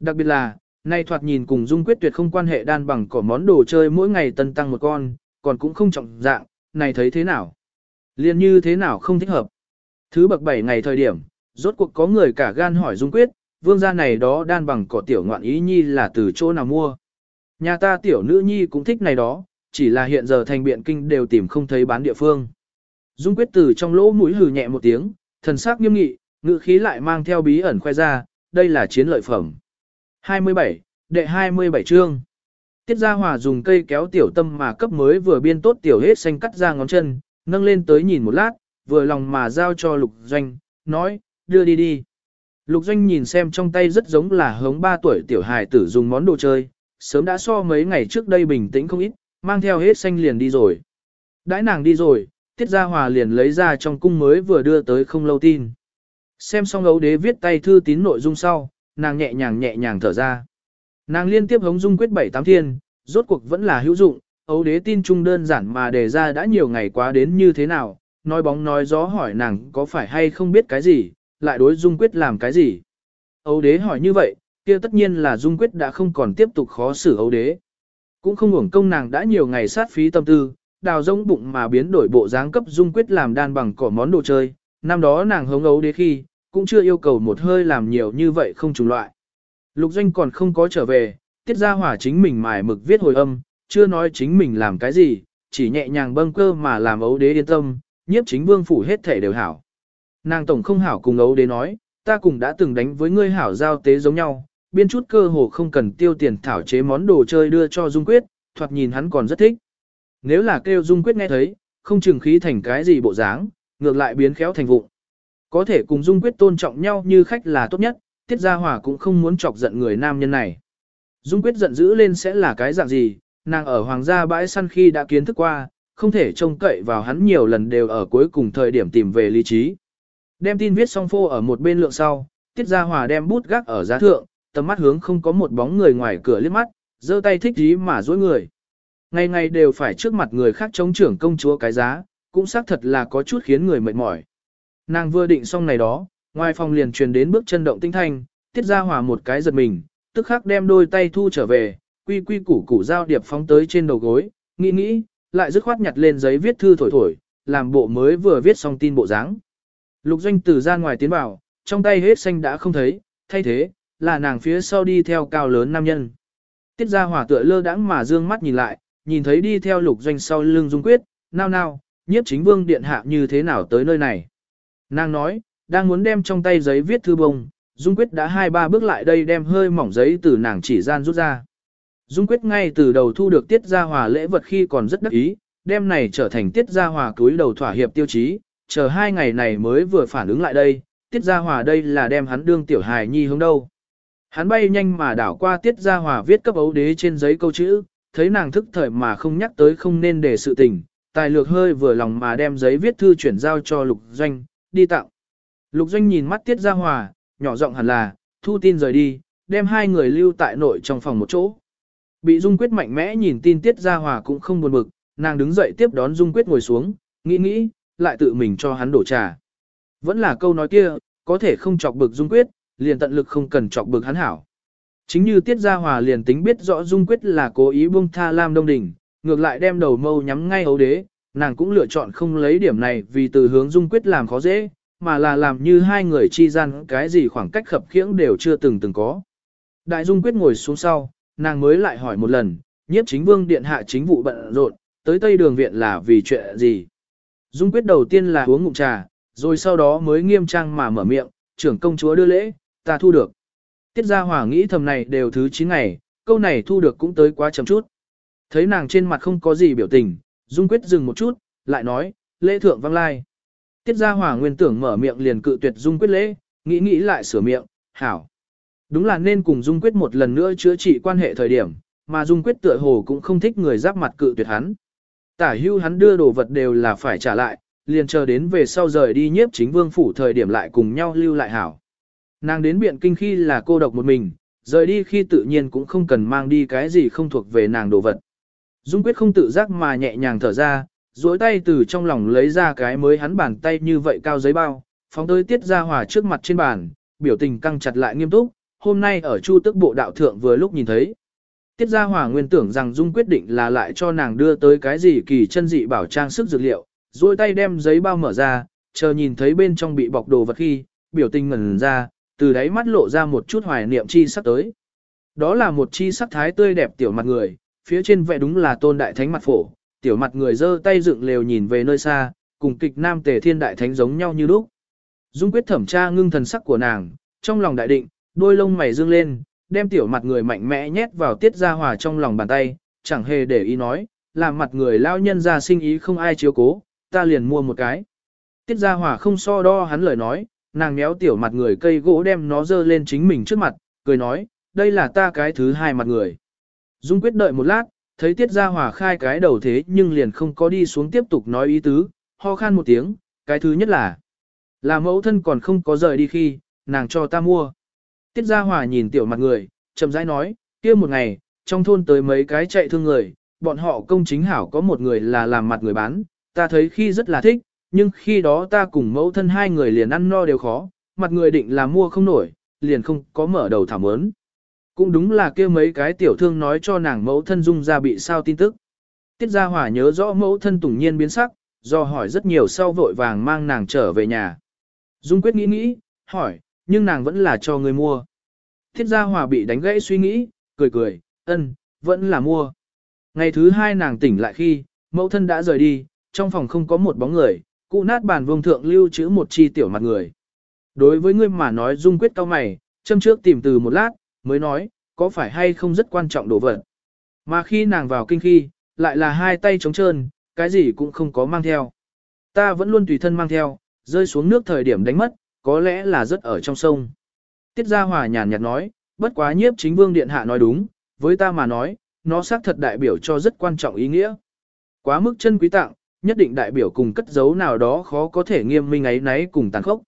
Đặc biệt là, nay thoạt nhìn cùng Dung Quyết tuyệt không quan hệ đan bằng cỏ món đồ chơi mỗi ngày tân tăng một con, còn cũng không trọng dạng, này thấy thế nào? Liên như thế nào không thích hợp? Thứ bậc 7 ngày thời điểm, rốt cuộc có người cả gan hỏi Dung Quyết, vương gia này đó đan bằng cỏ tiểu ngoạn ý nhi là từ chỗ nào mua? Nhà ta tiểu nữ nhi cũng thích này đó, chỉ là hiện giờ thành biện kinh đều tìm không thấy bán địa phương. Dung Quyết từ trong lỗ mũi hừ nhẹ một tiếng, thần sắc nghiêm nghị, ngữ khí lại mang theo bí ẩn khoe ra, đây là chiến lợi phẩm. 27, đệ 27 chương. Tiết Gia Hòa dùng cây kéo tiểu tâm mà cấp mới vừa biên tốt tiểu hết xanh cắt ra ngón chân, nâng lên tới nhìn một lát, vừa lòng mà giao cho Lục Doanh, nói, đưa đi đi. Lục Doanh nhìn xem trong tay rất giống là hống 3 tuổi tiểu hài tử dùng món đồ chơi, sớm đã so mấy ngày trước đây bình tĩnh không ít, mang theo hết xanh liền đi rồi. Đãi nàng đi rồi, Tiết Gia Hòa liền lấy ra trong cung mới vừa đưa tới không lâu tin. Xem xong ấu đế viết tay thư tín nội dung sau, nàng nhẹ nhàng nhẹ nhàng thở ra. Nàng liên tiếp hống dung quyết bảy tám thiên, rốt cuộc vẫn là hữu dụng, ấu đế tin trung đơn giản mà đề ra đã nhiều ngày quá đến như thế nào, nói bóng nói gió hỏi nàng có phải hay không biết cái gì, lại đối dung quyết làm cái gì. Ấu đế hỏi như vậy, kia tất nhiên là dung quyết đã không còn tiếp tục khó xử ấu đế. Cũng không hưởng công nàng đã nhiều ngày sát phí tâm tư, đào rông bụng mà biến đổi bộ dáng cấp dung quyết làm đan bằng cỏ món đồ chơi, năm đó nàng hống ấu đế khi, cũng chưa yêu cầu một hơi làm nhiều như vậy không trùng loại. Lục doanh còn không có trở về, tiết ra hỏa chính mình mài mực viết hồi âm, chưa nói chính mình làm cái gì, chỉ nhẹ nhàng bâng cơ mà làm ấu đế yên tâm, nhiếp chính vương phủ hết thể đều hảo. Nàng tổng không hảo cùng ấu đế nói, ta cùng đã từng đánh với ngươi hảo giao tế giống nhau, biên chút cơ hồ không cần tiêu tiền thảo chế món đồ chơi đưa cho Dung Quyết, thoạt nhìn hắn còn rất thích. Nếu là kêu Dung Quyết nghe thấy, không chừng khí thành cái gì bộ dáng, ngược lại biến khéo thành vụng. Có thể cùng Dung Quyết tôn trọng nhau như khách là tốt nhất, Tiết Gia Hòa cũng không muốn chọc giận người nam nhân này. Dung Quyết giận dữ lên sẽ là cái dạng gì, nàng ở hoàng gia bãi săn khi đã kiến thức qua, không thể trông cậy vào hắn nhiều lần đều ở cuối cùng thời điểm tìm về lý trí. Đem tin viết xong phô ở một bên lượng sau, Tiết Gia Hòa đem bút gác ở giá thượng, tầm mắt hướng không có một bóng người ngoài cửa liếc mắt, giơ tay thích ý mà dối người. Ngày ngày đều phải trước mặt người khác chống trưởng công chúa cái giá, cũng xác thật là có chút khiến người mệt mỏi. Nàng vừa định xong này đó, ngoài phòng liền truyền đến bước chân động tinh thanh, tiết ra hòa một cái giật mình, tức khắc đem đôi tay thu trở về, quy quy củ củ giao điệp phóng tới trên đầu gối, nghĩ nghĩ, lại dứt khoát nhặt lên giấy viết thư thổi thổi, làm bộ mới vừa viết xong tin bộ dáng. Lục doanh từ ra ngoài tiến vào, trong tay hết xanh đã không thấy, thay thế, là nàng phía sau đi theo cao lớn nam nhân. Tiết ra hỏa tựa lơ đãng mà dương mắt nhìn lại, nhìn thấy đi theo lục doanh sau lưng dung quyết, nao nao, nhiếp chính vương điện hạ như thế nào tới nơi này. Nàng nói, đang muốn đem trong tay giấy viết thư bông, Dung Quyết đã hai ba bước lại đây đem hơi mỏng giấy từ nàng chỉ gian rút ra. Dung Quyết ngay từ đầu thu được tiết gia hòa lễ vật khi còn rất đắc ý, đem này trở thành tiết gia hòa túi đầu thỏa hiệp tiêu chí, chờ hai ngày này mới vừa phản ứng lại đây, tiết gia hòa đây là đem hắn đương tiểu hài nhi hướng đâu. Hắn bay nhanh mà đảo qua tiết gia hòa viết cấp ấu đế trên giấy câu chữ, thấy nàng thức thời mà không nhắc tới không nên để sự tình, tài lược hơi vừa lòng mà đem giấy viết thư chuyển giao cho lục doanh, đi tặng. Lục doanh nhìn mắt tiết gia hòa, nhỏ giọng hẳn là, thu tin rời đi, đem hai người lưu tại nội trong phòng một chỗ. Bị Dung Quyết mạnh mẽ nhìn tin tiết gia hòa cũng không buồn bực, nàng đứng dậy tiếp đón Dung Quyết ngồi xuống, nghĩ nghĩ, lại tự mình cho hắn đổ trà. Vẫn là câu nói kia, có thể không chọc bực Dung Quyết, liền tận lực không cần chọc bực hắn hảo. Chính như Tiết Gia Hòa liền tính biết rõ Dung Quyết là cố ý buông tha Lam Đông Đình, ngược lại đem đầu mâu nhắm ngay ấu đế, nàng cũng lựa chọn không lấy điểm này vì từ hướng Dung Quyết làm khó dễ, mà là làm như hai người chi gian cái gì khoảng cách khập khiễng đều chưa từng từng có. Đại Dung Quyết ngồi xuống sau, nàng mới lại hỏi một lần, nhiếp chính vương điện hạ chính vụ bận rộn, tới Tây Đường Viện là vì chuyện gì? Dung Quyết đầu tiên là uống ngụm trà, rồi sau đó mới nghiêm trang mà mở miệng, trưởng công chúa đưa lễ, ta thu được. Tiết Gia hỏa nghĩ thầm này đều thứ 9 ngày, câu này thu được cũng tới quá chậm chút. Thấy nàng trên mặt không có gì biểu tình, Dung Quyết dừng một chút, lại nói, lễ thượng văng lai. Tiết Gia Hòa nguyên tưởng mở miệng liền cự tuyệt Dung Quyết lễ, nghĩ nghĩ lại sửa miệng, hảo. Đúng là nên cùng Dung Quyết một lần nữa chữa trị quan hệ thời điểm, mà Dung Quyết tựa hồ cũng không thích người giáp mặt cự tuyệt hắn. Tả hưu hắn đưa đồ vật đều là phải trả lại, liền chờ đến về sau rời đi nhiếp chính vương phủ thời điểm lại cùng nhau lưu lại hảo. Nàng đến biện kinh khi là cô độc một mình, rời đi khi tự nhiên cũng không cần mang đi cái gì không thuộc về nàng đồ vật. Dung quyết không tự giác mà nhẹ nhàng thở ra, duỗi tay từ trong lòng lấy ra cái mới hắn bàn tay như vậy cao giấy bao, phóng tới tiết ra hòa trước mặt trên bàn, biểu tình căng chặt lại nghiêm túc, hôm nay ở Chu Tức Bộ đạo thượng vừa lúc nhìn thấy. Tiết Gia Hòa nguyên tưởng rằng Dung quyết định là lại cho nàng đưa tới cái gì kỳ chân dị bảo trang sức dược liệu, duỗi tay đem giấy bao mở ra, chờ nhìn thấy bên trong bị bọc đồ vật khi, biểu tình ngẩn ra, từ đáy mắt lộ ra một chút hoài niệm chi sắc tới. Đó là một chi sắc thái tươi đẹp tiểu mặt người, phía trên vẽ đúng là tôn đại thánh mặt phổ, tiểu mặt người dơ tay dựng lều nhìn về nơi xa, cùng kịch nam tề thiên đại thánh giống nhau như lúc. Dung quyết thẩm tra ngưng thần sắc của nàng, trong lòng đại định, đôi lông mày dương lên, đem tiểu mặt người mạnh mẽ nhét vào tiết ra hòa trong lòng bàn tay, chẳng hề để ý nói, làm mặt người lao nhân ra sinh ý không ai chiếu cố, ta liền mua một cái. Tiết ra hòa không so đo hắn lời nói, nàng méo tiểu mặt người cây gỗ đem nó dơ lên chính mình trước mặt, cười nói, đây là ta cái thứ hai mặt người. Dung quyết đợi một lát, thấy tiết ra hòa khai cái đầu thế nhưng liền không có đi xuống tiếp tục nói ý tứ, ho khan một tiếng, cái thứ nhất là, là mẫu thân còn không có rời đi khi, nàng cho ta mua. Tiết Gia Hòa nhìn tiểu mặt người, chậm rãi nói, kia một ngày, trong thôn tới mấy cái chạy thương người, bọn họ công chính hảo có một người là làm mặt người bán, ta thấy khi rất là thích, nhưng khi đó ta cùng mẫu thân hai người liền ăn no đều khó, mặt người định là mua không nổi, liền không có mở đầu thảm ớn. Cũng đúng là kia mấy cái tiểu thương nói cho nàng mẫu thân dung ra bị sao tin tức. Tiết Gia hỏa nhớ rõ mẫu thân tủng nhiên biến sắc, do hỏi rất nhiều sau vội vàng mang nàng trở về nhà. Dung quyết nghĩ nghĩ, hỏi, nhưng nàng vẫn là cho người mua. Thiết gia hỏa bị đánh gãy suy nghĩ, cười cười, ân, vẫn là mua. Ngày thứ hai nàng tỉnh lại khi, mẫu thân đã rời đi, trong phòng không có một bóng người, cụ nát bàn vương thượng lưu trữ một chi tiểu mặt người. Đối với ngươi mà nói dung quyết cao mày, châm trước tìm từ một lát, mới nói, có phải hay không rất quan trọng đồ vật. Mà khi nàng vào kinh khi, lại là hai tay trống trơn, cái gì cũng không có mang theo. Ta vẫn luôn tùy thân mang theo, rơi xuống nước thời điểm đánh mất, có lẽ là rất ở trong sông. Tiết Gia Hòa nhàn nhạt nói, bất quá nhiếp chính vương điện hạ nói đúng, với ta mà nói, nó xác thật đại biểu cho rất quan trọng ý nghĩa. Quá mức chân quý tặng, nhất định đại biểu cùng cất giấu nào đó khó có thể nghiêm minh ấy náy cùng tàn khốc.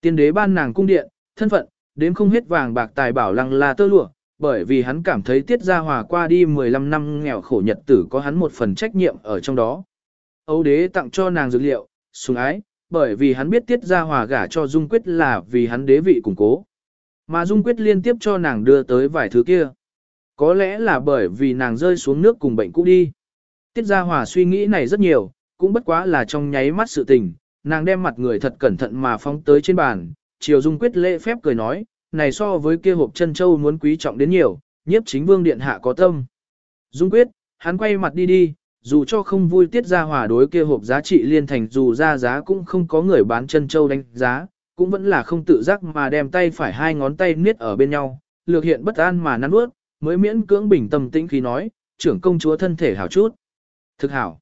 Tiên đế ban nàng cung điện, thân phận, đến không hết vàng bạc tài bảo lăng là tơ lụa, bởi vì hắn cảm thấy tiết gia hòa qua đi 15 năm nghèo khổ nhật tử có hắn một phần trách nhiệm ở trong đó. Âu đế tặng cho nàng dược liệu, sùng ái, bởi vì hắn biết tiết gia hòa gả cho Dung Quyết là vì hắn đế vị củng cố. Mà Dung Quyết liên tiếp cho nàng đưa tới vài thứ kia. Có lẽ là bởi vì nàng rơi xuống nước cùng bệnh cũ đi. Tiết Gia Hòa suy nghĩ này rất nhiều, cũng bất quá là trong nháy mắt sự tình, nàng đem mặt người thật cẩn thận mà phóng tới trên bàn, Triều Dung Quyết lễ phép cười nói, này so với kia hộp chân châu muốn quý trọng đến nhiều, nhiếp chính vương điện hạ có tâm. Dung Quyết, hắn quay mặt đi đi, dù cho không vui Tiết Gia Hòa đối kia hộp giá trị liên thành dù ra giá cũng không có người bán chân châu đánh giá, cũng vẫn là không tự giác mà đem tay phải hai ngón tay niết ở bên nhau, lược hiện bất an mà nắn bước, mới miễn cưỡng bình tâm tĩnh khí nói, trưởng công chúa thân thể hảo chút. Thực hảo.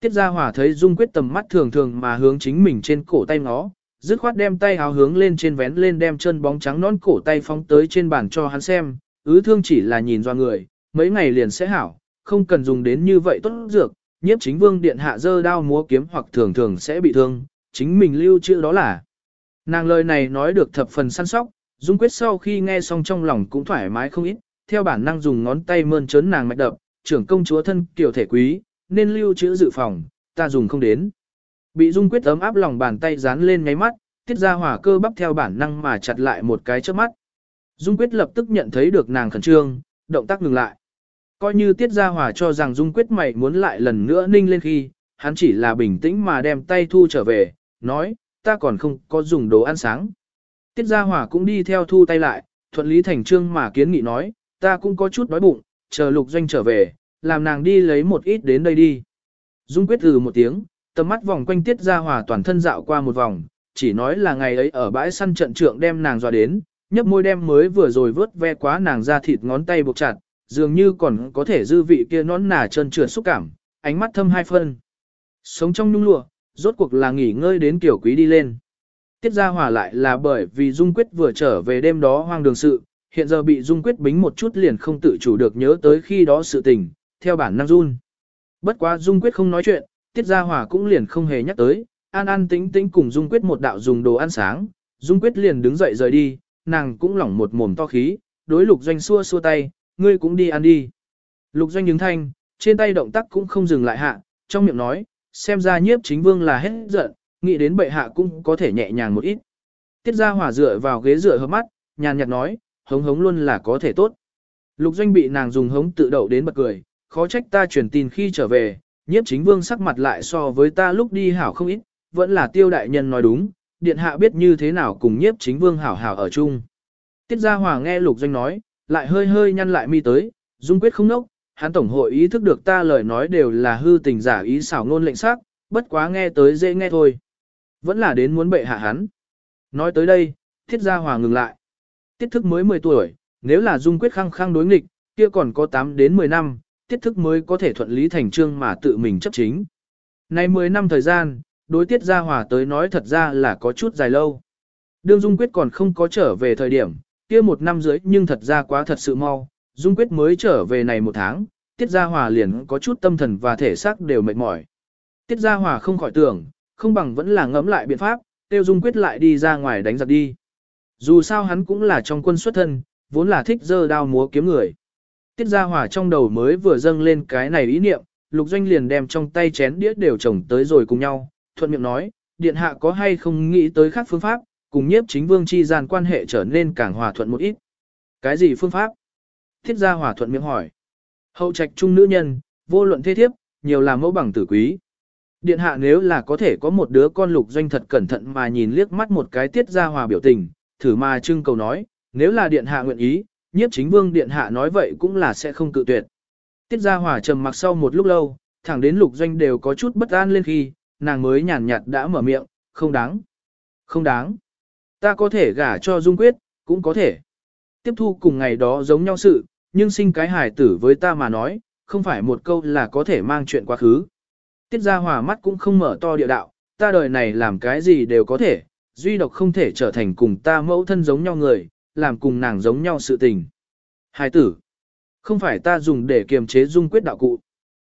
Tiết Gia Hòa thấy Dung quyết tầm mắt thường thường mà hướng chính mình trên cổ tay ngó, dứt khoát đem tay háo hướng lên trên vén lên đem chân bóng trắng non cổ tay phóng tới trên bàn cho hắn xem, ứ thương chỉ là nhìn do người, mấy ngày liền sẽ hảo, không cần dùng đến như vậy tốt dược, nhiếp chính vương điện hạ dơ đao múa kiếm hoặc thường thường sẽ bị thương, chính mình lưu trữ đó là. Nàng lời này nói được thập phần săn sóc, Dung Quyết sau khi nghe xong trong lòng cũng thoải mái không ít, theo bản năng dùng ngón tay mơn trớn nàng mạch đập, trưởng công chúa thân kiểu thể quý, nên lưu trữ dự phòng, ta dùng không đến. Bị Dung Quyết ấm áp lòng bàn tay dán lên ngáy mắt, tiết ra hỏa cơ bắp theo bản năng mà chặt lại một cái trước mắt. Dung Quyết lập tức nhận thấy được nàng khẩn trương, động tác ngừng lại. Coi như tiết ra hỏa cho rằng Dung Quyết mày muốn lại lần nữa ninh lên khi, hắn chỉ là bình tĩnh mà đem tay thu trở về, nói, ta còn không có dùng đồ ăn sáng. Tiết Gia Hỏa cũng đi theo thu tay lại, thuận lý thành trương mà kiến nghị nói, ta cũng có chút đói bụng, chờ lục doanh trở về, làm nàng đi lấy một ít đến đây đi. Dung quyết từ một tiếng, tầm mắt vòng quanh Tiết Gia Hỏa toàn thân dạo qua một vòng, chỉ nói là ngày ấy ở bãi săn trận trượng đem nàng dọa đến, nhấp môi đem mới vừa rồi vớt ve quá nàng ra thịt ngón tay buộc chặt, dường như còn có thể dư vị kia nón nà trơn trượt xúc cảm, ánh mắt thâm hai phân. Sống trong nhung lụa, rốt cuộc là nghỉ ngơi đến kiểu quý đi lên. Tiết ra hòa lại là bởi vì Dung Quyết vừa trở về đêm đó hoang đường sự, hiện giờ bị Dung Quyết bính một chút liền không tự chủ được nhớ tới khi đó sự tình, theo bản năng run. Bất quá Dung Quyết không nói chuyện, Tiết Gia Hòa cũng liền không hề nhắc tới, an an tĩnh tĩnh cùng Dung Quyết một đạo dùng đồ ăn sáng, Dung Quyết liền đứng dậy rời đi, nàng cũng lỏng một mồm to khí, đối Lục Doanh xua xua tay, ngươi cũng đi ăn đi. Lục Doanh đứng thanh, trên tay động tác cũng không dừng lại hạ, trong miệng nói, xem ra nhiếp chính vương là hết giận, nghĩ đến bệ hạ cũng có thể nhẹ nhàng một ít. Tiết ra hỏa dựa vào ghế dựa hợp mắt, nhàn nhạt nói, hống hống luôn là có thể tốt. Lục doanh bị nàng dùng hống tự đậu đến bật cười, khó trách ta truyền tin khi trở về, nhiếp chính vương sắc mặt lại so với ta lúc đi hảo không ít, vẫn là tiêu đại nhân nói đúng, điện hạ biết như thế nào cùng nhiếp chính vương hảo hảo ở chung. Tiết Gia Hòa nghe lục doanh nói, lại hơi hơi nhăn lại mi tới, dung quyết không nốc, hắn tổng hội ý thức được ta lời nói đều là hư tình giả ý xảo ngôn lệnh sắc, bất quá nghe tới dễ nghe thôi. Vẫn là đến muốn bệ hạ hắn. Nói tới đây, Tiết Gia Hòa ngừng lại. Tiết thức mới 10 tuổi, nếu là dung quyết khăng khăng đối nghịch, kia còn có 8 đến 10 năm, tiết thức mới có thể thuận lý thành trương mà tự mình chấp chính. Nay 10 năm thời gian, đối tiết gia hòa tới nói thật ra là có chút dài lâu. Đương Dung Quyết còn không có trở về thời điểm, kia một năm rưỡi nhưng thật ra quá thật sự mau, Dung Quyết mới trở về này một tháng, tiết gia hòa liền có chút tâm thần và thể xác đều mệt mỏi. Tiết gia hòa không khỏi tưởng, không bằng vẫn là ngẫm lại biện pháp, tiêu Dung Quyết lại đi ra ngoài đánh giặc đi. Dù sao hắn cũng là trong quân xuất thân, vốn là thích dơ đao múa kiếm người. Tiết Gia Hòa trong đầu mới vừa dâng lên cái này ý niệm, Lục Doanh liền đem trong tay chén đĩa đều chồng tới rồi cùng nhau, thuận miệng nói, điện hạ có hay không nghĩ tới khác phương pháp, cùng nhiếp chính vương chi gian quan hệ trở nên càng hòa thuận một ít. Cái gì phương pháp? Tiết Gia Hòa thuận miệng hỏi. Hậu trạch trung nữ nhân, vô luận thế thiếp, nhiều là mẫu bằng tử quý. Điện hạ nếu là có thể có một đứa con Lục Doanh thật cẩn thận mà nhìn liếc mắt một cái Tiết Gia Hòa biểu tình, thử mà trưng cầu nói, nếu là điện hạ nguyện ý, nhiếp chính vương điện hạ nói vậy cũng là sẽ không cự tuyệt. Tiết Gia Hòa trầm mặc sau một lúc lâu, thẳng đến lục doanh đều có chút bất an lên khi, nàng mới nhàn nhạt đã mở miệng, không đáng. Không đáng. Ta có thể gả cho Dung Quyết, cũng có thể. Tiếp thu cùng ngày đó giống nhau sự, nhưng sinh cái hài tử với ta mà nói, không phải một câu là có thể mang chuyện quá khứ. Tiết Gia Hòa mắt cũng không mở to địa đạo, ta đời này làm cái gì đều có thể, duy độc không thể trở thành cùng ta mẫu thân giống nhau người, làm cùng nàng giống nhau sự tình. Hài tử, không phải ta dùng để kiềm chế dung quyết đạo cụ.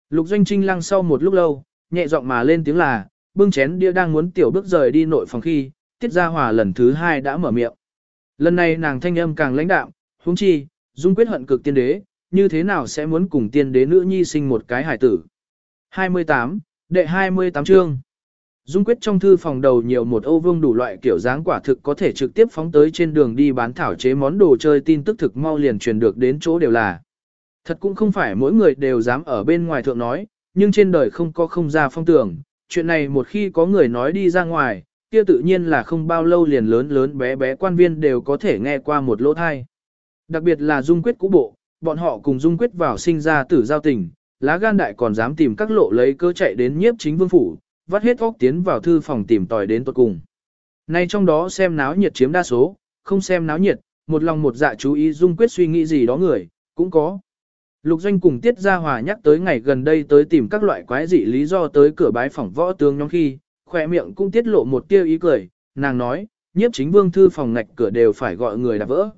Lục Doanh Trinh lăng sau một lúc lâu, nhẹ giọng mà lên tiếng là, bưng chén đĩa đang muốn tiểu bước rời đi nội phòng khi, Tiết Gia Hòa lần thứ hai đã mở miệng. Lần này nàng thanh âm càng lãnh đạm, huống chi, dung quyết hận cực tiên đế, như thế nào sẽ muốn cùng tiên đế nữ nhi sinh một cái hải tử. 28, đệ 28 chương. Dung quyết trong thư phòng đầu nhiều một ô vương đủ loại kiểu dáng quả thực có thể trực tiếp phóng tới trên đường đi bán thảo chế món đồ chơi tin tức thực mau liền truyền được đến chỗ đều là. Thật cũng không phải mỗi người đều dám ở bên ngoài thượng nói, nhưng trên đời không có không ra phong tưởng, chuyện này một khi có người nói đi ra ngoài, kia tự nhiên là không bao lâu liền lớn lớn bé bé quan viên đều có thể nghe qua một lỗ thai. Đặc biệt là dung quyết cũ bộ, bọn họ cùng dung quyết vào sinh ra tử giao tình, lá gan đại còn dám tìm các lộ lấy cơ chạy đến nhiếp chính vương phủ, vắt hết óc tiến vào thư phòng tìm tòi đến tuật cùng. Nay trong đó xem náo nhiệt chiếm đa số, không xem náo nhiệt, một lòng một dạ chú ý dung quyết suy nghĩ gì đó người, cũng có. Lục Doanh cùng Tiết Gia Hòa nhắc tới ngày gần đây tới tìm các loại quái dị lý do tới cửa bái phỏng võ tướng nhóm khi, khỏe miệng cũng tiết lộ một tia ý cười, nàng nói, nhiếp chính vương thư phòng ngạch cửa đều phải gọi người đã vỡ.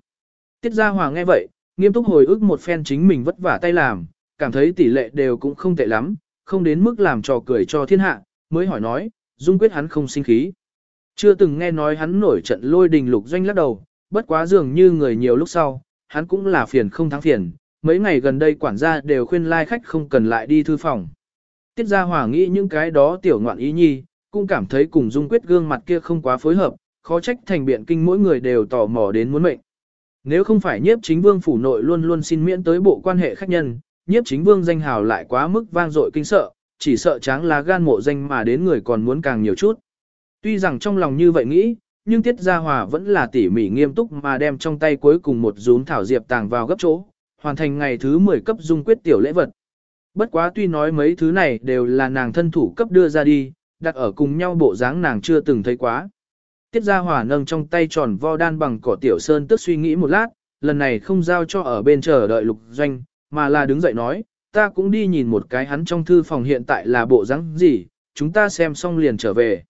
Tiết Gia Hòa nghe vậy, nghiêm túc hồi ức một phen chính mình vất vả tay làm, cảm thấy tỷ lệ đều cũng không tệ lắm, không đến mức làm trò cười cho thiên hạ, mới hỏi nói, Dung quyết hắn không sinh khí. Chưa từng nghe nói hắn nổi trận lôi đình lục doanh lắc đầu, bất quá dường như người nhiều lúc sau, hắn cũng là phiền không thắng phiền, mấy ngày gần đây quản gia đều khuyên lai khách không cần lại đi thư phòng. Tiết gia hòa nghĩ những cái đó tiểu ngoạn ý nhi, cũng cảm thấy cùng Dung quyết gương mặt kia không quá phối hợp, khó trách thành biện kinh mỗi người đều tò mò đến muốn mệnh. Nếu không phải nhiếp chính vương phủ nội luôn luôn xin miễn tới bộ quan hệ khách nhân, nhiếp chính vương danh hào lại quá mức vang dội kinh sợ, chỉ sợ tráng lá gan mộ danh mà đến người còn muốn càng nhiều chút. Tuy rằng trong lòng như vậy nghĩ, nhưng Tiết Gia Hòa vẫn là tỉ mỉ nghiêm túc mà đem trong tay cuối cùng một rún thảo diệp tàng vào gấp chỗ, hoàn thành ngày thứ 10 cấp dung quyết tiểu lễ vật. Bất quá tuy nói mấy thứ này đều là nàng thân thủ cấp đưa ra đi, đặt ở cùng nhau bộ dáng nàng chưa từng thấy quá. Tiết Gia Hòa nâng trong tay tròn vo đan bằng cỏ tiểu sơn tức suy nghĩ một lát, lần này không giao cho ở bên chờ đợi lục doanh, mà là đứng dậy nói, ta cũng đi nhìn một cái hắn trong thư phòng hiện tại là bộ dáng gì, chúng ta xem xong liền trở về.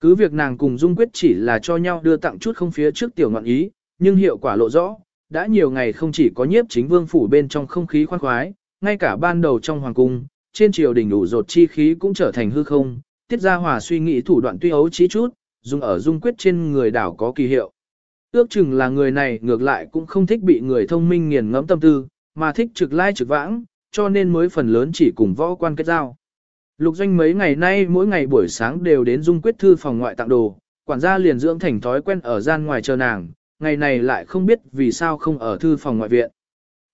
Cứ việc nàng cùng Dung Quyết chỉ là cho nhau đưa tặng chút không phía trước tiểu ngọn ý, nhưng hiệu quả lộ rõ, đã nhiều ngày không chỉ có nhiếp chính vương phủ bên trong không khí khoan khoái, ngay cả ban đầu trong hoàng cung, trên triều đình đủ rột chi khí cũng trở thành hư không, tiết ra hòa suy nghĩ thủ đoạn tuy ấu trí chút, dùng ở Dung Quyết trên người đảo có kỳ hiệu. Ước chừng là người này ngược lại cũng không thích bị người thông minh nghiền ngẫm tâm tư, mà thích trực lai trực vãng, cho nên mới phần lớn chỉ cùng võ quan kết giao. Lục doanh mấy ngày nay mỗi ngày buổi sáng đều đến dung quyết thư phòng ngoại tặng đồ, quản gia liền dưỡng thành thói quen ở gian ngoài chờ nàng, ngày này lại không biết vì sao không ở thư phòng ngoại viện.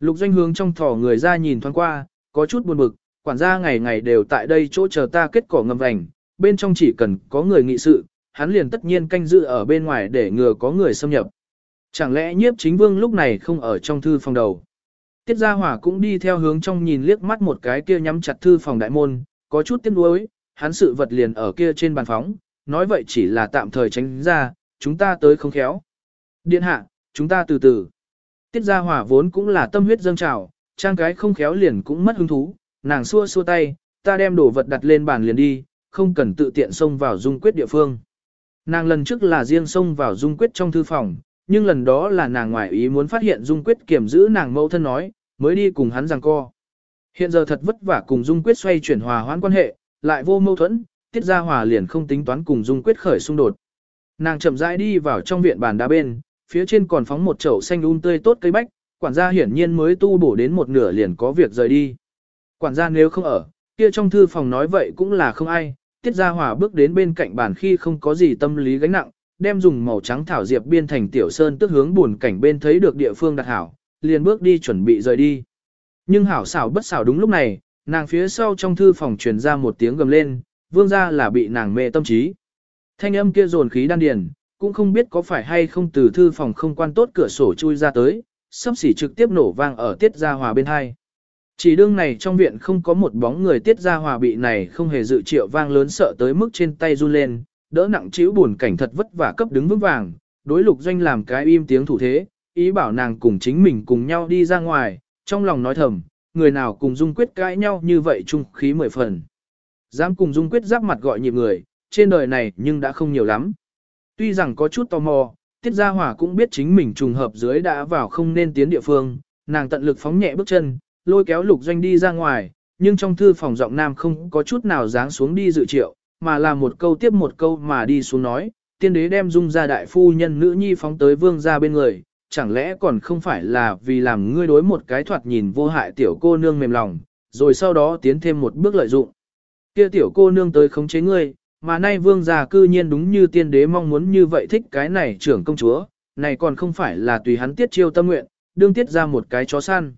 Lục doanh hướng trong thỏ người ra nhìn thoáng qua, có chút buồn bực, quản gia ngày ngày đều tại đây chỗ chờ ta kết cỏ ngầm vành, bên trong chỉ cần có người nghị sự, hắn liền tất nhiên canh giữ ở bên ngoài để ngừa có người xâm nhập. Chẳng lẽ nhiếp chính vương lúc này không ở trong thư phòng đầu? Tiết Gia Hỏa cũng đi theo hướng trong nhìn liếc mắt một cái kia nhắm chặt thư phòng đại môn, có chút tiếc nuối, hắn sự vật liền ở kia trên bàn phóng, nói vậy chỉ là tạm thời tránh ra, chúng ta tới không khéo. Điện hạ, chúng ta từ từ. Tiết Gia Hỏa vốn cũng là tâm huyết dâng trào, trang cái không khéo liền cũng mất hứng thú, nàng xua xua tay, ta đem đồ vật đặt lên bàn liền đi, không cần tự tiện xông vào dung quyết địa phương. Nàng lần trước là riêng xông vào dung quyết trong thư phòng, nhưng lần đó là nàng ngoại ý muốn phát hiện dung quyết kiểm giữ nàng mẫu thân nói, mới đi cùng hắn giằng co. Hiện giờ thật vất vả cùng dung quyết xoay chuyển hòa hoãn quan hệ, lại vô mâu thuẫn, tiết ra hòa liền không tính toán cùng dung quyết khởi xung đột. Nàng chậm rãi đi vào trong viện bàn đá bên, phía trên còn phóng một chậu xanh um tươi tốt cây bách, quản gia hiển nhiên mới tu bổ đến một nửa liền có việc rời đi. Quản gia nếu không ở, kia trong thư phòng nói vậy cũng là không ai, tiết gia hòa bước đến bên cạnh bàn khi không có gì tâm lý gánh nặng, đem dùng màu trắng thảo diệp biên thành tiểu sơn tức hướng buồn cảnh bên thấy được địa phương đặt hảo, liền bước đi chuẩn bị rời đi. Nhưng hảo xảo bất xảo đúng lúc này, nàng phía sau trong thư phòng truyền ra một tiếng gầm lên, vương gia là bị nàng mê tâm trí. Thanh âm kia dồn khí đan điền, cũng không biết có phải hay không từ thư phòng không quan tốt cửa sổ chui ra tới, sắp xỉ trực tiếp nổ vang ở tiết gia hòa bên hai. Chỉ đương này trong viện không có một bóng người tiết gia hòa bị này không hề dự triệu vang lớn sợ tới mức trên tay run lên, đỡ nặng chịu buồn cảnh thật vất vả cấp đứng vững vàng, đối lục doanh làm cái im tiếng thủ thế, ý bảo nàng cùng chính mình cùng nhau đi ra ngoài, trong lòng nói thầm, người nào cùng dung quyết cãi nhau như vậy chung khí mười phần. Dám cùng dung quyết giáp mặt gọi nhịp người, trên đời này nhưng đã không nhiều lắm. Tuy rằng có chút tò mò, Tiết Gia Hỏa cũng biết chính mình trùng hợp dưới đã vào không nên tiến địa phương, nàng tận lực phóng nhẹ bước chân, lôi kéo lục doanh đi ra ngoài, nhưng trong thư phòng giọng nam không có chút nào dáng xuống đi dự triệu, mà là một câu tiếp một câu mà đi xuống nói, tiên đế đem dung ra đại phu nhân nữ nhi phóng tới vương ra bên người, chẳng lẽ còn không phải là vì làm ngươi đối một cái thoạt nhìn vô hại tiểu cô nương mềm lòng, rồi sau đó tiến thêm một bước lợi dụng. Kia tiểu cô nương tới khống chế ngươi, mà nay vương gia cư nhiên đúng như tiên đế mong muốn như vậy thích cái này trưởng công chúa, này còn không phải là tùy hắn tiết chiêu tâm nguyện, đương tiết ra một cái chó săn.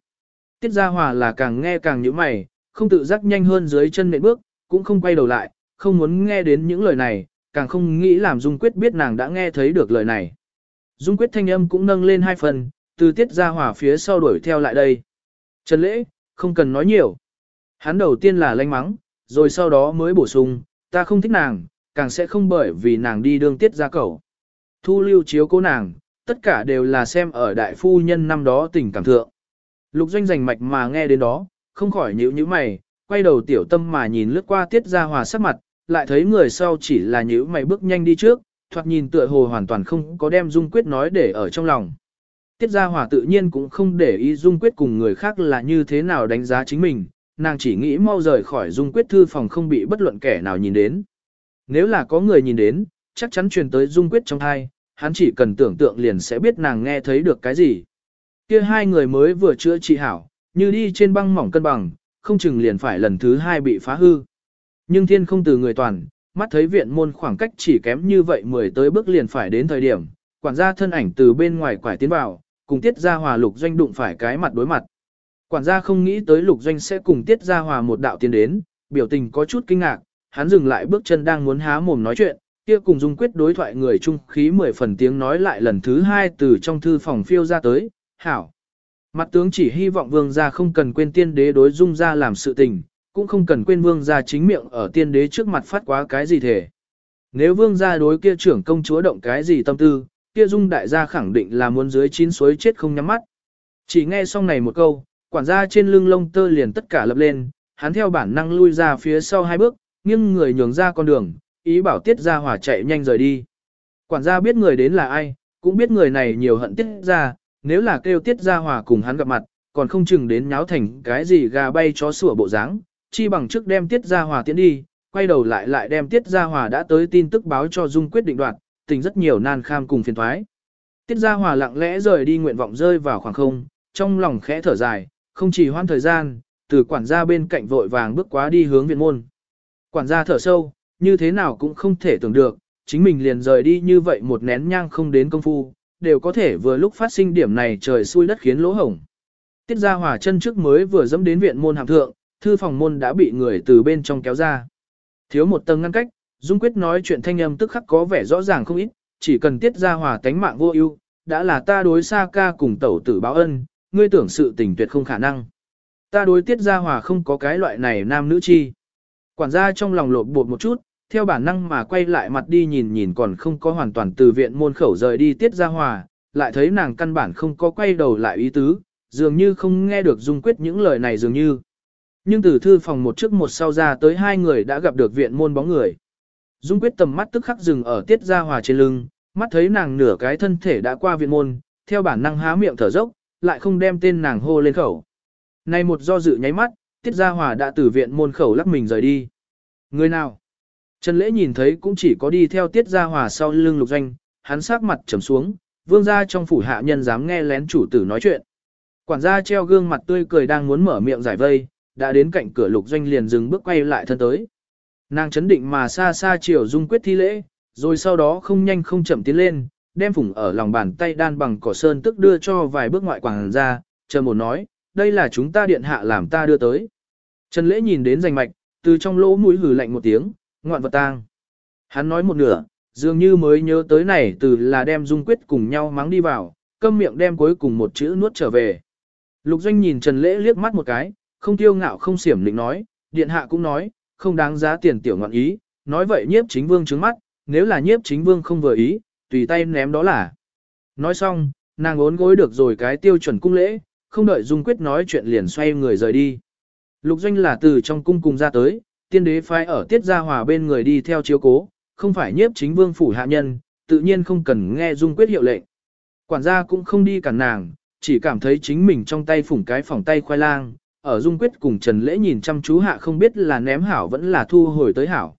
Tiết gia hòa là càng nghe càng nhíu mày, không tự giác nhanh hơn dưới chân nệm bước, cũng không quay đầu lại, không muốn nghe đến những lời này, càng không nghĩ làm Dung Quyết biết nàng đã nghe thấy được lời này. Dung Quyết thanh âm cũng nâng lên hai phần, từ tiết ra hỏa phía sau đuổi theo lại đây. Trần Lễ, không cần nói nhiều. Hắn đầu tiên là lanh mắng, rồi sau đó mới bổ sung, ta không thích nàng, càng sẽ không bởi vì nàng đi đương tiết ra cầu. Thu lưu chiếu cố nàng, tất cả đều là xem ở đại phu nhân năm đó tình cảm thượng. Lục doanh rành mạch mà nghe đến đó, không khỏi nhíu nhíu mày, quay đầu tiểu tâm mà nhìn lướt qua tiết ra hòa sắc mặt, lại thấy người sau chỉ là nhíu mày bước nhanh đi trước, thoạt nhìn tựa hồ hoàn toàn không có đem Dung Quyết nói để ở trong lòng. Tiết Gia Hòa tự nhiên cũng không để ý Dung Quyết cùng người khác là như thế nào đánh giá chính mình, nàng chỉ nghĩ mau rời khỏi Dung Quyết thư phòng không bị bất luận kẻ nào nhìn đến. Nếu là có người nhìn đến, chắc chắn truyền tới Dung Quyết trong thai, hắn chỉ cần tưởng tượng liền sẽ biết nàng nghe thấy được cái gì. Kia hai người mới vừa chữa trị hảo, như đi trên băng mỏng cân bằng, không chừng liền phải lần thứ hai bị phá hư. Nhưng thiên không từ người toàn, mắt thấy viện môn khoảng cách chỉ kém như vậy mười tới bước liền phải đến thời điểm, quản gia thân ảnh từ bên ngoài quải tiến vào, cùng tiết gia hòa lục doanh đụng phải cái mặt đối mặt. Quản gia không nghĩ tới lục doanh sẽ cùng tiết gia hòa một đạo tiến đến, biểu tình có chút kinh ngạc, hắn dừng lại bước chân đang muốn há mồm nói chuyện, kia cùng dung quyết đối thoại người trung khí mười phần tiếng nói lại lần thứ hai từ trong thư phòng phiêu ra tới, hảo. Mặt tướng chỉ hy vọng vương gia không cần quên tiên đế đối dung ra làm sự tình, cũng không cần quên vương gia chính miệng ở tiên đế trước mặt phát quá cái gì thể. Nếu vương gia đối kia trưởng công chúa động cái gì tâm tư, kia dung đại gia khẳng định là muốn dưới chín suối chết không nhắm mắt. Chỉ nghe xong này một câu, quản gia trên lưng lông tơ liền tất cả lập lên, hắn theo bản năng lui ra phía sau hai bước, nghiêng người nhường ra con đường, ý bảo tiết ra hỏa chạy nhanh rời đi. Quản gia biết người đến là ai, cũng biết người này nhiều hận tiết ra, nếu là kêu tiết ra hỏa cùng hắn gặp mặt, còn không chừng đến nháo thành cái gì gà bay chó sủa bộ dáng, chi bằng trước đem Tiết Gia Hòa tiến đi, quay đầu lại lại đem Tiết Gia Hòa đã tới tin tức báo cho Dung quyết định đoạt, tình rất nhiều nan kham cùng phiền thoái. Tiết Gia Hòa lặng lẽ rời đi nguyện vọng rơi vào khoảng không, trong lòng khẽ thở dài, không chỉ hoan thời gian, từ quản gia bên cạnh vội vàng bước quá đi hướng viện môn. Quản gia thở sâu, như thế nào cũng không thể tưởng được, chính mình liền rời đi như vậy một nén nhang không đến công phu, đều có thể vừa lúc phát sinh điểm này trời xui đất khiến lỗ hổng. Tiết Gia hỏa chân trước mới vừa dẫm đến viện môn hàm thượng, thư phòng môn đã bị người từ bên trong kéo ra. Thiếu một tầng ngăn cách, Dung Quyết nói chuyện thanh âm tức khắc có vẻ rõ ràng không ít, chỉ cần Tiết Gia hỏa tánh mạng vô ưu, đã là ta đối xa ca cùng tẩu tử báo ân, ngươi tưởng sự tình tuyệt không khả năng. Ta đối Tiết Gia Hòa không có cái loại này nam nữ chi. Quản gia trong lòng lột bột một chút, theo bản năng mà quay lại mặt đi nhìn nhìn còn không có hoàn toàn từ viện môn khẩu rời đi Tiết Gia Hòa, lại thấy nàng căn bản không có quay đầu lại ý tứ, dường như không nghe được Dung Quyết những lời này dường như. Nhưng từ thư phòng một trước một sau ra tới hai người đã gặp được viện môn bóng người. Dung Quyết tầm mắt tức khắc dừng ở Tiết Gia Hòa trên lưng, mắt thấy nàng nửa cái thân thể đã qua viện môn, theo bản năng há miệng thở dốc, lại không đem tên nàng hô lên khẩu. Nay một do dự nháy mắt, Tiết Gia Hòa đã từ viện môn khẩu lắc mình rời đi. Người nào? Trần Lễ nhìn thấy cũng chỉ có đi theo Tiết Gia Hòa sau lưng lục doanh, hắn sắc mặt trầm xuống, vương gia trong phủ hạ nhân dám nghe lén chủ tử nói chuyện. Quản gia treo gương mặt tươi cười đang muốn mở miệng giải vây, đã đến cạnh cửa lục doanh liền dừng bước quay lại thân tới. Nàng chấn định mà xa xa chiều dung quyết thi lễ, rồi sau đó không nhanh không chậm tiến lên, đem phủng ở lòng bàn tay đan bằng cỏ sơn tức đưa cho vài bước ngoại quảng ra, chờ một nói, đây là chúng ta điện hạ làm ta đưa tới. Trần lễ nhìn đến rành mạch, từ trong lỗ mũi hừ lạnh một tiếng, ngoạn vật tang. Hắn nói một nửa, dường như mới nhớ tới này từ là đem dung quyết cùng nhau mắng đi vào, câm miệng đem cuối cùng một chữ nuốt trở về. Lục doanh nhìn Trần lễ liếc mắt một cái, không tiêu ngạo không xiểm định nói, điện hạ cũng nói, không đáng giá tiền tiểu ngọn ý, nói vậy nhiếp chính vương trứng mắt, nếu là nhiếp chính vương không vừa ý, tùy tay ném đó là. Nói xong, nàng ốn gối được rồi cái tiêu chuẩn cung lễ, không đợi Dung Quyết nói chuyện liền xoay người rời đi. Lục Doanh là từ trong cung cùng ra tới, tiên đế phái ở tiết gia hòa bên người đi theo chiếu cố, không phải nhiếp chính vương phủ hạ nhân, tự nhiên không cần nghe Dung Quyết hiệu lệnh. Quản gia cũng không đi cản nàng, chỉ cảm thấy chính mình trong tay phủng cái phòng tay khoai lang, ở Dung Quyết cùng Trần Lễ nhìn chăm chú hạ không biết là ném hảo vẫn là thu hồi tới hảo.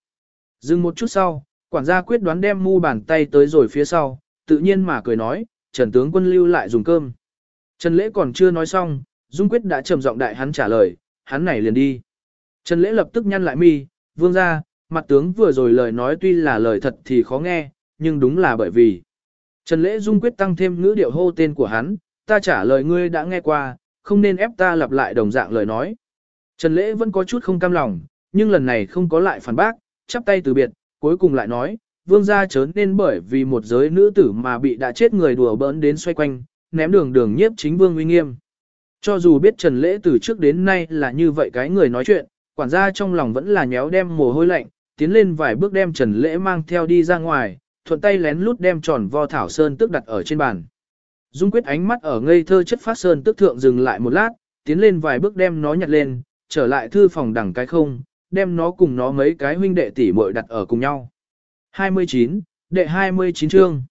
Dừng một chút sau, quản gia quyết đoán đem mu bàn tay tới rồi phía sau, tự nhiên mà cười nói, Trần tướng quân lưu lại dùng cơm. Trần Lễ còn chưa nói xong, Dung Quyết đã trầm giọng đại hắn trả lời, hắn này liền đi. Trần Lễ lập tức nhăn lại mi, vương ra, mặt tướng vừa rồi lời nói tuy là lời thật thì khó nghe, nhưng đúng là bởi vì. Trần Lễ Dung Quyết tăng thêm ngữ điệu hô tên của hắn, ta trả lời ngươi đã nghe qua, không nên ép ta lặp lại đồng dạng lời nói. Trần Lễ vẫn có chút không cam lòng, nhưng lần này không có lại phản bác, chắp tay từ biệt, cuối cùng lại nói, vương gia chớ nên bởi vì một giới nữ tử mà bị đã chết người đùa bỡn đến xoay quanh, ném đường đường nhiếp chính vương uy nghiêm. Cho dù biết Trần Lễ từ trước đến nay là như vậy cái người nói chuyện, quản gia trong lòng vẫn là nhéo đem mồ hôi lạnh, tiến lên vài bước đem Trần Lễ mang theo đi ra ngoài, thuận tay lén lút đem tròn vo thảo sơn tức đặt ở trên bàn. Dung quyết ánh mắt ở ngây thơ chất phát sơn tức thượng dừng lại một lát, tiến lên vài bước đem nó nhặt lên, trở lại thư phòng đằng cái không, đem nó cùng nó mấy cái huynh đệ tỷ muội đặt ở cùng nhau. 29, đệ 29 chương.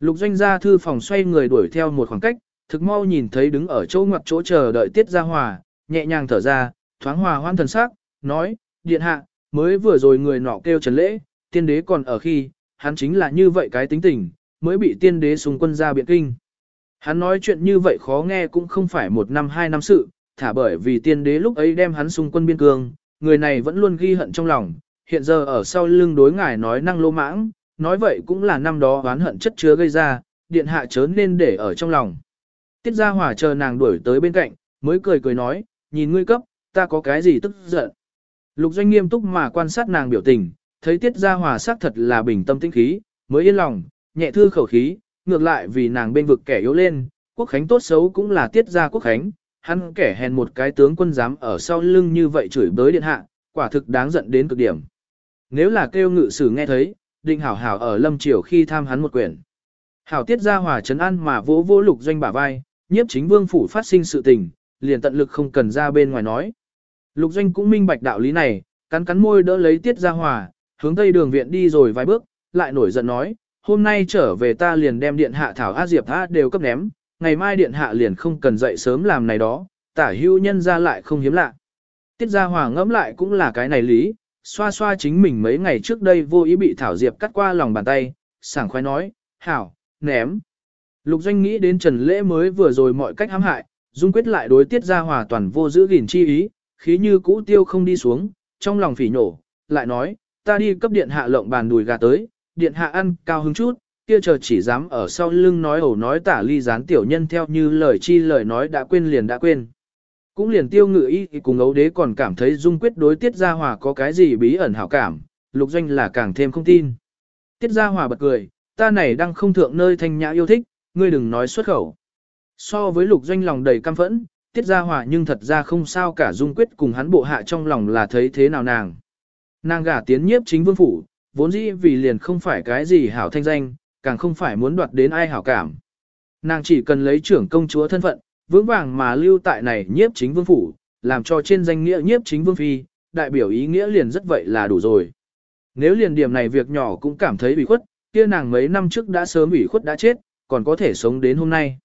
Lục doanh gia thư phòng xoay người đuổi theo một khoảng cách, thực mau nhìn thấy đứng ở chỗ ngoặt chỗ chờ đợi tiết gia hòa, nhẹ nhàng thở ra, thoáng hòa hoan thần sắc, nói, điện hạ, mới vừa rồi người nọ kêu trần lễ, tiên đế còn ở khi, hắn chính là như vậy cái tính tình, mới bị tiên đế xung quân ra biện kinh. Hắn nói chuyện như vậy khó nghe cũng không phải một năm hai năm sự, thả bởi vì tiên đế lúc ấy đem hắn xung quân biên cương, người này vẫn luôn ghi hận trong lòng, hiện giờ ở sau lưng đối ngài nói năng lô mãng, nói vậy cũng là năm đó oán hận chất chứa gây ra, điện hạ chớ nên để ở trong lòng. Tiết Gia Hòa chờ nàng đuổi tới bên cạnh, mới cười cười nói, nhìn ngươi cấp, ta có cái gì tức giận. Lục Doanh nghiêm túc mà quan sát nàng biểu tình, thấy Tiết Gia Hòa xác thật là bình tâm tĩnh khí, mới yên lòng, nhẹ thư khẩu khí, ngược lại vì nàng bên vực kẻ yếu lên, quốc khánh tốt xấu cũng là Tiết Gia quốc khánh, hắn kẻ hèn một cái tướng quân dám ở sau lưng như vậy chửi bới điện hạ, quả thực đáng giận đến cực điểm. Nếu là kêu ngự sử nghe thấy, định hảo hảo ở lâm triều khi tham hắn một quyển. Hảo tiết ra hòa trấn an mà vỗ vỗ lục doanh bả vai, nhiếp chính vương phủ phát sinh sự tình, liền tận lực không cần ra bên ngoài nói. Lục doanh cũng minh bạch đạo lý này, cắn cắn môi đỡ lấy tiết ra hòa, hướng tây đường viện đi rồi vài bước, lại nổi giận nói, hôm nay trở về ta liền đem điện hạ thảo A Diệp A đều cấp ném, ngày mai điện hạ liền không cần dậy sớm làm này đó, tả hưu nhân ra lại không hiếm lạ. Tiết gia hòa ngẫm lại cũng là cái này lý, xoa xoa chính mình mấy ngày trước đây vô ý bị Thảo Diệp cắt qua lòng bàn tay, sảng khoái nói, hảo, ném. Lục doanh nghĩ đến Trần Lễ mới vừa rồi mọi cách hãm hại, dung quyết lại đối tiết ra hòa toàn vô giữ gìn chi ý, khí như cũ tiêu không đi xuống, trong lòng phỉ nổ, lại nói, ta đi cấp điện hạ lộng bàn đùi gà tới, điện hạ ăn cao hứng chút, kia chờ chỉ dám ở sau lưng nói ẩu nói tả ly gián tiểu nhân theo như lời chi lời nói đã quên liền đã quên. Cũng liền tiêu ngự y cùng ấu đế còn cảm thấy dung quyết đối tiết gia hòa có cái gì bí ẩn hảo cảm, lục doanh là càng thêm không tin. Tiết gia hòa bật cười, ta này đang không thượng nơi thanh nhã yêu thích, ngươi đừng nói xuất khẩu. So với lục doanh lòng đầy căm phẫn, tiết gia hòa nhưng thật ra không sao cả dung quyết cùng hắn bộ hạ trong lòng là thấy thế nào nàng. Nàng gả tiến nhiếp chính vương phủ, vốn dĩ vì liền không phải cái gì hảo thanh danh, càng không phải muốn đoạt đến ai hảo cảm. Nàng chỉ cần lấy trưởng công chúa thân phận, vững vàng mà lưu tại này nhiếp chính vương phủ, làm cho trên danh nghĩa nhiếp chính vương phi, đại biểu ý nghĩa liền rất vậy là đủ rồi. Nếu liền điểm này việc nhỏ cũng cảm thấy bị khuất, kia nàng mấy năm trước đã sớm ủy khuất đã chết, còn có thể sống đến hôm nay.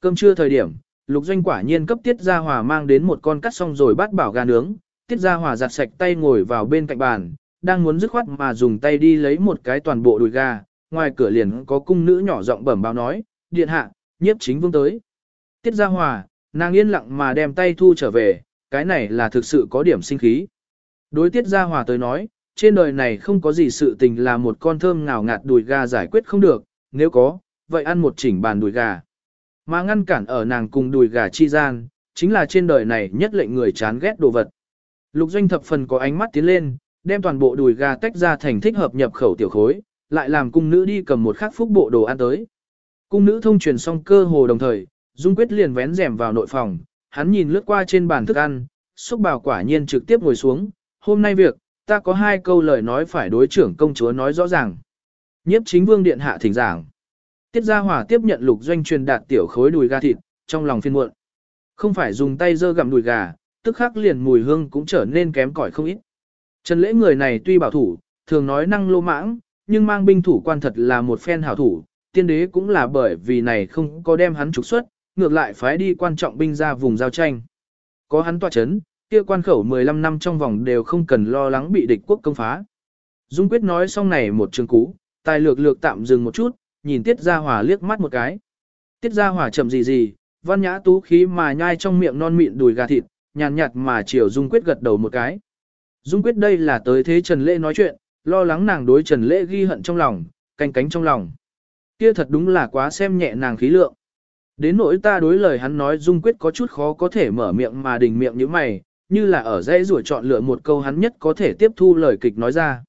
Cơm trưa thời điểm, lục doanh quả nhiên cấp tiết gia hòa mang đến một con cắt xong rồi bắt bảo gà nướng, tiết gia hòa giặt sạch tay ngồi vào bên cạnh bàn, đang muốn dứt khoát mà dùng tay đi lấy một cái toàn bộ đùi gà, ngoài cửa liền có cung nữ nhỏ giọng bẩm báo nói, điện hạ, nhiếp chính vương tới. Tiết gia hòa, nàng yên lặng mà đem tay thu trở về, cái này là thực sự có điểm sinh khí. Đối tiết gia hòa tới nói, trên đời này không có gì sự tình là một con thơm ngào ngạt đùi gà giải quyết không được, nếu có, vậy ăn một chỉnh bàn đùi gà. Mà ngăn cản ở nàng cùng đùi gà chi gian, chính là trên đời này nhất lệnh người chán ghét đồ vật. Lục doanh thập phần có ánh mắt tiến lên, đem toàn bộ đùi gà tách ra thành thích hợp nhập khẩu tiểu khối, lại làm cung nữ đi cầm một khắc phúc bộ đồ ăn tới. Cung nữ thông truyền xong cơ hồ đồng thời, Dung Quyết liền vén rèm vào nội phòng, hắn nhìn lướt qua trên bàn thức ăn, xúc bào quả nhiên trực tiếp ngồi xuống, hôm nay việc, ta có hai câu lời nói phải đối trưởng công chúa nói rõ ràng. Nhiếp chính vương điện hạ thỉnh giảng. Tiết Gia Hòa tiếp nhận lục doanh truyền đạt tiểu khối đùi gà thịt, trong lòng phiên muộn. Không phải dùng tay dơ gặm đùi gà, tức khắc liền mùi hương cũng trở nên kém cỏi không ít. Trần lễ người này tuy bảo thủ, thường nói năng lô mãng, nhưng mang binh thủ quan thật là một phen hảo thủ, tiên đế cũng là bởi vì này không có đem hắn trục xuất, ngược lại phái đi quan trọng binh ra vùng giao tranh. Có hắn tọa chấn, kia quan khẩu 15 năm trong vòng đều không cần lo lắng bị địch quốc công phá. Dung Quyết nói xong này một trường cú, tài lược lược tạm dừng một chút, nhìn Tiết Gia Hòa liếc mắt một cái. Tiết Gia Hòa chậm gì gì, văn nhã tú khí mà nhai trong miệng non mịn đùi gà thịt, nhàn nhạt mà chiều Dung Quyết gật đầu một cái. Dung Quyết đây là tới thế Trần Lễ nói chuyện, lo lắng nàng đối Trần Lễ ghi hận trong lòng, canh cánh trong lòng. Kia thật đúng là quá xem nhẹ nàng khí lượng. Đến nỗi ta đối lời hắn nói Dung Quyết có chút khó có thể mở miệng mà đình miệng như mày, như là ở dãy rủi chọn lựa một câu hắn nhất có thể tiếp thu lời kịch nói ra.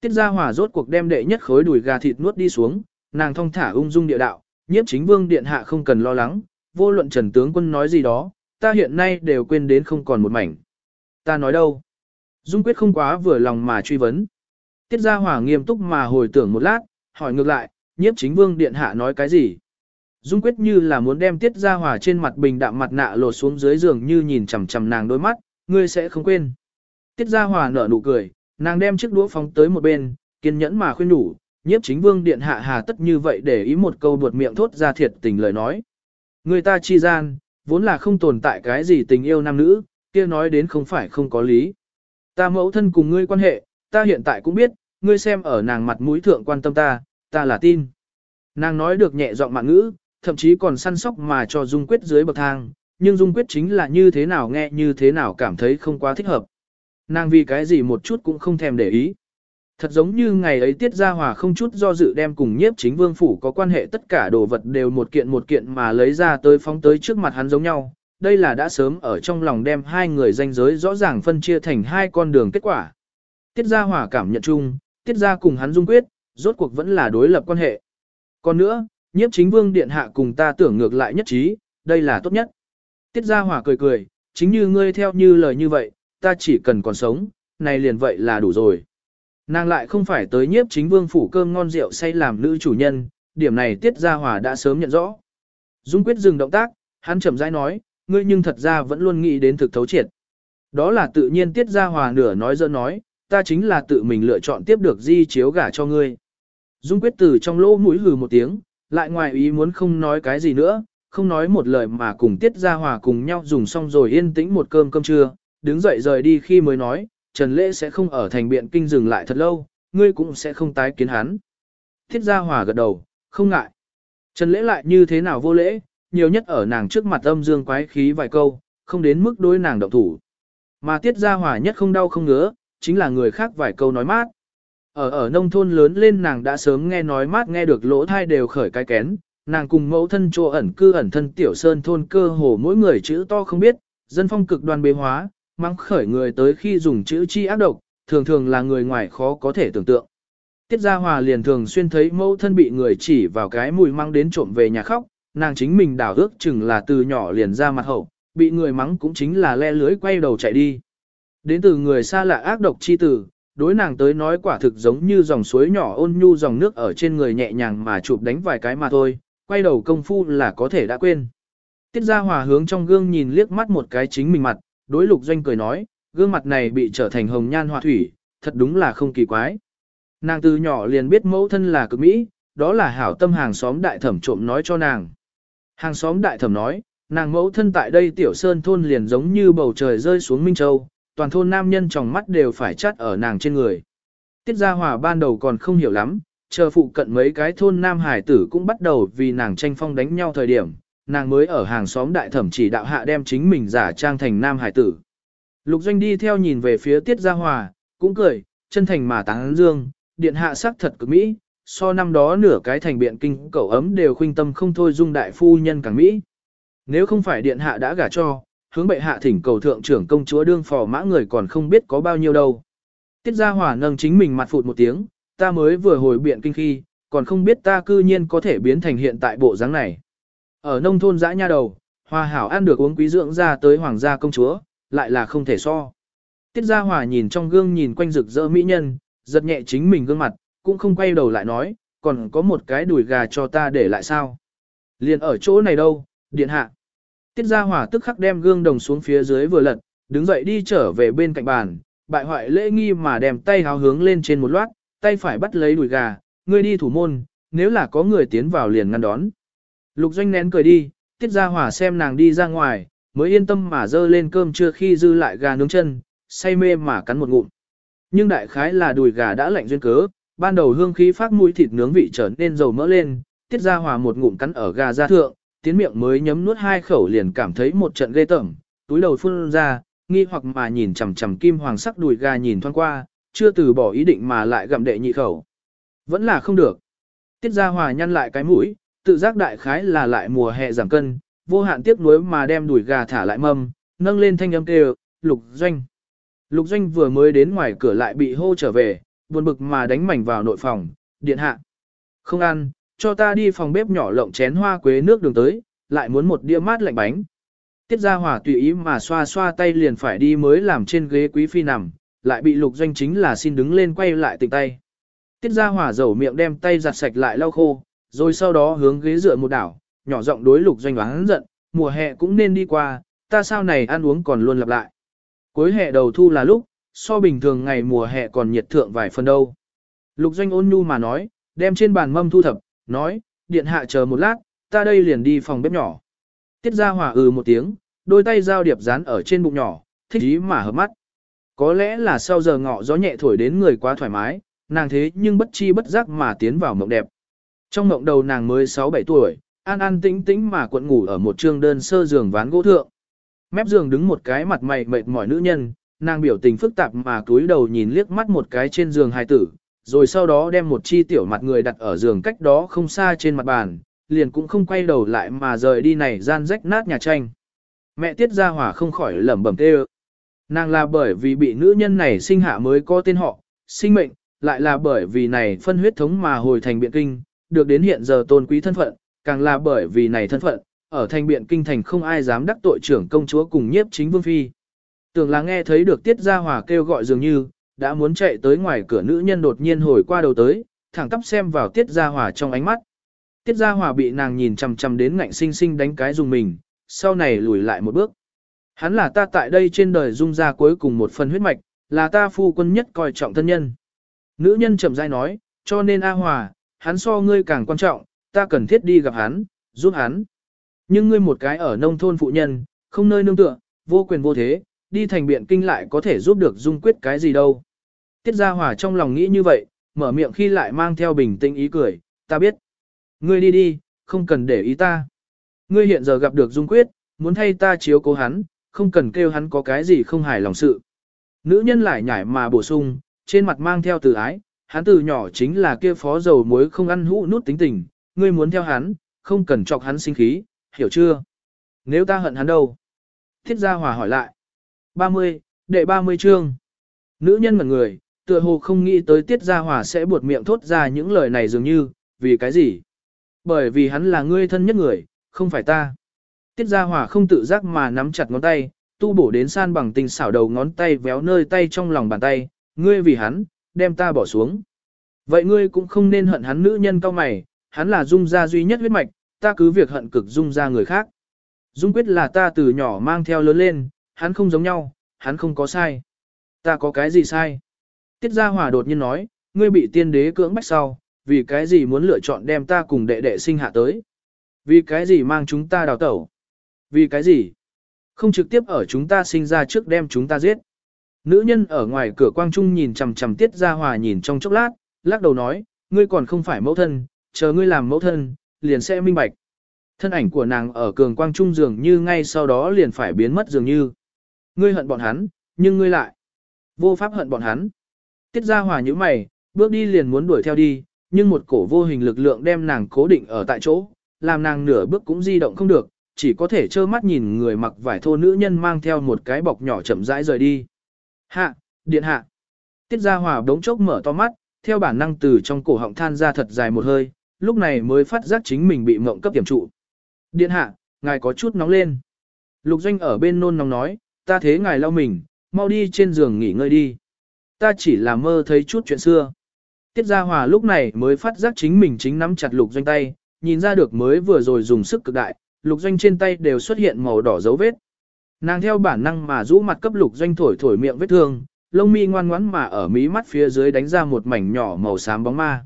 Tiết Gia Hòa rốt cuộc đem đệ nhất khối đùi gà thịt nuốt đi xuống, nàng thong thả ung dung địa đạo, nhiếp chính vương điện hạ không cần lo lắng, vô luận trần tướng quân nói gì đó, ta hiện nay đều quên đến không còn một mảnh. Ta nói đâu? Dung quyết không quá vừa lòng mà truy vấn. Tiết Gia Hòa nghiêm túc mà hồi tưởng một lát, hỏi ngược lại, nhiếp chính vương điện hạ nói cái gì? Dung quyết như là muốn đem Tiết Gia Hòa trên mặt bình đạm mặt nạ lột xuống dưới giường như nhìn chằm chằm nàng đôi mắt, ngươi sẽ không quên. Tiết Gia Hòa nở nụ cười, nàng đem chiếc đũa phóng tới một bên, kiên nhẫn mà khuyên nhủ, nhiếp chính vương điện hạ hà tất như vậy để ý một câu buột miệng thốt ra thiệt tình lời nói. Người ta chi gian, vốn là không tồn tại cái gì tình yêu nam nữ, kia nói đến không phải không có lý. Ta mẫu thân cùng ngươi quan hệ, ta hiện tại cũng biết, ngươi xem ở nàng mặt mũi thượng quan tâm ta, ta là tin. Nàng nói được nhẹ giọng mạng ngữ, thậm chí còn săn sóc mà cho Dung Quyết dưới bậc thang, nhưng Dung Quyết chính là như thế nào nghe như thế nào cảm thấy không quá thích hợp. Nàng vì cái gì một chút cũng không thèm để ý. Thật giống như ngày ấy Tiết Gia Hòa không chút do dự đem cùng nhiếp chính vương phủ có quan hệ tất cả đồ vật đều một kiện một kiện mà lấy ra tới phóng tới trước mặt hắn giống nhau. Đây là đã sớm ở trong lòng đem hai người danh giới rõ ràng phân chia thành hai con đường kết quả. Tiết Gia Hòa cảm nhận chung, Tiết Gia cùng hắn dung quyết, rốt cuộc vẫn là đối lập quan hệ. Còn nữa, nhiếp chính vương điện hạ cùng ta tưởng ngược lại nhất trí, đây là tốt nhất. Tiết Gia Hòa cười cười, chính như ngươi theo như lời như vậy, ta chỉ cần còn sống, này liền vậy là đủ rồi. Nàng lại không phải tới nhiếp chính vương phủ cơm ngon rượu say làm nữ chủ nhân, điểm này Tiết Gia Hòa đã sớm nhận rõ. Dung quyết dừng động tác, hắn chậm rãi nói, ngươi nhưng thật ra vẫn luôn nghĩ đến thực thấu triệt. Đó là tự nhiên Tiết Gia Hòa nửa nói dơ nói, ta chính là tự mình lựa chọn tiếp được di chiếu gả cho ngươi. Dung quyết từ trong lỗ mũi hừ một tiếng, lại ngoài ý muốn không nói cái gì nữa, không nói một lời mà cùng Tiết Gia Hòa cùng nhau dùng xong rồi yên tĩnh một cơm cơm trưa, đứng dậy rời đi khi mới nói, Trần Lễ sẽ không ở thành biện kinh dừng lại thật lâu, ngươi cũng sẽ không tái kiến hắn. Tiết gia hòa gật đầu, không ngại. Trần Lễ lại như thế nào vô lễ, nhiều nhất ở nàng trước mặt âm dương quái khí vài câu, không đến mức đối nàng động thủ. Mà tiết gia hòa nhất không đau không ngứa, chính là người khác vài câu nói mát. Ở ở nông thôn lớn lên nàng đã sớm nghe nói mát nghe được lỗ thai đều khởi cái kén, nàng cùng mẫu thân chỗ ẩn cư ẩn thân tiểu sơn thôn cơ hồ mỗi người chữ to không biết, dân phong cực đoan bế hóa, mang khởi người tới khi dùng chữ chi ác độc, thường thường là người ngoài khó có thể tưởng tượng. Tiết Gia Hòa liền thường xuyên thấy mẫu thân bị người chỉ vào cái mùi mang đến trộm về nhà khóc, nàng chính mình đảo ước chừng là từ nhỏ liền ra mặt hậu, bị người mắng cũng chính là le lưới quay đầu chạy đi. Đến từ người xa lạ ác độc chi tử, đối nàng tới nói quả thực giống như dòng suối nhỏ ôn nhu dòng nước ở trên người nhẹ nhàng mà chụp đánh vài cái mà thôi, quay đầu công phu là có thể đã quên. Tiết Gia Hòa hướng trong gương nhìn liếc mắt một cái chính mình mặt, đối lục doanh cười nói, gương mặt này bị trở thành hồng nhan hòa thủy, thật đúng là không kỳ quái. Nàng từ nhỏ liền biết mẫu thân là cực Mỹ, đó là hảo tâm hàng xóm đại thẩm trộm nói cho nàng. Hàng xóm đại thẩm nói, nàng mẫu thân tại đây tiểu sơn thôn liền giống như bầu trời rơi xuống Minh Châu, toàn thôn nam nhân trong mắt đều phải chắt ở nàng trên người. Tiết Gia Hòa ban đầu còn không hiểu lắm, chờ phụ cận mấy cái thôn nam hải tử cũng bắt đầu vì nàng tranh phong đánh nhau thời điểm, nàng mới ở hàng xóm đại thẩm chỉ đạo hạ đem chính mình giả trang thành nam hải tử. Lục Doanh đi theo nhìn về phía Tiết Gia Hòa, cũng cười, chân thành mà tán dương, điện hạ sắc thật cực mỹ, so năm đó nửa cái thành biện kinh cậu ấm đều khuynh tâm không thôi dung đại phu nhân càng mỹ. Nếu không phải điện hạ đã gả cho, hướng bệ hạ thỉnh cầu thượng trưởng công chúa đương phò mã người còn không biết có bao nhiêu đâu. Tiết Gia hỏa nâng chính mình mặt phụt một tiếng, ta mới vừa hồi biện kinh khi, còn không biết ta cư nhiên có thể biến thành hiện tại bộ dáng này. Ở nông thôn dã nha đầu, Hòa hảo ăn được uống quý dưỡng ra tới hoàng gia công chúa, lại là không thể so. Tiết Gia hỏa nhìn trong gương nhìn quanh rực rỡ mỹ nhân, giật nhẹ chính mình gương mặt, cũng không quay đầu lại nói, còn có một cái đùi gà cho ta để lại sao. Liền ở chỗ này đâu, điện hạ. Tiết Gia Hòa tức khắc đem gương đồng xuống phía dưới vừa lật, đứng dậy đi trở về bên cạnh bàn, bại hoại lễ nghi mà đem tay háo hướng lên trên một loát, tay phải bắt lấy đùi gà, ngươi đi thủ môn, nếu là có người tiến vào liền ngăn đón. Lục doanh nén cười đi, Tiết Gia Hòa xem nàng đi ra ngoài, mới yên tâm mà dơ lên cơm trưa khi dư lại gà nướng chân, say mê mà cắn một ngụm. Nhưng đại khái là đùi gà đã lạnh duyên cớ, ban đầu hương khí phát mũi thịt nướng vị trở nên dầu mỡ lên, tiết Gia hòa một ngụm cắn ở gà ra thượng, tiến miệng mới nhấm nuốt hai khẩu liền cảm thấy một trận ghê tởm, túi đầu phun ra, nghi hoặc mà nhìn chằm chằm kim hoàng sắc đùi gà nhìn thoáng qua, chưa từ bỏ ý định mà lại gặm đệ nhị khẩu. Vẫn là không được. Tiết ra hòa nhăn lại cái mũi, tự giác đại khái là lại mùa hè giảm cân, vô hạn tiếc nuối mà đem đùi gà thả lại mâm, nâng lên thanh âm kêu, lục doanh. Lục doanh vừa mới đến ngoài cửa lại bị hô trở về, buồn bực mà đánh mảnh vào nội phòng, điện hạ. Không ăn, cho ta đi phòng bếp nhỏ lộng chén hoa quế nước đường tới, lại muốn một đĩa mát lạnh bánh. Tiết Gia Hòa tùy ý mà xoa xoa tay liền phải đi mới làm trên ghế quý phi nằm, lại bị lục doanh chính là xin đứng lên quay lại tỉnh tay. Tiết Gia Hòa dầu miệng đem tay giặt sạch lại lau khô, rồi sau đó hướng ghế dựa một đảo, nhỏ giọng đối lục doanh hắn giận, mùa hè cũng nên đi qua, ta sao này ăn uống còn luôn lặp lại. Cuối hè đầu thu là lúc, so bình thường ngày mùa hè còn nhiệt thượng vài phần đâu. Lục doanh ôn nhu mà nói, đem trên bàn mâm thu thập, nói, điện hạ chờ một lát, ta đây liền đi phòng bếp nhỏ. Tiết ra hỏa ừ một tiếng, đôi tay giao điệp dán ở trên bụng nhỏ, thích ý mà hợp mắt. Có lẽ là sau giờ ngọ gió nhẹ thổi đến người quá thoải mái, nàng thế nhưng bất chi bất giác mà tiến vào mộng đẹp. Trong mộng đầu nàng mới 6-7 tuổi, an an tĩnh tĩnh mà cuộn ngủ ở một trương đơn sơ giường ván gỗ thượng. Mép giường đứng một cái mặt mày mệt mỏi nữ nhân, nàng biểu tình phức tạp mà cúi đầu nhìn liếc mắt một cái trên giường hài tử, rồi sau đó đem một chi tiểu mặt người đặt ở giường cách đó không xa trên mặt bàn, liền cũng không quay đầu lại mà rời đi này gian rách nát nhà tranh. Mẹ tiết Gia hỏa không khỏi lẩm bẩm tê Nàng là bởi vì bị nữ nhân này sinh hạ mới có tên họ, sinh mệnh, lại là bởi vì này phân huyết thống mà hồi thành biện kinh, được đến hiện giờ tôn quý thân phận, càng là bởi vì này thân phận, ở thành biện kinh thành không ai dám đắc tội trưởng công chúa cùng nhiếp chính vương phi. Tưởng là nghe thấy được tiết gia hòa kêu gọi dường như, đã muốn chạy tới ngoài cửa nữ nhân đột nhiên hồi qua đầu tới, thẳng tắp xem vào tiết gia hòa trong ánh mắt. Tiết gia hòa bị nàng nhìn chằm chằm đến ngạnh sinh sinh đánh cái dùng mình, sau này lùi lại một bước. Hắn là ta tại đây trên đời dung ra cuối cùng một phần huyết mạch, là ta phu quân nhất coi trọng thân nhân. Nữ nhân chậm rãi nói, cho nên A Hòa, hắn so ngươi càng quan trọng, ta cần thiết đi gặp hắn, giúp hắn. Nhưng ngươi một cái ở nông thôn phụ nhân, không nơi nương tựa, vô quyền vô thế, đi thành biện kinh lại có thể giúp được dung quyết cái gì đâu. Tiết Gia Hòa trong lòng nghĩ như vậy, mở miệng khi lại mang theo bình tĩnh ý cười, ta biết. Ngươi đi đi, không cần để ý ta. Ngươi hiện giờ gặp được dung quyết, muốn thay ta chiếu cố hắn, không cần kêu hắn có cái gì không hài lòng sự. Nữ nhân lại nhảy mà bổ sung, trên mặt mang theo từ ái, hắn từ nhỏ chính là kia phó dầu muối không ăn hũ nút tính tình, ngươi muốn theo hắn, không cần chọc hắn sinh khí, hiểu chưa? Nếu ta hận hắn đâu? Thiết gia hòa hỏi lại. 30, đệ 30 chương. Nữ nhân ngẩn người, tựa hồ không nghĩ tới tiết gia hòa sẽ buột miệng thốt ra những lời này dường như, vì cái gì? Bởi vì hắn là ngươi thân nhất người, không phải ta. Tiết gia hòa không tự giác mà nắm chặt ngón tay, tu bổ đến san bằng tình xảo đầu ngón tay véo nơi tay trong lòng bàn tay, ngươi vì hắn, đem ta bỏ xuống. Vậy ngươi cũng không nên hận hắn nữ nhân cao mày, hắn là dung gia duy nhất huyết mạch, ta cứ việc hận cực dung gia người khác. Dung quyết là ta từ nhỏ mang theo lớn lên, hắn không giống nhau, hắn không có sai. Ta có cái gì sai? Tiết Gia Hòa đột nhiên nói, ngươi bị tiên đế cưỡng bách sau, vì cái gì muốn lựa chọn đem ta cùng đệ đệ sinh hạ tới? Vì cái gì mang chúng ta đào tẩu? Vì cái gì? Không trực tiếp ở chúng ta sinh ra trước đem chúng ta giết. Nữ nhân ở ngoài cửa quang trung nhìn chằm chằm Tiết Gia Hòa nhìn trong chốc lát, lắc đầu nói, ngươi còn không phải mẫu thân, chờ ngươi làm mẫu thân, liền sẽ minh bạch. Thân ảnh của nàng ở cường quang trung dường như ngay sau đó liền phải biến mất dường như. Ngươi hận bọn hắn, nhưng ngươi lại vô pháp hận bọn hắn. Tiết Gia Hòa như mày, bước đi liền muốn đuổi theo đi, nhưng một cổ vô hình lực lượng đem nàng cố định ở tại chỗ, làm nàng nửa bước cũng di động không được, chỉ có thể trơ mắt nhìn người mặc vải thô nữ nhân mang theo một cái bọc nhỏ chậm rãi rời đi. Hạ, điện hạ. Tiết Gia Hòa đống chốc mở to mắt, theo bản năng từ trong cổ họng than ra thật dài một hơi, lúc này mới phát giác chính mình bị mộng cấp tiềm trụ. Điện hạ, ngài có chút nóng lên. Lục doanh ở bên nôn nóng nói, ta thế ngài lau mình, mau đi trên giường nghỉ ngơi đi. Ta chỉ là mơ thấy chút chuyện xưa. Tiết Gia Hòa lúc này mới phát giác chính mình chính nắm chặt lục doanh tay, nhìn ra được mới vừa rồi dùng sức cực đại, lục doanh trên tay đều xuất hiện màu đỏ dấu vết. Nàng theo bản năng mà rũ mặt cấp lục doanh thổi thổi miệng vết thương, lông mi ngoan ngoãn mà ở mí mắt phía dưới đánh ra một mảnh nhỏ màu xám bóng ma.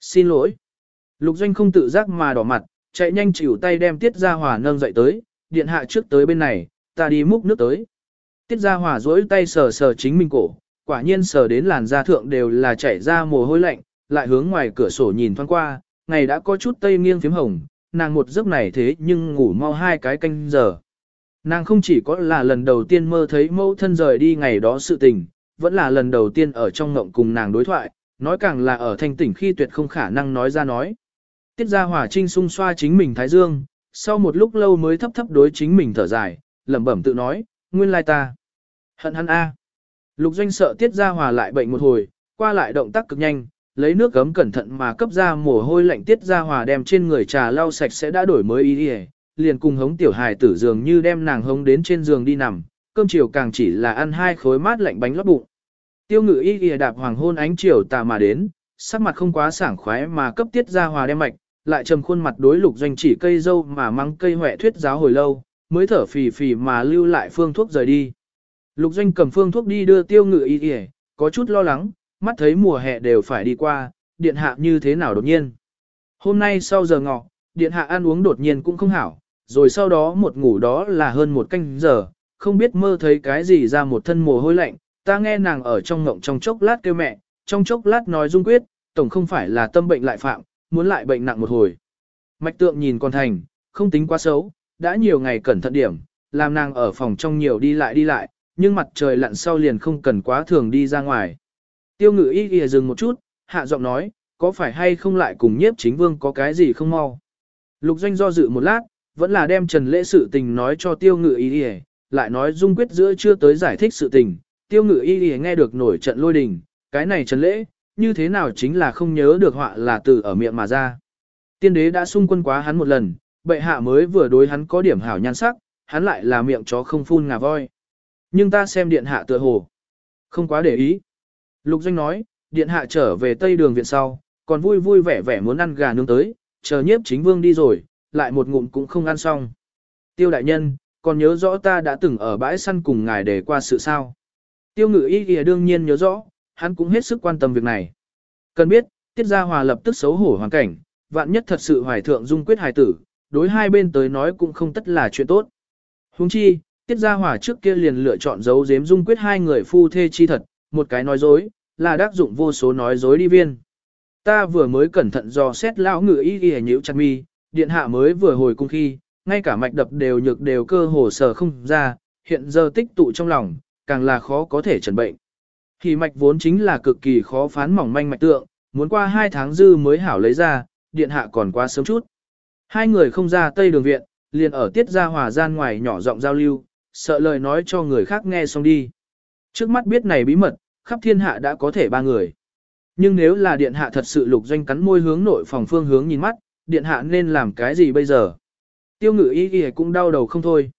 Xin lỗi. Lục doanh không tự giác mà đỏ mặt, chạy nhanh chịu tay đem Tiết Gia Hòa nâng dậy tới, điện hạ trước tới bên này, ta đi múc nước tới. Tiết Gia Hòa duỗi tay sờ sờ chính mình cổ, quả nhiên sờ đến làn da thượng đều là chảy ra mồ hôi lạnh, lại hướng ngoài cửa sổ nhìn thoáng qua, ngày đã có chút tây nghiêng phím hồng, nàng một giấc này thế nhưng ngủ mau hai cái canh giờ. Nàng không chỉ có là lần đầu tiên mơ thấy mẫu thân rời đi ngày đó sự tình, vẫn là lần đầu tiên ở trong ngộng cùng nàng đối thoại, nói càng là ở thanh tỉnh khi tuyệt không khả năng nói ra nói. Tiết ra hỏa trinh sung xoa chính mình thái dương, sau một lúc lâu mới thấp thấp đối chính mình thở dài, lẩm bẩm tự nói, nguyên lai ta. Hận hắn A. Lục doanh sợ tiết ra hòa lại bệnh một hồi, qua lại động tác cực nhanh, lấy nước gấm cẩn thận mà cấp ra mồ hôi lạnh tiết ra hòa đem trên người trà lau sạch sẽ đã đổi mới ý đi liền cùng hống tiểu hài tử giường như đem nàng hống đến trên giường đi nằm, cơm chiều càng chỉ là ăn hai khối mát lạnh bánh lót bụng. Tiêu ngự y y đạp hoàng hôn ánh chiều tà mà đến, sắc mặt không quá sảng khoái mà cấp tiết ra hòa đem mạch, lại trầm khuôn mặt đối lục doanh chỉ cây dâu mà mắng cây huệ thuyết giáo hồi lâu, mới thở phì phì mà lưu lại phương thuốc rời đi. Lục doanh cầm phương thuốc đi đưa tiêu ngự y y, có chút lo lắng, mắt thấy mùa hè đều phải đi qua, điện hạ như thế nào đột nhiên. Hôm nay sau giờ ngọ, điện hạ ăn uống đột nhiên cũng không hảo, rồi sau đó một ngủ đó là hơn một canh giờ, không biết mơ thấy cái gì ra một thân mồ hôi lạnh, ta nghe nàng ở trong ngộng trong chốc lát kêu mẹ, trong chốc lát nói dung quyết, tổng không phải là tâm bệnh lại phạm, muốn lại bệnh nặng một hồi. Mạch tượng nhìn con thành, không tính quá xấu, đã nhiều ngày cẩn thận điểm, làm nàng ở phòng trong nhiều đi lại đi lại, nhưng mặt trời lặn sau liền không cần quá thường đi ra ngoài. Tiêu ngự y ghi dừng một chút, hạ giọng nói, có phải hay không lại cùng nhiếp chính vương có cái gì không mau. Lục doanh do dự một lát, vẫn là đem trần lễ sự tình nói cho tiêu ngự y ghi lại nói dung quyết giữa chưa tới giải thích sự tình. Tiêu ngự y ghi nghe được nổi trận lôi đình, cái này trần lễ, như thế nào chính là không nhớ được họa là từ ở miệng mà ra. Tiên đế đã xung quân quá hắn một lần, bệ hạ mới vừa đối hắn có điểm hảo nhan sắc, hắn lại là miệng chó không phun ngà voi. Nhưng ta xem điện hạ tựa hồ. Không quá để ý. Lục Doanh nói, điện hạ trở về tây đường viện sau, còn vui vui vẻ vẻ muốn ăn gà nướng tới, chờ nhiếp chính vương đi rồi, lại một ngụm cũng không ăn xong. Tiêu đại nhân, còn nhớ rõ ta đã từng ở bãi săn cùng ngài để qua sự sao. Tiêu ngự y kìa đương nhiên nhớ rõ, hắn cũng hết sức quan tâm việc này. Cần biết, tiết gia hòa lập tức xấu hổ hoàn cảnh, vạn nhất thật sự hoài thượng dung quyết hài tử, đối hai bên tới nói cũng không tất là chuyện tốt. Huống chi, tiết gia hòa trước kia liền lựa chọn giấu giếm dung quyết hai người phu thê chi thật, một cái nói dối, là đắc dụng vô số nói dối đi viên. Ta vừa mới cẩn thận dò xét lão ngự y y nhíu chặt mi, điện hạ mới vừa hồi cung khi, ngay cả mạch đập đều nhược đều cơ hồ sở không ra, hiện giờ tích tụ trong lòng, càng là khó có thể trần bệnh. Thì mạch vốn chính là cực kỳ khó phán mỏng manh mạch tượng, muốn qua hai tháng dư mới hảo lấy ra, điện hạ còn quá sớm chút. Hai người không ra tây đường viện, liền ở tiết gia hòa gian ngoài nhỏ rộng giao lưu, sợ lời nói cho người khác nghe xong đi. Trước mắt biết này bí mật, khắp thiên hạ đã có thể ba người. Nhưng nếu là điện hạ thật sự lục doanh cắn môi hướng nội phòng phương hướng nhìn mắt, điện hạ nên làm cái gì bây giờ? Tiêu ngự ý y cũng đau đầu không thôi.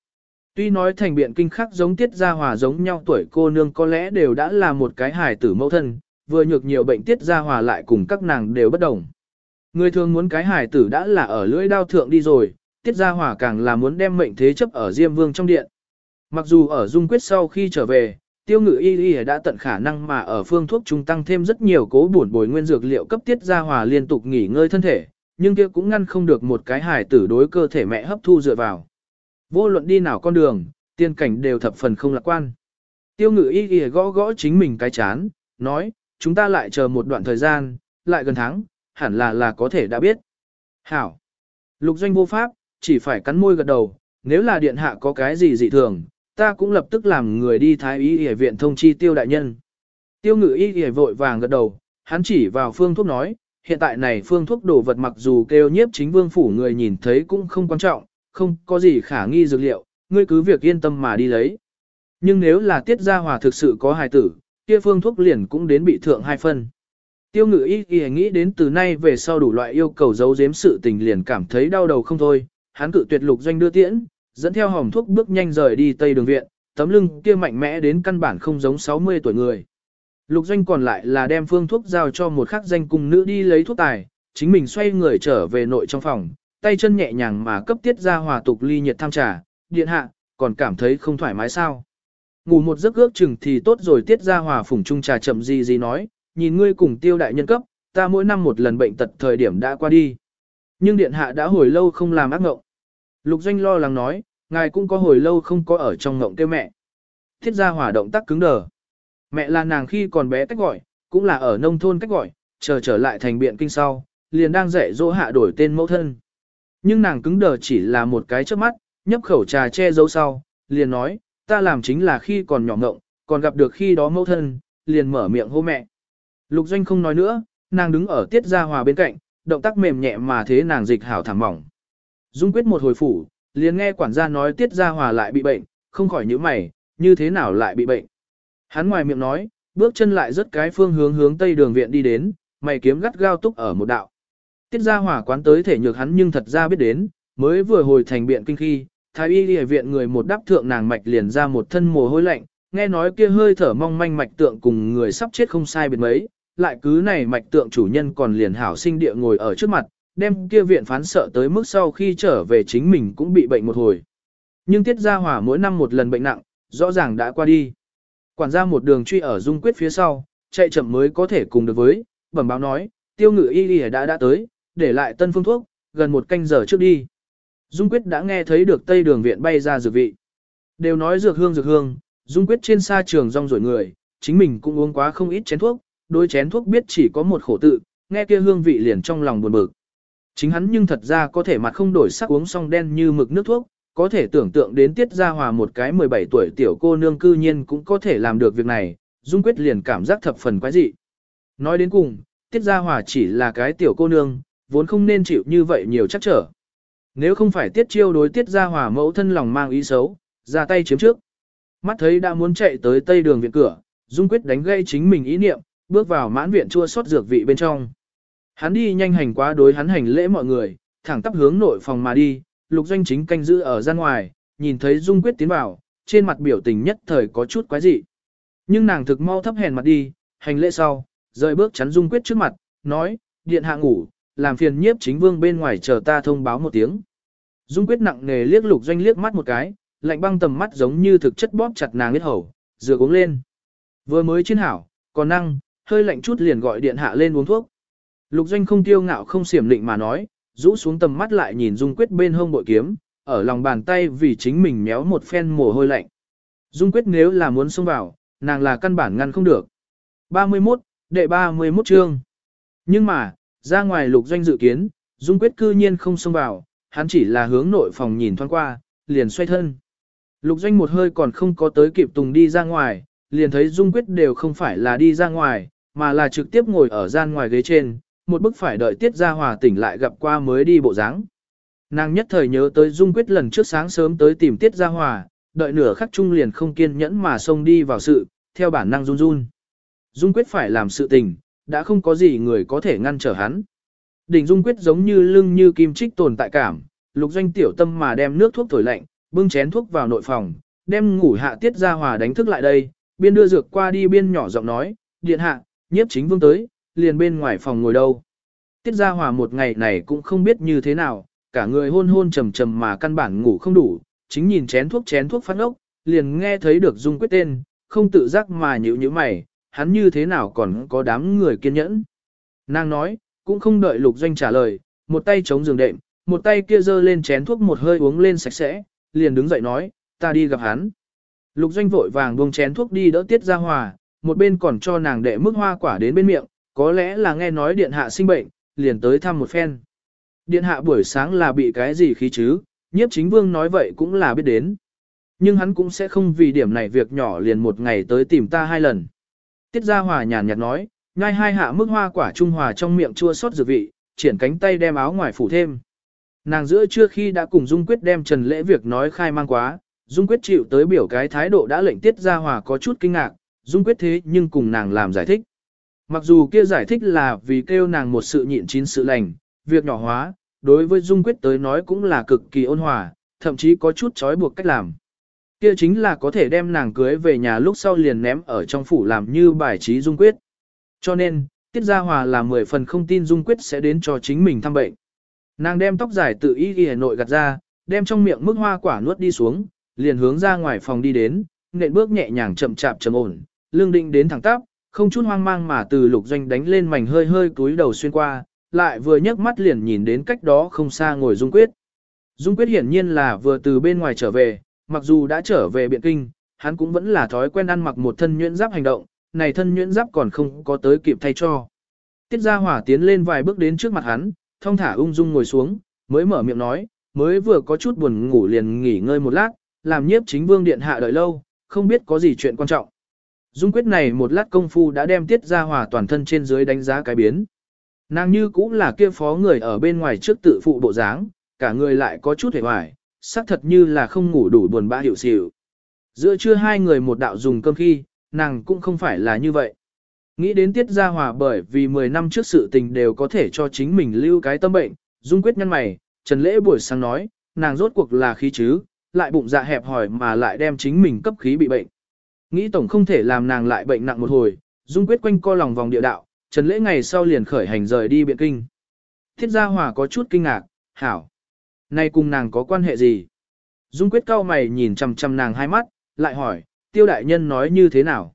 Tuy nói thành biện kinh khắc giống tiết gia hòa giống nhau tuổi cô nương có lẽ đều đã là một cái hài tử mẫu thân, vừa nhược nhiều bệnh tiết gia hòa lại cùng các nàng đều bất đồng. Người thường muốn cái hài tử đã là ở lưỡi đao thượng đi rồi, tiết gia hòa càng là muốn đem mệnh thế chấp ở Diêm Vương trong điện. Mặc dù ở dung quyết sau khi trở về, tiêu ngự y y đã tận khả năng mà ở phương thuốc trung tăng thêm rất nhiều cố bổn bồi nguyên dược liệu cấp tiết gia hòa liên tục nghỉ ngơi thân thể, nhưng kia cũng ngăn không được một cái hài tử đối cơ thể mẹ hấp thu dựa vào. Vô luận đi nào con đường, tiên cảnh đều thập phần không lạc quan. Tiêu ngự y y gõ gõ chính mình cái chán, nói, chúng ta lại chờ một đoạn thời gian, lại gần tháng, hẳn là là có thể đã biết. Hảo. Lục doanh vô pháp, chỉ phải cắn môi gật đầu, nếu là điện hạ có cái gì dị thường, ta cũng lập tức làm người đi thái y y viện thông chi tiêu đại nhân. Tiêu ngự y y vội vàng gật đầu, hắn chỉ vào phương thuốc nói, hiện tại này phương thuốc đồ vật mặc dù kêu nhiếp chính vương phủ người nhìn thấy cũng không quan trọng, không có gì khả nghi dược liệu, ngươi cứ việc yên tâm mà đi lấy. Nhưng nếu là tiết gia hòa thực sự có hài tử, kia phương thuốc liền cũng đến bị thượng hai phân. Tiêu ngự y y nghĩ đến từ nay về sau đủ loại yêu cầu giấu giếm sự tình liền cảm thấy đau đầu không thôi, hắn cự tuyệt lục doanh đưa tiễn, dẫn theo hòm thuốc bước nhanh rời đi tây đường viện, tấm lưng kia mạnh mẽ đến căn bản không giống 60 tuổi người. Lục doanh còn lại là đem phương thuốc giao cho một khắc danh cung nữ đi lấy thuốc tài, chính mình xoay người trở về nội trong phòng, tay chân nhẹ nhàng mà cấp tiết ra hòa tục ly nhiệt tham trà, điện hạ, còn cảm thấy không thoải mái sao. Ngủ một giấc ước chừng thì tốt rồi tiết ra hòa phùng trung trà chậm gì gì nói, nhìn ngươi cùng tiêu đại nhân cấp, ta mỗi năm một lần bệnh tật thời điểm đã qua đi. Nhưng điện hạ đã hồi lâu không làm ác ngộng. Lục doanh lo lắng nói, ngài cũng có hồi lâu không có ở trong ngộng kêu mẹ. Thiết gia hòa động tác cứng đờ. Mẹ là nàng khi còn bé cách gọi, cũng là ở nông thôn cách gọi, chờ trở lại thành biện kinh sau, liền đang dạy dỗ hạ đổi tên mẫu thân. Nhưng nàng cứng đờ chỉ là một cái trước mắt, nhấp khẩu trà che dấu sau, liền nói, ta làm chính là khi còn nhỏ ngộng, còn gặp được khi đó mẫu thân, liền mở miệng hô mẹ. Lục doanh không nói nữa, nàng đứng ở tiết gia hòa bên cạnh, động tác mềm nhẹ mà thế nàng dịch hảo thảm mỏng. Dung quyết một hồi phủ, liền nghe quản gia nói tiết gia hòa lại bị bệnh, không khỏi nhíu mày, như thế nào lại bị bệnh. Hắn ngoài miệng nói, bước chân lại rất cái phương hướng hướng tây đường viện đi đến, mày kiếm gắt gao túc ở một đạo. Tiết gia hỏa quán tới thể nhược hắn nhưng thật ra biết đến, mới vừa hồi thành biện kinh khi, thái y y viện người một đắp thượng nàng mạch liền ra một thân mồ hôi lạnh, nghe nói kia hơi thở mong manh mạch tượng cùng người sắp chết không sai biệt mấy, lại cứ này mạch tượng chủ nhân còn liền hảo sinh địa ngồi ở trước mặt, đem kia viện phán sợ tới mức sau khi trở về chính mình cũng bị bệnh một hồi. Nhưng tiết gia hỏa mỗi năm một lần bệnh nặng, rõ ràng đã qua đi. Quản gia một đường truy ở dung quyết phía sau, chạy chậm mới có thể cùng được với, bẩm báo nói, tiêu ngự y y đã đã tới, để lại tân phương thuốc, gần một canh giờ trước đi. Dung quyết đã nghe thấy được tây đường viện bay ra dược vị. Đều nói dược hương dược hương, Dung quyết trên xa trường rong rổi người, chính mình cũng uống quá không ít chén thuốc, đôi chén thuốc biết chỉ có một khổ tự, nghe kia hương vị liền trong lòng buồn bực. Chính hắn nhưng thật ra có thể mặt không đổi sắc uống xong đen như mực nước thuốc, có thể tưởng tượng đến tiết gia hòa một cái 17 tuổi tiểu cô nương cư nhiên cũng có thể làm được việc này, Dung Quyết liền cảm giác thập phần quái dị. Nói đến cùng, tiết gia hòa chỉ là cái tiểu cô nương, vốn không nên chịu như vậy nhiều chắc trở. Nếu không phải tiết chiêu đối tiết gia hòa mẫu thân lòng mang ý xấu, ra tay chiếm trước. Mắt thấy đã muốn chạy tới tây đường viện cửa, Dung Quyết đánh gây chính mình ý niệm, bước vào mãn viện chua xót dược vị bên trong. Hắn đi nhanh hành quá đối hắn hành lễ mọi người, thẳng tắp hướng nội phòng mà đi, lục doanh chính canh giữ ở gian ngoài, nhìn thấy Dung Quyết tiến vào, trên mặt biểu tình nhất thời có chút quái dị. Nhưng nàng thực mau thấp hèn mặt đi, hành lễ sau, rời bước chắn Dung Quyết trước mặt, nói, điện hạ ngủ, làm phiền nhiếp chính vương bên ngoài chờ ta thông báo một tiếng. Dung Quyết nặng nề liếc lục doanh liếc mắt một cái, lạnh băng tầm mắt giống như thực chất bóp chặt nàng huyết hầu, dựa uống lên. Vừa mới chiến hảo, còn năng, hơi lạnh chút liền gọi điện hạ lên uống thuốc. Lục doanh không tiêu ngạo không xiểm định mà nói, rũ xuống tầm mắt lại nhìn Dung Quyết bên hông bội kiếm, ở lòng bàn tay vì chính mình méo một phen mồ hôi lạnh. Dung Quyết nếu là muốn xông vào, nàng là căn bản ngăn không được. 31, đệ 31 chương. Nhưng mà, ra ngoài lục doanh dự kiến, Dung Quyết cư nhiên không xông vào, hắn chỉ là hướng nội phòng nhìn thoáng qua, liền xoay thân. Lục doanh một hơi còn không có tới kịp tùng đi ra ngoài, liền thấy Dung Quyết đều không phải là đi ra ngoài, mà là trực tiếp ngồi ở gian ngoài ghế trên, một bức phải đợi Tiết Gia Hòa tỉnh lại gặp qua mới đi bộ dáng. Nàng nhất thời nhớ tới Dung Quyết lần trước sáng sớm tới tìm Tiết Gia Hòa, đợi nửa khắc chung liền không kiên nhẫn mà xông đi vào sự, theo bản năng run run. Dung Quyết phải làm sự tình, đã không có gì người có thể ngăn trở hắn. Đỉnh Dung Quyết giống như lưng như kim trích tồn tại cảm, lục doanh tiểu tâm mà đem nước thuốc thổi lạnh, bưng chén thuốc vào nội phòng, đem ngủ hạ Tiết Gia Hòa đánh thức lại đây, biên đưa dược qua đi biên nhỏ giọng nói, điện hạ, nhiếp chính vương tới, liền bên ngoài phòng ngồi đâu. Tiết Gia Hòa một ngày này cũng không biết như thế nào, cả người hôn hôn trầm trầm mà căn bản ngủ không đủ, chính nhìn chén thuốc chén thuốc phát ốc, liền nghe thấy được Dung quyết tên, không tự giác mà nhíu nhíu mày, hắn như thế nào còn có đám người kiên nhẫn. Nàng nói, cũng không đợi lục doanh trả lời, một tay chống giường đệm, một tay kia giơ lên chén thuốc một hơi uống lên sạch sẽ, liền đứng dậy nói, ta đi gặp hắn. Lục doanh vội vàng buông chén thuốc đi đỡ tiết Gia hòa, một bên còn cho nàng đệ mức hoa quả đến bên miệng, có lẽ là nghe nói điện hạ sinh bệnh, liền tới thăm một phen. Điện hạ buổi sáng là bị cái gì khí chứ, nhiếp chính vương nói vậy cũng là biết đến. Nhưng hắn cũng sẽ không vì điểm này việc nhỏ liền một ngày tới tìm ta hai lần. Tiết Gia Hòa nhàn nhạt nói, ngay hai hạ mức hoa quả trung hòa trong miệng chua xót dược vị, triển cánh tay đem áo ngoài phủ thêm. Nàng giữa trưa khi đã cùng Dung Quyết đem Trần Lễ việc nói khai mang quá, Dung Quyết chịu tới biểu cái thái độ đã lệnh Tiết Gia Hòa có chút kinh ngạc, Dung Quyết thế nhưng cùng nàng làm giải thích. Mặc dù kia giải thích là vì kêu nàng một sự nhịn chín sự lành, việc nhỏ hóa, đối với Dung Quyết tới nói cũng là cực kỳ ôn hòa, thậm chí có chút trói buộc cách làm. Kia chính là có thể đem nàng cưới về nhà lúc sau liền ném ở trong phủ làm như bài trí Dung Quyết. Cho nên, Tiết Gia Hòa là mười phần không tin Dung Quyết sẽ đến cho chính mình thăm bệnh. Nàng đem tóc dài tự ý ghi nội gặt ra, đem trong miệng mức hoa quả nuốt đi xuống, liền hướng ra ngoài phòng đi đến, nện bước nhẹ nhàng chậm chạp trầm ổn, lương định đến thẳng tắp, không chút hoang mang mà từ lục doanh đánh lên mảnh hơi hơi túi đầu xuyên qua, lại vừa nhấc mắt liền nhìn đến cách đó không xa ngồi Dung Quyết. Dung Quyết hiển nhiên là vừa từ bên ngoài trở về, mặc dù đã trở về biện kinh, hắn cũng vẫn là thói quen ăn mặc một thân nhuyễn giáp hành động, này thân nhuyễn giáp còn không có tới kịp thay cho. Tiết Gia Hỏa tiến lên vài bước đến trước mặt hắn, thong thả ung dung ngồi xuống, mới mở miệng nói, mới vừa có chút buồn ngủ liền nghỉ ngơi một lát, làm nhiếp chính vương điện hạ đợi lâu, không biết có gì chuyện quan trọng. Dung quyết này một lát công phu đã đem tiết ra hòa toàn thân trên dưới đánh giá cái biến. Nàng như cũng là kia phó người ở bên ngoài trước tự phụ bộ dáng, cả người lại có chút hề hoài, xác thật như là không ngủ đủ buồn bã hiệu xỉu. Giữa trưa hai người một đạo dùng cơm khi, nàng cũng không phải là như vậy. Nghĩ đến tiết gia hòa bởi vì 10 năm trước sự tình đều có thể cho chính mình lưu cái tâm bệnh, dung quyết nhăn mày, Trần Lễ buổi sáng nói, nàng rốt cuộc là khí chứ, lại bụng dạ hẹp hỏi mà lại đem chính mình cấp khí bị bệnh. Nghĩ tổng không thể làm nàng lại bệnh nặng một hồi, dung quyết quanh co lòng vòng địa đạo, Trần Lễ ngày sau liền khởi hành rời đi biện kinh. Thiết gia hòa có chút kinh ngạc, hảo. Nay cùng nàng có quan hệ gì? Dung quyết cao mày nhìn chằm chằm nàng hai mắt, lại hỏi, tiêu đại nhân nói như thế nào?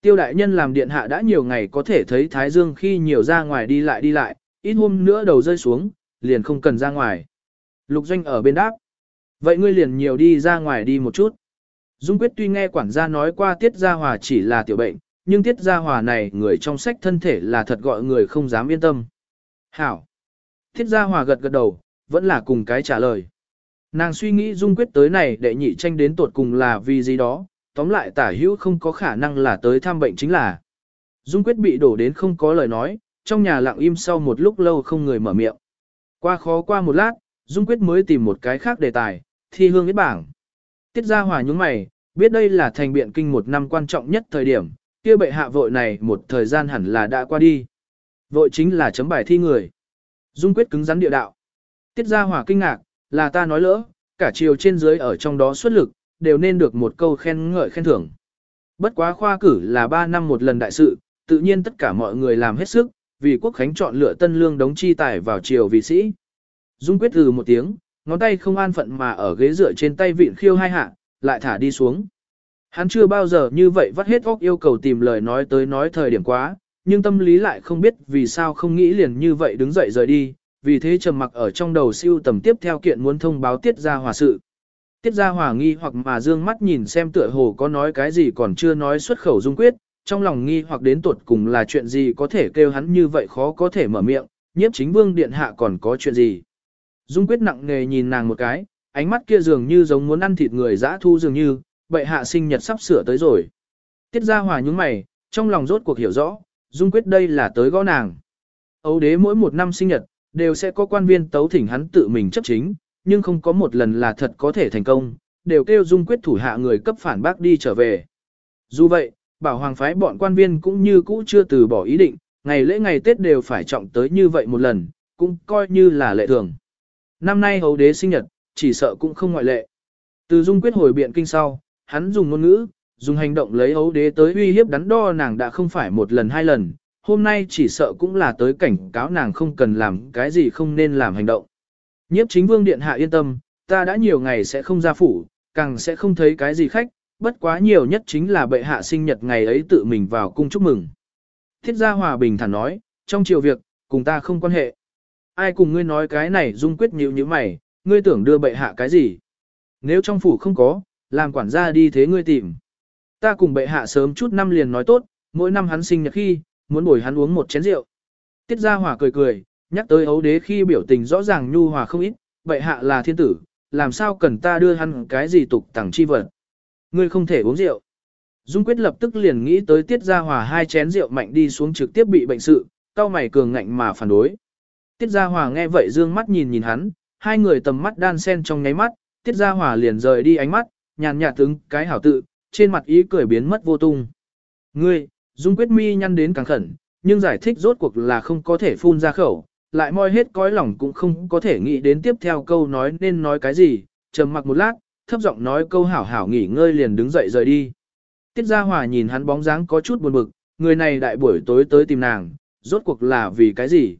Tiêu đại nhân làm điện hạ đã nhiều ngày có thể thấy Thái Dương khi nhiều ra ngoài đi lại đi lại, ít hôm nữa đầu rơi xuống, liền không cần ra ngoài. Lục doanh ở bên đáp. Vậy ngươi liền nhiều đi ra ngoài đi một chút. Dung quyết tuy nghe quản gia nói qua tiết gia hòa chỉ là tiểu bệnh, nhưng tiết gia hòa này người trong sách thân thể là thật gọi người không dám yên tâm. Hảo. Tiết gia hòa gật gật đầu, vẫn là cùng cái trả lời. Nàng suy nghĩ dung quyết tới này để nhị tranh đến tột cùng là vì gì đó, tóm lại tả hữu không có khả năng là tới thăm bệnh chính là. Dung quyết bị đổ đến không có lời nói, trong nhà lặng im sau một lúc lâu không người mở miệng. Qua khó qua một lát, Dung quyết mới tìm một cái khác đề tài, thi hương ít bảng. Tiết gia hòa nhúng mày, biết đây là thành biện kinh một năm quan trọng nhất thời điểm, kia bệ hạ vội này một thời gian hẳn là đã qua đi. Vội chính là chấm bài thi người. Dung quyết cứng rắn địa đạo. Tiết gia hòa kinh ngạc, là ta nói lỡ, cả chiều trên dưới ở trong đó xuất lực, đều nên được một câu khen ngợi khen thưởng. Bất quá khoa cử là 3 năm một lần đại sự, tự nhiên tất cả mọi người làm hết sức, vì quốc khánh chọn lựa tân lương đóng chi tài vào triều vị sĩ. Dung quyết từ một tiếng, ngón tay không an phận mà ở ghế dựa trên tay vịn khiêu hai hạ, lại thả đi xuống. Hắn chưa bao giờ như vậy vắt hết óc yêu cầu tìm lời nói tới nói thời điểm quá, nhưng tâm lý lại không biết vì sao không nghĩ liền như vậy đứng dậy rời đi, vì thế trầm mặc ở trong đầu siêu tầm tiếp theo kiện muốn thông báo tiết ra hòa sự. Tiết ra hòa nghi hoặc mà dương mắt nhìn xem tựa hồ có nói cái gì còn chưa nói xuất khẩu dung quyết, trong lòng nghi hoặc đến tuột cùng là chuyện gì có thể kêu hắn như vậy khó có thể mở miệng, nhiếp chính vương điện hạ còn có chuyện gì. Dung quyết nặng nề nhìn nàng một cái, ánh mắt kia dường như giống muốn ăn thịt người dã thu dường như, bệ hạ sinh nhật sắp sửa tới rồi. Tiết Gia Hòa nhúng mày, trong lòng rốt cuộc hiểu rõ, Dung quyết đây là tới gõ nàng. Âu đế mỗi một năm sinh nhật, đều sẽ có quan viên tấu thỉnh hắn tự mình chấp chính, nhưng không có một lần là thật có thể thành công, đều kêu Dung quyết thủ hạ người cấp phản bác đi trở về. Dù vậy, bảo hoàng phái bọn quan viên cũng như cũ chưa từ bỏ ý định, ngày lễ ngày Tết đều phải trọng tới như vậy một lần, cũng coi như là lệ thường. Năm nay hầu đế sinh nhật, chỉ sợ cũng không ngoại lệ. Từ dung quyết hồi biện kinh sau, hắn dùng ngôn ngữ, dùng hành động lấy ấu đế tới uy hiếp đắn đo nàng đã không phải một lần hai lần, hôm nay chỉ sợ cũng là tới cảnh cáo nàng không cần làm cái gì không nên làm hành động. Nhiếp chính vương điện hạ yên tâm, ta đã nhiều ngày sẽ không ra phủ, càng sẽ không thấy cái gì khách, bất quá nhiều nhất chính là bệ hạ sinh nhật ngày ấy tự mình vào cung chúc mừng. Thiết gia hòa bình thản nói, trong chiều việc, cùng ta không quan hệ. Ai cùng ngươi nói cái này dung quyết nhịu như mày, ngươi tưởng đưa bệ hạ cái gì? Nếu trong phủ không có, làm quản gia đi thế ngươi tìm. Ta cùng bệ hạ sớm chút năm liền nói tốt, mỗi năm hắn sinh nhật khi, muốn bồi hắn uống một chén rượu. Tiết gia hòa cười cười, nhắc tới ấu đế khi biểu tình rõ ràng nhu hòa không ít, bệ hạ là thiên tử, làm sao cần ta đưa hắn cái gì tục tặng chi vật. Ngươi không thể uống rượu. Dung quyết lập tức liền nghĩ tới tiết gia hòa hai chén rượu mạnh đi xuống trực tiếp bị bệnh sự, cao mày cường ngạnh mà phản đối. Tiết gia hòa nghe vậy dương mắt nhìn nhìn hắn, hai người tầm mắt đan sen trong nháy mắt, tiết gia hòa liền rời đi ánh mắt, nhàn nhạt tướng cái hảo tự, trên mặt ý cười biến mất vô tung. Ngươi, Dung quyết mi nhăn đến càng khẩn, nhưng giải thích rốt cuộc là không có thể phun ra khẩu, lại moi hết cõi lòng cũng không có thể nghĩ đến tiếp theo câu nói nên nói cái gì, trầm mặc một lát, thấp giọng nói câu hảo hảo nghỉ ngơi liền đứng dậy rời đi. Tiết Gia Hòa nhìn hắn bóng dáng có chút buồn bực, người này đại buổi tối tới tìm nàng, rốt cuộc là vì cái gì?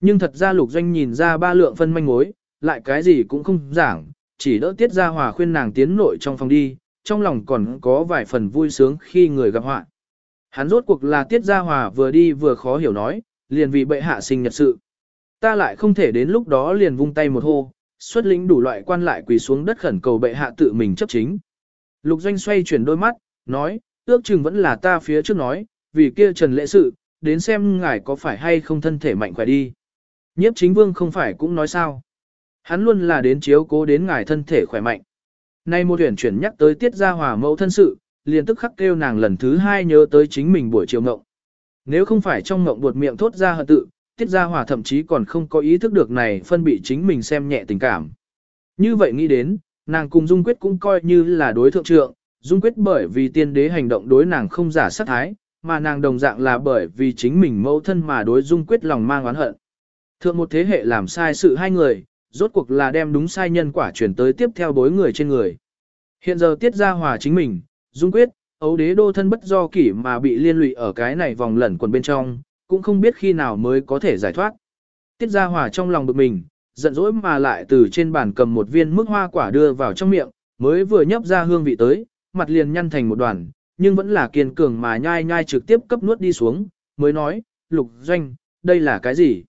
Nhưng thật ra lục doanh nhìn ra ba lượng phân manh mối, lại cái gì cũng không giảng, chỉ đỡ Tiết Gia Hòa khuyên nàng tiến nội trong phòng đi, trong lòng còn có vài phần vui sướng khi người gặp họa. Hắn rốt cuộc là Tiết Gia Hòa vừa đi vừa khó hiểu nói, liền vì bệ hạ sinh nhật sự. Ta lại không thể đến lúc đó liền vung tay một hô, xuất lĩnh đủ loại quan lại quỳ xuống đất khẩn cầu bệ hạ tự mình chấp chính. Lục Doanh xoay chuyển đôi mắt, nói, ước chừng vẫn là ta phía trước nói, vì kia trần lễ sự, đến xem ngài có phải hay không thân thể mạnh khỏe đi. Nhiếp chính vương không phải cũng nói sao. Hắn luôn là đến chiếu cố đến ngài thân thể khỏe mạnh. Nay một tuyển chuyển nhắc tới tiết gia hòa mẫu thân sự, liền tức khắc kêu nàng lần thứ hai nhớ tới chính mình buổi chiều ngộng. Nếu không phải trong ngộng buột miệng thốt ra hận tự, tiết gia hòa thậm chí còn không có ý thức được này phân bị chính mình xem nhẹ tình cảm. Như vậy nghĩ đến, nàng cùng Dung Quyết cũng coi như là đối thượng trượng, Dung Quyết bởi vì tiên đế hành động đối nàng không giả sát thái, mà nàng đồng dạng là bởi vì chính mình mẫu thân mà đối Dung Quyết lòng mang oán hận. Thượng một thế hệ làm sai sự hai người, rốt cuộc là đem đúng sai nhân quả chuyển tới tiếp theo bối người trên người. Hiện giờ tiết ra hòa chính mình, Dung Quyết, ấu đế đô thân bất do kỷ mà bị liên lụy ở cái này vòng lẩn quần bên trong, cũng không biết khi nào mới có thể giải thoát. Tiết ra hòa trong lòng bực mình, giận dỗi mà lại từ trên bàn cầm một viên mức hoa quả đưa vào trong miệng, mới vừa nhấp ra hương vị tới, mặt liền nhăn thành một đoàn, nhưng vẫn là kiên cường mà nhai nhai trực tiếp cấp nuốt đi xuống, mới nói, lục doanh, đây là cái gì?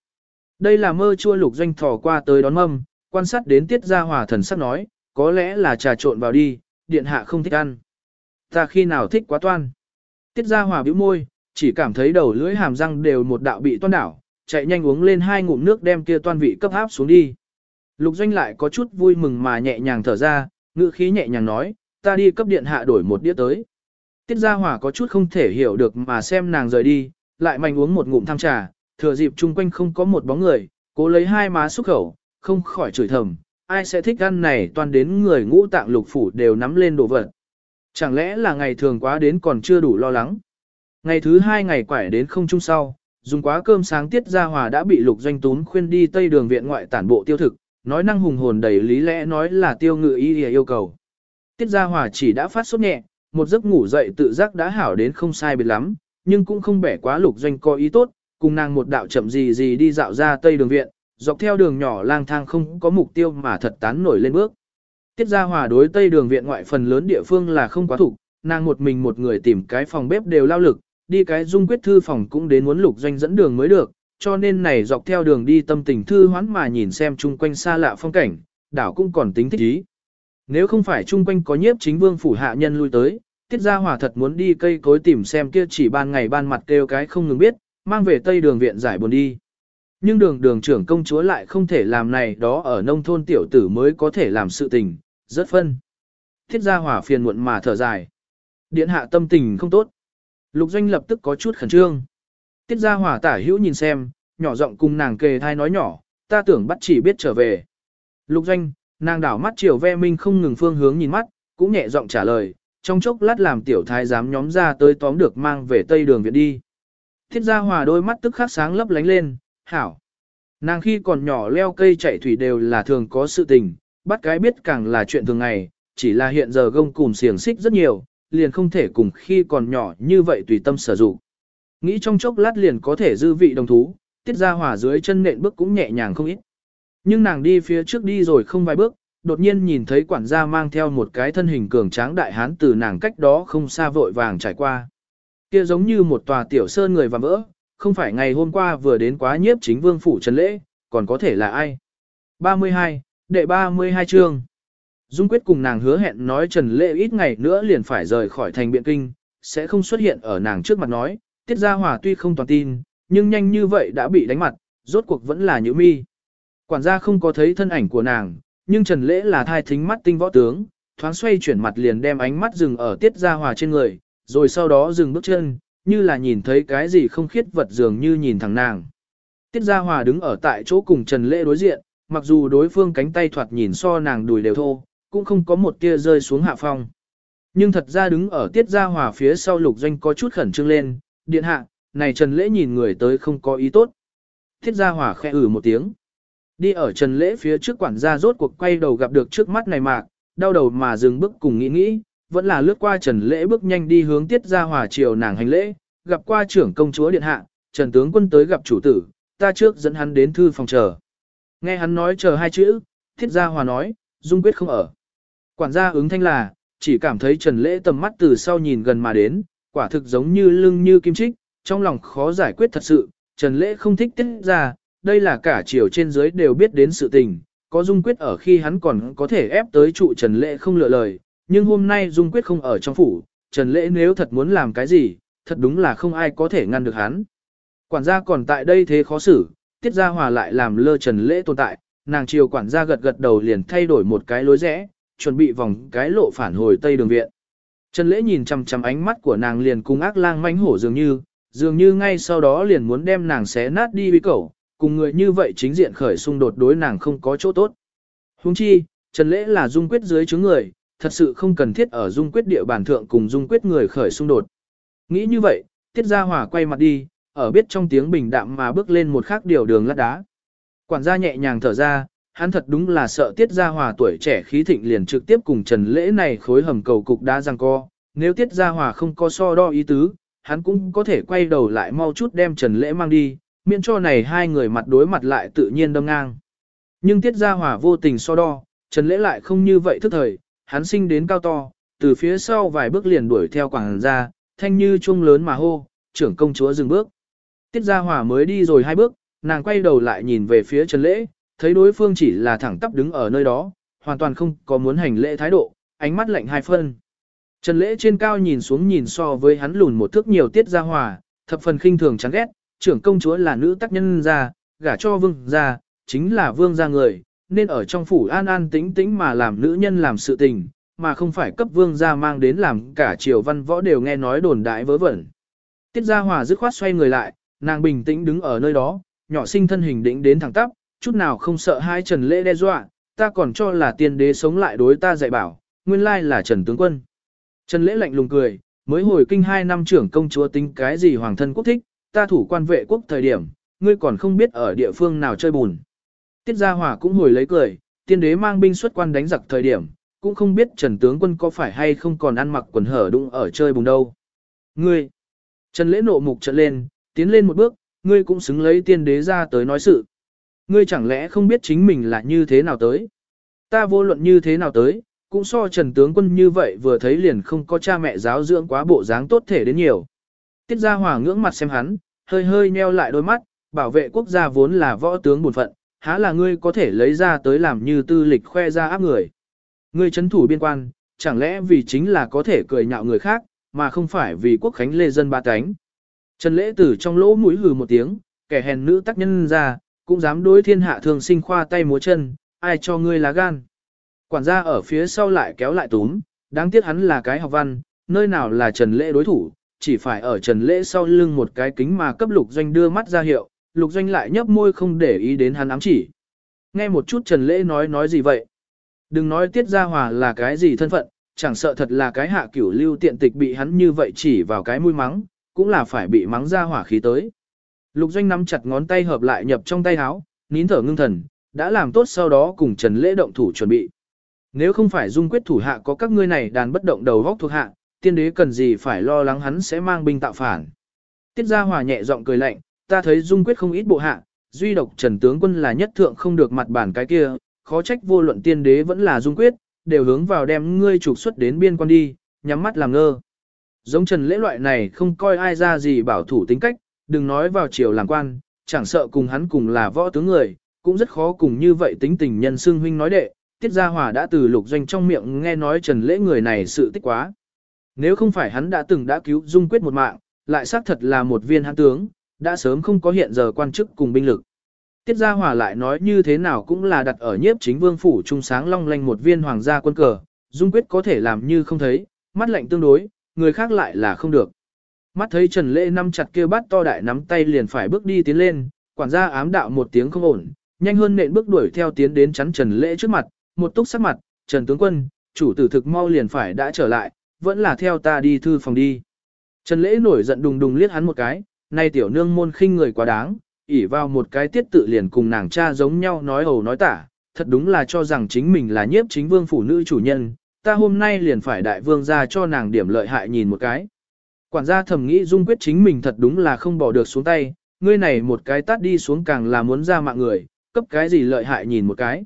Đây là mơ chua lục doanh thò qua tới đón mâm, quan sát đến tiết gia hòa thần sắc nói, có lẽ là trà trộn vào đi, điện hạ không thích ăn. Ta khi nào thích quá toan. Tiết gia hòa bĩu môi, chỉ cảm thấy đầu lưỡi hàm răng đều một đạo bị toan đảo, chạy nhanh uống lên hai ngụm nước đem kia toan vị cấp áp xuống đi. Lục doanh lại có chút vui mừng mà nhẹ nhàng thở ra, ngữ khí nhẹ nhàng nói, ta đi cấp điện hạ đổi một đĩa tới. Tiết Gia Hỏa có chút không thể hiểu được mà xem nàng rời đi, lại mạnh uống một ngụm tham trà, thừa dịp chung quanh không có một bóng người, cố lấy hai má xúc khẩu, không khỏi chửi thầm, ai sẽ thích ăn này toàn đến người ngũ tạng lục phủ đều nắm lên đồ vật. Chẳng lẽ là ngày thường quá đến còn chưa đủ lo lắng. Ngày thứ hai ngày quải đến không chung sau, dùng quá cơm sáng Tiết Gia Hòa đã bị lục doanh tún khuyên đi tây đường viện ngoại tản bộ tiêu thực, nói năng hùng hồn đầy lý lẽ nói là tiêu ngự ý yêu cầu. Tiết Gia Hòa chỉ đã phát sốt nhẹ, một giấc ngủ dậy tự giác đã hảo đến không sai biệt lắm, nhưng cũng không bẻ quá lục doanh có ý tốt, cùng nàng một đạo chậm gì gì đi dạo ra tây đường viện, dọc theo đường nhỏ lang thang không có mục tiêu mà thật tán nổi lên bước. Tiết Gia Hòa đối tây đường viện ngoại phần lớn địa phương là không quá thủ, nàng một mình một người tìm cái phòng bếp đều lao lực, đi cái dung quyết thư phòng cũng đến muốn lục doanh dẫn đường mới được, cho nên này dọc theo đường đi tâm tình thư hoán mà nhìn xem chung quanh xa lạ phong cảnh, đảo cũng còn tính thích ý. Nếu không phải chung quanh có nhiếp chính vương phủ hạ nhân lui tới, tiết gia hỏa thật muốn đi cây cối tìm xem kia chỉ ban ngày ban mặt kêu cái không ngừng biết, mang về tây đường viện giải buồn đi. Nhưng đường đường trưởng công chúa lại không thể làm này đó ở nông thôn tiểu tử mới có thể làm sự tình, rất phân. Thiết gia hỏa phiền muộn mà thở dài. Điện hạ tâm tình không tốt. Lục doanh lập tức có chút khẩn trương. Tiết gia hỏa tả hữu nhìn xem, nhỏ giọng cùng nàng kề thai nói nhỏ, ta tưởng bắt chỉ biết trở về. Lục doanh, nàng đảo mắt chiều ve minh không ngừng phương hướng nhìn mắt, cũng nhẹ giọng trả lời, trong chốc lát làm tiểu thái giám nhóm ra tới tóm được mang về tây đường viện đi. Thiết gia hòa đôi mắt tức khắc sáng lấp lánh lên, hảo. Nàng khi còn nhỏ leo cây chạy thủy đều là thường có sự tình, bắt cái biết càng là chuyện thường ngày, chỉ là hiện giờ gông cùm xiềng xích rất nhiều, liền không thể cùng khi còn nhỏ như vậy tùy tâm sử dụng. Nghĩ trong chốc lát liền có thể dư vị đồng thú, tiết ra hỏa dưới chân nện bước cũng nhẹ nhàng không ít. Nhưng nàng đi phía trước đi rồi không vài bước, đột nhiên nhìn thấy quản gia mang theo một cái thân hình cường tráng đại hán từ nàng cách đó không xa vội vàng trải qua. Kia giống như một tòa tiểu sơn người và vỡ, không phải ngày hôm qua vừa đến quá nhiếp chính vương phủ trần lễ, còn có thể là ai. 32, đệ 32 chương. Dung Quyết cùng nàng hứa hẹn nói Trần Lễ ít ngày nữa liền phải rời khỏi thành biện kinh, sẽ không xuất hiện ở nàng trước mặt nói, Tiết Gia Hòa tuy không toàn tin, nhưng nhanh như vậy đã bị đánh mặt, rốt cuộc vẫn là nhữ mi. Quản gia không có thấy thân ảnh của nàng, nhưng Trần Lễ là thai thính mắt tinh võ tướng, thoáng xoay chuyển mặt liền đem ánh mắt dừng ở Tiết Gia Hòa trên người, rồi sau đó dừng bước chân, như là nhìn thấy cái gì không khiết vật dường như nhìn thẳng nàng. Tiết Gia Hòa đứng ở tại chỗ cùng Trần Lễ đối diện, mặc dù đối phương cánh tay thoạt nhìn so nàng đùi đều thô, cũng không có một tia rơi xuống hạ phong. Nhưng thật ra đứng ở Tiết Gia Hòa phía sau lục doanh có chút khẩn trương lên, điện hạ, này Trần Lễ nhìn người tới không có ý tốt. Tiết Gia Hòa khẽ ử một tiếng. Đi ở Trần Lễ phía trước quản gia rốt cuộc quay đầu gặp được trước mắt này mạc, đau đầu mà dừng bước cùng nghĩ nghĩ, vẫn là lướt qua Trần Lễ bước nhanh đi hướng Tiết Gia Hòa chiều nàng hành lễ, gặp qua trưởng công chúa điện hạ, Trần tướng quân tới gặp chủ tử, ta trước dẫn hắn đến thư phòng chờ. Nghe hắn nói chờ hai chữ, Tiết Gia Hòa nói, Dung quyết không ở. Quản gia ứng thanh là, chỉ cảm thấy Trần Lễ tầm mắt từ sau nhìn gần mà đến, quả thực giống như lưng như kim trích, trong lòng khó giải quyết thật sự, Trần Lễ không thích tiết gia đây là cả chiều trên dưới đều biết đến sự tình, có Dung Quyết ở khi hắn còn có thể ép tới trụ Trần Lễ không lựa lời, nhưng hôm nay Dung Quyết không ở trong phủ, Trần Lễ nếu thật muốn làm cái gì, thật đúng là không ai có thể ngăn được hắn. Quản gia còn tại đây thế khó xử, tiết gia hòa lại làm lơ Trần Lễ tồn tại, nàng chiều quản gia gật gật đầu liền thay đổi một cái lối rẽ, chuẩn bị vòng cái lộ phản hồi tây đường viện. Trần Lễ nhìn chằm chằm ánh mắt của nàng liền cùng ác lang manh hổ dường như, dường như ngay sau đó liền muốn đem nàng xé nát đi với cẩu, cùng người như vậy chính diện khởi xung đột đối nàng không có chỗ tốt. Huống chi, Trần Lễ là dung quyết dưới chứng người, thật sự không cần thiết ở dung quyết địa bàn thượng cùng dung quyết người khởi xung đột. Nghĩ như vậy, Tiết Gia Hòa quay mặt đi, ở biết trong tiếng bình đạm mà bước lên một khắc điều đường lát đá. Quản gia nhẹ nhàng thở ra, hắn thật đúng là sợ Tiết Gia Hòa tuổi trẻ khí thịnh liền trực tiếp cùng Trần Lễ này khối hầm cầu cục đá răng co. Nếu Tiết Gia Hòa không có so đo ý tứ, hắn cũng có thể quay đầu lại mau chút đem Trần Lễ mang đi, miễn cho này hai người mặt đối mặt lại tự nhiên đâm ngang. Nhưng Tiết Gia Hòa vô tình so đo, Trần Lễ lại không như vậy thức thời, hắn sinh đến cao to, từ phía sau vài bước liền đuổi theo quảng ra, thanh như chuông lớn mà hô, trưởng công chúa dừng bước. Tiết Gia Hòa mới đi rồi hai bước, nàng quay đầu lại nhìn về phía Trần Lễ, thấy đối phương chỉ là thẳng tắp đứng ở nơi đó, hoàn toàn không có muốn hành lễ thái độ, ánh mắt lạnh hai phân. Trần Lễ trên cao nhìn xuống nhìn so với hắn lùn một thước nhiều tiết gia hòa, thập phần khinh thường chán ghét, trưởng công chúa là nữ tác nhân gia, gả cho vương gia, chính là vương gia người, nên ở trong phủ an an tĩnh tĩnh mà làm nữ nhân làm sự tình, mà không phải cấp vương gia mang đến làm cả triều văn võ đều nghe nói đồn đại vớ vẩn. Tiết gia hòa dứt khoát xoay người lại, nàng bình tĩnh đứng ở nơi đó, nhỏ sinh thân hình đĩnh đến thẳng tắp, chút nào không sợ hai Trần Lễ đe dọa, ta còn cho là tiên đế sống lại đối ta dạy bảo, nguyên lai là Trần Tướng Quân. Trần Lễ lạnh lùng cười, mới hồi kinh hai năm trưởng công chúa tính cái gì hoàng thân quốc thích, ta thủ quan vệ quốc thời điểm, ngươi còn không biết ở địa phương nào chơi bùn. Tiết Gia Hòa cũng hồi lấy cười, tiên đế mang binh xuất quan đánh giặc thời điểm, cũng không biết Trần Tướng Quân có phải hay không còn ăn mặc quần hở đụng ở chơi bùn đâu. Ngươi! Trần Lễ nộ mục trận lên, tiến lên một bước, ngươi cũng xứng lấy tiên đế ra tới nói sự. Ngươi chẳng lẽ không biết chính mình là như thế nào tới? Ta vô luận như thế nào tới, cũng so Trần Tướng Quân như vậy vừa thấy liền không có cha mẹ giáo dưỡng quá bộ dáng tốt thể đến nhiều. Tiết Gia Hòa ngưỡng mặt xem hắn, hơi hơi nheo lại đôi mắt, bảo vệ quốc gia vốn là võ tướng buồn phận, há là ngươi có thể lấy ra tới làm như tư lịch khoe ra áp người. Ngươi chấn thủ biên quan, chẳng lẽ vì chính là có thể cười nhạo người khác, mà không phải vì quốc khánh lê dân ba cánh. Trần lễ tử trong lỗ mũi hừ một tiếng, kẻ hèn nữ tác nhân ra, cũng dám đối thiên hạ thường sinh khoa tay múa chân, ai cho ngươi lá gan. Quản gia ở phía sau lại kéo lại túm, đáng tiếc hắn là cái học văn, nơi nào là Trần Lễ đối thủ, chỉ phải ở Trần Lễ sau lưng một cái kính mà cấp Lục Doanh đưa mắt ra hiệu, Lục Doanh lại nhấp môi không để ý đến hắn ám chỉ. Nghe một chút Trần Lễ nói nói gì vậy? Đừng nói Tiết Gia Hòa là cái gì thân phận, chẳng sợ thật là cái hạ cửu lưu tiện tịch bị hắn như vậy chỉ vào cái mũi mắng, cũng là phải bị mắng ra hỏa khí tới. Lục Doanh nắm chặt ngón tay hợp lại nhập trong tay áo, nín thở ngưng thần, đã làm tốt sau đó cùng Trần Lễ động thủ chuẩn bị. Nếu không phải dung quyết thủ hạ có các ngươi này đàn bất động đầu góc thuộc hạ, tiên đế cần gì phải lo lắng hắn sẽ mang binh tạo phản. Tiết Gia Hòa nhẹ giọng cười lạnh, ta thấy dung quyết không ít bộ hạ, duy độc Trần tướng quân là nhất thượng không được mặt bản cái kia, khó trách vô luận tiên đế vẫn là dung quyết, đều hướng vào đem ngươi trục xuất đến biên quan đi, nhắm mắt làm ngơ. Giống Trần Lễ loại này không coi ai ra gì bảo thủ tính cách, đừng nói vào triều làm quan, chẳng sợ cùng hắn cùng là võ tướng người, cũng rất khó cùng như vậy tính tình nhân xương huynh nói đệ, Tiết Gia Hòa đã từ lục doanh trong miệng nghe nói Trần Lễ người này sự tích quá. Nếu không phải hắn đã từng đã cứu Dung Quyết một mạng, lại xác thật là một viên hãn tướng, đã sớm không có hiện giờ quan chức cùng binh lực. Tiết Gia Hòa lại nói như thế nào cũng là đặt ở nhiếp chính vương phủ trung sáng long lanh một viên hoàng gia quân cờ, Dung Quyết có thể làm như không thấy, mắt lạnh tương đối, người khác lại là không được. Mắt thấy Trần Lễ nắm chặt kia bát to đại nắm tay liền phải bước đi tiến lên, quản gia ám đạo một tiếng không ổn, nhanh hơn nện bước đuổi theo tiến đến chắn Trần Lễ trước mặt, một túc sắc mặt, Trần tướng quân, chủ tử thực mau liền phải đã trở lại, vẫn là theo ta đi thư phòng đi. Trần Lễ nổi giận đùng đùng liếc hắn một cái, nay tiểu nương môn khinh người quá đáng, ỉ vào một cái tiết tự liền cùng nàng cha giống nhau nói ẩu nói tả, thật đúng là cho rằng chính mình là nhiếp chính vương phụ nữ chủ nhân, ta hôm nay liền phải đại vương ra cho nàng điểm lợi hại nhìn một cái. Quản gia thầm nghĩ dung quyết chính mình thật đúng là không bỏ được xuống tay, ngươi này một cái tát đi xuống càng là muốn ra mạng người, cấp cái gì lợi hại nhìn một cái.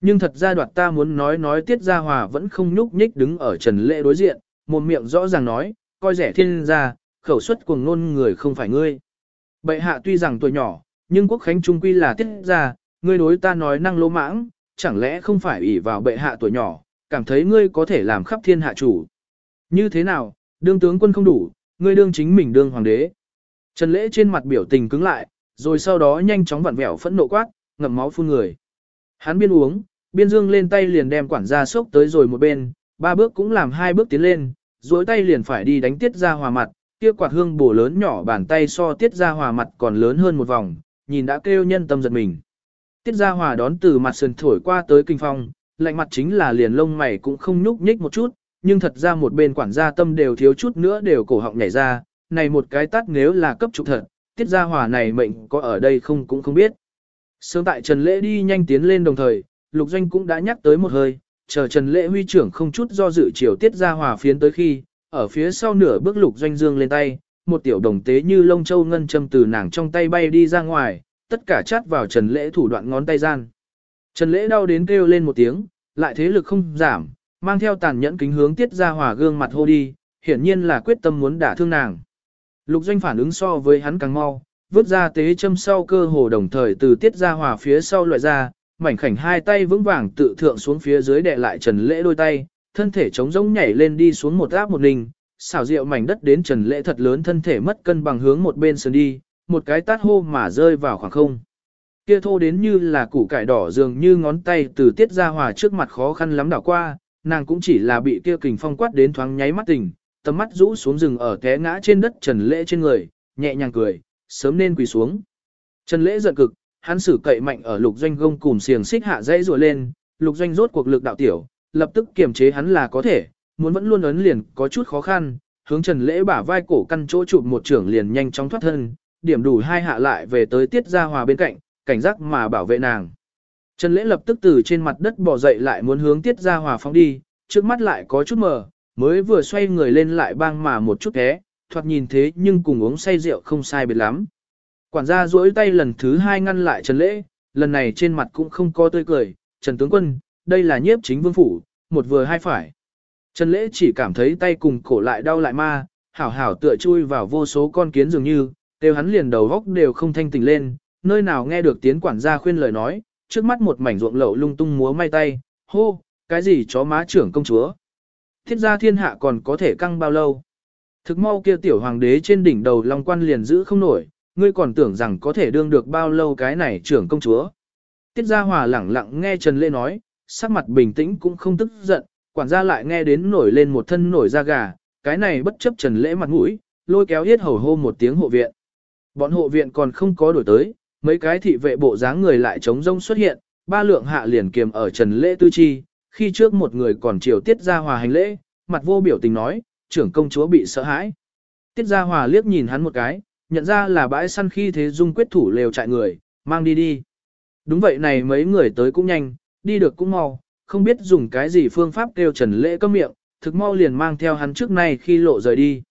Nhưng thật ra đoạt ta muốn nói nói tiết gia hòa vẫn không nhúc nhích đứng ở trần lễ đối diện, một miệng rõ ràng nói, coi rẻ thiên gia, khẩu suất cuồng ngôn người không phải ngươi. Bệ hạ tuy rằng tuổi nhỏ, nhưng quốc khánh trung quy là tiết gia, ngươi đối ta nói năng lỗ mãng, chẳng lẽ không phải ủy vào bệ hạ tuổi nhỏ, cảm thấy ngươi có thể làm khắp thiên hạ chủ. Như thế nào, đương tướng quân không đủ, ngươi đương chính mình đương hoàng đế. Trần lễ trên mặt biểu tình cứng lại, rồi sau đó nhanh chóng vặn vẹo phẫn nộ quát, ngậm máu phun người. Hắn biên uống, biên dương lên tay liền đem quản gia sốc tới rồi một bên, ba bước cũng làm hai bước tiến lên, duỗi tay liền phải đi đánh tiết ra hòa mặt, kia quạt hương bổ lớn nhỏ bàn tay so tiết ra hòa mặt còn lớn hơn một vòng, nhìn đã kêu nhân tâm giật mình. Tiết ra hòa đón từ mặt sườn thổi qua tới kinh phong, lạnh mặt chính là liền lông mày cũng không nhúc nhích một chút, nhưng thật ra một bên quản gia tâm đều thiếu chút nữa đều cổ họng nhảy ra, này một cái tắt nếu là cấp trục thật, tiết gia hòa này mệnh có ở đây không cũng không biết. Sớm tại Trần Lễ đi nhanh tiến lên đồng thời, Lục Doanh cũng đã nhắc tới một hơi, chờ Trần Lễ huy trưởng không chút do dự chiều tiết gia hòa phiến tới khi, ở phía sau nửa bước Lục Doanh dương lên tay, một tiểu đồng tế như lông châu ngân châm từ nàng trong tay bay đi ra ngoài, tất cả chát vào Trần Lễ thủ đoạn ngón tay gian. Trần Lễ đau đến kêu lên một tiếng, lại thế lực không giảm, mang theo tàn nhẫn kính hướng tiết gia hòa gương mặt hô đi, hiển nhiên là quyết tâm muốn đả thương nàng. Lục Doanh phản ứng so với hắn càng mau, vứt ra tế châm sau cơ hồ đồng thời từ tiết gia hòa phía sau loại ra, mảnh khảnh hai tay vững vàng tự thượng xuống phía dưới đè lại Trần Lễ đôi tay, thân thể chống rỗng nhảy lên đi xuống một áp một ninh, xảo rượu mảnh đất đến Trần Lễ thật lớn thân thể mất cân bằng hướng một bên sườn đi, một cái tát hô mà rơi vào khoảng không. Kia thô đến như là củ cải đỏ dường như ngón tay từ tiết ra hòa trước mặt khó khăn lắm đảo qua, nàng cũng chỉ là bị kia kình phong quát đến thoáng nháy mắt tỉnh, tầm mắt rũ xuống rừng ở té ngã trên đất Trần Lễ trên người, nhẹ nhàng cười, sớm nên quỳ xuống. Trần Lễ giận cực, hắn sử cậy mạnh ở lục doanh gông cùng xiềng xích hạ dãy rùa lên, lục doanh rốt cuộc lực đạo tiểu, lập tức kiềm chế hắn là có thể, muốn vẫn luôn ấn liền có chút khó khăn, hướng Trần Lễ bả vai cổ căn chỗ chụp một trưởng liền nhanh chóng thoát thân, điểm đủ hai hạ lại về tới tiết gia hòa bên cạnh, cảnh giác mà bảo vệ nàng. Trần Lễ lập tức từ trên mặt đất bò dậy lại muốn hướng tiết gia hòa phóng đi, trước mắt lại có chút mờ, mới vừa xoay người lên lại bang mà một chút té, thoạt nhìn thế nhưng cùng uống say rượu không sai biệt lắm. Quản gia duỗi tay lần thứ hai ngăn lại Trần Lễ, lần này trên mặt cũng không có tươi cười, Trần Tướng Quân, đây là nhiếp chính vương phủ, một vừa hai phải. Trần Lễ chỉ cảm thấy tay cùng cổ lại đau lại ma, hảo hảo tựa chui vào vô số con kiến dường như, đều hắn liền đầu góc đều không thanh tỉnh lên, nơi nào nghe được tiếng quản gia khuyên lời nói, trước mắt một mảnh ruộng lậu lung tung múa may tay, hô, cái gì chó má trưởng công chúa. Thiết gia thiên hạ còn có thể căng bao lâu. Thực mau kia tiểu hoàng đế trên đỉnh đầu long quan liền giữ không nổi, ngươi còn tưởng rằng có thể đương được bao lâu cái này trưởng công chúa. Tiết gia hòa lẳng lặng nghe Trần Lê nói, sắc mặt bình tĩnh cũng không tức giận, quản gia lại nghe đến nổi lên một thân nổi da gà, cái này bất chấp Trần Lễ mặt mũi, lôi kéo yết hầu hô một tiếng hộ viện. Bọn hộ viện còn không có đổi tới, mấy cái thị vệ bộ dáng người lại chống rông xuất hiện, ba lượng hạ liền kiềm ở Trần Lễ tư chi, khi trước một người còn chiều tiết ra hòa hành lễ, mặt vô biểu tình nói, trưởng công chúa bị sợ hãi. Tiết Gia Hòa liếc nhìn hắn một cái, nhận ra là bãi săn khi thế dung quyết thủ lều chạy người, mang đi đi. Đúng vậy này mấy người tới cũng nhanh, đi được cũng mau, không biết dùng cái gì phương pháp kêu Trần Lễ cấm miệng, thực mau liền mang theo hắn trước nay khi lộ rời đi.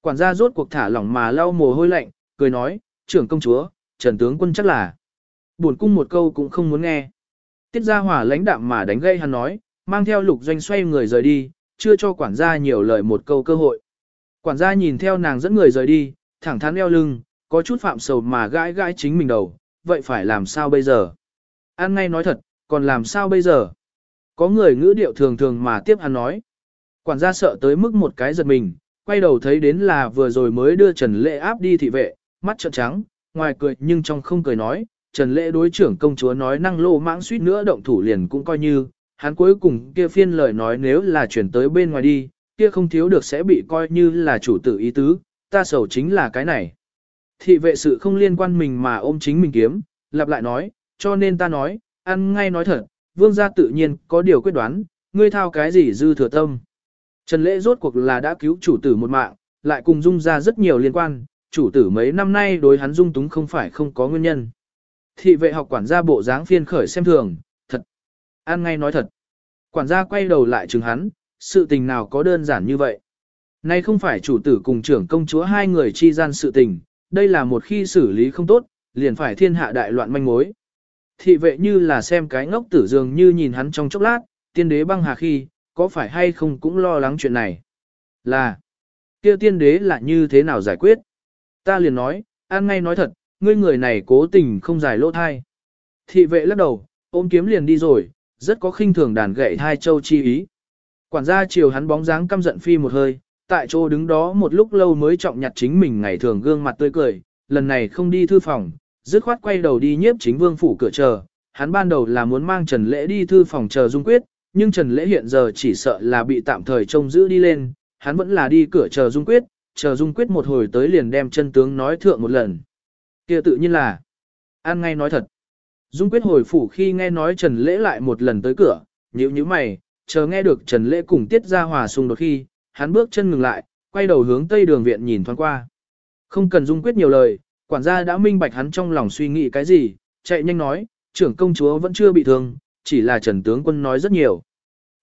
Quản gia rốt cuộc thả lỏng mà lau mồ hôi lạnh, cười nói, trưởng công chúa, Trần tướng quân chắc là. Buồn cung một câu cũng không muốn nghe. Tiết Gia hỏa lãnh đạm mà đánh gây hắn nói, mang theo lục doanh xoay người rời đi, chưa cho quản gia nhiều lời một câu cơ hội. Quản gia nhìn theo nàng dẫn người rời đi, thẳng thắn eo lưng, có chút phạm sầu mà gãi gãi chính mình đầu, vậy phải làm sao bây giờ? An ngay nói thật, còn làm sao bây giờ? Có người ngữ điệu thường thường mà tiếp hắn nói. Quản gia sợ tới mức một cái giật mình, quay đầu thấy đến là vừa rồi mới đưa Trần Lệ áp đi thị vệ, mắt trợn trắng, ngoài cười nhưng trong không cười nói, Trần Lệ đối trưởng công chúa nói năng lô mãng suýt nữa động thủ liền cũng coi như, hắn cuối cùng kia phiên lời nói nếu là chuyển tới bên ngoài đi, kia không thiếu được sẽ bị coi như là chủ tử ý tứ, ta sầu chính là cái này. Thị vệ sự không liên quan mình mà ôm chính mình kiếm, lặp lại nói, cho nên ta nói, ăn ngay nói thật, vương gia tự nhiên có điều quyết đoán, ngươi thao cái gì dư thừa tâm. Trần lễ rốt cuộc là đã cứu chủ tử một mạng, lại cùng dung ra rất nhiều liên quan, chủ tử mấy năm nay đối hắn dung túng không phải không có nguyên nhân. Thị vệ học quản gia bộ dáng phiên khởi xem thường, thật. Ăn ngay nói thật. Quản gia quay đầu lại chừng hắn, sự tình nào có đơn giản như vậy. Nay không phải chủ tử cùng trưởng công chúa hai người chi gian sự tình, đây là một khi xử lý không tốt, liền phải thiên hạ đại loạn manh mối. Thị vệ như là xem cái ngốc tử dường như nhìn hắn trong chốc lát, tiên đế băng hà khi, có phải hay không cũng lo lắng chuyện này. Là, kia tiên đế là như thế nào giải quyết? Ta liền nói, an ngay nói thật, ngươi người này cố tình không giải lỗ thai. Thị vệ lắc đầu, ôm kiếm liền đi rồi, rất có khinh thường đàn gậy hai châu chi ý. Quản gia chiều hắn bóng dáng căm giận phi một hơi, tại chỗ đứng đó một lúc lâu mới trọng nhặt chính mình ngày thường gương mặt tươi cười, lần này không đi thư phòng, dứt khoát quay đầu đi nhiếp chính vương phủ cửa chờ. Hắn ban đầu là muốn mang Trần Lễ đi thư phòng chờ Dung Quyết, nhưng Trần Lễ hiện giờ chỉ sợ là bị tạm thời trông giữ đi lên, hắn vẫn là đi cửa chờ Dung Quyết, chờ Dung Quyết một hồi tới liền đem chân tướng nói thượng một lần. kia tự nhiên là, an ngay nói thật. Dung Quyết hồi phủ khi nghe nói Trần Lễ lại một lần tới cửa, nhíu nhíu mày, chờ nghe được Trần Lễ cùng Tiết Gia Hòa xung đột khi, hắn bước chân ngừng lại, quay đầu hướng tây đường viện nhìn thoáng qua. Không cần Dung Quyết nhiều lời, quản gia đã minh bạch hắn trong lòng suy nghĩ cái gì, chạy nhanh nói, trưởng công chúa vẫn chưa bị thương, chỉ là Trần tướng quân nói rất nhiều.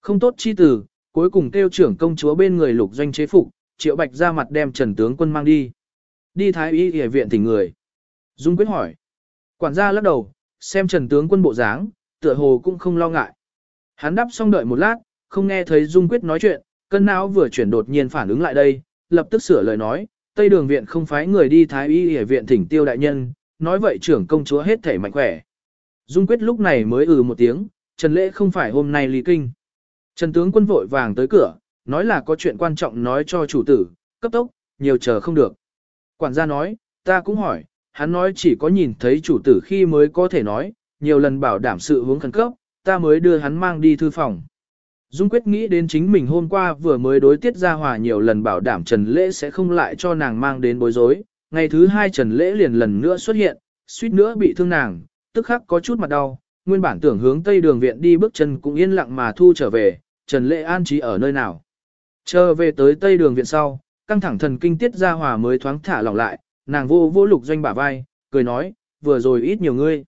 Không tốt chi từ, cuối cùng kêu trưởng công chúa bên người lục doanh chế phục, triệu bạch ra mặt đem Trần tướng quân mang đi. Đi thái y y viện thỉnh người. Dung Quyết hỏi. Quản gia lắc đầu, xem Trần tướng quân bộ dáng, tựa hồ cũng không lo ngại. Hắn đáp xong đợi một lát, không nghe thấy Dung Quyết nói chuyện, cân não vừa chuyển đột nhiên phản ứng lại đây, lập tức sửa lời nói, Tây Đường viện không phái người đi Thái Y Y viện thỉnh tiêu đại nhân, nói vậy trưởng công chúa hết thể mạnh khỏe. Dung Quyết lúc này mới ừ một tiếng, Trần Lễ không phải hôm nay ly kinh. Trần tướng quân vội vàng tới cửa, nói là có chuyện quan trọng nói cho chủ tử, cấp tốc, nhiều chờ không được. Quản gia nói, ta cũng hỏi, hắn nói chỉ có nhìn thấy chủ tử khi mới có thể nói, nhiều lần bảo đảm sự hướng khẩn cấp, ta mới đưa hắn mang đi thư phòng. Dung quyết nghĩ đến chính mình hôm qua vừa mới đối tiết ra hòa nhiều lần bảo đảm Trần Lễ sẽ không lại cho nàng mang đến bối rối. Ngày thứ hai Trần Lễ liền lần nữa xuất hiện, suýt nữa bị thương nàng, tức khắc có chút mặt đau, nguyên bản tưởng hướng tây đường viện đi bước chân cũng yên lặng mà thu trở về, Trần Lễ an trí ở nơi nào. Chờ về tới tây đường viện sau, căng thẳng thần kinh tiết ra hòa mới thoáng thả lỏng lại, nàng vô vô lục doanh bả vai, cười nói, vừa rồi ít nhiều ngươi.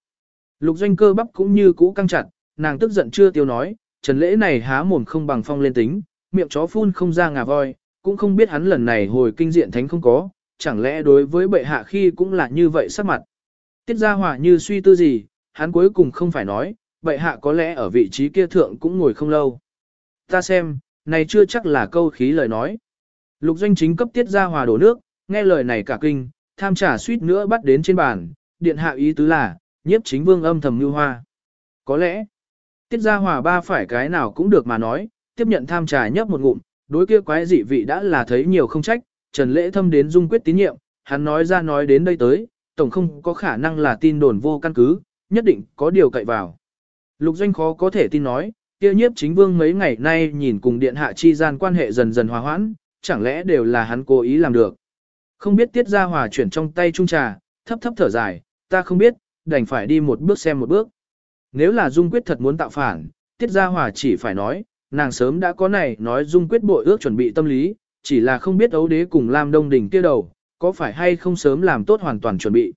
Lục doanh cơ bắp cũng như cũ căng chặt, nàng tức giận chưa tiêu nói, trần lễ này há mồm không bằng phong lên tính, miệng chó phun không ra ngà voi, cũng không biết hắn lần này hồi kinh diện thánh không có, chẳng lẽ đối với bệ hạ khi cũng là như vậy sắc mặt. Tiết ra hỏa như suy tư gì, hắn cuối cùng không phải nói, bệ hạ có lẽ ở vị trí kia thượng cũng ngồi không lâu. Ta xem, này chưa chắc là câu khí lời nói. Lục doanh chính cấp tiết ra hòa đổ nước, nghe lời này cả kinh, tham trả suýt nữa bắt đến trên bàn, điện hạ ý tứ là, nhiếp chính vương âm thầm như hoa. Có lẽ, tiết ra hòa ba phải cái nào cũng được mà nói, tiếp nhận tham trà nhấp một ngụm, đối kia quái dị vị đã là thấy nhiều không trách, trần lễ thâm đến dung quyết tín nhiệm, hắn nói ra nói đến đây tới, tổng không có khả năng là tin đồn vô căn cứ, nhất định có điều cậy vào. Lục doanh khó có thể tin nói, kia nhiếp chính vương mấy ngày nay nhìn cùng điện hạ chi gian quan hệ dần dần hòa hoãn, chẳng lẽ đều là hắn cố ý làm được. Không biết tiết ra hòa chuyển trong tay trung trà, thấp thấp thở dài, ta không biết, đành phải đi một bước xem một bước. Nếu là Dung Quyết thật muốn tạo phản, tiết gia hòa chỉ phải nói, nàng sớm đã có này nói Dung Quyết bội ước chuẩn bị tâm lý, chỉ là không biết ấu đế cùng Lam Đông Đình kia đầu, có phải hay không sớm làm tốt hoàn toàn chuẩn bị.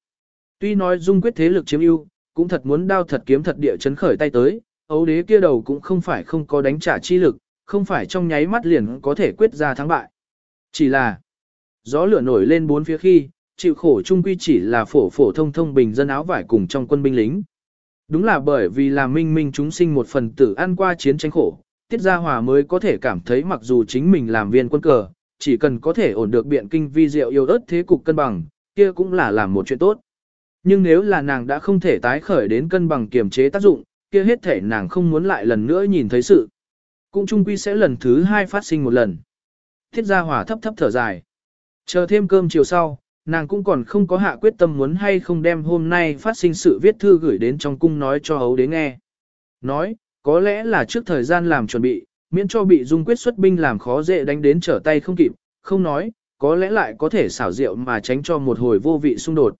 Tuy nói Dung Quyết thế lực chiếm ưu, cũng thật muốn đao thật kiếm thật địa chấn khởi tay tới, ấu đế kia đầu cũng không phải không có đánh trả chi lực, không phải trong nháy mắt liền có thể quyết ra thắng bại. Chỉ là, gió lửa nổi lên bốn phía khi, chịu khổ trung quy chỉ là phổ phổ thông thông bình dân áo vải cùng trong quân binh lính. Đúng là bởi vì là minh minh chúng sinh một phần tử ăn qua chiến tranh khổ, Tiết Gia Hòa mới có thể cảm thấy mặc dù chính mình làm viên quân cờ, chỉ cần có thể ổn được biện kinh vi diệu yêu ớt thế cục cân bằng, kia cũng là làm một chuyện tốt. Nhưng nếu là nàng đã không thể tái khởi đến cân bằng kiềm chế tác dụng, kia hết thể nàng không muốn lại lần nữa nhìn thấy sự. Cũng chung quy sẽ lần thứ hai phát sinh một lần. Thiết gia hỏa thấp thấp thở dài. Chờ thêm cơm chiều sau, nàng cũng còn không có hạ quyết tâm muốn hay không đem hôm nay phát sinh sự viết thư gửi đến trong cung nói cho hấu đế nghe. Nói, có lẽ là trước thời gian làm chuẩn bị, miễn cho bị dung quyết xuất binh làm khó dễ đánh đến trở tay không kịp, không nói, có lẽ lại có thể xảo diệu mà tránh cho một hồi vô vị xung đột.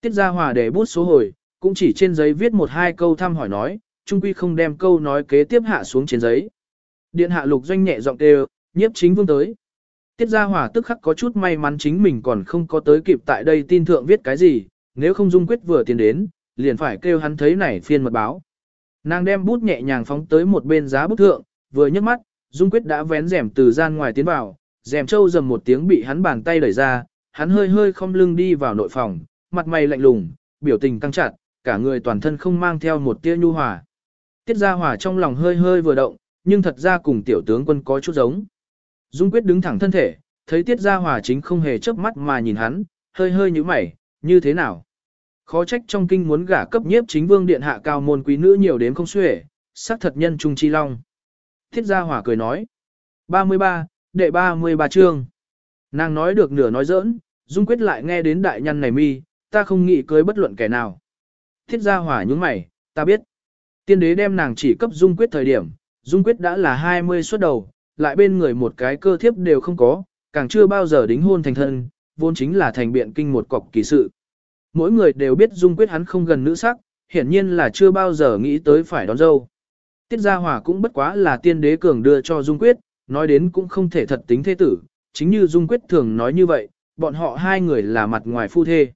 Tiết Gia Hòa để bút số hồi, cũng chỉ trên giấy viết một hai câu thăm hỏi nói, trung quy không đem câu nói kế tiếp hạ xuống trên giấy. Điện hạ lục doanh nhẹ giọng kêu, nhiếp chính vương tới. Tiết Gia Hòa tức khắc có chút may mắn chính mình còn không có tới kịp tại đây tin thượng viết cái gì, nếu không dung quyết vừa tiến đến, liền phải kêu hắn thấy này phiên mật báo. Nàng đem bút nhẹ nhàng phóng tới một bên giá bút thượng, vừa nhấc mắt, dung quyết đã vén rèm từ gian ngoài tiến vào, rèm trâu dầm một tiếng bị hắn bàn tay đẩy ra, hắn hơi hơi không lưng đi vào nội phòng, mặt mày lạnh lùng, biểu tình căng chặt, cả người toàn thân không mang theo một tia nhu hòa. Tiết Gia Hòa trong lòng hơi hơi vừa động, nhưng thật ra cùng tiểu tướng quân có chút giống. Dung Quyết đứng thẳng thân thể, thấy Tiết Gia Hòa chính không hề chớp mắt mà nhìn hắn, hơi hơi như mày, như thế nào? Khó trách trong kinh muốn gả cấp nhiếp chính vương điện hạ cao môn quý nữ nhiều đến không xuể, sắc thật nhân trung chi long. Tiết Gia Hòa cười nói. 33, đệ 33 chương. Nàng nói được nửa nói giỡn, Dung Quyết lại nghe đến đại nhân này mi, ta không nghĩ cưới bất luận kẻ nào. Thiết gia hỏa nhướng mày, ta biết. Tiên đế đem nàng chỉ cấp dung quyết thời điểm, dung quyết đã là 20 xuất đầu, lại bên người một cái cơ thiếp đều không có, càng chưa bao giờ đính hôn thành thân, vốn chính là thành biện kinh một cọc kỳ sự. Mỗi người đều biết dung quyết hắn không gần nữ sắc, hiển nhiên là chưa bao giờ nghĩ tới phải đón dâu. Tiết gia hỏa cũng bất quá là tiên đế cường đưa cho dung quyết, nói đến cũng không thể thật tính thế tử, chính như dung quyết thường nói như vậy, bọn họ hai người là mặt ngoài phu thê.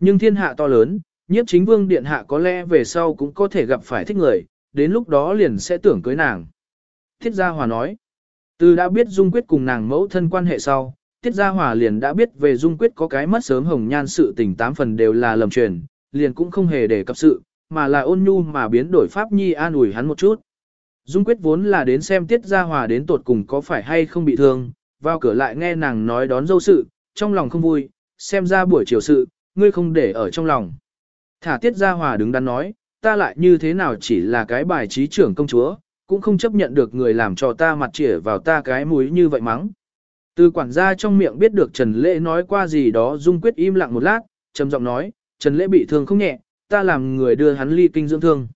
Nhưng thiên hạ to lớn, nhiếp chính vương điện hạ có lẽ về sau cũng có thể gặp phải thích người, đến lúc đó liền sẽ tưởng cưới nàng. Thiết Gia Hòa nói, từ đã biết Dung Quyết cùng nàng mẫu thân quan hệ sau, Tiết Gia Hòa liền đã biết về Dung Quyết có cái mất sớm hồng nhan sự tình tám phần đều là lầm truyền, liền cũng không hề để cập sự, mà là ôn nhu mà biến đổi pháp nhi an ủi hắn một chút. Dung Quyết vốn là đến xem Tiết Gia Hòa đến tột cùng có phải hay không bị thương, vào cửa lại nghe nàng nói đón dâu sự, trong lòng không vui, xem ra buổi chiều sự, ngươi không để ở trong lòng. Thả tiết gia hòa đứng đắn nói, ta lại như thế nào chỉ là cái bài trí trưởng công chúa, cũng không chấp nhận được người làm cho ta mặt chỉa vào ta cái mũi như vậy mắng. Từ quản gia trong miệng biết được Trần Lễ nói qua gì đó dung quyết im lặng một lát, trầm giọng nói, Trần Lễ bị thương không nhẹ, ta làm người đưa hắn ly kinh dưỡng thương.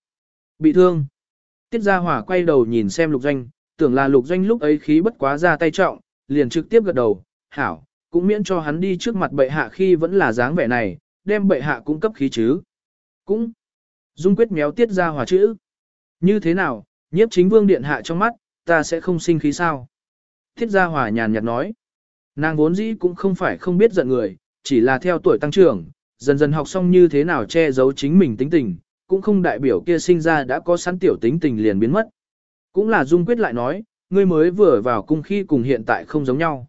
Bị thương. Tiết Gia Hòa quay đầu nhìn xem lục doanh, tưởng là lục doanh lúc ấy khí bất quá ra tay trọng, liền trực tiếp gật đầu, hảo, cũng miễn cho hắn đi trước mặt bệ hạ khi vẫn là dáng vẻ này, đem bệ hạ cung cấp khí chứ. Cũng, dung quyết méo tiết gia hòa chữ. Như thế nào, nhiếp chính vương điện hạ trong mắt, ta sẽ không sinh khí sao? Tiết gia hòa nhàn nhạt nói. Nàng vốn dĩ cũng không phải không biết giận người, chỉ là theo tuổi tăng trưởng, dần dần học xong như thế nào che giấu chính mình tính tình, cũng không đại biểu kia sinh ra đã có sẵn tiểu tính tình liền biến mất. Cũng là dung quyết lại nói, ngươi mới vừa vào cung khi cùng hiện tại không giống nhau.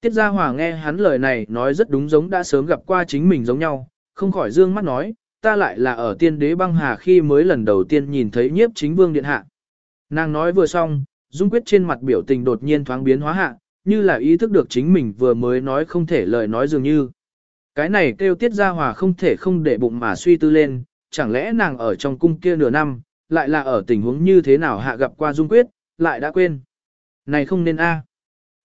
Tiết Gia Hòa nghe hắn lời này nói rất đúng giống đã sớm gặp qua chính mình giống nhau, không khỏi dương mắt nói, ta lại là ở tiên đế băng hà khi mới lần đầu tiên nhìn thấy nhiếp chính vương điện hạ. Nàng nói vừa xong, Dung Quyết trên mặt biểu tình đột nhiên thoáng biến hóa hạ, như là ý thức được chính mình vừa mới nói không thể lời nói dường như. Cái này kêu Tiết Gia Hòa không thể không để bụng mà suy tư lên, chẳng lẽ nàng ở trong cung kia nửa năm, lại là ở tình huống như thế nào hạ gặp qua Dung Quyết, lại đã quên. Này không nên a. À.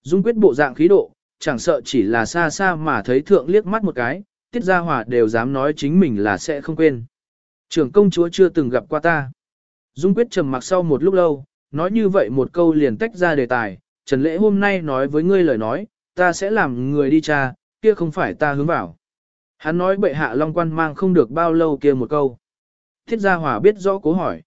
Dung Quyết bộ dạng khí độ, chẳng sợ chỉ là xa xa mà thấy thượng liếc mắt một cái, tiết gia hòa đều dám nói chính mình là sẽ không quên. Trưởng công chúa chưa từng gặp qua ta. Dung quyết trầm mặc sau một lúc lâu, nói như vậy một câu liền tách ra đề tài, Trần Lễ hôm nay nói với ngươi lời nói, ta sẽ làm người đi tra, kia không phải ta hướng vào. Hắn nói bệ hạ Long Quan mang không được bao lâu kia một câu. Thiết gia hòa biết rõ cố hỏi.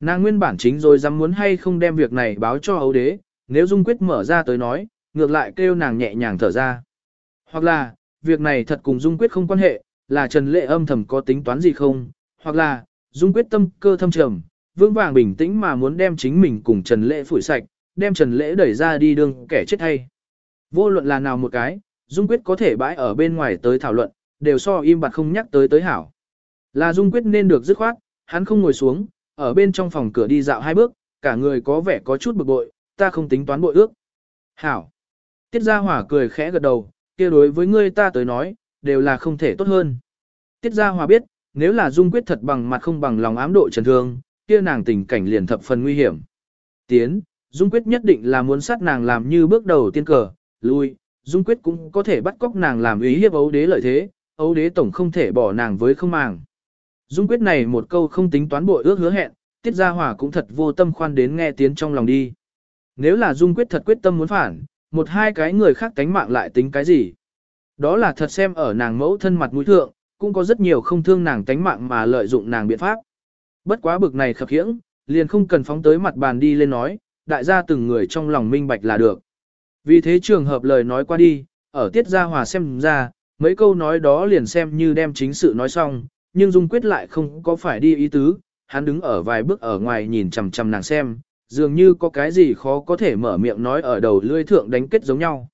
Nàng nguyên bản chính rồi dám muốn hay không đem việc này báo cho ấu đế, nếu Dung Quyết mở ra tới nói, ngược lại kêu nàng nhẹ nhàng thở ra. Hoặc là, việc này thật cùng Dung Quyết không quan hệ, là Trần Lệ âm thầm có tính toán gì không, hoặc là, Dung Quyết tâm cơ thâm trầm, vững vàng bình tĩnh mà muốn đem chính mình cùng Trần Lễ phủi sạch, đem Trần Lễ đẩy ra đi đường kẻ chết hay. Vô luận là nào một cái, Dung Quyết có thể bãi ở bên ngoài tới thảo luận, đều so im bặt không nhắc tới tới hảo. Là Dung Quyết nên được dứt khoát, hắn không ngồi xuống, ở bên trong phòng cửa đi dạo hai bước, cả người có vẻ có chút bực bội, ta không tính toán bội ước. Hảo. Tiết Gia Hỏa cười khẽ gật đầu, kia đối với ngươi ta tới nói, đều là không thể tốt hơn. Tiết Gia Hỏa biết, nếu là Dung Quyết thật bằng mặt không bằng lòng ám độ trần thương, kia nàng tình cảnh liền thập phần nguy hiểm. Tiến, Dung Quyết nhất định là muốn sát nàng làm như bước đầu tiên cờ, lui, Dung Quyết cũng có thể bắt cóc nàng làm ý hiếp ấu đế lợi thế, ấu đế tổng không thể bỏ nàng với không màng. Dung Quyết này một câu không tính toán bội ước hứa hẹn, Tiết Gia Hòa cũng thật vô tâm khoan đến nghe tiếng trong lòng đi. Nếu là Dung Quyết thật quyết tâm muốn phản, một hai cái người khác tánh mạng lại tính cái gì? Đó là thật xem ở nàng mẫu thân mặt mũi thượng, cũng có rất nhiều không thương nàng tánh mạng mà lợi dụng nàng biện pháp. Bất quá bực này khập khiễng, liền không cần phóng tới mặt bàn đi lên nói, đại gia từng người trong lòng minh bạch là được. Vì thế trường hợp lời nói qua đi, ở tiết gia hòa xem ra, mấy câu nói đó liền xem như đem chính sự nói xong, nhưng Dung quyết lại không có phải đi ý tứ, hắn đứng ở vài bước ở ngoài nhìn chằm chằm nàng xem, dường như có cái gì khó có thể mở miệng nói ở đầu lưỡi thượng đánh kết giống nhau.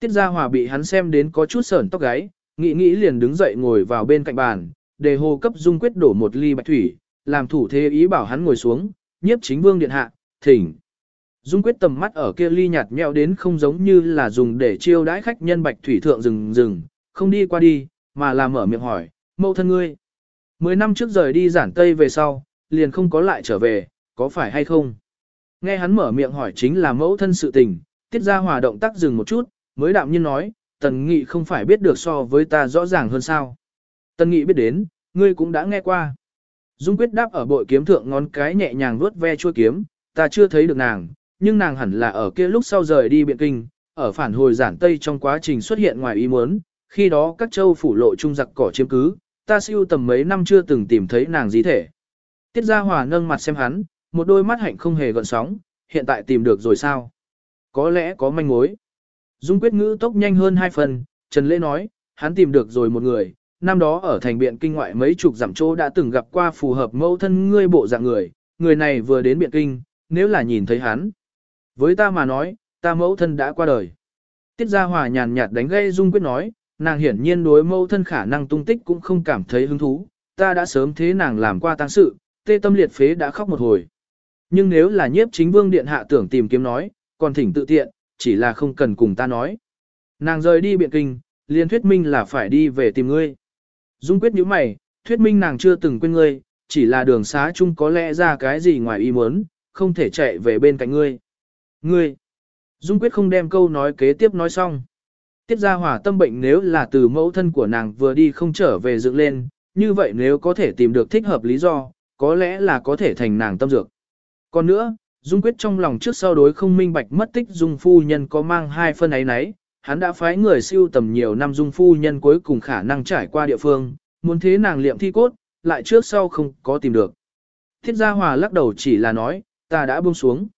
Tiết gia hòa bị hắn xem đến có chút sờn tóc gáy, nghĩ nghĩ liền đứng dậy ngồi vào bên cạnh bàn, đề hồ cấp Dung quyết đổ một ly bạch thủy, làm thủ thế ý bảo hắn ngồi xuống, nhiếp chính vương điện hạ, thỉnh. Dung quyết tầm mắt ở kia ly nhạt nhẽo đến không giống như là dùng để chiêu đãi khách nhân bạch thủy thượng rừng rừng, không đi qua đi, mà là mở miệng hỏi, mẫu thân ngươi. Mười năm trước rời đi giản tây về sau, liền không có lại trở về, có phải hay không? Nghe hắn mở miệng hỏi chính là mẫu thân sự tình, tiết ra hòa động tác dừng một chút, mới đạm nhiên nói, tần nghị không phải biết được so với ta rõ ràng hơn sao. Tần nghị biết đến, ngươi cũng đã nghe qua. Dung quyết đáp ở bội kiếm thượng ngón cái nhẹ nhàng vuốt ve chua kiếm, ta chưa thấy được nàng, nhưng nàng hẳn là ở kia lúc sau rời đi biện kinh, ở phản hồi giản tây trong quá trình xuất hiện ngoài ý muốn, khi đó các châu phủ lộ trung giặc cỏ chiếm cứ, ta siêu tầm mấy năm chưa từng tìm thấy nàng gì thể. Tiết Gia Hòa nâng mặt xem hắn, một đôi mắt hạnh không hề gợn sóng, hiện tại tìm được rồi sao? Có lẽ có manh mối. Dung quyết ngữ tốc nhanh hơn hai phần, Trần Lễ nói, hắn tìm được rồi một người, năm đó ở thành biện kinh ngoại mấy chục dặm chỗ đã từng gặp qua phù hợp mẫu thân ngươi bộ dạng người, người này vừa đến biện kinh, nếu là nhìn thấy hắn. Với ta mà nói, ta mẫu thân đã qua đời. Tiết Gia Hòa nhàn nhạt đánh gây Dung Quyết nói, nàng hiển nhiên đối mẫu thân khả năng tung tích cũng không cảm thấy hứng thú, ta đã sớm thế nàng làm qua tang sự, tê tâm liệt phế đã khóc một hồi. Nhưng nếu là nhiếp chính vương điện hạ tưởng tìm kiếm nói, còn thỉnh tự tiện, chỉ là không cần cùng ta nói. Nàng rời đi biện kinh, liền thuyết minh là phải đi về tìm ngươi. Dung quyết nhíu mày, thuyết minh nàng chưa từng quên ngươi, chỉ là đường xá chung có lẽ ra cái gì ngoài ý muốn, không thể chạy về bên cạnh ngươi. Ngươi! Dung quyết không đem câu nói kế tiếp nói xong. Tiết ra hỏa tâm bệnh nếu là từ mẫu thân của nàng vừa đi không trở về dựng lên, như vậy nếu có thể tìm được thích hợp lý do, có lẽ là có thể thành nàng tâm dược. Còn nữa, Dung quyết trong lòng trước sau đối không minh bạch mất tích Dung phu nhân có mang hai phân ấy nấy, hắn đã phái người siêu tầm nhiều năm Dung phu nhân cuối cùng khả năng trải qua địa phương, muốn thế nàng liệm thi cốt, lại trước sau không có tìm được. Thiết gia hòa lắc đầu chỉ là nói, ta đã buông xuống.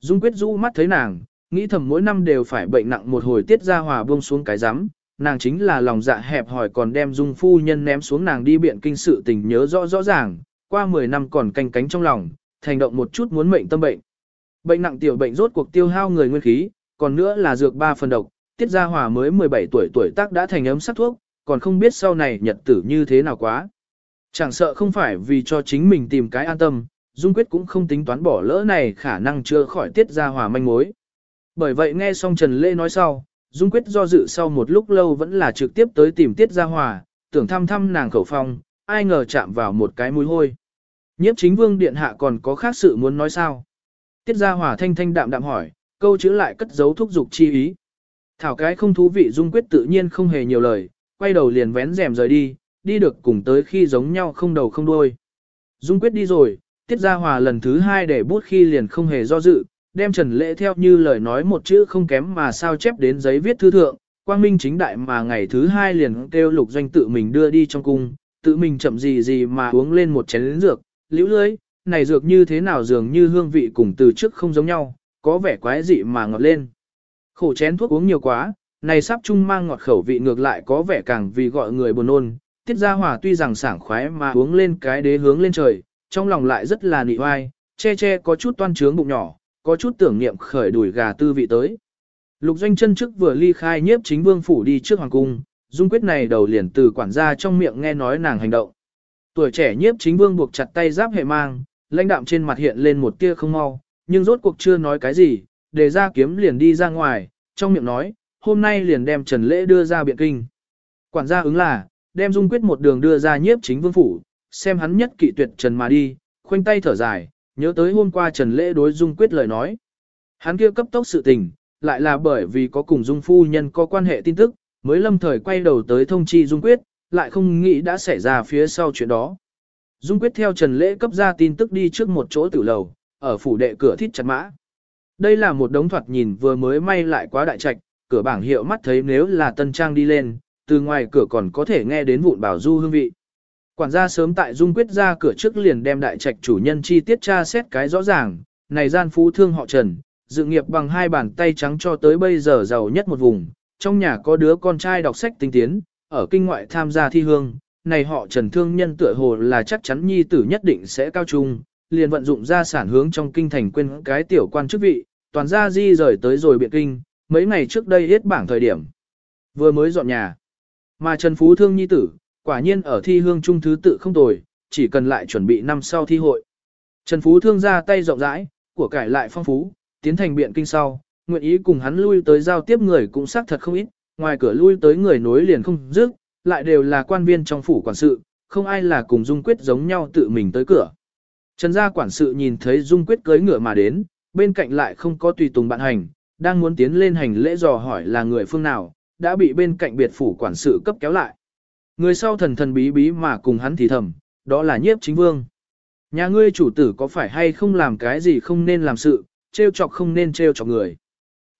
Dung quyết rũ mắt thấy nàng, nghĩ thầm mỗi năm đều phải bệnh nặng một hồi tiết gia hòa buông xuống cái rắm nàng chính là lòng dạ hẹp hỏi còn đem dung phu nhân ném xuống nàng đi biện kinh sự tình nhớ rõ rõ ràng, qua 10 năm còn canh cánh trong lòng, thành động một chút muốn mệnh tâm bệnh. Bệnh nặng tiểu bệnh rốt cuộc tiêu hao người nguyên khí, còn nữa là dược ba phần độc, tiết gia hòa mới 17 tuổi tuổi tác đã thành ấm sắc thuốc, còn không biết sau này nhật tử như thế nào quá. Chẳng sợ không phải vì cho chính mình tìm cái an tâm, Dung Quyết cũng không tính toán bỏ lỡ này khả năng chưa khỏi tiết gia hòa manh mối. Bởi vậy nghe xong Trần Lê nói sau, Dung Quyết do dự sau một lúc lâu vẫn là trực tiếp tới tìm tiết gia hòa, tưởng thăm thăm nàng khẩu phong, ai ngờ chạm vào một cái mũi hôi. Nhiếp chính vương điện hạ còn có khác sự muốn nói sao? Tiết gia hòa thanh thanh đạm đạm hỏi, câu chữ lại cất giấu thúc dục chi ý. Thảo cái không thú vị Dung Quyết tự nhiên không hề nhiều lời, quay đầu liền vén rèm rời đi, đi được cùng tới khi giống nhau không đầu không đuôi. Dung Quyết đi rồi, Tiết Gia Hòa lần thứ hai để bút khi liền không hề do dự, đem Trần Lễ theo như lời nói một chữ không kém mà sao chép đến giấy viết thư thượng, quang minh chính đại mà ngày thứ hai liền kêu lục doanh tự mình đưa đi trong cung, tự mình chậm gì gì mà uống lên một chén dược, liễu lưới, này dược như thế nào dường như hương vị cùng từ trước không giống nhau, có vẻ quái dị mà ngọt lên. Khổ chén thuốc uống nhiều quá, này sắp chung mang ngọt khẩu vị ngược lại có vẻ càng vì gọi người buồn nôn. Tiết Gia Hòa tuy rằng sảng khoái mà uống lên cái đế hướng lên trời, trong lòng lại rất là nị oai, che che có chút toan trướng bụng nhỏ, có chút tưởng niệm khởi đuổi gà tư vị tới. Lục doanh chân trước vừa ly khai nhiếp chính vương phủ đi trước hoàng cung, dung quyết này đầu liền từ quản gia trong miệng nghe nói nàng hành động. Tuổi trẻ nhiếp chính vương buộc chặt tay giáp hệ mang, lãnh đạm trên mặt hiện lên một tia không mau, nhưng rốt cuộc chưa nói cái gì, đề ra kiếm liền đi ra ngoài, trong miệng nói, hôm nay liền đem Trần Lễ đưa ra biện kinh. Quản gia ứng là, đem dung quyết một đường đưa ra nhiếp chính vương phủ, xem hắn nhất kỵ tuyệt Trần mà đi, khoanh tay thở dài, nhớ tới hôm qua Trần Lễ đối dung quyết lời nói. Hắn kia cấp tốc sự tình, lại là bởi vì có cùng dung phu nhân có quan hệ tin tức, mới lâm thời quay đầu tới thông chi dung quyết, lại không nghĩ đã xảy ra phía sau chuyện đó. Dung quyết theo Trần Lễ cấp ra tin tức đi trước một chỗ tử lầu, ở phủ đệ cửa thít chặt mã. Đây là một đống thoạt nhìn vừa mới may lại quá đại trạch, cửa bảng hiệu mắt thấy nếu là tân trang đi lên, từ ngoài cửa còn có thể nghe đến vụn bảo du hương vị. Quản gia sớm tại Dung quyết ra cửa trước liền đem đại trạch chủ nhân chi tiết tra xét cái rõ ràng, này gian phú thương họ Trần, dự nghiệp bằng hai bàn tay trắng cho tới bây giờ giàu nhất một vùng, trong nhà có đứa con trai đọc sách tinh tiến, ở kinh ngoại tham gia thi hương, này họ Trần thương nhân tựa hồ là chắc chắn nhi tử nhất định sẽ cao trung, liền vận dụng gia sản hướng trong kinh thành quên cái tiểu quan chức vị, toàn gia di rời tới rồi biện kinh, mấy ngày trước đây hết bảng thời điểm. Vừa mới dọn nhà. Mà Trần Phú Thương Nhi tử, quả nhiên ở thi hương trung thứ tự không tồi, chỉ cần lại chuẩn bị năm sau thi hội. Trần Phú Thương ra tay rộng rãi, của cải lại phong phú, tiến thành biện kinh sau, nguyện ý cùng hắn lui tới giao tiếp người cũng xác thật không ít, ngoài cửa lui tới người nối liền không dứt, lại đều là quan viên trong phủ quản sự, không ai là cùng Dung Quyết giống nhau tự mình tới cửa. Trần gia quản sự nhìn thấy Dung Quyết cưới ngựa mà đến, bên cạnh lại không có tùy tùng bạn hành, đang muốn tiến lên hành lễ dò hỏi là người phương nào, đã bị bên cạnh biệt phủ quản sự cấp kéo lại. Người sau thần thần bí bí mà cùng hắn thì thầm, đó là nhiếp chính vương. Nhà ngươi chủ tử có phải hay không làm cái gì không nên làm sự, trêu chọc không nên trêu chọc người.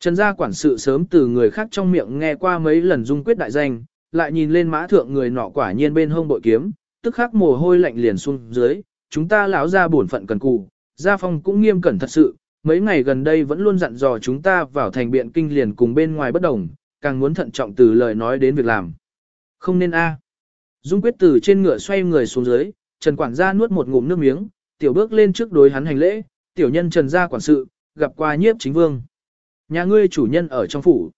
Trần gia quản sự sớm từ người khác trong miệng nghe qua mấy lần dung quyết đại danh, lại nhìn lên mã thượng người nọ quả nhiên bên hông bội kiếm, tức khắc mồ hôi lạnh liền xuống dưới, chúng ta lão ra bổn phận cần cù, gia phong cũng nghiêm cẩn thật sự, mấy ngày gần đây vẫn luôn dặn dò chúng ta vào thành biện kinh liền cùng bên ngoài bất đồng, càng muốn thận trọng từ lời nói đến việc làm. Không nên a. À. Dung quyết từ trên ngựa xoay người xuống dưới, Trần quản gia nuốt một ngụm nước miếng, tiểu bước lên trước đối hắn hành lễ, tiểu nhân Trần gia quản sự, gặp qua nhiếp chính vương. Nhà ngươi chủ nhân ở trong phủ.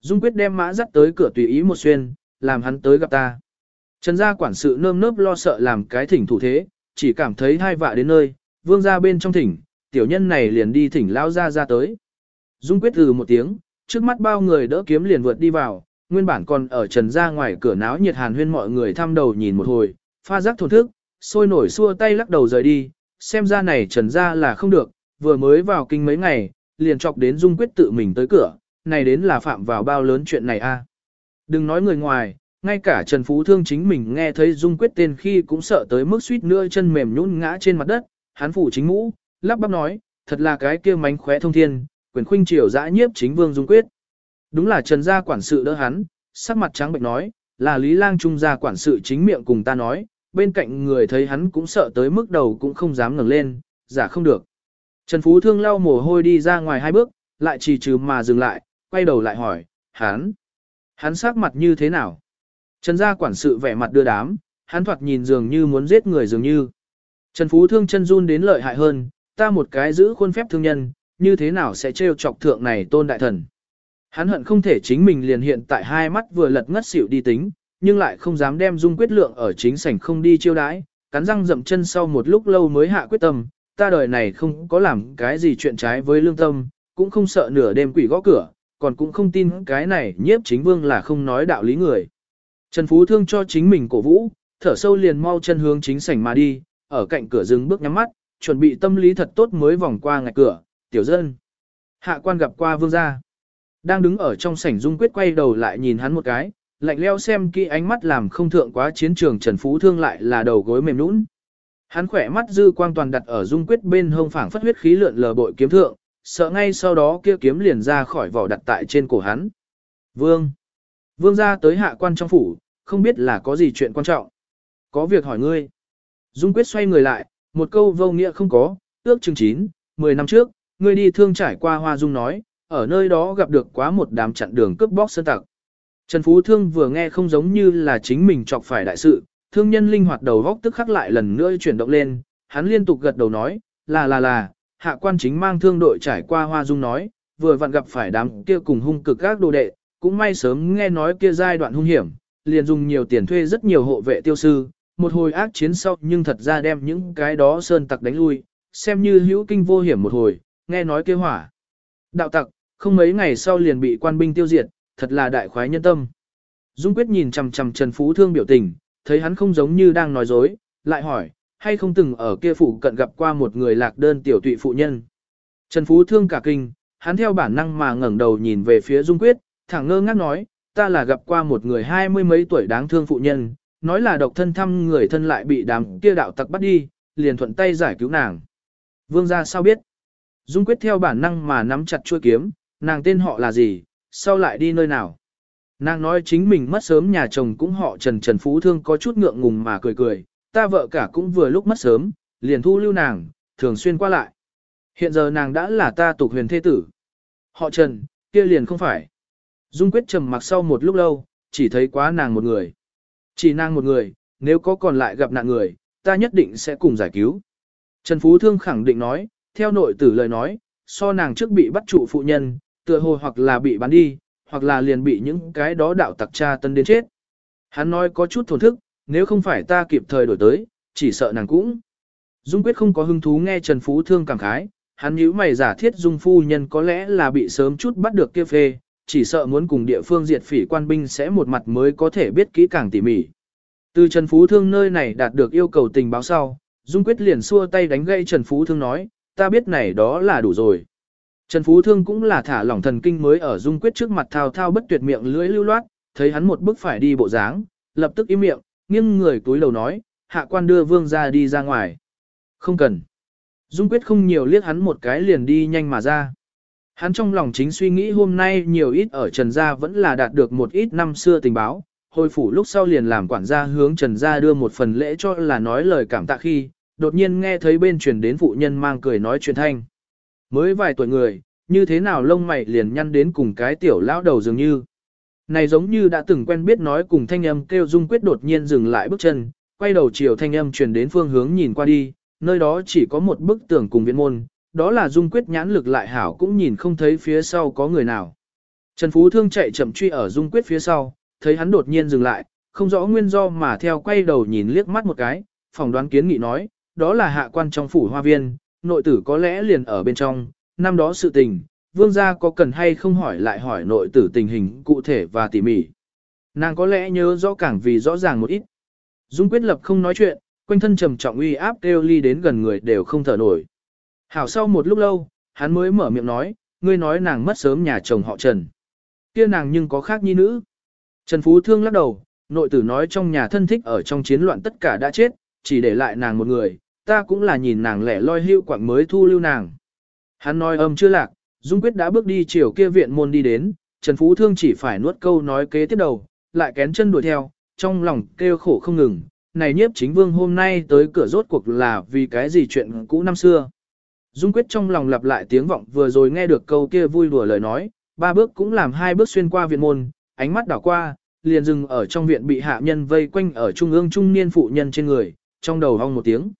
Dung quyết đem mã dắt tới cửa tùy ý một xuyên, làm hắn tới gặp ta. Trần gia quản sự nơm nớp lo sợ làm cái thỉnh thủ thế, chỉ cảm thấy hai vạ đến nơi, vương ra bên trong thỉnh, tiểu nhân này liền đi thỉnh lao ra ra tới. Dung quyết từ một tiếng, trước mắt bao người đỡ kiếm liền vượt đi vào, nguyên bản còn ở trần ra ngoài cửa náo nhiệt hàn huyên mọi người thăm đầu nhìn một hồi, pha giác thổn thức, sôi nổi xua tay lắc đầu rời đi, xem ra này trần ra là không được, vừa mới vào kinh mấy ngày, liền chọc đến Dung quyết tự mình tới cửa, này đến là phạm vào bao lớn chuyện này a. Đừng nói người ngoài, ngay cả Trần Phú Thương chính mình nghe thấy Dung Quyết tên khi cũng sợ tới mức suýt nữa chân mềm nhũn ngã trên mặt đất, hắn phủ chính mũ, lắp bắp nói, thật là cái kia mánh khóe thông thiên, quyền khuynh triều dã nhiếp chính vương Dung Quyết. Đúng là Trần gia quản sự đỡ hắn, sắc mặt trắng bệnh nói, là Lý Lang Trung gia quản sự chính miệng cùng ta nói, bên cạnh người thấy hắn cũng sợ tới mức đầu cũng không dám ngẩng lên, giả không được. Trần Phú Thương lau mồ hôi đi ra ngoài hai bước, lại trì trừ mà dừng lại, quay đầu lại hỏi, hắn, hắn sắc mặt như thế nào? Trần gia quản sự vẻ mặt đưa đám, hắn thoạt nhìn dường như muốn giết người dường như. Trần Phú Thương chân run đến lợi hại hơn, ta một cái giữ khuôn phép thương nhân, như thế nào sẽ trêu chọc thượng này tôn đại thần. Hắn hận không thể chính mình liền hiện tại hai mắt vừa lật ngất xỉu đi tính, nhưng lại không dám đem dung quyết lượng ở chính sảnh không đi chiêu đãi, cắn răng dậm chân sau một lúc lâu mới hạ quyết tâm, ta đời này không có làm cái gì chuyện trái với lương tâm, cũng không sợ nửa đêm quỷ gõ cửa, còn cũng không tin cái này nhiếp chính vương là không nói đạo lý người. Trần Phú Thương cho chính mình cổ vũ, thở sâu liền mau chân hướng chính sảnh mà đi, ở cạnh cửa dừng bước nhắm mắt, chuẩn bị tâm lý thật tốt mới vòng qua ngạch cửa, tiểu dân. Hạ quan gặp qua vương gia. Đang đứng ở trong sảnh dung quyết quay đầu lại nhìn hắn một cái, lạnh leo xem kỹ ánh mắt làm không thượng quá chiến trường Trần Phú Thương lại là đầu gối mềm nũng. Hắn khỏe mắt dư quang toàn đặt ở dung quyết bên hông phảng phất huyết khí lượn lờ bội kiếm thượng, sợ ngay sau đó kia kiếm liền ra khỏi vỏ đặt tại trên cổ hắn. Vương. Vương gia tới hạ quan trong phủ, không biết là có gì chuyện quan trọng. Có việc hỏi ngươi. Dung quyết xoay người lại, một câu vô nghĩa không có, ước chừng 9, 10 năm trước, ngươi đi thương trải qua Hoa Dung nói, ở nơi đó gặp được quá một đám chặn đường cướp bóc sơn tặc. Trần Phú Thương vừa nghe không giống như là chính mình chọc phải đại sự, thương nhân linh hoạt đầu góc tức khắc lại lần nữa chuyển động lên, hắn liên tục gật đầu nói, là là là, hạ quan chính mang thương đội trải qua Hoa Dung nói, vừa vặn gặp phải đám kia cùng hung cực các đồ đệ, cũng may sớm nghe nói kia giai đoạn hung hiểm, liền dùng nhiều tiền thuê rất nhiều hộ vệ tiêu sư, một hồi ác chiến sau nhưng thật ra đem những cái đó sơn tặc đánh lui, xem như hữu kinh vô hiểm một hồi, nghe nói kế hỏa. Đạo tặc, không mấy ngày sau liền bị quan binh tiêu diệt, thật là đại khoái nhân tâm. Dung Quyết nhìn chằm chằm Trần Phú Thương biểu tình, thấy hắn không giống như đang nói dối, lại hỏi, hay không từng ở kia phủ cận gặp qua một người lạc đơn tiểu tụy phụ nhân. Trần Phú Thương cả kinh, hắn theo bản năng mà ngẩng đầu nhìn về phía Dung Quyết, thẳng ngơ ngác nói, ta là gặp qua một người hai mươi mấy tuổi đáng thương phụ nhân, nói là độc thân thăm người thân lại bị đám kia đạo tặc bắt đi, liền thuận tay giải cứu nàng. Vương gia sao biết? Dung Quyết theo bản năng mà nắm chặt chuôi kiếm, nàng tên họ là gì, sau lại đi nơi nào? Nàng nói chính mình mất sớm nhà chồng cũng họ Trần Trần Phú Thương có chút ngượng ngùng mà cười cười, ta vợ cả cũng vừa lúc mất sớm, liền thu lưu nàng, thường xuyên qua lại. Hiện giờ nàng đã là ta tục huyền thế tử. Họ Trần, kia liền không phải. Dung quyết trầm mặc sau một lúc lâu, chỉ thấy quá nàng một người. Chỉ nàng một người, nếu có còn lại gặp nạn người, ta nhất định sẽ cùng giải cứu. Trần Phú Thương khẳng định nói, theo nội tử lời nói, so nàng trước bị bắt trụ phụ nhân, tựa hồ hoặc là bị bán đi, hoặc là liền bị những cái đó đạo tặc tra tân đến chết. Hắn nói có chút thổn thức, nếu không phải ta kịp thời đổi tới, chỉ sợ nàng cũng. Dung quyết không có hứng thú nghe Trần Phú Thương cảm khái, hắn nhíu mày giả thiết Dung phu nhân có lẽ là bị sớm chút bắt được kia phê, chỉ sợ muốn cùng địa phương diệt phỉ quan binh sẽ một mặt mới có thể biết kỹ càng tỉ mỉ. Từ Trần Phú Thương nơi này đạt được yêu cầu tình báo sau, Dung quyết liền xua tay đánh gây Trần Phú Thương nói, ta biết này đó là đủ rồi. Trần Phú Thương cũng là thả lỏng thần kinh mới ở Dung quyết trước mặt thao thao bất tuyệt miệng lưỡi lưu loát, thấy hắn một bước phải đi bộ dáng, lập tức im miệng, nghiêng người túi đầu nói, hạ quan đưa vương ra đi ra ngoài. Không cần. Dung quyết không nhiều liếc hắn một cái liền đi nhanh mà ra. Hắn trong lòng chính suy nghĩ hôm nay nhiều ít ở Trần Gia vẫn là đạt được một ít năm xưa tình báo. Hồi phủ lúc sau liền làm quản gia hướng Trần Gia đưa một phần lễ cho là nói lời cảm tạ khi, đột nhiên nghe thấy bên truyền đến phụ nhân mang cười nói chuyện thanh. Mới vài tuổi người, như thế nào lông mày liền nhăn đến cùng cái tiểu lão đầu dường như. Này giống như đã từng quen biết nói cùng thanh âm kêu dung quyết đột nhiên dừng lại bước chân, quay đầu chiều thanh âm truyền đến phương hướng nhìn qua đi, nơi đó chỉ có một bức tường cùng viện môn, đó là dung quyết nhãn lực lại hảo cũng nhìn không thấy phía sau có người nào. Trần Phú Thương chạy chậm truy ở dung quyết phía sau, thấy hắn đột nhiên dừng lại, không rõ nguyên do mà theo quay đầu nhìn liếc mắt một cái, phỏng đoán kiến nghị nói, đó là hạ quan trong phủ hoa viên, nội tử có lẽ liền ở bên trong, năm đó sự tình, vương gia có cần hay không hỏi lại hỏi nội tử tình hình cụ thể và tỉ mỉ. Nàng có lẽ nhớ rõ càng vì rõ ràng một ít. Dung quyết lập không nói chuyện, quanh thân trầm trọng uy áp kêu ly đến gần người đều không thở nổi. Hảo sau một lúc lâu, hắn mới mở miệng nói, ngươi nói nàng mất sớm nhà chồng họ Trần. kia nàng nhưng có khác nhi nữ. Trần Phú Thương lắc đầu, nội tử nói trong nhà thân thích ở trong chiến loạn tất cả đã chết, chỉ để lại nàng một người, ta cũng là nhìn nàng lẻ loi hưu quảng mới thu lưu nàng. Hắn nói âm chưa lạc, Dung Quyết đã bước đi chiều kia viện môn đi đến, Trần Phú Thương chỉ phải nuốt câu nói kế tiếp đầu, lại kén chân đuổi theo, trong lòng kêu khổ không ngừng. Này nhiếp chính vương hôm nay tới cửa rốt cuộc là vì cái gì chuyện cũ năm xưa. Dung Quyết trong lòng lặp lại tiếng vọng vừa rồi nghe được câu kia vui đùa lời nói, ba bước cũng làm hai bước xuyên qua viện môn, ánh mắt đảo qua, liền dừng ở trong viện bị hạ nhân vây quanh ở trung ương trung niên phụ nhân trên người, trong đầu hong một tiếng.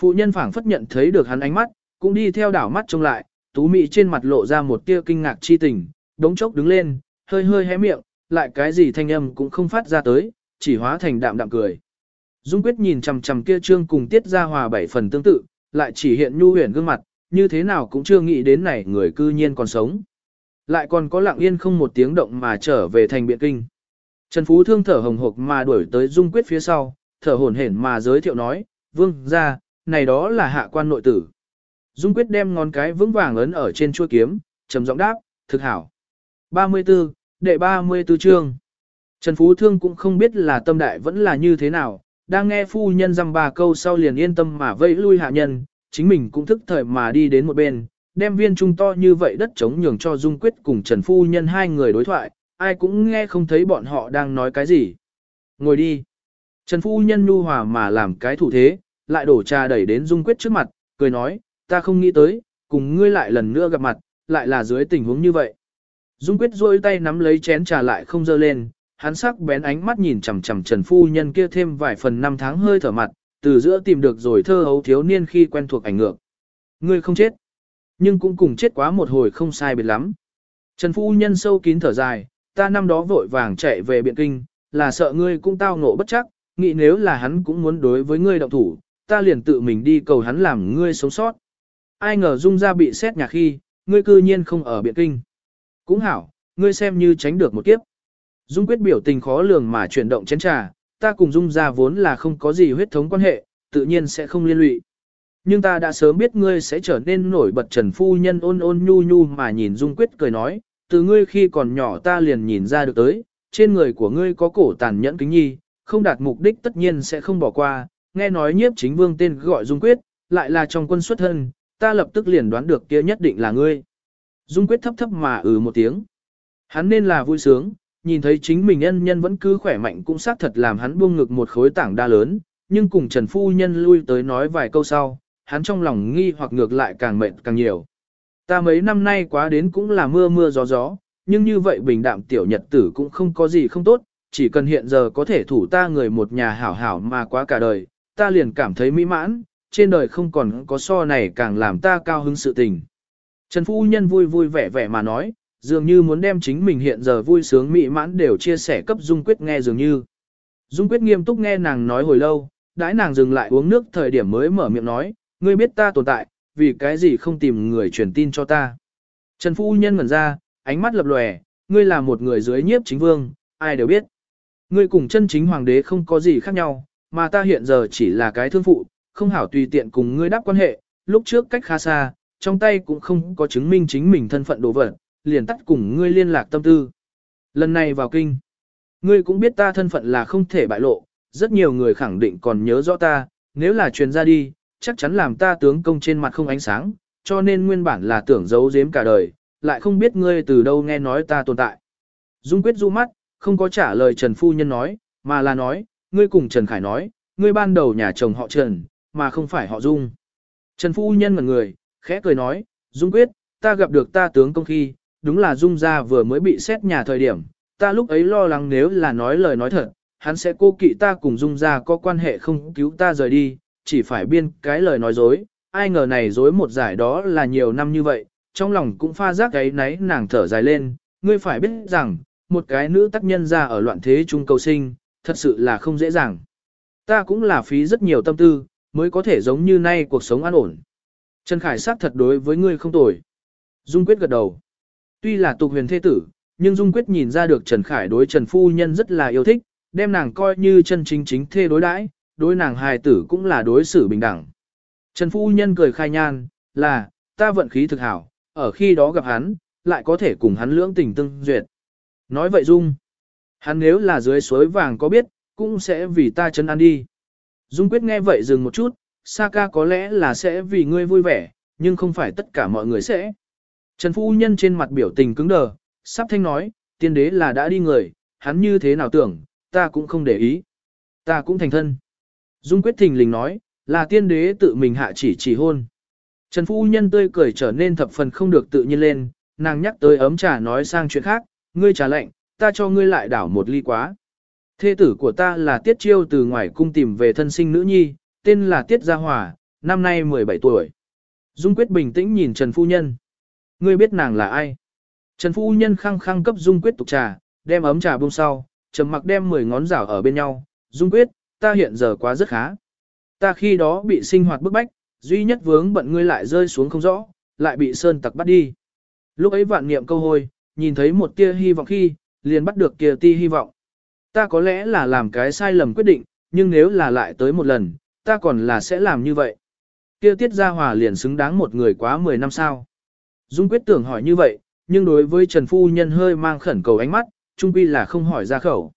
Phụ nhân phảng phất nhận thấy được hắn ánh mắt, cũng đi theo đảo mắt trông lại, tú mị trên mặt lộ ra một tia kinh ngạc chi tình, đống chốc đứng lên, hơi hơi hé miệng, lại cái gì thanh âm cũng không phát ra tới, chỉ hóa thành đạm đạm cười. Dung quyết nhìn chằm chằm kia trương cùng tiết ra hòa bảy phần tương tự, lại chỉ hiện nhu huyền gương mặt, như thế nào cũng chưa nghĩ đến này người cư nhiên còn sống. Lại còn có lặng yên không một tiếng động mà trở về thành biện kinh. Trần Phú Thương thở hồng hộc mà đuổi tới Dung Quyết phía sau, thở hổn hển mà giới thiệu nói, vương ra, này đó là hạ quan nội tử. Dung quyết đem ngón cái vững vàng ấn ở trên chuôi kiếm, trầm giọng đáp, thực hảo. 34, đệ 34 chương. Trần Phú Thương cũng không biết là tâm đại vẫn là như thế nào, đang nghe phu nhân dăm ba câu sau liền yên tâm mà vẫy lui hạ nhân, chính mình cũng thức thời mà đi đến một bên, đem viên trung to như vậy đất chống nhường cho Dung Quyết cùng Trần Phu Nhân hai người đối thoại, ai cũng nghe không thấy bọn họ đang nói cái gì. Ngồi đi. Trần Phu Nhân nhu hòa mà làm cái thủ thế, lại đổ trà đẩy đến Dung Quyết trước mặt, cười nói, ta không nghĩ tới, cùng ngươi lại lần nữa gặp mặt, lại là dưới tình huống như vậy. Dung Quyết duỗi tay nắm lấy chén trà lại không dơ lên, hắn sắc bén ánh mắt nhìn chằm chằm Trần Phu Nhân kia thêm vài phần năm tháng hơi thở mặt, từ giữa tìm được rồi thơ hấu thiếu niên khi quen thuộc ảnh ngược. Ngươi không chết, nhưng cũng cùng chết quá một hồi không sai biệt lắm. Trần Phu Nhân sâu kín thở dài, ta năm đó vội vàng chạy về Biện Kinh, là sợ ngươi cũng tao ngộ bất chắc, nghĩ nếu là hắn cũng muốn đối với ngươi động thủ, ta liền tự mình đi cầu hắn làm ngươi sống sót. Ai ngờ Dung ra bị xét nhà khi, ngươi cư nhiên không ở Biện Kinh. Cũng hảo, ngươi xem như tránh được một kiếp. Dung quyết biểu tình khó lường mà chuyển động chén trà, ta cùng Dung ra vốn là không có gì huyết thống quan hệ, tự nhiên sẽ không liên lụy. Nhưng ta đã sớm biết ngươi sẽ trở nên nổi bật trần phu nhân ôn ôn nhu nhu mà nhìn Dung quyết cười nói, từ ngươi khi còn nhỏ ta liền nhìn ra được tới, trên người của ngươi có cổ tàn nhẫn kính nhi, không đạt mục đích tất nhiên sẽ không bỏ qua, nghe nói nhiếp chính vương tên gọi Dung quyết, lại là trong quân xuất thân, ta lập tức liền đoán được kia nhất định là ngươi. Dung quyết thấp thấp mà ừ một tiếng. Hắn nên là vui sướng, nhìn thấy chính mình nhân nhân vẫn cứ khỏe mạnh cũng xác thật làm hắn buông ngực một khối tảng đa lớn, nhưng cùng Trần Phu Nhân lui tới nói vài câu sau, hắn trong lòng nghi hoặc ngược lại càng mệt càng nhiều. Ta mấy năm nay quá đến cũng là mưa mưa gió gió, nhưng như vậy bình đạm tiểu nhật tử cũng không có gì không tốt, chỉ cần hiện giờ có thể thủ ta người một nhà hảo hảo mà quá cả đời, ta liền cảm thấy mỹ mãn, trên đời không còn có so này càng làm ta cao hứng sự tình. Trần Phu Nhân vui vui vẻ vẻ mà nói, dường như muốn đem chính mình hiện giờ vui sướng mỹ mãn đều chia sẻ cấp Dung Quyết nghe dường như. Dung Quyết nghiêm túc nghe nàng nói hồi lâu, đãi nàng dừng lại uống nước thời điểm mới mở miệng nói, ngươi biết ta tồn tại, vì cái gì không tìm người truyền tin cho ta. Trần Phu Nhân ngẩn ra, ánh mắt lập lòe, ngươi là một người dưới nhiếp chính vương, ai đều biết. Ngươi cùng chân chính hoàng đế không có gì khác nhau, mà ta hiện giờ chỉ là cái thương phụ, không hảo tùy tiện cùng ngươi đáp quan hệ, lúc trước cách khá xa, trong tay cũng không có chứng minh chính mình thân phận đồ vật, liền tắt cùng ngươi liên lạc tâm tư. Lần này vào kinh, ngươi cũng biết ta thân phận là không thể bại lộ, rất nhiều người khẳng định còn nhớ rõ ta, nếu là truyền ra đi, chắc chắn làm ta tướng công trên mặt không ánh sáng, cho nên nguyên bản là tưởng giấu giếm cả đời, lại không biết ngươi từ đâu nghe nói ta tồn tại. Dung quyết du mắt, không có trả lời Trần Phu Nhân nói, mà là nói, ngươi cùng Trần Khải nói, ngươi ban đầu nhà chồng họ Trần, mà không phải họ Dung. Trần Phu Nhân ngẩn người, khẽ cười nói, Dung quyết, ta gặp được ta tướng công khi, đúng là Dung gia vừa mới bị xét nhà thời điểm, ta lúc ấy lo lắng nếu là nói lời nói thật, hắn sẽ cô kỵ ta cùng Dung gia có quan hệ không cứu ta rời đi, chỉ phải biên cái lời nói dối, ai ngờ này dối một giải đó là nhiều năm như vậy, trong lòng cũng pha giác cái náy nàng thở dài lên, ngươi phải biết rằng, một cái nữ tác nhân ra ở loạn thế trung cầu sinh, thật sự là không dễ dàng. Ta cũng là phí rất nhiều tâm tư, mới có thể giống như nay cuộc sống an ổn. Trần Khải sát thật đối với ngươi không tồi. Dung Quyết gật đầu. Tuy là tục huyền thế tử, nhưng Dung Quyết nhìn ra được Trần Khải đối Trần Phu Nhân rất là yêu thích, đem nàng coi như chân chính chính thê đối đãi, đối nàng hài tử cũng là đối xử bình đẳng. Trần Phu Nhân cười khai nhan, là, ta vận khí thực hảo, ở khi đó gặp hắn, lại có thể cùng hắn lưỡng tình tương duyệt. Nói vậy Dung, hắn nếu là dưới suối vàng có biết, cũng sẽ vì ta chân ăn đi. Dung Quyết nghe vậy dừng một chút, Saka có lẽ là sẽ vì ngươi vui vẻ, nhưng không phải tất cả mọi người sẽ. Trần Phu Nhân trên mặt biểu tình cứng đờ, sắp thanh nói, tiên đế là đã đi người, hắn như thế nào tưởng, ta cũng không để ý. Ta cũng thành thân. Dung quyết thình lình nói, là tiên đế tự mình hạ chỉ chỉ hôn. Trần Phu Nhân tươi cười trở nên thập phần không được tự nhiên lên, nàng nhắc tới ấm trà nói sang chuyện khác, ngươi trà lệnh, ta cho ngươi lại đảo một ly quá. Thê tử của ta là Tiết Chiêu từ ngoài cung tìm về thân sinh nữ nhi, tên là Tiết Gia Hòa, năm nay 17 tuổi. Dung Quyết bình tĩnh nhìn Trần Phu Nhân. Ngươi biết nàng là ai? Trần Phu Nhân khăng khăng cấp Dung Quyết tục trà, đem ấm trà buông sau, trầm mặc đem 10 ngón rảo ở bên nhau. Dung Quyết, ta hiện giờ quá rất khá. Ta khi đó bị sinh hoạt bức bách, duy nhất vướng bận ngươi lại rơi xuống không rõ, lại bị sơn tặc bắt đi. Lúc ấy vạn niệm câu hôi, nhìn thấy một tia hy vọng khi, liền bắt được kia ti hy vọng. Ta có lẽ là làm cái sai lầm quyết định, nhưng nếu là lại tới một lần, ta còn là sẽ làm như vậy. Kia tiết gia hòa liền xứng đáng một người quá 10 năm sao. Dung quyết tưởng hỏi như vậy, nhưng đối với Trần Phu Nhân hơi mang khẩn cầu ánh mắt, trung quy là không hỏi ra khẩu.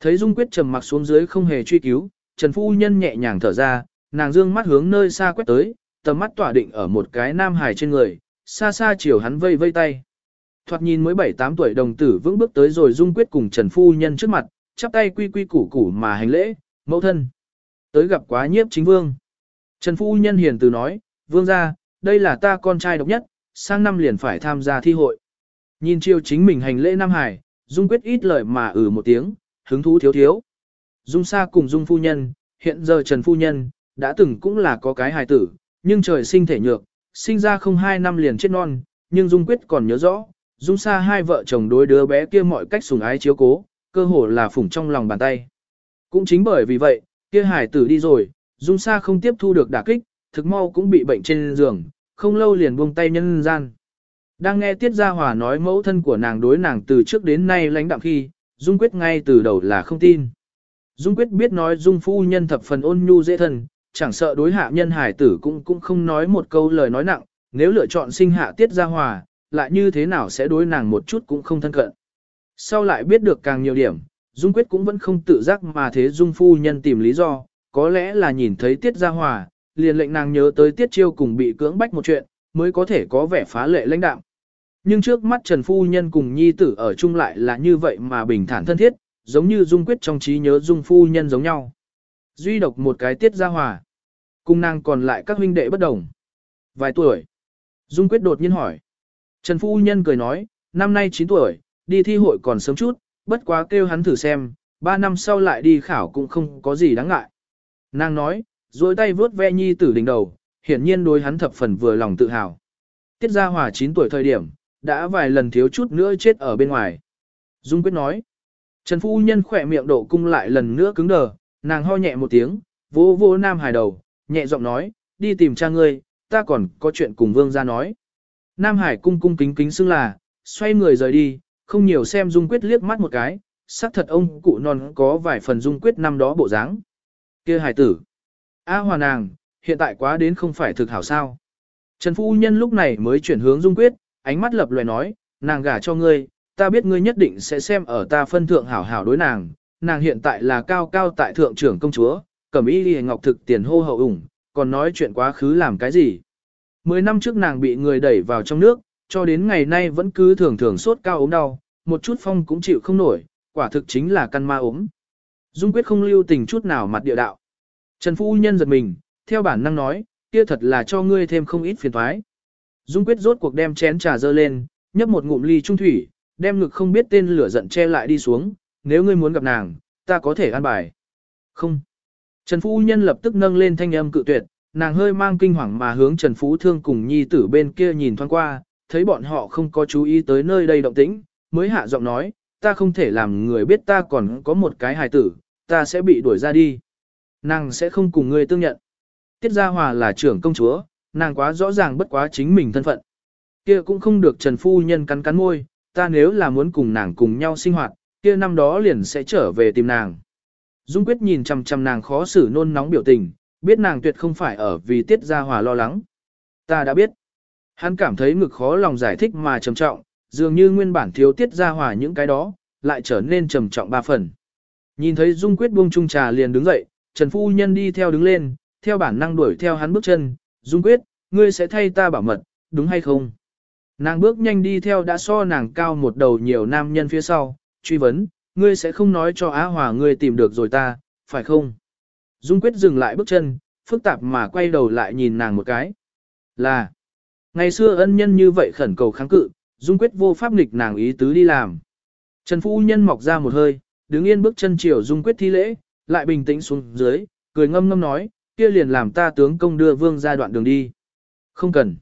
Thấy Dung quyết trầm mặc xuống dưới không hề truy cứu, Trần Phu Nhân nhẹ nhàng thở ra, nàng dương mắt hướng nơi xa quét tới, tầm mắt tỏa định ở một cái nam hài trên người, xa xa chiều hắn vây vây tay. Thoạt nhìn mới 7-8 tuổi đồng tử vững bước tới rồi dung quyết cùng Trần Phu Nhân trước mặt, chắp tay quy quy củ củ mà hành lễ, mẫu thân. Tới gặp quá nhiếp chính vương. Trần Phu Nhân hiền từ nói, vương ra, đây là ta con trai độc nhất, sang năm liền phải tham gia thi hội. Nhìn chiêu chính mình hành lễ Nam Hải, Dung quyết ít lời mà ừ một tiếng, hứng thú thiếu thiếu. Dung Sa cùng Dung Phu Nhân, hiện giờ Trần Phu Nhân, đã từng cũng là có cái hài tử, nhưng trời sinh thể nhược, sinh ra không hai năm liền chết non, nhưng Dung Quyết còn nhớ rõ, Dung Sa hai vợ chồng đối đứa bé kia mọi cách sủng ái chiếu cố, cơ hồ là phủng trong lòng bàn tay. Cũng chính bởi vì vậy, kia hài tử đi rồi, Dung Sa không tiếp thu được đả kích, thực mau cũng bị bệnh trên giường, không lâu liền buông tay nhân gian. Đang nghe Tiết Gia Hòa nói mẫu thân của nàng đối nàng từ trước đến nay lãnh đạm khi, Dung Quyết ngay từ đầu là không tin. Dung Quyết biết nói Dung phu nhân thập phần ôn nhu dễ thân, chẳng sợ đối hạ nhân hải tử cũng cũng không nói một câu lời nói nặng, nếu lựa chọn sinh hạ Tiết Gia Hòa, lại như thế nào sẽ đối nàng một chút cũng không thân cận. Sau lại biết được càng nhiều điểm, Dung Quyết cũng vẫn không tự giác mà thế Dung phu nhân tìm lý do, có lẽ là nhìn thấy Tiết Gia Hòa, liền lệnh nàng nhớ tới Tiết Chiêu cùng bị cưỡng bách một chuyện, mới có thể có vẻ phá lệ lãnh đạm. Nhưng trước mắt Trần Phu Nhân cùng Nhi tử ở chung lại là như vậy mà bình thản thân thiết, giống như Dung Quyết trong trí nhớ Dung Phu Nhân giống nhau. Duy độc một cái tiết ra hòa. cùng nàng còn lại các huynh đệ bất đồng. Vài tuổi. Dung Quyết đột nhiên hỏi. Trần Phu Nhân cười nói, năm nay 9 tuổi, đi thi hội còn sớm chút, bất quá kêu hắn thử xem, 3 năm sau lại đi khảo cũng không có gì đáng ngại. Nàng nói, duỗi tay vướt ve Nhi tử đỉnh đầu, hiển nhiên đối hắn thập phần vừa lòng tự hào. Tiết Gia Hòa 9 tuổi thời điểm, đã vài lần thiếu chút nữa chết ở bên ngoài. Dung Quyết nói, Trần Phu Nhân khỏe miệng độ cung lại lần nữa cứng đờ, nàng ho nhẹ một tiếng, vô vô Nam Hải đầu, nhẹ giọng nói, đi tìm cha ngươi, ta còn có chuyện cùng Vương ra nói. Nam Hải cung cung kính kính xưng là, xoay người rời đi, không nhiều xem Dung Quyết liếc mắt một cái, xác thật ông cụ non có vài phần Dung Quyết năm đó bộ dáng. kia hải tử. A hòa nàng, hiện tại quá đến không phải thực hảo sao. Trần Phu Nhân lúc này mới chuyển hướng Dung Quyết, ánh mắt lập loè nói, nàng gả cho ngươi, ta biết ngươi nhất định sẽ xem ở ta phân thượng hảo hảo đối nàng, nàng hiện tại là cao cao tại thượng trưởng công chúa, cẩm y đi ngọc thực tiền hô hậu ủng, còn nói chuyện quá khứ làm cái gì. Mười năm trước nàng bị người đẩy vào trong nước, cho đến ngày nay vẫn cứ thường thường sốt cao ốm đau, một chút phong cũng chịu không nổi, quả thực chính là căn ma ốm. Dung quyết không lưu tình chút nào mặt địa đạo. Trần Phu Nhân giật mình, theo bản năng nói, kia thật là cho ngươi thêm không ít phiền thoái. Dung quyết rốt cuộc đem chén trà dơ lên, nhấp một ngụm ly trung thủy, đem ngực không biết tên lửa giận che lại đi xuống, nếu ngươi muốn gặp nàng, ta có thể an bài. Không. Trần Phu Nhân lập tức nâng lên thanh âm cự tuyệt, nàng hơi mang kinh hoàng mà hướng Trần Phú Thương cùng nhi tử bên kia nhìn thoáng qua, thấy bọn họ không có chú ý tới nơi đây động tĩnh, mới hạ giọng nói, ta không thể làm người biết ta còn có một cái hài tử, ta sẽ bị đuổi ra đi. Nàng sẽ không cùng ngươi tương nhận. Tiết Gia Hòa là trưởng công chúa, nàng quá rõ ràng bất quá chính mình thân phận. Kia cũng không được Trần Phu Nhân cắn cắn môi, ta nếu là muốn cùng nàng cùng nhau sinh hoạt, kia năm đó liền sẽ trở về tìm nàng. Dung Quyết nhìn chằm chằm nàng khó xử nôn nóng biểu tình, biết nàng tuyệt không phải ở vì Tiết Gia Hòa lo lắng. Ta đã biết. Hắn cảm thấy ngực khó lòng giải thích mà trầm trọng, dường như nguyên bản thiếu Tiết Gia Hòa những cái đó, lại trở nên trầm trọng ba phần. Nhìn thấy Dung Quyết buông chung trà liền đứng dậy, Trần Phu Nhân đi theo đứng lên, theo bản năng đuổi theo hắn bước chân, Dung Quyết, ngươi sẽ thay ta bảo mật, đúng hay không? Nàng bước nhanh đi theo đã so nàng cao một đầu nhiều nam nhân phía sau, truy vấn, ngươi sẽ không nói cho Á Hòa ngươi tìm được rồi ta, phải không? Dung Quyết dừng lại bước chân, phức tạp mà quay đầu lại nhìn nàng một cái. Là, ngày xưa ân nhân như vậy khẩn cầu kháng cự, Dung Quyết vô pháp nghịch nàng ý tứ đi làm. Trần Phu Nhân mọc ra một hơi, đứng yên bước chân chiều Dung Quyết thi lễ, lại bình tĩnh xuống dưới, cười ngâm ngâm nói, kia liền làm ta tướng công đưa vương ra đoạn đường đi. Không cần.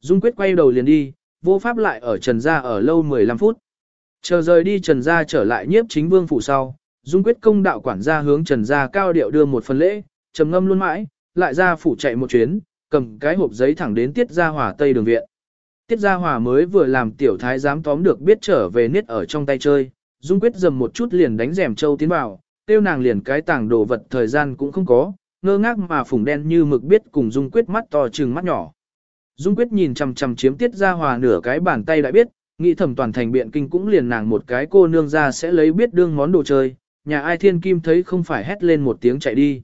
Dung Quyết quay đầu liền đi, vô pháp lại ở Trần Gia ở lâu 15 phút. Chờ rời đi Trần Gia trở lại nhiếp chính vương phủ sau, Dung Quyết công đạo quản gia hướng Trần Gia cao điệu đưa một phần lễ, trầm ngâm luôn mãi, lại ra phủ chạy một chuyến, cầm cái hộp giấy thẳng đến Tiết Gia Hòa Tây đường viện. Tiết Gia Hòa mới vừa làm tiểu thái giám tóm được biết trở về niết ở trong tay chơi, Dung Quyết dầm một chút liền đánh rèm châu tiến vào, tiêu nàng liền cái tàng đồ vật thời gian cũng không có, ngơ ngác mà phùng đen như mực biết cùng Dung Quyết mắt to trừng mắt nhỏ. Dung Quyết nhìn chằm chằm chiếm tiết ra hòa nửa cái bàn tay đã biết, nghĩ thẩm toàn thành biện kinh cũng liền nàng một cái cô nương ra sẽ lấy biết đương món đồ chơi, nhà ai thiên kim thấy không phải hét lên một tiếng chạy đi.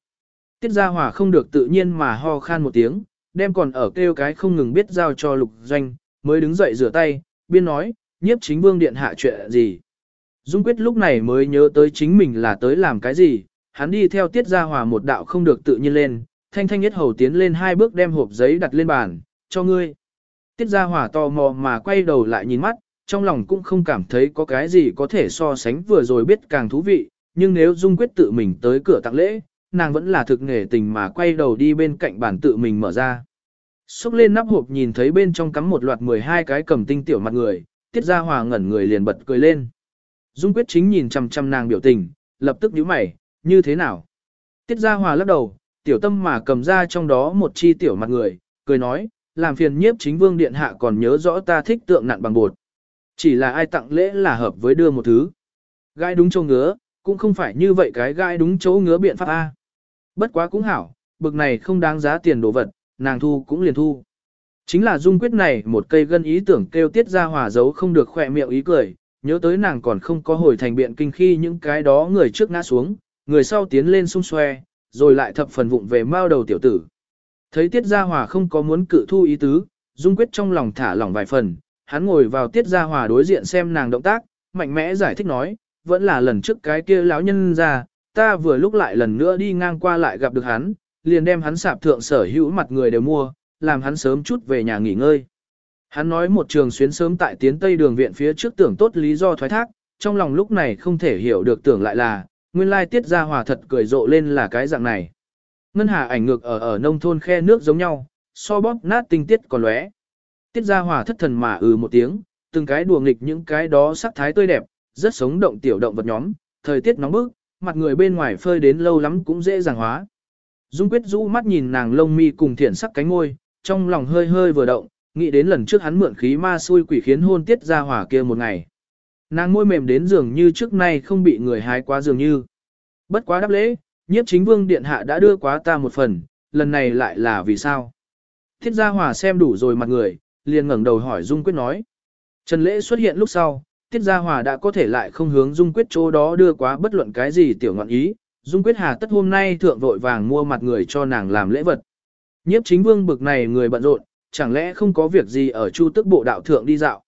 Tiết gia hòa không được tự nhiên mà ho khan một tiếng, đem còn ở kêu cái không ngừng biết giao cho lục doanh, mới đứng dậy rửa tay, biên nói, nhiếp chính vương điện hạ chuyện gì. Dung Quyết lúc này mới nhớ tới chính mình là tới làm cái gì, hắn đi theo tiết ra hòa một đạo không được tự nhiên lên, thanh thanh nhất hầu tiến lên hai bước đem hộp giấy đặt lên bàn, cho ngươi. Tiết ra hòa tò mò mà quay đầu lại nhìn mắt, trong lòng cũng không cảm thấy có cái gì có thể so sánh vừa rồi biết càng thú vị, nhưng nếu Dung Quyết tự mình tới cửa tặng lễ, nàng vẫn là thực nghề tình mà quay đầu đi bên cạnh bàn tự mình mở ra. Xúc lên nắp hộp nhìn thấy bên trong cắm một loạt 12 cái cầm tinh tiểu mặt người, tiết ra hòa ngẩn người liền bật cười lên. Dung quyết chính nhìn chằm chằm nàng biểu tình, lập tức nhíu mày, như thế nào? Tiết gia hòa lắc đầu, tiểu tâm mà cầm ra trong đó một chi tiểu mặt người, cười nói, làm phiền nhiếp chính vương điện hạ còn nhớ rõ ta thích tượng nặn bằng bột. Chỉ là ai tặng lễ là hợp với đưa một thứ. Gai đúng chỗ ngứa, cũng không phải như vậy cái gai đúng chỗ ngứa biện pháp A. Bất quá cũng hảo, bực này không đáng giá tiền đồ vật, nàng thu cũng liền thu. Chính là dung quyết này một cây gân ý tưởng kêu tiết ra hòa giấu không được khỏe miệng ý cười, nhớ tới nàng còn không có hồi thành biện kinh khi những cái đó người trước ngã xuống, người sau tiến lên xung xoe, rồi lại thập phần vụng về mao đầu tiểu tử. Thấy tiết gia hòa không có muốn cự thu ý tứ, dung quyết trong lòng thả lỏng vài phần, hắn ngồi vào tiết gia hòa đối diện xem nàng động tác, mạnh mẽ giải thích nói, vẫn là lần trước cái kia lão nhân ra, ta vừa lúc lại lần nữa đi ngang qua lại gặp được hắn, liền đem hắn sạp thượng sở hữu mặt người đều mua, làm hắn sớm chút về nhà nghỉ ngơi. Hắn nói một trường xuyến sớm tại tiến tây đường viện phía trước tưởng tốt lý do thoái thác, trong lòng lúc này không thể hiểu được tưởng lại là, nguyên lai tiết ra hòa thật cười rộ lên là cái dạng này. Ngân hà ảnh ngược ở ở nông thôn khe nước giống nhau, so bóp nát tinh tiết còn lóe. Tiết ra hòa thất thần mà ừ một tiếng, từng cái đùa nghịch những cái đó sắc thái tươi đẹp, rất sống động tiểu động vật nhóm, thời tiết nóng bức, mặt người bên ngoài phơi đến lâu lắm cũng dễ dàng hóa. Dung quyết rũ mắt nhìn nàng lông mi cùng thiện sắc cánh ngôi trong lòng hơi hơi vừa động, nghĩ đến lần trước hắn mượn khí ma xui quỷ khiến hôn tiết ra hỏa kia một ngày. Nàng môi mềm đến dường như trước nay không bị người hái quá dường như. Bất quá đáp lễ, nhiếp chính vương điện hạ đã đưa quá ta một phần, lần này lại là vì sao? Thiết gia hỏa xem đủ rồi mặt người, liền ngẩng đầu hỏi Dung Quyết nói. Trần lễ xuất hiện lúc sau, Tiết Gia hỏa đã có thể lại không hướng Dung Quyết chỗ đó đưa quá bất luận cái gì tiểu ngọn ý, Dung Quyết Hà tất hôm nay thượng vội vàng mua mặt người cho nàng làm lễ vật. Nhiếp chính vương bực này người bận rộn, chẳng lẽ không có việc gì ở Chu Tước Bộ Đạo thượng đi dạo.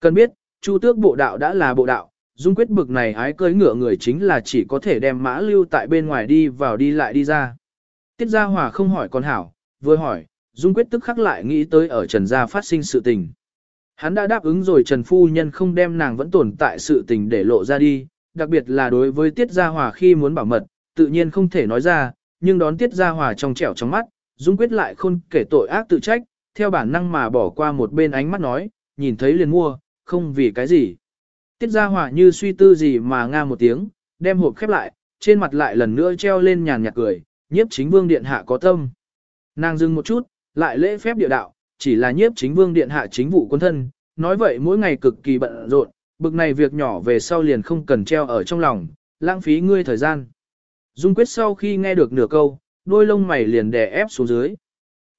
Cần biết, Chu Tước Bộ Đạo đã là bộ đạo, Dung Quyết bực này ái cưới ngựa người chính là chỉ có thể đem mã lưu tại bên ngoài đi vào đi lại đi ra. Tiết Gia Hòa không hỏi con hảo, vừa hỏi, Dung Quyết tức khắc lại nghĩ tới ở Trần Gia phát sinh sự tình. Hắn đã đáp ứng rồi Trần Phu Nhân không đem nàng vẫn tồn tại sự tình để lộ ra đi, đặc biệt là đối với Tiết Gia Hòa khi muốn bảo mật, tự nhiên không thể nói ra, nhưng đón Tiết Gia Hòa trong trẻo trong mắt, Dung quyết lại khôn kể tội ác tự trách, theo bản năng mà bỏ qua một bên ánh mắt nói, nhìn thấy liền mua, không vì cái gì. Tiết Gia hỏa như suy tư gì mà nga một tiếng, đem hộp khép lại, trên mặt lại lần nữa treo lên nhàn nhạt cười, nhiếp chính vương điện hạ có tâm. Nàng dừng một chút, lại lễ phép địa đạo, chỉ là nhiếp chính vương điện hạ chính vụ quân thân, nói vậy mỗi ngày cực kỳ bận rộn, bực này việc nhỏ về sau liền không cần treo ở trong lòng, lãng phí ngươi thời gian. Dung quyết sau khi nghe được nửa câu, đôi lông mày liền đè ép xuống dưới.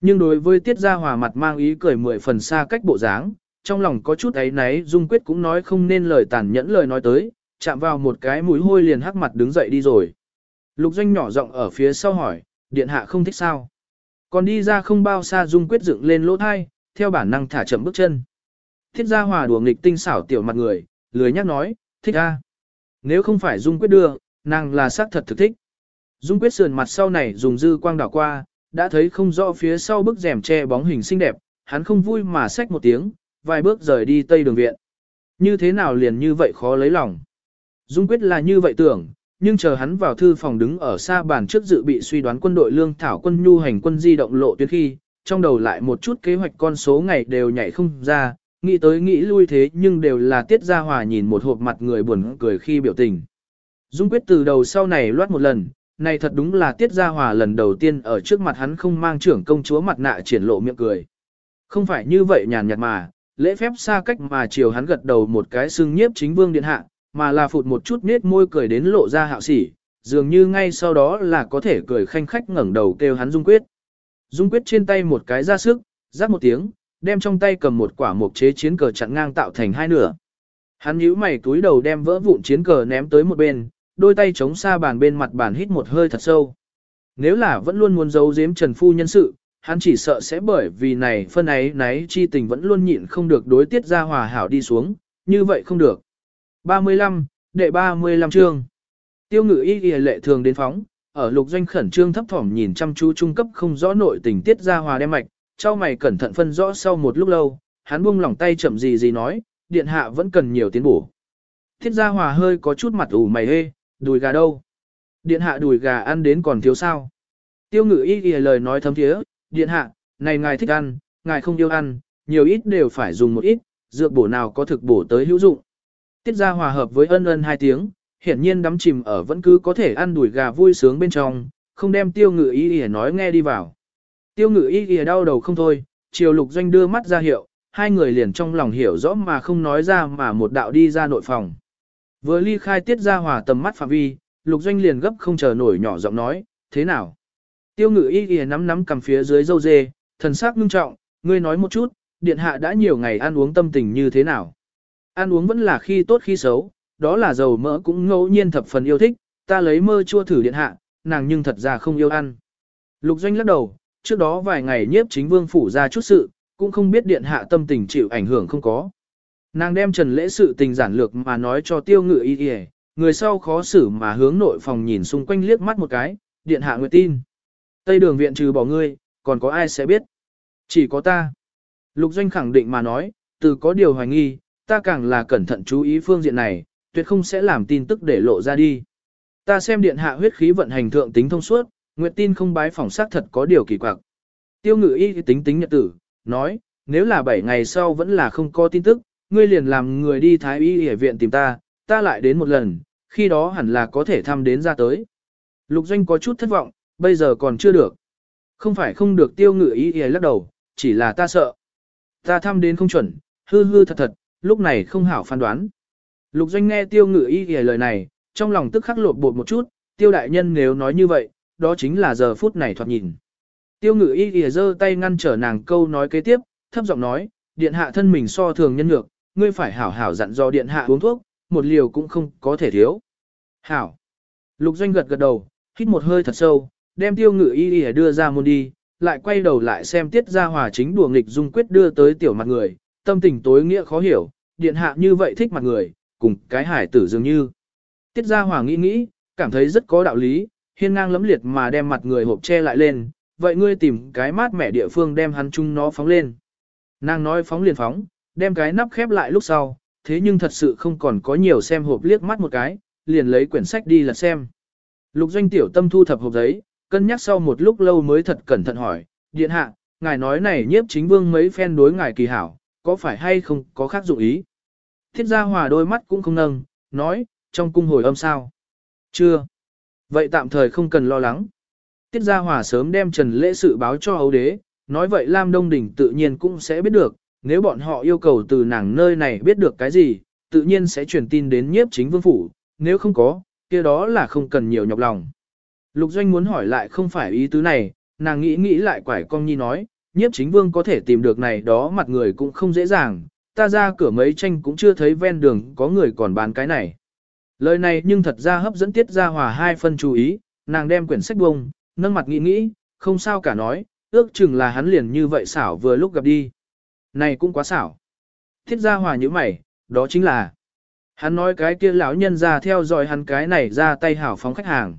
Nhưng đối với tiết gia hòa mặt mang ý cười mười phần xa cách bộ dáng, trong lòng có chút ấy náy Dung quyết cũng nói không nên lời tàn nhẫn lời nói tới, chạm vào một cái mũi hôi liền hắc mặt đứng dậy đi rồi. Lục doanh nhỏ giọng ở phía sau hỏi, điện hạ không thích sao. Còn đi ra không bao xa Dung quyết dựng lên lỗ thai, theo bản năng thả chậm bước chân. Thiết gia hòa đùa nghịch tinh xảo tiểu mặt người, lười nhắc nói, thích a. Nếu không phải Dung quyết đưa, nàng là xác thật thực thích. Dung quyết sườn mặt sau này dùng dư quang đảo qua, đã thấy không rõ phía sau bức rèm che bóng hình xinh đẹp, hắn không vui mà xách một tiếng, vài bước rời đi tây đường viện. Như thế nào liền như vậy khó lấy lòng. Dung quyết là như vậy tưởng, nhưng chờ hắn vào thư phòng đứng ở xa bàn trước dự bị suy đoán quân đội lương thảo quân nhu hành quân di động lộ tuyến khi, trong đầu lại một chút kế hoạch con số ngày đều nhảy không ra, nghĩ tới nghĩ lui thế nhưng đều là tiết ra hòa nhìn một hộp mặt người buồn cười khi biểu tình. Dung quyết từ đầu sau này loát một lần, này thật đúng là tiết gia hòa lần đầu tiên ở trước mặt hắn không mang trưởng công chúa mặt nạ triển lộ miệng cười. Không phải như vậy nhàn nhạt mà, lễ phép xa cách mà chiều hắn gật đầu một cái xưng nhiếp chính vương điện hạ, mà là phụt một chút nết môi cười đến lộ ra hạo sỉ, dường như ngay sau đó là có thể cười khanh khách ngẩng đầu kêu hắn dung quyết. Dung quyết trên tay một cái ra sức, rắc một tiếng, đem trong tay cầm một quả mộc chế chiến cờ chặn ngang tạo thành hai nửa. Hắn nhíu mày túi đầu đem vỡ vụn chiến cờ ném tới một bên, đôi tay chống xa bàn bên mặt bàn hít một hơi thật sâu. Nếu là vẫn luôn muốn giấu giếm Trần Phu nhân sự, hắn chỉ sợ sẽ bởi vì này phân ấy náy chi tình vẫn luôn nhịn không được đối tiết ra hòa hảo đi xuống, như vậy không được. 35, đệ 35 chương. Tiêu ngự y y lệ thường đến phóng, ở lục doanh khẩn trương thấp thỏm nhìn chăm chú trung cấp không rõ nội tình tiết ra hòa đem mạch, trao mày cẩn thận phân rõ sau một lúc lâu, hắn buông lỏng tay chậm gì gì nói, điện hạ vẫn cần nhiều tiến bổ. Tiết ra hòa hơi có chút mặt ủ mày hê, đùi gà đâu? Điện hạ đùi gà ăn đến còn thiếu sao? Tiêu ngự y ghi lời nói thấm thiế, điện hạ, này ngài thích ăn, ngài không yêu ăn, nhiều ít đều phải dùng một ít, dược bổ nào có thực bổ tới hữu dụng. Tiết ra hòa hợp với ân ân hai tiếng, hiển nhiên đắm chìm ở vẫn cứ có thể ăn đùi gà vui sướng bên trong, không đem tiêu ngự y ghi nói nghe đi vào. Tiêu ngự y ghi đau đầu không thôi, chiều lục doanh đưa mắt ra hiệu, hai người liền trong lòng hiểu rõ mà không nói ra mà một đạo đi ra nội phòng. Vừa ly khai tiết ra hòa tầm mắt phạm vi, lục doanh liền gấp không chờ nổi nhỏ giọng nói, thế nào? Tiêu ngự y y nắm nắm cầm phía dưới dâu dê, thần sắc ngưng trọng, ngươi nói một chút, điện hạ đã nhiều ngày ăn uống tâm tình như thế nào? Ăn uống vẫn là khi tốt khi xấu, đó là dầu mỡ cũng ngẫu nhiên thập phần yêu thích, ta lấy mơ chua thử điện hạ, nàng nhưng thật ra không yêu ăn. Lục doanh lắc đầu, trước đó vài ngày nhiếp chính vương phủ ra chút sự, cũng không biết điện hạ tâm tình chịu ảnh hưởng không có. Nàng đem trần lễ sự tình giản lược mà nói cho tiêu ngự y y, người sau khó xử mà hướng nội phòng nhìn xung quanh liếc mắt một cái, điện hạ nguyện tin. Tây đường viện trừ bỏ ngươi, còn có ai sẽ biết? Chỉ có ta. Lục Doanh khẳng định mà nói, từ có điều hoài nghi, ta càng là cẩn thận chú ý phương diện này, tuyệt không sẽ làm tin tức để lộ ra đi. Ta xem điện hạ huyết khí vận hành thượng tính thông suốt, nguyện tin không bái phỏng xác thật có điều kỳ quặc. Tiêu ngự y tính tính nhật tử, nói, nếu là 7 ngày sau vẫn là không có tin tức, ngươi liền làm người đi thái y y viện tìm ta, ta lại đến một lần, khi đó hẳn là có thể thăm đến ra tới. Lục Doanh có chút thất vọng, bây giờ còn chưa được. Không phải không được tiêu ngự y y lắc đầu, chỉ là ta sợ. Ta thăm đến không chuẩn, hư hư thật thật, lúc này không hảo phán đoán. Lục Doanh nghe tiêu ngự y y lời này, trong lòng tức khắc lột bột một chút, tiêu đại nhân nếu nói như vậy, đó chính là giờ phút này thoạt nhìn. Tiêu ngự y y giơ tay ngăn trở nàng câu nói kế tiếp, thấp giọng nói, điện hạ thân mình so thường nhân nhược, ngươi phải hảo hảo dặn dò điện hạ uống thuốc, một liều cũng không có thể thiếu. Hảo. Lục Doanh gật gật đầu, hít một hơi thật sâu, đem tiêu ngự y y đưa ra môn đi, lại quay đầu lại xem tiết gia hòa chính đùa nghịch dung quyết đưa tới tiểu mặt người, tâm tình tối nghĩa khó hiểu, điện hạ như vậy thích mặt người, cùng cái hải tử dường như. Tiết gia hòa nghĩ nghĩ, cảm thấy rất có đạo lý, hiên ngang lấm liệt mà đem mặt người hộp che lại lên, vậy ngươi tìm cái mát mẻ địa phương đem hắn chung nó phóng lên. Nàng nói phóng liền phóng, đem cái nắp khép lại lúc sau, thế nhưng thật sự không còn có nhiều xem hộp liếc mắt một cái, liền lấy quyển sách đi là xem. Lục doanh tiểu tâm thu thập hộp giấy, cân nhắc sau một lúc lâu mới thật cẩn thận hỏi, điện hạ, ngài nói này nhiếp chính vương mấy phen đối ngài kỳ hảo, có phải hay không có khác dụng ý? Thiết gia hòa đôi mắt cũng không nâng, nói, trong cung hồi âm sao? Chưa. Vậy tạm thời không cần lo lắng. Tiết gia hòa sớm đem trần lễ sự báo cho ấu đế, nói vậy Lam Đông Đỉnh tự nhiên cũng sẽ biết được, nếu bọn họ yêu cầu từ nàng nơi này biết được cái gì, tự nhiên sẽ truyền tin đến nhiếp chính vương phủ, nếu không có, kia đó là không cần nhiều nhọc lòng. Lục Doanh muốn hỏi lại không phải ý tứ này, nàng nghĩ nghĩ lại quải con nhi nói, nhiếp chính vương có thể tìm được này đó mặt người cũng không dễ dàng, ta ra cửa mấy tranh cũng chưa thấy ven đường có người còn bán cái này. Lời này nhưng thật ra hấp dẫn tiết ra hòa hai phân chú ý, nàng đem quyển sách bông, nâng mặt nghĩ nghĩ, không sao cả nói, ước chừng là hắn liền như vậy xảo vừa lúc gặp đi. Này cũng quá xảo. Tiết gia hòa như mày, đó chính là Hắn nói cái kia lão nhân ra theo dõi hắn cái này ra tay hảo phóng khách hàng.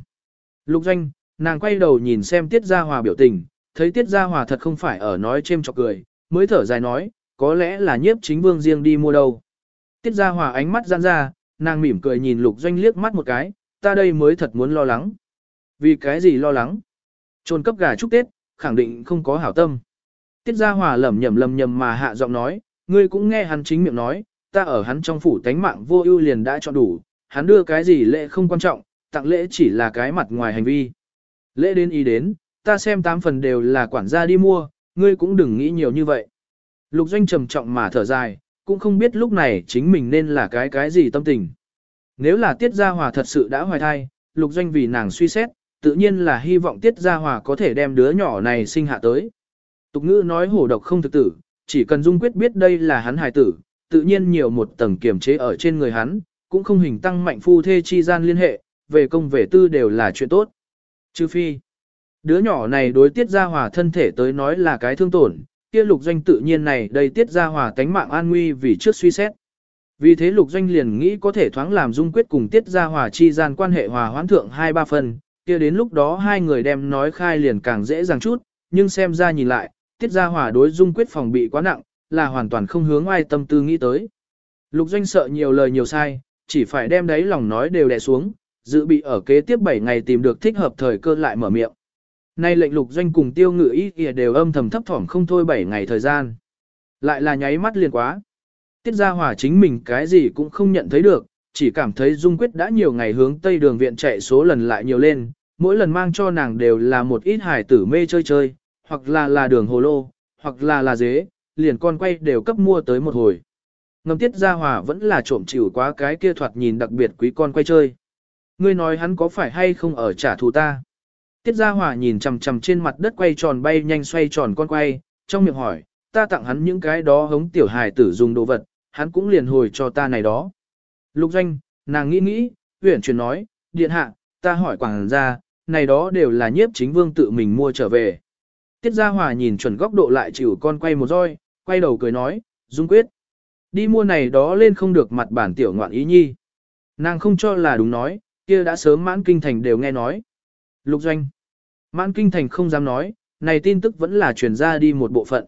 Lục doanh, nàng quay đầu nhìn xem tiết gia hòa biểu tình, thấy tiết gia hòa thật không phải ở nói chêm chọc cười, mới thở dài nói, có lẽ là nhiếp chính vương riêng đi mua đâu. Tiết gia hòa ánh mắt giãn ra, nàng mỉm cười nhìn lục doanh liếc mắt một cái, ta đây mới thật muốn lo lắng. Vì cái gì lo lắng? Trôn cấp gà chúc Tết, khẳng định không có hảo tâm. Tiết gia hòa lẩm nhẩm lầm nhầm mà hạ giọng nói, ngươi cũng nghe hắn chính miệng nói, ta ở hắn trong phủ tánh mạng vô ưu liền đã chọn đủ, hắn đưa cái gì lễ không quan trọng, tặng lễ chỉ là cái mặt ngoài hành vi. Lễ đến ý đến, ta xem tám phần đều là quản gia đi mua, ngươi cũng đừng nghĩ nhiều như vậy. Lục doanh trầm trọng mà thở dài, cũng không biết lúc này chính mình nên là cái cái gì tâm tình. Nếu là tiết gia hòa thật sự đã hoài thai, lục doanh vì nàng suy xét, tự nhiên là hy vọng tiết gia hòa có thể đem đứa nhỏ này sinh hạ tới. Tục ngữ nói hổ độc không thực tử, chỉ cần dung quyết biết đây là hắn hài tử, tự nhiên nhiều một tầng kiểm chế ở trên người hắn, cũng không hình tăng mạnh phu thê chi gian liên hệ, về công về tư đều là chuyện tốt. Trừ phi, Đứa nhỏ này đối tiết gia hòa thân thể tới nói là cái thương tổn, kia lục doanh tự nhiên này đây tiết gia hòa tánh mạng an nguy vì trước suy xét. Vì thế lục doanh liền nghĩ có thể thoáng làm dung quyết cùng tiết gia hòa chi gian quan hệ hòa hoãn thượng hai ba phần, kia đến lúc đó hai người đem nói khai liền càng dễ dàng chút, nhưng xem ra nhìn lại, tiết gia hòa đối dung quyết phòng bị quá nặng, là hoàn toàn không hướng ai tâm tư nghĩ tới. Lục doanh sợ nhiều lời nhiều sai, chỉ phải đem đấy lòng nói đều đè xuống, dự bị ở kế tiếp 7 ngày tìm được thích hợp thời cơ lại mở miệng. Nay lệnh lục doanh cùng tiêu ngự ý kìa đều âm thầm thấp thỏm không thôi 7 ngày thời gian. Lại là nháy mắt liền quá. Tiết gia hòa chính mình cái gì cũng không nhận thấy được, chỉ cảm thấy Dung Quyết đã nhiều ngày hướng tây đường viện chạy số lần lại nhiều lên, mỗi lần mang cho nàng đều là một ít hải tử mê chơi chơi, hoặc là là đường hồ lô, hoặc là là dế, liền con quay đều cấp mua tới một hồi. Ngầm tiết gia hòa vẫn là trộm chịu quá cái kia thoạt nhìn đặc biệt quý con quay chơi. Ngươi nói hắn có phải hay không ở trả thù ta? Tiết Gia Hòa nhìn chằm chằm trên mặt đất quay tròn bay nhanh xoay tròn con quay, trong miệng hỏi, ta tặng hắn những cái đó hống tiểu hài tử dùng đồ vật, hắn cũng liền hồi cho ta này đó. Lục doanh, nàng nghĩ nghĩ, huyển chuyển nói, điện hạ, ta hỏi quảng gia, này đó đều là nhiếp chính vương tự mình mua trở về. Tiết Gia Hòa nhìn chuẩn góc độ lại chịu con quay một roi, quay đầu cười nói, dung quyết. Đi mua này đó lên không được mặt bản tiểu ngoạn ý nhi. Nàng không cho là đúng nói, kia đã sớm mãn kinh thành đều nghe nói. Lục doanh. Mãn kinh thành không dám nói, này tin tức vẫn là truyền ra đi một bộ phận.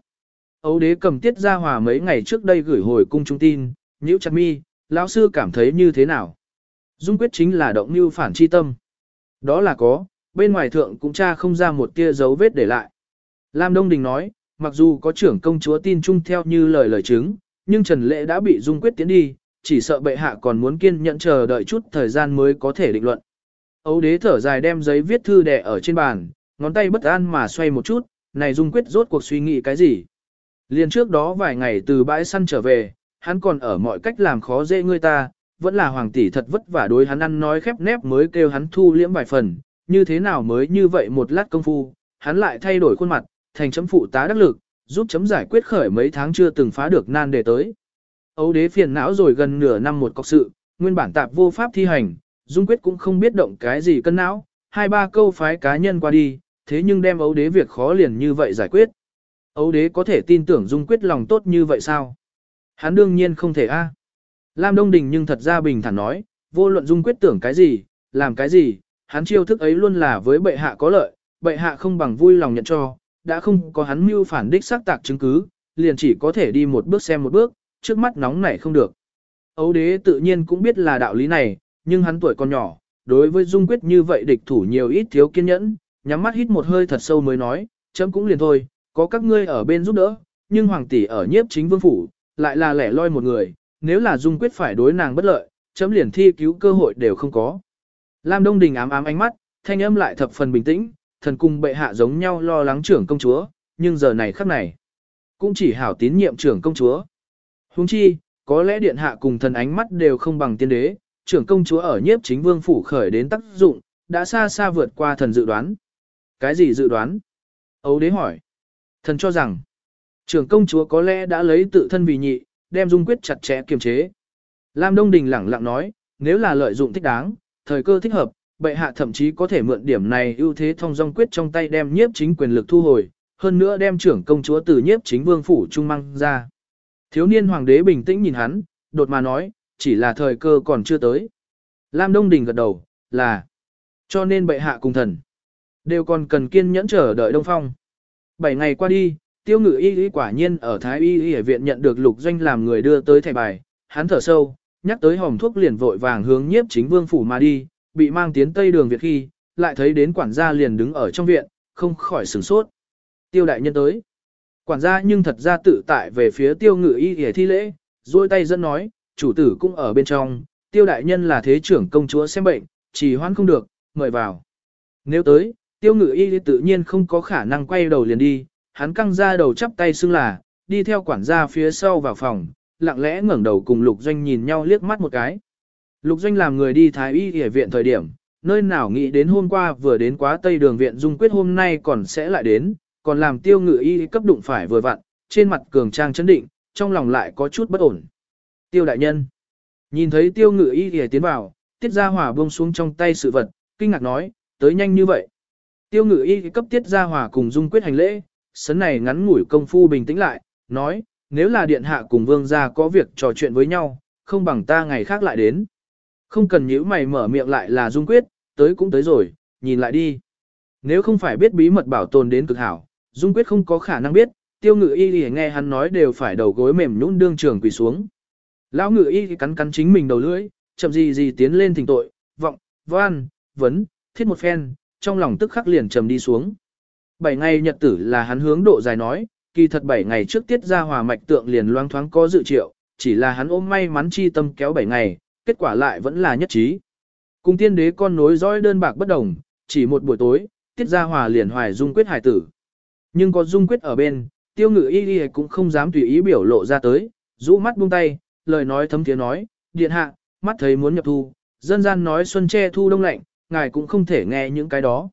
Âu đế cầm tiết ra hòa mấy ngày trước đây gửi hồi cung trung tin, nhữ chặt mi, lão sư cảm thấy như thế nào? Dung quyết chính là động mưu phản chi tâm. Đó là có, bên ngoài thượng cũng cha không ra một tia dấu vết để lại. Lam Đông Đình nói, mặc dù có trưởng công chúa tin chung theo như lời lời chứng, nhưng Trần Lệ đã bị Dung quyết tiến đi, chỉ sợ bệ hạ còn muốn kiên nhẫn chờ đợi chút thời gian mới có thể định luận. Âu đế thở dài đem giấy viết thư đè ở trên bàn, ngón tay bất an mà xoay một chút, này Dung quyết rốt cuộc suy nghĩ cái gì. Liên trước đó vài ngày từ bãi săn trở về, hắn còn ở mọi cách làm khó dễ người ta, vẫn là hoàng tỷ thật vất vả đối hắn ăn nói khép nép mới kêu hắn thu liễm vài phần, như thế nào mới như vậy một lát công phu, hắn lại thay đổi khuôn mặt, thành chấm phụ tá đắc lực, giúp chấm giải quyết khởi mấy tháng chưa từng phá được nan đề tới. Âu đế phiền não rồi gần nửa năm một cọc sự, nguyên bản tạp vô pháp thi hành, Dung Quyết cũng không biết động cái gì cân não, hai ba câu phái cá nhân qua đi, thế nhưng đem ấu đế việc khó liền như vậy giải quyết. Ấu đế có thể tin tưởng Dung Quyết lòng tốt như vậy sao? Hắn đương nhiên không thể a. Lam Đông Đình nhưng thật ra bình thản nói, vô luận Dung Quyết tưởng cái gì, làm cái gì, hắn chiêu thức ấy luôn là với bệ hạ có lợi, bệ hạ không bằng vui lòng nhận cho, đã không có hắn mưu phản đích xác tạc chứng cứ, liền chỉ có thể đi một bước xem một bước, trước mắt nóng nảy không được. Ấu đế tự nhiên cũng biết là đạo lý này, nhưng hắn tuổi còn nhỏ, đối với Dung Quyết như vậy địch thủ nhiều ít thiếu kiên nhẫn, nhắm mắt hít một hơi thật sâu mới nói, chấm cũng liền thôi, có các ngươi ở bên giúp đỡ, nhưng hoàng tỷ ở nhiếp chính vương phủ, lại là lẻ loi một người, nếu là Dung Quyết phải đối nàng bất lợi, chấm liền thi cứu cơ hội đều không có. Lam Đông Đình ám ám ánh mắt, thanh âm lại thập phần bình tĩnh, thần cung bệ hạ giống nhau lo lắng trưởng công chúa, nhưng giờ này khắc này, cũng chỉ hảo tín nhiệm trưởng công chúa. Huống chi, có lẽ điện hạ cùng thần ánh mắt đều không bằng tiên đế, trưởng công chúa ở nhiếp chính vương phủ khởi đến tác dụng, đã xa xa vượt qua thần dự đoán. Cái gì dự đoán? Âu đế hỏi. Thần cho rằng, trưởng công chúa có lẽ đã lấy tự thân vì nhị, đem dung quyết chặt chẽ kiềm chế. Lam Đông Đình lẳng lặng nói, nếu là lợi dụng thích đáng, thời cơ thích hợp, bệ hạ thậm chí có thể mượn điểm này ưu thế thông dong quyết trong tay đem nhiếp chính quyền lực thu hồi, hơn nữa đem trưởng công chúa từ nhiếp chính vương phủ trung mang ra. Thiếu niên hoàng đế bình tĩnh nhìn hắn, đột mà nói, chỉ là thời cơ còn chưa tới. Lam Đông Đình gật đầu, là, cho nên bệ hạ cùng thần, đều còn cần kiên nhẫn chờ đợi Đông Phong. Bảy ngày qua đi, tiêu ngự y y quả nhiên ở Thái y y viện nhận được lục doanh làm người đưa tới thẻ bài, hắn thở sâu, nhắc tới hòm thuốc liền vội vàng hướng nhiếp chính vương phủ mà đi, bị mang tiến tây đường Việt khi, lại thấy đến quản gia liền đứng ở trong viện, không khỏi sửng sốt. Tiêu đại nhân tới. Quản gia nhưng thật ra tự tại về phía tiêu ngự y để thi lễ, duỗi tay dẫn nói, chủ tử cũng ở bên trong, tiêu đại nhân là thế trưởng công chúa xem bệnh, chỉ hoan không được, mời vào. Nếu tới, tiêu ngự y tự nhiên không có khả năng quay đầu liền đi, hắn căng ra đầu chắp tay xưng là, đi theo quản gia phía sau vào phòng, lặng lẽ ngẩng đầu cùng lục doanh nhìn nhau liếc mắt một cái. Lục doanh làm người đi thái y y viện thời điểm, nơi nào nghĩ đến hôm qua vừa đến quá tây đường viện dung quyết hôm nay còn sẽ lại đến, còn làm tiêu ngự y cấp đụng phải vừa vặn, trên mặt cường trang chấn định, trong lòng lại có chút bất ổn. Tiêu đại nhân. Nhìn thấy tiêu ngự y Y tiến vào, tiết ra hỏa buông xuống trong tay sự vật, kinh ngạc nói, tới nhanh như vậy. Tiêu ngự y cấp tiết ra hỏa cùng dung quyết hành lễ, sấn này ngắn ngủi công phu bình tĩnh lại, nói, nếu là điện hạ cùng vương gia có việc trò chuyện với nhau, không bằng ta ngày khác lại đến. Không cần nhíu mày mở miệng lại là dung quyết, tới cũng tới rồi, nhìn lại đi. Nếu không phải biết bí mật bảo tồn đến cực hảo, dung quyết không có khả năng biết, tiêu ngự y thì nghe hắn nói đều phải đầu gối mềm nhũn đương trường quỳ xuống. Lão ngự y cắn cắn chính mình đầu lưỡi, chậm gì gì tiến lên thỉnh tội, vọng, van, vấn, thiết một phen, trong lòng tức khắc liền trầm đi xuống. Bảy ngày nhật tử là hắn hướng độ dài nói, kỳ thật bảy ngày trước tiết ra hòa mạch tượng liền loang thoáng có dự triệu, chỉ là hắn ôm may mắn chi tâm kéo bảy ngày, kết quả lại vẫn là nhất trí. Cùng tiên đế con nối dõi đơn bạc bất đồng, chỉ một buổi tối, tiết gia hòa liền hoài dung quyết hải tử. Nhưng có dung quyết ở bên, tiêu ngự y y cũng không dám tùy ý biểu lộ ra tới, rũ mắt buông tay, lời nói thấm tiếng nói, điện hạ, mắt thấy muốn nhập thu, dân gian nói xuân che thu đông lạnh, ngài cũng không thể nghe những cái đó.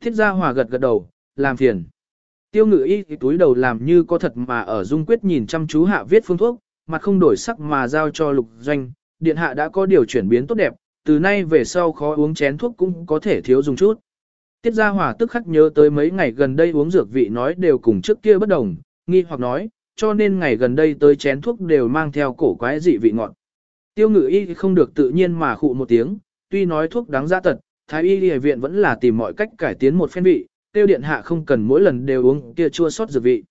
Thiết gia hòa gật gật đầu, làm phiền. Tiêu ngự y thì túi đầu làm như có thật mà ở dung quyết nhìn chăm chú hạ viết phương thuốc, mặt không đổi sắc mà giao cho lục doanh, điện hạ đã có điều chuyển biến tốt đẹp, từ nay về sau khó uống chén thuốc cũng có thể thiếu dùng chút. Tiết gia hòa tức khắc nhớ tới mấy ngày gần đây uống dược vị nói đều cùng trước kia bất đồng, nghi hoặc nói, cho nên ngày gần đây tới chén thuốc đều mang theo cổ quái dị vị ngọt. Tiêu ngự y không được tự nhiên mà khụ một tiếng, tuy nói thuốc đáng giá tật, thái y y viện vẫn là tìm mọi cách cải tiến một phen vị, tiêu điện hạ không cần mỗi lần đều uống kia chua sót dược vị.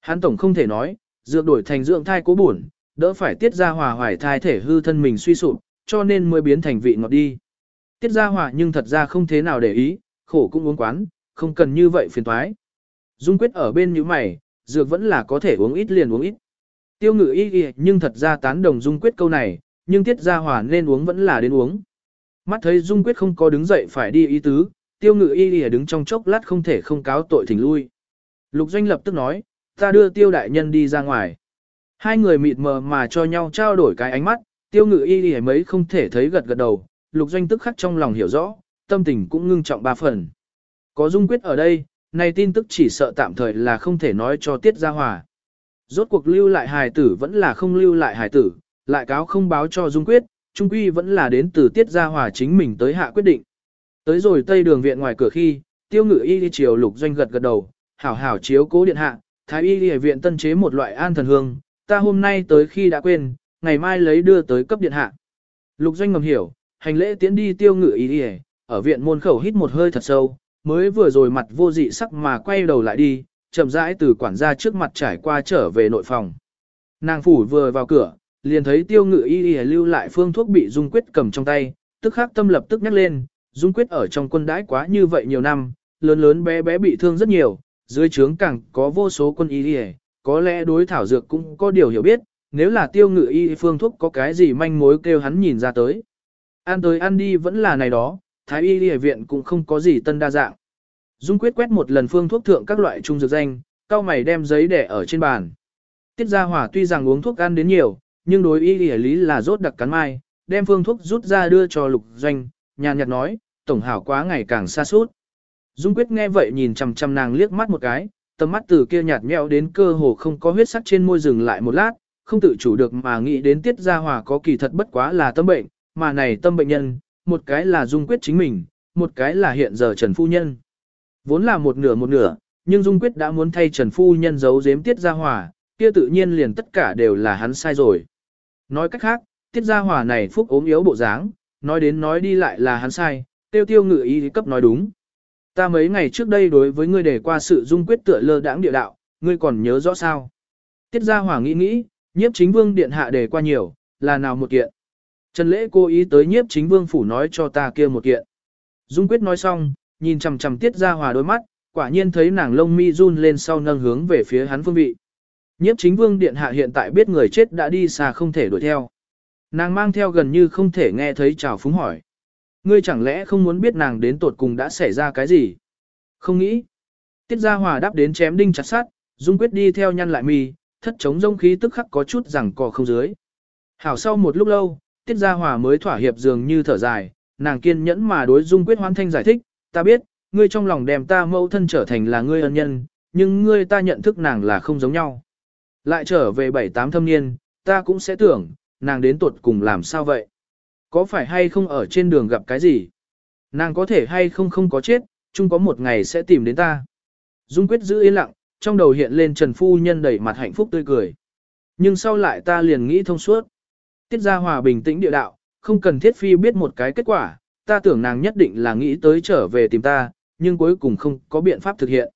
Hán tổng không thể nói, dược đổi thành dưỡng thai cố buồn, đỡ phải tiết ra hòa hoài thai thể hư thân mình suy sụp, cho nên mới biến thành vị ngọt đi. Tiết ra hòa nhưng thật ra không thế nào để ý, khổ cũng uống quán, không cần như vậy phiền toái. Dung quyết ở bên như mày, dược vẫn là có thể uống ít liền uống ít. Tiêu ngự y y nhưng thật ra tán đồng dung quyết câu này, nhưng tiết ra hòa nên uống vẫn là đến uống. Mắt thấy dung quyết không có đứng dậy phải đi ý tứ, tiêu ngự y y đứng trong chốc lát không thể không cáo tội thỉnh lui. Lục doanh lập tức nói, ta đưa tiêu đại nhân đi ra ngoài. Hai người mịt mờ mà cho nhau trao đổi cái ánh mắt, tiêu ngự y y mấy không thể thấy gật gật đầu, lục doanh tức khắc trong lòng hiểu rõ, tâm tình cũng ngưng trọng ba phần. Có dung quyết ở đây, này tin tức chỉ sợ tạm thời là không thể nói cho tiết gia hòa. Rốt cuộc lưu lại hài tử vẫn là không lưu lại hài tử, lại cáo không báo cho dung quyết, trung quy vẫn là đến từ tiết gia hòa chính mình tới hạ quyết định. Tới rồi tây đường viện ngoài cửa khi, tiêu ngự y đi chiều lục doanh gật gật đầu, hảo hảo chiếu cố điện hạ, thái y đi viện tân chế một loại an thần hương, ta hôm nay tới khi đã quên, ngày mai lấy đưa tới cấp điện hạ. Lục doanh ngầm hiểu, hành lễ tiến đi tiêu ngự y đi ở viện môn khẩu hít một hơi thật sâu, mới vừa rồi mặt vô dị sắc mà quay đầu lại đi, chậm rãi từ quản gia trước mặt trải qua trở về nội phòng. Nàng phủ vừa vào cửa, liền thấy tiêu ngự y y lưu lại phương thuốc bị Dung Quyết cầm trong tay, tức khắc tâm lập tức nhắc lên, Dung Quyết ở trong quân đãi quá như vậy nhiều năm, lớn lớn bé bé bị thương rất nhiều, dưới trướng càng có vô số quân y y, có lẽ đối thảo dược cũng có điều hiểu biết, nếu là tiêu ngự y phương thuốc có cái gì manh mối kêu hắn nhìn ra tới. Ăn tới ăn đi vẫn là này đó, thái y y viện cũng không có gì tân đa dạng. Dung quyết quét một lần phương thuốc thượng các loại trung dược danh, cao mày đem giấy để ở trên bàn. Tiết Gia Hỏa tuy rằng uống thuốc ăn đến nhiều, nhưng đối y y lý là rốt đặc cắn mai, đem phương thuốc rút ra đưa cho lục doanh, nhàn nhạt nói, tổng hảo quá ngày càng xa suốt. Dung quyết nghe vậy nhìn chằm chằm nàng liếc mắt một cái, tầm mắt từ kia nhạt nhẽo đến cơ hồ không có huyết sắc trên môi dừng lại một lát, không tự chủ được mà nghĩ đến tiết gia hòa có kỳ thật bất quá là tâm bệnh, mà này tâm bệnh nhân, một cái là dung quyết chính mình, một cái là hiện giờ Trần Phu Nhân. Vốn là một nửa một nửa, nhưng dung quyết đã muốn thay Trần Phu Nhân giấu giếm tiết gia hòa, kia tự nhiên liền tất cả đều là hắn sai rồi. Nói cách khác, tiết gia hòa này phúc ốm yếu bộ dáng, nói đến nói đi lại là hắn sai, tiêu tiêu ngự ý cấp nói đúng. Ta mấy ngày trước đây đối với ngươi để qua sự dung quyết tựa lơ đãng địa đạo, ngươi còn nhớ rõ sao? Tiết gia hòa nghĩ nghĩ, nhiếp chính vương điện hạ để qua nhiều, là nào một kiện? Trần lễ cố ý tới nhiếp chính vương phủ nói cho ta kia một kiện. Dung quyết nói xong, nhìn chằm chằm tiết gia hòa đôi mắt, quả nhiên thấy nàng lông mi run lên sau nâng hướng về phía hắn phương vị. Nhiếp chính vương điện hạ hiện tại biết người chết đã đi xa không thể đuổi theo. Nàng mang theo gần như không thể nghe thấy chào phúng hỏi. Ngươi chẳng lẽ không muốn biết nàng đến tột cùng đã xảy ra cái gì? Không nghĩ. Tiết gia hòa đáp đến chém đinh chặt sát, dung quyết đi theo nhăn lại mi, thất chống rông khí tức khắc có chút rằng cò không dưới. Hảo sau một lúc lâu, tiết gia hòa mới thỏa hiệp dường như thở dài, nàng kiên nhẫn mà đối dung quyết hoan thanh giải thích, ta biết, ngươi trong lòng đem ta mẫu thân trở thành là ngươi ân nhân, nhưng ngươi ta nhận thức nàng là không giống nhau. Lại trở về bảy tám thâm niên, ta cũng sẽ tưởng, nàng đến tuột cùng làm sao vậy? Có phải hay không ở trên đường gặp cái gì? Nàng có thể hay không không có chết, chung có một ngày sẽ tìm đến ta. Dung quyết giữ yên lặng, trong đầu hiện lên Trần Phu Nhân đầy mặt hạnh phúc tươi cười. Nhưng sau lại ta liền nghĩ thông suốt. Tiết Gia Hòa bình tĩnh địa đạo, không cần thiết phi biết một cái kết quả, ta tưởng nàng nhất định là nghĩ tới trở về tìm ta, nhưng cuối cùng không có biện pháp thực hiện.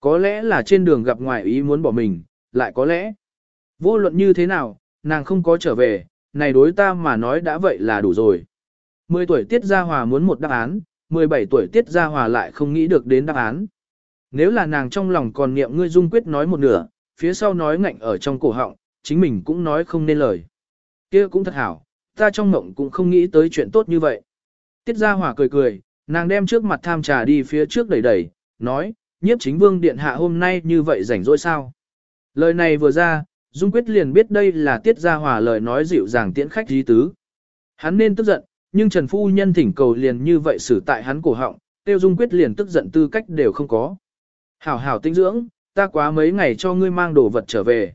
Có lẽ là trên đường gặp ngoài ý muốn bỏ mình, lại có lẽ. Vô luận như thế nào, nàng không có trở về, này đối ta mà nói đã vậy là đủ rồi. 10 tuổi Tiết Gia Hòa muốn một đáp án, 17 tuổi Tiết Gia Hòa lại không nghĩ được đến đáp án. Nếu là nàng trong lòng còn niệm ngươi dung quyết nói một nửa, phía sau nói ngạnh ở trong cổ họng, chính mình cũng nói không nên lời. kia cũng thật hảo, ta trong mộng cũng không nghĩ tới chuyện tốt như vậy. Tiết Gia Hòa cười cười, nàng đem trước mặt tham trà đi phía trước đẩy đẩy, nói, nhiếp chính vương điện hạ hôm nay như vậy rảnh rỗi sao. Lời này vừa ra, Dung Quyết liền biết đây là Tiết Gia Hòa lời nói dịu dàng tiễn khách dí tứ. Hắn nên tức giận, nhưng Trần Phu Nhân thỉnh cầu liền như vậy xử tại hắn cổ họng, tiêu Dung Quyết liền tức giận tư cách đều không có. Hảo hảo tinh dưỡng, ta quá mấy ngày cho ngươi mang đồ vật trở về.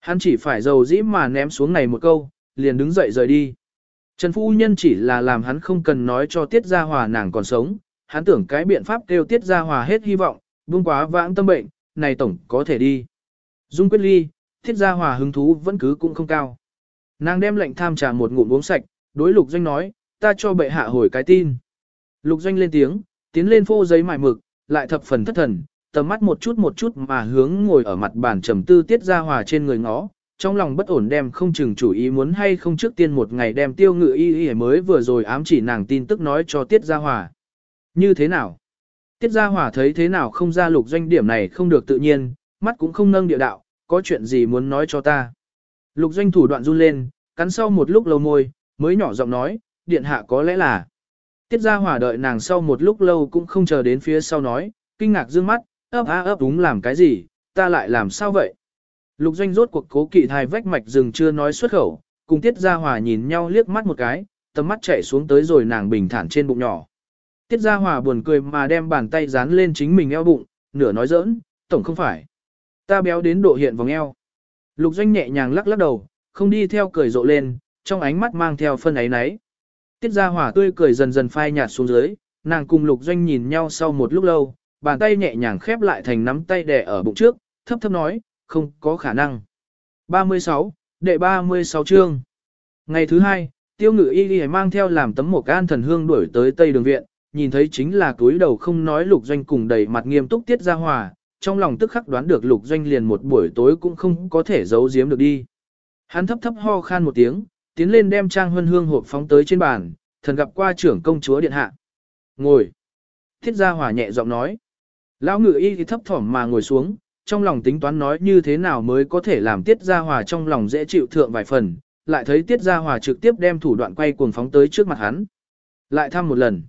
Hắn chỉ phải dầu dĩ mà ném xuống này một câu, liền đứng dậy rời đi. Trần Phu Nhân chỉ là làm hắn không cần nói cho Tiết Gia Hòa nàng còn sống, hắn tưởng cái biện pháp kêu Tiết Gia Hòa hết hy vọng, buông quá vãng tâm bệnh, này tổng có thể đi. Dung quyết ly, Thiết Gia Hòa hứng thú vẫn cứ cũng không cao. Nàng đem lệnh tham trà một ngụm uống sạch, đối Lục Doanh nói, ta cho bệ hạ hồi cái tin. Lục Doanh lên tiếng, tiến lên phô giấy mài mực, lại thập phần thất thần, tầm mắt một chút một chút mà hướng ngồi ở mặt bàn trầm tư Tiết Gia Hòa trên người ngó, trong lòng bất ổn đem không chừng chủ ý muốn hay không trước tiên một ngày đem tiêu ngự y y mới vừa rồi ám chỉ nàng tin tức nói cho Tiết Gia Hòa. Như thế nào? Tiết Gia Hòa thấy thế nào không ra lục doanh điểm này không được tự nhiên, mắt cũng không nâng địa đạo, có chuyện gì muốn nói cho ta. Lục doanh thủ đoạn run lên, cắn sau một lúc lâu môi, mới nhỏ giọng nói, điện hạ có lẽ là. Tiết Gia Hòa đợi nàng sau một lúc lâu cũng không chờ đến phía sau nói, kinh ngạc dương mắt, ấp á ấp đúng làm cái gì, ta lại làm sao vậy? Lục doanh rốt cuộc cố kỵ thai vách mạch rừng chưa nói xuất khẩu, cùng Tiết Gia Hòa nhìn nhau liếc mắt một cái, tầm mắt chạy xuống tới rồi nàng bình thản trên bụng nhỏ. Tiết Gia Hòa buồn cười mà đem bàn tay dán lên chính mình eo bụng, nửa nói giỡn, tổng không phải. Ta béo đến độ hiện vòng eo. Lục doanh nhẹ nhàng lắc lắc đầu, không đi theo cười rộ lên, trong ánh mắt mang theo phân ấy nấy. Tiết Gia Hòa tươi cười dần dần phai nhạt xuống dưới, nàng cùng Lục doanh nhìn nhau sau một lúc lâu, bàn tay nhẹ nhàng khép lại thành nắm tay đè ở bụng trước, thấp thấp nói, không có khả năng. 36, đệ 36 chương. Ngày thứ hai, tiêu ngự y đi mang theo làm tấm một can thần hương đuổi tới Tây Đường Viện, nhìn thấy chính là túi đầu không nói lục doanh cùng đầy mặt nghiêm túc tiết ra hòa, trong lòng tức khắc đoán được lục doanh liền một buổi tối cũng không có thể giấu giếm được đi. Hắn thấp thấp ho khan một tiếng, tiến lên đem trang huân hương hộp phóng tới trên bàn, thần gặp qua trưởng công chúa điện hạ. Ngồi. Thiết gia hòa nhẹ giọng nói. Lão ngự y thì thấp thỏm mà ngồi xuống, trong lòng tính toán nói như thế nào mới có thể làm tiết gia hòa trong lòng dễ chịu thượng vài phần, lại thấy tiết gia hòa trực tiếp đem thủ đoạn quay cuồng phóng tới trước mặt hắn. Lại thăm một lần.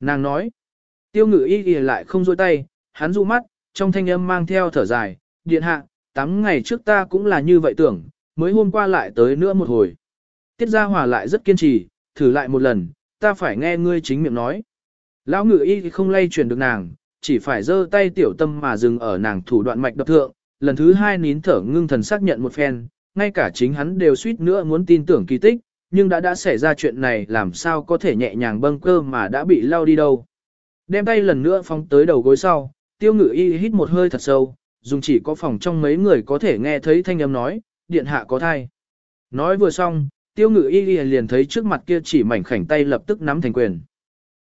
Nàng nói, tiêu ngự y thì lại không dôi tay, hắn dụ mắt, trong thanh âm mang theo thở dài, điện hạ, tám ngày trước ta cũng là như vậy tưởng, mới hôm qua lại tới nữa một hồi. Tiết Gia Hòa lại rất kiên trì, thử lại một lần, ta phải nghe ngươi chính miệng nói. Lão ngự y không lay chuyển được nàng, chỉ phải giơ tay tiểu tâm mà dừng ở nàng thủ đoạn mạch đập thượng, lần thứ hai nín thở ngưng thần xác nhận một phen, ngay cả chính hắn đều suýt nữa muốn tin tưởng kỳ tích, nhưng đã đã xảy ra chuyện này làm sao có thể nhẹ nhàng bâng cơ mà đã bị lao đi đâu. Đem tay lần nữa phóng tới đầu gối sau, tiêu ngự y hít một hơi thật sâu, dùng chỉ có phòng trong mấy người có thể nghe thấy thanh âm nói, điện hạ có thai. Nói vừa xong, tiêu ngự y liền thấy trước mặt kia chỉ mảnh khảnh tay lập tức nắm thành quyền.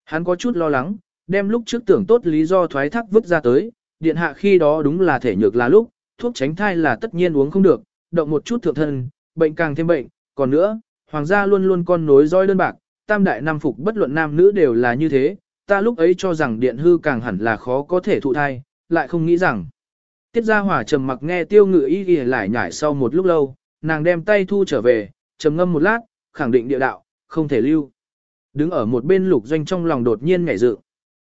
Hắn có chút lo lắng, đem lúc trước tưởng tốt lý do thoái thác vứt ra tới, điện hạ khi đó đúng là thể nhược là lúc, thuốc tránh thai là tất nhiên uống không được, động một chút thượng thân, bệnh càng thêm bệnh, còn nữa, hoàng gia luôn luôn con nối roi đơn bạc, tam đại nam phục bất luận nam nữ đều là như thế, ta lúc ấy cho rằng điện hư càng hẳn là khó có thể thụ thai, lại không nghĩ rằng. Tiết gia hỏa trầm mặc nghe tiêu ngự y Y lại nhải sau một lúc lâu, nàng đem tay thu trở về, trầm ngâm một lát, khẳng định địa đạo, không thể lưu. Đứng ở một bên lục doanh trong lòng đột nhiên nhảy dựng.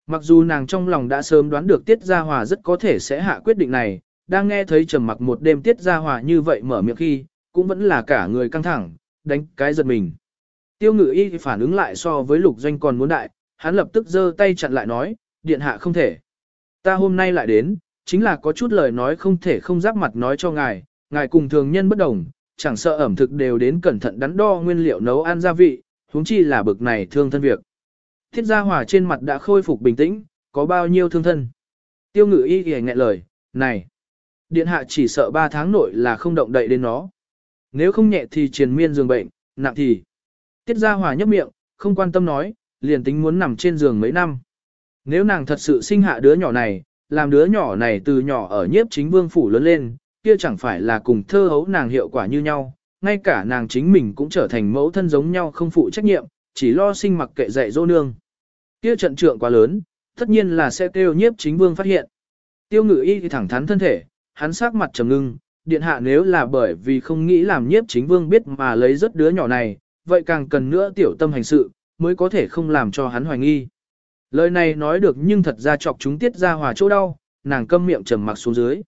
Mặc dù nàng trong lòng đã sớm đoán được Tiết Gia Hòa rất có thể sẽ hạ quyết định này, đang nghe thấy trầm mặc một đêm Tiết Gia Hòa như vậy mở miệng khi, cũng vẫn là cả người căng thẳng, đánh cái giật mình. Tiêu ngự y phản ứng lại so với lục doanh còn muốn đại, hắn lập tức giơ tay chặn lại nói, điện hạ không thể. Ta hôm nay lại đến, chính là có chút lời nói không thể không giáp mặt nói cho ngài, ngài cùng thường nhân bất đồng, chẳng sợ ẩm thực đều đến cẩn thận đắn đo nguyên liệu nấu ăn gia vị, huống chi là bực này thương thân việc. Thiết gia hòa trên mặt đã khôi phục bình tĩnh, có bao nhiêu thương thân. Tiêu ngự y y ngại lời, này, điện hạ chỉ sợ 3 tháng nội là không động đậy đến nó. Nếu không nhẹ thì triền miên giường bệnh, nặng thì. Tiết ra hòa nhấp miệng, không quan tâm nói, liền tính muốn nằm trên giường mấy năm. Nếu nàng thật sự sinh hạ đứa nhỏ này, làm đứa nhỏ này từ nhỏ ở nhiếp chính vương phủ lớn lên, kia chẳng phải là cùng thơ hấu nàng hiệu quả như nhau, ngay cả nàng chính mình cũng trở thành mẫu thân giống nhau không phụ trách nhiệm, chỉ lo sinh mặc kệ dạy dỗ nương. Kia trận trượng quá lớn, tất nhiên là sẽ kêu nhiếp chính vương phát hiện. Tiêu ngự y thì thẳng thắn thân thể, hắn sắc mặt trầm ngưng, điện hạ nếu là bởi vì không nghĩ làm nhiếp chính vương biết mà lấy rất đứa nhỏ này, vậy càng cần nữa tiểu tâm hành sự, mới có thể không làm cho hắn hoài nghi. Lời này nói được nhưng thật ra chọc chúng tiết ra hòa chỗ đau, nàng câm miệng trầm mặc xuống dưới.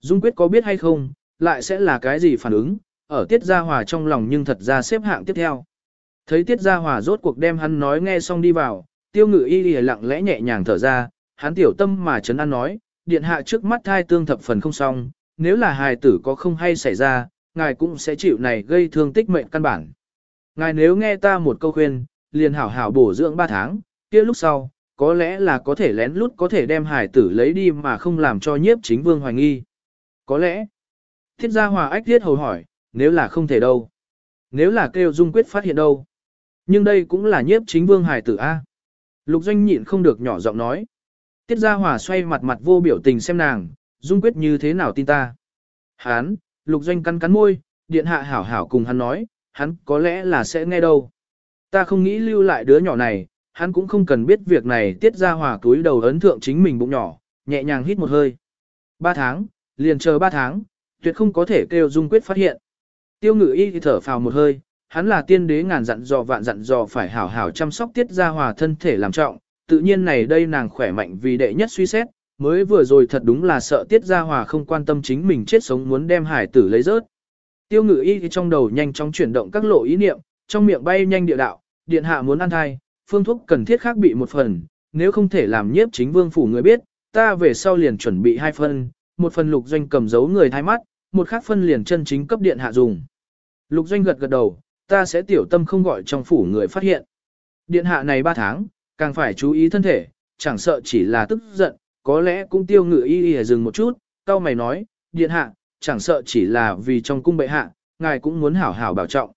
Dung quyết có biết hay không, lại sẽ là cái gì phản ứng, ở tiết gia hòa trong lòng nhưng thật ra xếp hạng tiếp theo. Thấy tiết gia hòa rốt cuộc đem hắn nói nghe xong đi vào, tiêu ngự y lìa lặng lẽ nhẹ nhàng thở ra, hắn tiểu tâm mà chấn an nói, điện hạ trước mắt thai tương thập phần không xong, nếu là hài tử có không hay xảy ra, ngài cũng sẽ chịu này gây thương tích mệnh căn bản. Ngài nếu nghe ta một câu khuyên, liền hảo hảo bổ dưỡng 3 tháng, kia lúc sau, có lẽ là có thể lén lút có thể đem hải tử lấy đi mà không làm cho nhiếp chính vương hoài nghi. Có lẽ, thiết gia hòa ách thiết hầu hỏi, nếu là không thể đâu. Nếu là kêu dung quyết phát hiện đâu. Nhưng đây cũng là nhiếp chính vương hải tử A. Lục doanh nhịn không được nhỏ giọng nói. Tiết gia hòa xoay mặt mặt vô biểu tình xem nàng, dung quyết như thế nào tin ta. Hán, lục doanh cắn cắn môi, điện hạ hảo hảo cùng hắn nói, hắn có lẽ là sẽ nghe đâu. Ta không nghĩ lưu lại đứa nhỏ này, hắn cũng không cần biết việc này tiết ra hòa túi đầu ấn thượng chính mình bụng nhỏ, nhẹ nhàng hít một hơi. Ba tháng, liền chờ ba tháng, tuyệt không có thể kêu dung quyết phát hiện. Tiêu ngự y thì thở phào một hơi, hắn là tiên đế ngàn dặn dò vạn dặn dò phải hảo hảo chăm sóc tiết ra hòa thân thể làm trọng, tự nhiên này đây nàng khỏe mạnh vì đệ nhất suy xét, mới vừa rồi thật đúng là sợ tiết ra hòa không quan tâm chính mình chết sống muốn đem hải tử lấy rớt. Tiêu ngự y thì trong đầu nhanh chóng chuyển động các lộ ý niệm, trong miệng bay nhanh địa đạo, điện hạ muốn ăn thai, phương thuốc cần thiết khác bị một phần, nếu không thể làm nhiếp chính vương phủ người biết, ta về sau liền chuẩn bị hai phần, một phần lục doanh cầm giấu người thai mắt, một khác phân liền chân chính cấp điện hạ dùng. Lục doanh gật gật đầu, ta sẽ tiểu tâm không gọi trong phủ người phát hiện. Điện hạ này ba tháng, càng phải chú ý thân thể, chẳng sợ chỉ là tức giận, có lẽ cũng tiêu ngự y y dừng một chút, cao mày nói, điện hạ, chẳng sợ chỉ là vì trong cung bệ hạ, ngài cũng muốn hảo hảo bảo trọng.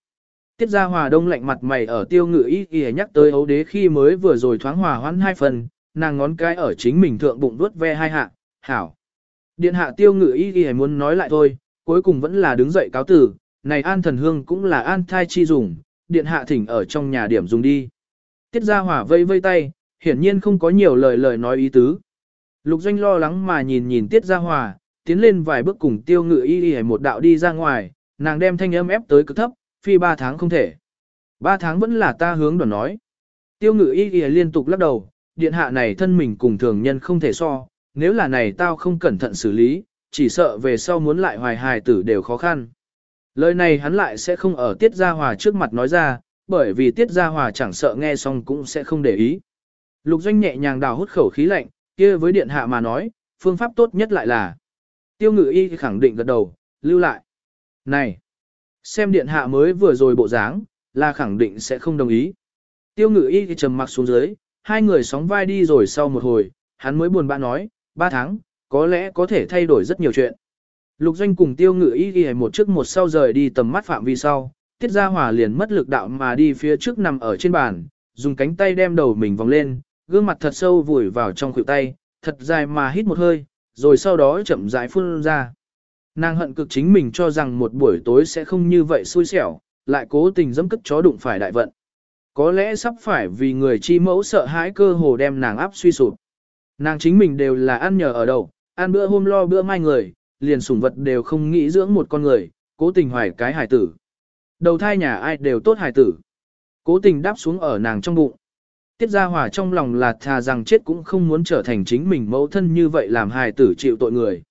Tiết ra hòa đông lạnh mặt mày ở tiêu ngự y y nhắc tới ấu đế khi mới vừa rồi thoáng hòa hoãn hai phần, nàng ngón cái ở chính mình thượng bụng đuốt ve hai hạ, hảo. Điện hạ tiêu ngự y y muốn nói lại thôi, cuối cùng vẫn là đứng dậy cáo tử, này an thần hương cũng là an thai chi dùng, điện hạ thỉnh ở trong nhà điểm dùng đi. Tiết ra hỏa vây vây tay, hiển nhiên không có nhiều lời lời nói ý tứ. Lục doanh lo lắng mà nhìn nhìn tiết ra hòa, tiến lên vài bước cùng tiêu ngự y y một đạo đi ra ngoài, nàng đem thanh âm ép tới cực thấp, phi ba tháng không thể. Ba tháng vẫn là ta hướng đoàn nói. Tiêu ngự y y liên tục lắc đầu, điện hạ này thân mình cùng thường nhân không thể so, nếu là này tao không cẩn thận xử lý, chỉ sợ về sau muốn lại hoài hài tử đều khó khăn. Lời này hắn lại sẽ không ở tiết gia hòa trước mặt nói ra, bởi vì tiết gia hòa chẳng sợ nghe xong cũng sẽ không để ý. Lục doanh nhẹ nhàng đào hút khẩu khí lạnh, kia với điện hạ mà nói, phương pháp tốt nhất lại là. Tiêu ngự y khẳng định gật đầu, lưu lại. Này, xem điện hạ mới vừa rồi bộ dáng, là khẳng định sẽ không đồng ý. Tiêu ngự y thì trầm mặc xuống dưới, hai người sóng vai đi rồi sau một hồi, hắn mới buồn bã nói, ba tháng, có lẽ có thể thay đổi rất nhiều chuyện. Lục doanh cùng tiêu ngự y ghi một trước một sau rời đi tầm mắt phạm vi sau, tiết gia hỏa liền mất lực đạo mà đi phía trước nằm ở trên bàn, dùng cánh tay đem đầu mình vòng lên, gương mặt thật sâu vùi vào trong khuỷu tay, thật dài mà hít một hơi, rồi sau đó chậm rãi phun ra. Nàng hận cực chính mình cho rằng một buổi tối sẽ không như vậy xui xẻo, lại cố tình dẫm cất chó đụng phải đại vận. Có lẽ sắp phải vì người chi mẫu sợ hãi cơ hồ đem nàng áp suy sụp. Nàng chính mình đều là ăn nhờ ở đầu, ăn bữa hôm lo bữa mai người, liền sủng vật đều không nghĩ dưỡng một con người, cố tình hoài cái hài tử. Đầu thai nhà ai đều tốt hài tử. Cố tình đáp xuống ở nàng trong bụng. Tiết Gia Hòa trong lòng là thà rằng chết cũng không muốn trở thành chính mình mẫu thân như vậy làm hài tử chịu tội người.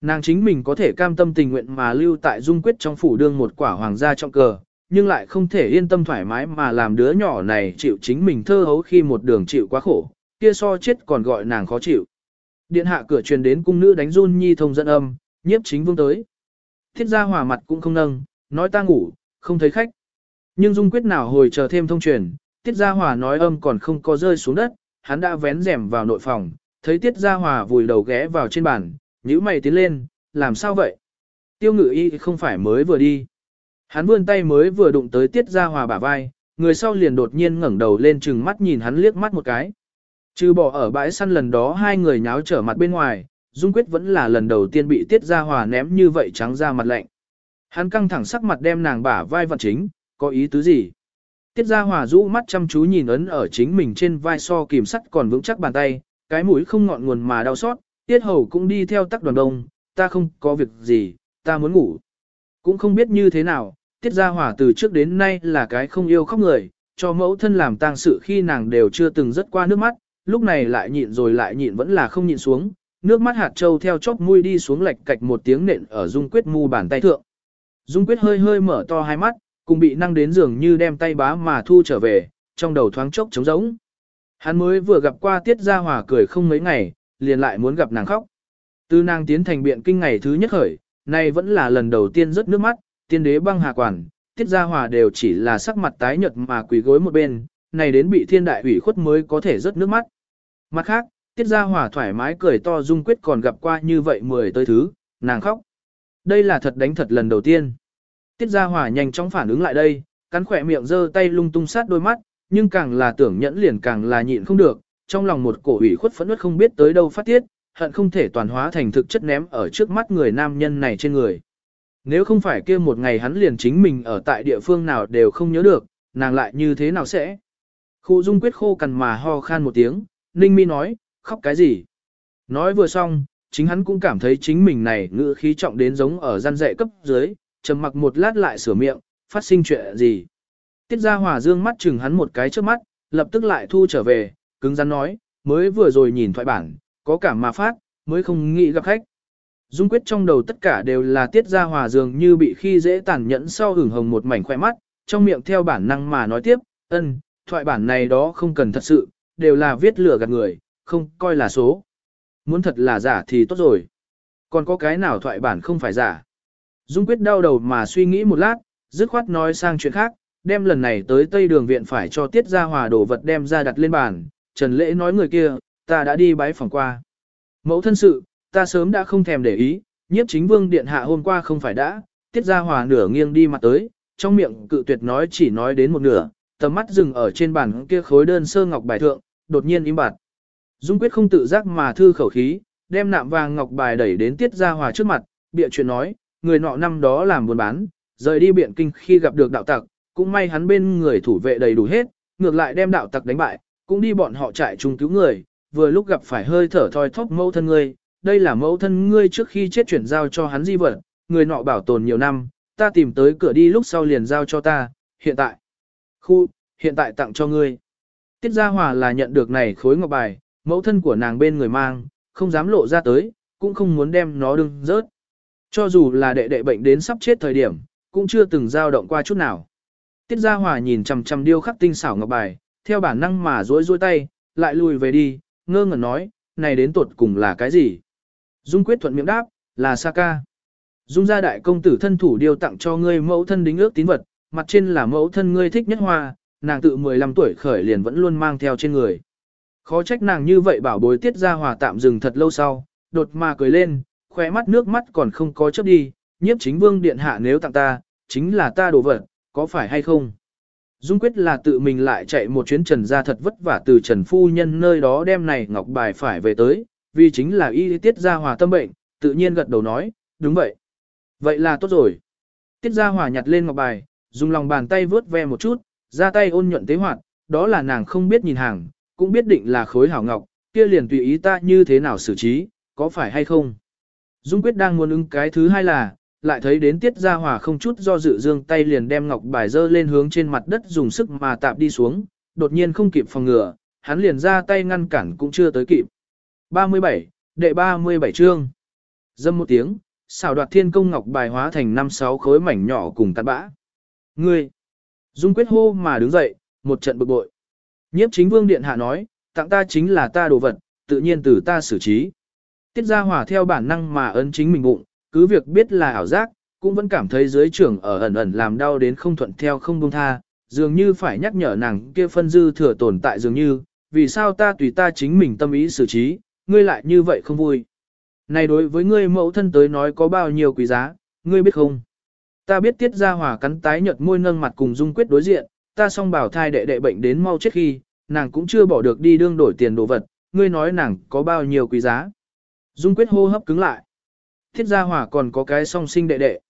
Nàng chính mình có thể cam tâm tình nguyện mà lưu tại dung quyết trong phủ đương một quả hoàng gia trong cờ, nhưng lại không thể yên tâm thoải mái mà làm đứa nhỏ này chịu chính mình thơ hấu khi một đường chịu quá khổ, kia so chết còn gọi nàng khó chịu. Điện hạ cửa truyền đến cung nữ đánh run nhi thông dẫn âm, nhiếp chính vương tới. Thiết gia hòa mặt cũng không nâng, nói ta ngủ, không thấy khách. Nhưng dung quyết nào hồi chờ thêm thông truyền, tiết gia hòa nói âm còn không có rơi xuống đất, hắn đã vén rèm vào nội phòng, thấy Tiết Gia Hòa vùi đầu ghé vào trên bàn, Nhữ mày tiến lên, làm sao vậy? Tiêu ngự y không phải mới vừa đi. Hắn vươn tay mới vừa đụng tới Tiết Gia Hòa bả vai, người sau liền đột nhiên ngẩng đầu lên chừng mắt nhìn hắn liếc mắt một cái. Trừ bỏ ở bãi săn lần đó hai người nháo trở mặt bên ngoài, Dung Quyết vẫn là lần đầu tiên bị Tiết Gia Hòa ném như vậy trắng ra mặt lạnh. Hắn căng thẳng sắc mặt đem nàng bả vai vận chính, có ý tứ gì? Tiết Gia Hòa rũ mắt chăm chú nhìn ấn ở chính mình trên vai so kìm sắt còn vững chắc bàn tay, cái mũi không ngọn nguồn mà đau xót, Tiết Hầu cũng đi theo tắc đoàn đông, ta không có việc gì, ta muốn ngủ. Cũng không biết như thế nào, Tiết Gia Hòa từ trước đến nay là cái không yêu khóc người, cho mẫu thân làm tang sự khi nàng đều chưa từng rất qua nước mắt, lúc này lại nhịn rồi lại nhịn vẫn là không nhịn xuống, nước mắt hạt trâu theo chóp mũi đi xuống lệch cạch một tiếng nện ở Dung Quyết mu bàn tay thượng. Dung Quyết hơi hơi mở to hai mắt, cùng bị năng đến giường như đem tay bá mà thu trở về, trong đầu thoáng chốc trống rỗng. Hắn mới vừa gặp qua Tiết Gia Hòa cười không mấy ngày, liền lại muốn gặp nàng khóc. Từ nàng tiến thành biện kinh ngày thứ nhất khởi, nay vẫn là lần đầu tiên rớt nước mắt, tiên đế băng hà quản, Tiết Gia Hòa đều chỉ là sắc mặt tái nhợt mà quỳ gối một bên, này đến bị thiên đại ủy khuất mới có thể rớt nước mắt. Mặt khác, Tiết Gia Hòa thoải mái cười to dung quyết còn gặp qua như vậy mười tới thứ, nàng khóc. Đây là thật đánh thật lần đầu tiên. Tiết Gia Hòa nhanh chóng phản ứng lại đây, cắn khỏe miệng giơ tay lung tung sát đôi mắt, nhưng càng là tưởng nhẫn liền càng là nhịn không được, trong lòng một cổ ủy khuất phẫn nứt không biết tới đâu phát tiết, hận không thể toàn hóa thành thực chất ném ở trước mắt người nam nhân này trên người. Nếu không phải kia một ngày hắn liền chính mình ở tại địa phương nào đều không nhớ được, nàng lại như thế nào sẽ? Khu dung quyết khô cằn mà ho khan một tiếng, Ninh Mi nói, khóc cái gì? Nói vừa xong, chính hắn cũng cảm thấy chính mình này ngữ khí trọng đến giống ở gian dạy cấp dưới, trầm mặc một lát lại sửa miệng, phát sinh chuyện gì. Tiết ra hòa dương mắt chừng hắn một cái trước mắt, lập tức lại thu trở về, cứng rắn nói, mới vừa rồi nhìn thoại bản, có cảm mà phát, mới không nghĩ gặp khách. Dung quyết trong đầu tất cả đều là tiết ra hòa dường như bị khi dễ tàn nhẫn sau hưởng hồng một mảnh khỏe mắt, trong miệng theo bản năng mà nói tiếp, ân, thoại bản này đó không cần thật sự, đều là viết lửa gạt người, không coi là số. Muốn thật là giả thì tốt rồi. Còn có cái nào thoại bản không phải giả. Dung quyết đau đầu mà suy nghĩ một lát, dứt khoát nói sang chuyện khác, đem lần này tới Tây Đường Viện phải cho Tiết Gia Hòa đồ vật đem ra đặt lên bàn. Trần Lễ nói người kia, ta đã đi bái phòng qua. Mẫu thân sự, ta sớm đã không thèm để ý, nhiếp chính vương điện hạ hôm qua không phải đã, Tiết Gia Hòa nửa nghiêng đi mặt tới, trong miệng cự tuyệt nói chỉ nói đến một nửa, tầm mắt dừng ở trên bàn kia khối đơn sơ ngọc bài thượng, đột nhiên im bặt. Dung quyết không tự giác mà thư khẩu khí, đem nạm vàng ngọc bài đẩy đến Tiết Gia Hòa trước mặt, bịa chuyện nói, người nọ năm đó làm buôn bán, rời đi biện kinh khi gặp được đạo tặc, cũng may hắn bên người thủ vệ đầy đủ hết, ngược lại đem đạo tặc đánh bại, cũng đi bọn họ chạy chung cứu người, vừa lúc gặp phải hơi thở thoi thóp mẫu thân ngươi, đây là mẫu thân ngươi trước khi chết chuyển giao cho hắn di vật, người nọ bảo tồn nhiều năm, ta tìm tới cửa đi lúc sau liền giao cho ta, hiện tại. Khu, hiện tại tặng cho ngươi. Tiết Gia Hòa là nhận được này khối ngọc bài, mẫu thân của nàng bên người mang, không dám lộ ra tới, cũng không muốn đem nó đừng rớt. Cho dù là đệ đệ bệnh đến sắp chết thời điểm, cũng chưa từng dao động qua chút nào. Tiết Gia Hòa nhìn chằm chằm điêu khắc tinh xảo ngọc bài, theo bản năng mà rối rối tay, lại lùi về đi, ngơ ngẩn nói, này đến tuột cùng là cái gì? Dung quyết thuận miệng đáp, là Saka. Dung gia đại công tử thân thủ điều tặng cho ngươi mẫu thân đính ước tín vật, mặt trên là mẫu thân ngươi thích nhất hoa, nàng tự 15 tuổi khởi liền vẫn luôn mang theo trên người. Khó trách nàng như vậy bảo bối tiết ra hòa tạm dừng thật lâu sau, đột mà cười lên, khóe mắt nước mắt còn không có chấp đi, nhiếp chính vương điện hạ nếu tặng ta, chính là ta đồ vật, có phải hay không? Dung quyết là tự mình lại chạy một chuyến trần ra thật vất vả từ trần phu nhân nơi đó đem này ngọc bài phải về tới, vì chính là y tiết ra hòa tâm bệnh, tự nhiên gật đầu nói, đúng vậy. Vậy là tốt rồi. Tiết ra hòa nhặt lên ngọc bài, dùng lòng bàn tay vướt ve một chút, ra tay ôn nhuận tế hoạt, đó là nàng không biết nhìn hàng, cũng biết định là khối hảo ngọc, kia liền tùy ý ta như thế nào xử trí, có phải hay không. Dung quyết đang muốn ứng cái thứ hai là, lại thấy đến tiết gia hòa không chút do dự dương tay liền đem ngọc bài dơ lên hướng trên mặt đất dùng sức mà tạp đi xuống, đột nhiên không kịp phòng ngừa, hắn liền ra tay ngăn cản cũng chưa tới kịp. 37, đệ 37 chương. Dâm một tiếng, xảo đoạt thiên công ngọc bài hóa thành năm sáu khối mảnh nhỏ cùng tạt bã. Ngươi! Dung quyết hô mà đứng dậy, một trận bực bội. Nhiếp chính vương điện hạ nói, tặng ta chính là ta đồ vật, tự nhiên từ ta xử trí. Tiết gia hỏa theo bản năng mà ấn chính mình bụng, cứ việc biết là ảo giác, cũng vẫn cảm thấy dưới trưởng ở ẩn ẩn làm đau đến không thuận theo không buông tha, dường như phải nhắc nhở nàng kia phân dư thừa tồn tại dường như, vì sao ta tùy ta chính mình tâm ý xử trí, ngươi lại như vậy không vui. Này đối với ngươi mẫu thân tới nói có bao nhiêu quý giá, ngươi biết không? Ta biết tiết ra hòa cắn tái nhợt môi nâng mặt cùng dung quyết đối diện, ta song bảo thai đệ đệ bệnh đến mau chết khi, nàng cũng chưa bỏ được đi đương đổi tiền đồ vật, ngươi nói nàng có bao nhiêu quý giá. Dung quyết hô hấp cứng lại. Tiết Gia hòa còn có cái song sinh đệ đệ.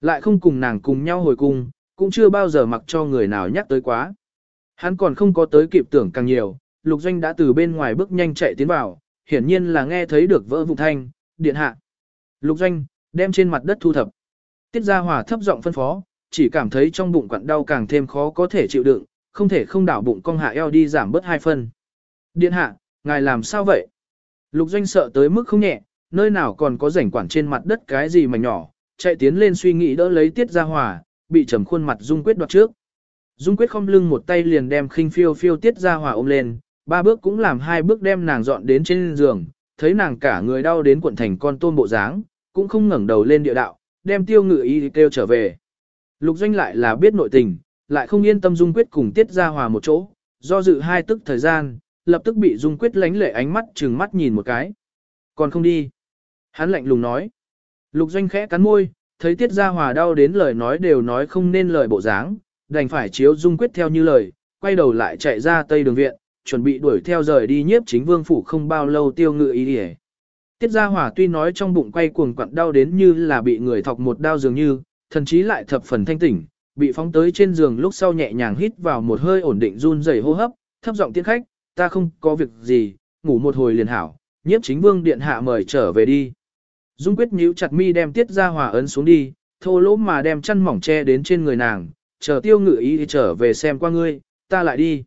Lại không cùng nàng cùng nhau hồi cung, cũng chưa bao giờ mặc cho người nào nhắc tới quá. Hắn còn không có tới kịp tưởng càng nhiều, lục doanh đã từ bên ngoài bước nhanh chạy tiến vào, hiển nhiên là nghe thấy được vỡ vụ thanh, điện hạ. Lục doanh, đem trên mặt đất thu thập. Tiết Gia Hòa thấp giọng phân phó, chỉ cảm thấy trong bụng quặn đau càng thêm khó có thể chịu đựng, không thể không đảo bụng cong hạ eo đi giảm bớt hai phân. Điện hạ, ngài làm sao vậy? Lục doanh sợ tới mức không nhẹ, nơi nào còn có rảnh quản trên mặt đất cái gì mà nhỏ, chạy tiến lên suy nghĩ đỡ lấy Tiết Gia Hòa, bị trầm khuôn mặt Dung Quyết đoạt trước. Dung Quyết không lưng một tay liền đem khinh phiêu phiêu Tiết Gia Hòa ôm lên, ba bước cũng làm hai bước đem nàng dọn đến trên giường, thấy nàng cả người đau đến cuộn thành con tôm bộ dáng, cũng không ngẩng đầu lên địa đạo, đem tiêu ngự y kêu trở về. Lục doanh lại là biết nội tình, lại không yên tâm Dung Quyết cùng Tiết Gia Hòa một chỗ, do dự hai tức thời gian, lập tức bị Dung Quyết lánh lệ ánh mắt trừng mắt nhìn một cái. Còn không đi. Hắn lạnh lùng nói. Lục doanh khẽ cắn môi, thấy Tiết Gia Hòa đau đến lời nói đều nói không nên lời bộ dáng, đành phải chiếu Dung Quyết theo như lời, quay đầu lại chạy ra tây đường viện, chuẩn bị đuổi theo rời đi nhiếp chính vương phủ không bao lâu tiêu ngự ý đi Tiết Gia hòa tuy nói trong bụng quay cuồng quặn đau đến như là bị người thọc một đao dường như, thần chí lại thập phần thanh tỉnh, bị phóng tới trên giường lúc sau nhẹ nhàng hít vào một hơi ổn định run rẩy hô hấp, thấp giọng tiễn khách, ta không có việc gì, ngủ một hồi liền hảo, nhiếp chính vương điện hạ mời trở về đi. Dung quyết nhíu chặt mi đem Tiết Gia hòa ấn xuống đi, thô lỗ mà đem chăn mỏng che đến trên người nàng, chờ tiêu ngự ý trở về xem qua ngươi, ta lại đi.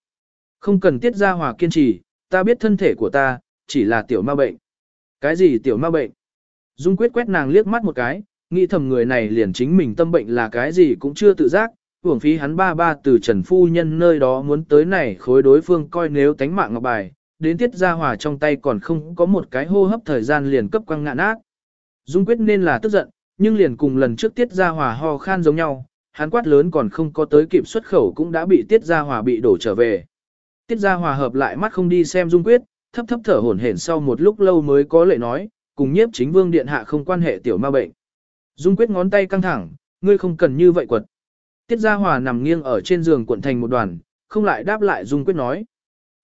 Không cần Tiết Gia hòa kiên trì, ta biết thân thể của ta, chỉ là tiểu ma bệnh. Cái gì tiểu ma bệnh? Dung quyết quét nàng liếc mắt một cái, nghĩ thầm người này liền chính mình tâm bệnh là cái gì cũng chưa tự giác, hưởng phí hắn ba ba từ Trần Phu Nhân nơi đó muốn tới này khối đối phương coi nếu tánh mạng ngọc bài, đến tiết ra hòa trong tay còn không có một cái hô hấp thời gian liền cấp quăng ngạn ác. Dung quyết nên là tức giận, nhưng liền cùng lần trước tiết ra hòa ho khan giống nhau, hắn quát lớn còn không có tới kịp xuất khẩu cũng đã bị tiết ra hòa bị đổ trở về. Tiết ra hòa hợp lại mắt không đi xem Dung quyết, thấp thấp thở hổn hển sau một lúc lâu mới có lệ nói, cùng nhiếp chính vương điện hạ không quan hệ tiểu ma bệnh. Dung quyết ngón tay căng thẳng, ngươi không cần như vậy quật. Tiết Gia Hòa nằm nghiêng ở trên giường cuộn thành một đoàn, không lại đáp lại Dung quyết nói.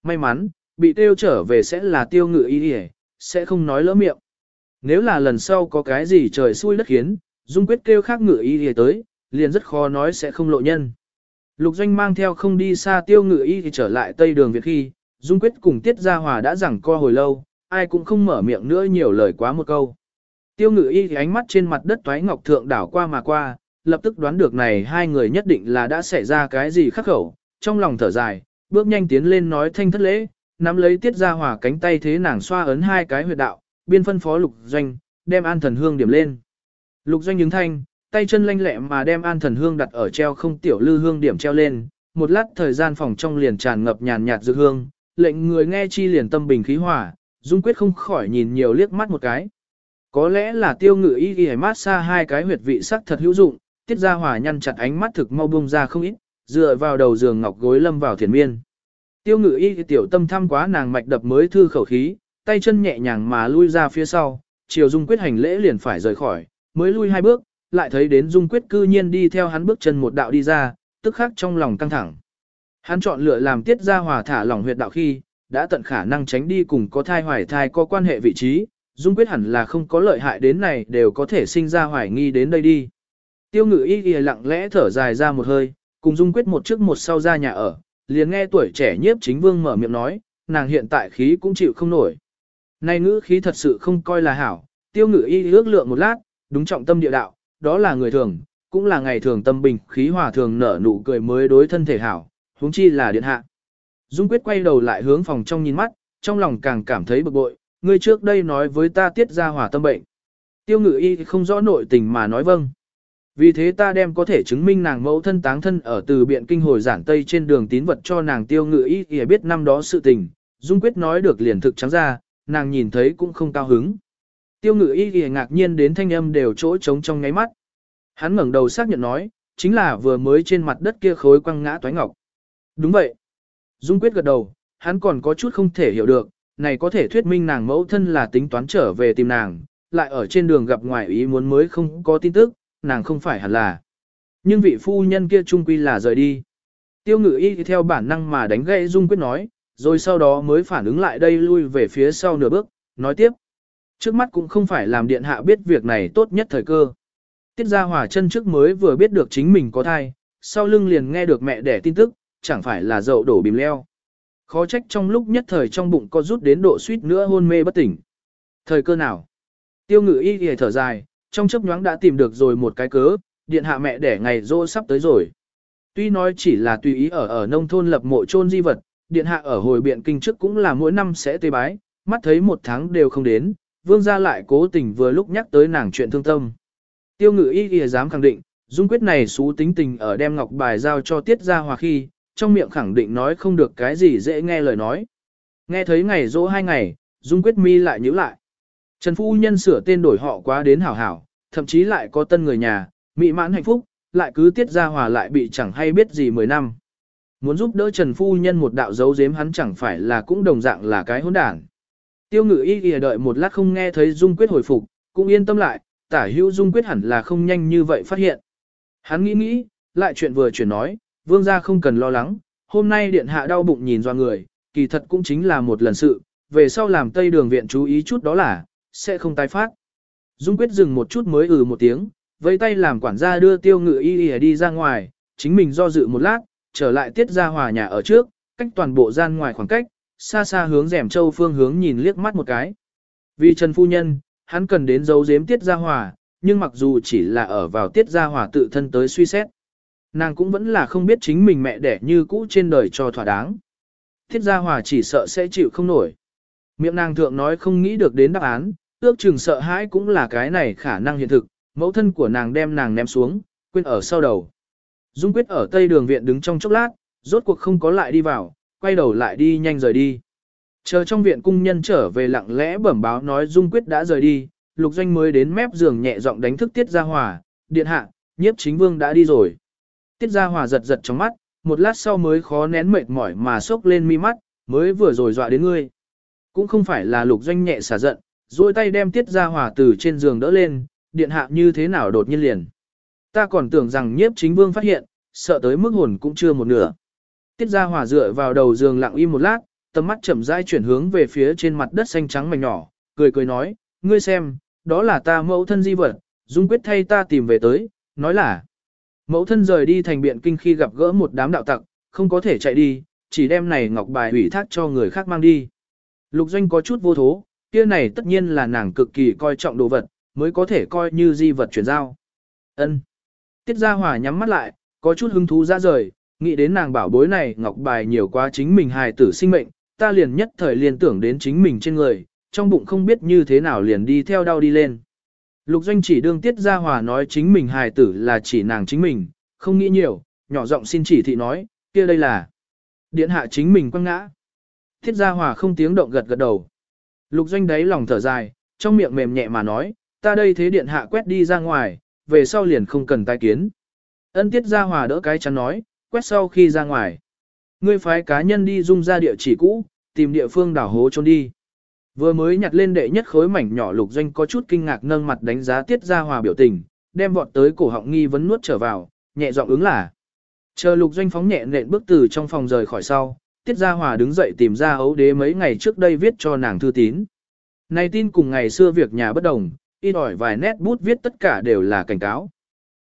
May mắn, bị tiêu trở về sẽ là tiêu ngự y y, sẽ không nói lỡ miệng. Nếu là lần sau có cái gì trời xui đất khiến, Dung quyết kêu khác ngự y thì tới, liền rất khó nói sẽ không lộ nhân. Lục doanh mang theo không đi xa tiêu ngự y thì trở lại tây đường Việt khi, Dung Quyết cùng Tiết Gia Hòa đã rằng co hồi lâu, ai cũng không mở miệng nữa nhiều lời quá một câu. Tiêu ngự y thì ánh mắt trên mặt đất toái ngọc thượng đảo qua mà qua, lập tức đoán được này hai người nhất định là đã xảy ra cái gì khắc khẩu, trong lòng thở dài, bước nhanh tiến lên nói thanh thất lễ, nắm lấy Tiết Gia Hòa cánh tay thế nàng xoa ấn hai cái huyệt đạo, biên phân phó lục doanh, đem an thần hương điểm lên. Lục doanh đứng thanh, tay chân lanh lẹ mà đem an thần hương đặt ở treo không tiểu lư hương điểm treo lên, một lát thời gian phòng trong liền tràn ngập nhàn nhạt dược hương, lệnh người nghe chi liền tâm bình khí hòa, Dung Quyết không khỏi nhìn nhiều liếc mắt một cái. Có lẽ là tiêu ngự y y mát xa hai cái huyệt vị sắc thật hữu dụng, tiết ra hòa nhăn chặt ánh mắt thực mau bung ra không ít, dựa vào đầu giường ngọc gối lâm vào thiền miên. Tiêu ngự y tiểu tâm thăm quá nàng mạch đập mới thư khẩu khí, tay chân nhẹ nhàng mà lui ra phía sau, chiều Dung Quyết hành lễ liền phải rời khỏi, mới lui hai bước, lại thấy đến Dung Quyết cư nhiên đi theo hắn bước chân một đạo đi ra, tức khắc trong lòng căng thẳng. Hắn chọn lựa làm tiết ra hòa thả lỏng huyệt đạo khi, đã tận khả năng tránh đi cùng có thai hoài thai có quan hệ vị trí, dung quyết hẳn là không có lợi hại đến này đều có thể sinh ra hoài nghi đến đây đi. Tiêu ngự y y lặng lẽ thở dài ra một hơi, cùng dung quyết một trước một sau ra nhà ở, liền nghe tuổi trẻ nhiếp chính vương mở miệng nói, nàng hiện tại khí cũng chịu không nổi. Này ngữ khí thật sự không coi là hảo, tiêu ngự y ước lượng một lát, đúng trọng tâm địa đạo, đó là người thường, cũng là ngày thường tâm bình khí hòa thường nở nụ cười mới đối thân thể hảo, huống chi là điện hạ. Dung quyết quay đầu lại hướng phòng trong nhìn mắt, trong lòng càng cảm thấy bực bội, ngươi trước đây nói với ta tiết ra hỏa tâm bệnh. Tiêu ngự y không rõ nội tình mà nói vâng. Vì thế ta đem có thể chứng minh nàng mẫu thân táng thân ở từ biện kinh hồi giản tây trên đường tín vật cho nàng tiêu ngự y y biết năm đó sự tình. Dung quyết nói được liền thực trắng ra, nàng nhìn thấy cũng không cao hứng. Tiêu ngự y y ngạc nhiên đến thanh âm đều chỗ trống trong ngáy mắt. Hắn ngẩng đầu xác nhận nói, chính là vừa mới trên mặt đất kia khối quăng ngã toái ngọc. Đúng vậy. Dung quyết gật đầu, hắn còn có chút không thể hiểu được, này có thể thuyết minh nàng mẫu thân là tính toán trở về tìm nàng, lại ở trên đường gặp ngoài ý muốn mới không có tin tức, nàng không phải hẳn là. Nhưng vị phu nhân kia trung quy là rời đi. Tiêu ngự y theo bản năng mà đánh gãy Dung Quyết nói, rồi sau đó mới phản ứng lại đây lui về phía sau nửa bước, nói tiếp. Trước mắt cũng không phải làm điện hạ biết việc này tốt nhất thời cơ. Tiết ra hòa chân trước mới vừa biết được chính mình có thai, sau lưng liền nghe được mẹ đẻ tin tức, chẳng phải là dậu đổ bìm leo. Khó trách trong lúc nhất thời trong bụng có rút đến độ suýt nữa hôn mê bất tỉnh. Thời cơ nào? Tiêu ngự y thì thở dài, trong chấp nhoáng đã tìm được rồi một cái cớ, điện hạ mẹ đẻ ngày rô sắp tới rồi. Tuy nói chỉ là tùy ý ở ở nông thôn lập mộ chôn di vật, điện hạ ở hồi biện kinh trước cũng là mỗi năm sẽ tế bái, mắt thấy một tháng đều không đến, vương gia lại cố tình vừa lúc nhắc tới nàng chuyện thương tâm. Tiêu ngự y y dám khẳng định, dung quyết này xú tính tình ở đem ngọc bài giao cho tiết ra hòa khi, trong miệng khẳng định nói không được cái gì dễ nghe lời nói. Nghe thấy ngày dỗ hai ngày, dung quyết mi lại nhíu lại. Trần Phu Nhân sửa tên đổi họ quá đến hảo hảo, thậm chí lại có tân người nhà, mỹ mãn hạnh phúc, lại cứ tiết ra hòa lại bị chẳng hay biết gì mười năm. Muốn giúp đỡ Trần Phu Nhân một đạo dấu giếm hắn chẳng phải là cũng đồng dạng là cái hỗn đản. Tiêu ngự y ghi đợi một lát không nghe thấy Dung Quyết hồi phục, cũng yên tâm lại, tả hữu Dung Quyết hẳn là không nhanh như vậy phát hiện. Hắn nghĩ nghĩ, lại chuyện vừa chuyển nói, vương gia không cần lo lắng, hôm nay điện hạ đau bụng nhìn do người, kỳ thật cũng chính là một lần sự, về sau làm Tây Đường Viện chú ý chút đó là, sẽ không tái phát. Dung Quyết dừng một chút mới ừ một tiếng, vẫy tay làm quản gia đưa tiêu ngự y đi ra ngoài, chính mình do dự một lát, trở lại tiết ra hòa nhà ở trước, cách toàn bộ gian ngoài khoảng cách, xa xa hướng rèm châu phương hướng nhìn liếc mắt một cái. Vì Trần Phu Nhân, hắn cần đến dấu giếm tiết ra hòa, nhưng mặc dù chỉ là ở vào tiết ra hòa tự thân tới suy xét. Nàng cũng vẫn là không biết chính mình mẹ đẻ như cũ trên đời cho thỏa đáng. Tiết ra hòa chỉ sợ sẽ chịu không nổi. Miệng nàng thượng nói không nghĩ được đến đáp án, ước chừng sợ hãi cũng là cái này khả năng hiện thực, mẫu thân của nàng đem nàng ném xuống, quên ở sau đầu. Dung Quyết ở tây đường viện đứng trong chốc lát, rốt cuộc không có lại đi vào, quay đầu lại đi nhanh rời đi. Chờ trong viện cung nhân trở về lặng lẽ bẩm báo nói Dung Quyết đã rời đi, Lục Doanh mới đến mép giường nhẹ giọng đánh thức Tiết Gia Hòa, điện hạ, nhiếp chính vương đã đi rồi. Tiết Gia Hòa giật giật trong mắt, một lát sau mới khó nén mệt mỏi mà sốc lên mi mắt, mới vừa rồi dọa đến ngươi. Cũng không phải là Lục Doanh nhẹ xả giận, duỗi tay đem Tiết Gia Hòa từ trên giường đỡ lên, điện hạ như thế nào đột nhiên liền. Ta còn tưởng rằng nhiếp chính vương phát hiện, sợ tới mức hồn cũng chưa một nửa. Tiết Gia Hòa dựa vào đầu giường lặng im một lát, tầm mắt chậm rãi chuyển hướng về phía trên mặt đất xanh trắng mảnh nhỏ, cười cười nói, ngươi xem, đó là ta mẫu thân di vật, dung quyết thay ta tìm về tới, nói là, mẫu thân rời đi thành biện kinh khi gặp gỡ một đám đạo tặc, không có thể chạy đi, chỉ đem này ngọc bài ủy thác cho người khác mang đi. Lục doanh có chút vô thố, kia này tất nhiên là nàng cực kỳ coi trọng đồ vật, mới có thể coi như di vật chuyển giao. Ân. Tiết Gia Hòa nhắm mắt lại, có chút hứng thú ra rời, nghĩ đến nàng bảo bối này ngọc bài nhiều quá chính mình hài tử sinh mệnh, ta liền nhất thời liền tưởng đến chính mình trên người, trong bụng không biết như thế nào liền đi theo đau đi lên. Lục doanh chỉ đương tiết Gia hòa nói chính mình hài tử là chỉ nàng chính mình, không nghĩ nhiều, nhỏ giọng xin chỉ thị nói, kia đây là điện hạ chính mình quăng ngã. Tiết Gia hòa không tiếng động gật gật đầu. Lục doanh đấy lòng thở dài, trong miệng mềm nhẹ mà nói, ta đây thế điện hạ quét đi ra ngoài, về sau liền không cần tai kiến. Ân tiết ra hòa đỡ cái chắn nói, quét sau khi ra ngoài. Ngươi phái cá nhân đi dung ra địa chỉ cũ, tìm địa phương đảo hố trốn đi. Vừa mới nhặt lên đệ nhất khối mảnh nhỏ lục doanh có chút kinh ngạc nâng mặt đánh giá tiết ra hòa biểu tình, đem vọt tới cổ họng nghi vấn nuốt trở vào, nhẹ giọng ứng là. Chờ lục doanh phóng nhẹ nện bước từ trong phòng rời khỏi sau, tiết ra hòa đứng dậy tìm ra ấu đế mấy ngày trước đây viết cho nàng thư tín. Này tin cùng ngày xưa việc nhà bất đồng, ít ỏi vài nét bút viết tất cả đều là cảnh cáo.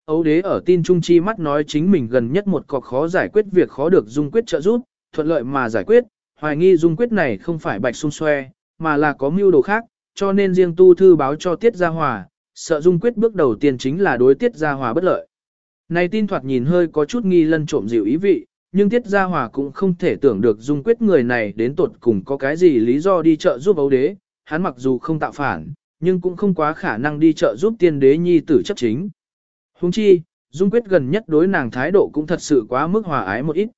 Ấu đế ở tin trung chi mắt nói chính mình gần nhất một cọc khó giải quyết việc khó được dung quyết trợ giúp, thuận lợi mà giải quyết, hoài nghi dung quyết này không phải bạch xung xoe, mà là có mưu đồ khác, cho nên riêng tu thư báo cho Tiết Gia Hòa, sợ dung quyết bước đầu tiên chính là đối Tiết Gia Hòa bất lợi. Này tin thoạt nhìn hơi có chút nghi lân trộm dịu ý vị, nhưng Tiết Gia Hòa cũng không thể tưởng được dung quyết người này đến tột cùng có cái gì lý do đi trợ giúp ấu đế, hắn mặc dù không tạo phản, nhưng cũng không quá khả năng đi chợ giúp tiên đế nhi tử chấp chính. Huống chi, Dung Quyết gần nhất đối nàng thái độ cũng thật sự quá mức hòa ái một ít.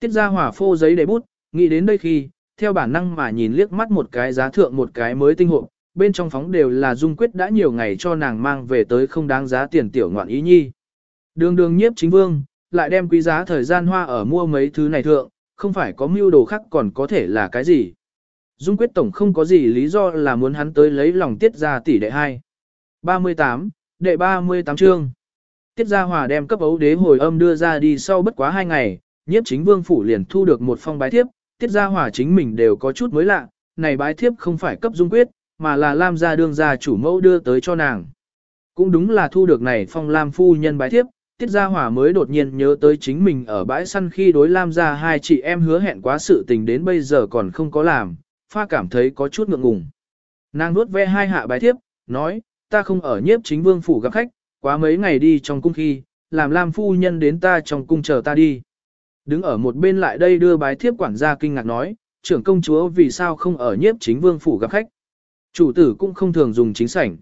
Tiết ra hỏa phô giấy để bút, nghĩ đến đây khi, theo bản năng mà nhìn liếc mắt một cái giá thượng một cái mới tinh hộp, bên trong phóng đều là Dung Quyết đã nhiều ngày cho nàng mang về tới không đáng giá tiền tiểu ngoạn ý nhi. Đường đường nhiếp chính vương, lại đem quý giá thời gian hoa ở mua mấy thứ này thượng, không phải có mưu đồ khác còn có thể là cái gì. Dung quyết tổng không có gì lý do là muốn hắn tới lấy lòng tiết ra tỷ đệ hai. 38, đệ 38 chương. Tiết Gia Hòa đem cấp ấu đế hồi âm đưa ra đi sau bất quá hai ngày, nhiếp chính vương phủ liền thu được một phong bái thiếp, Tiết Gia Hòa chính mình đều có chút mới lạ, này bái thiếp không phải cấp dung quyết, mà là Lam gia đương gia chủ mẫu đưa tới cho nàng. Cũng đúng là thu được này phong Lam phu nhân bái thiếp, Tiết Gia Hòa mới đột nhiên nhớ tới chính mình ở bãi săn khi đối Lam gia hai chị em hứa hẹn quá sự tình đến bây giờ còn không có làm, pha cảm thấy có chút ngượng ngùng. Nàng nuốt ve hai hạ bái thiếp, nói, ta không ở nhiếp chính vương phủ gặp khách, quá mấy ngày đi trong cung khi, làm Lam phu nhân đến ta trong cung chờ ta đi. Đứng ở một bên lại đây đưa bái thiếp quản gia kinh ngạc nói, trưởng công chúa vì sao không ở nhiếp chính vương phủ gặp khách. Chủ tử cũng không thường dùng chính sảnh.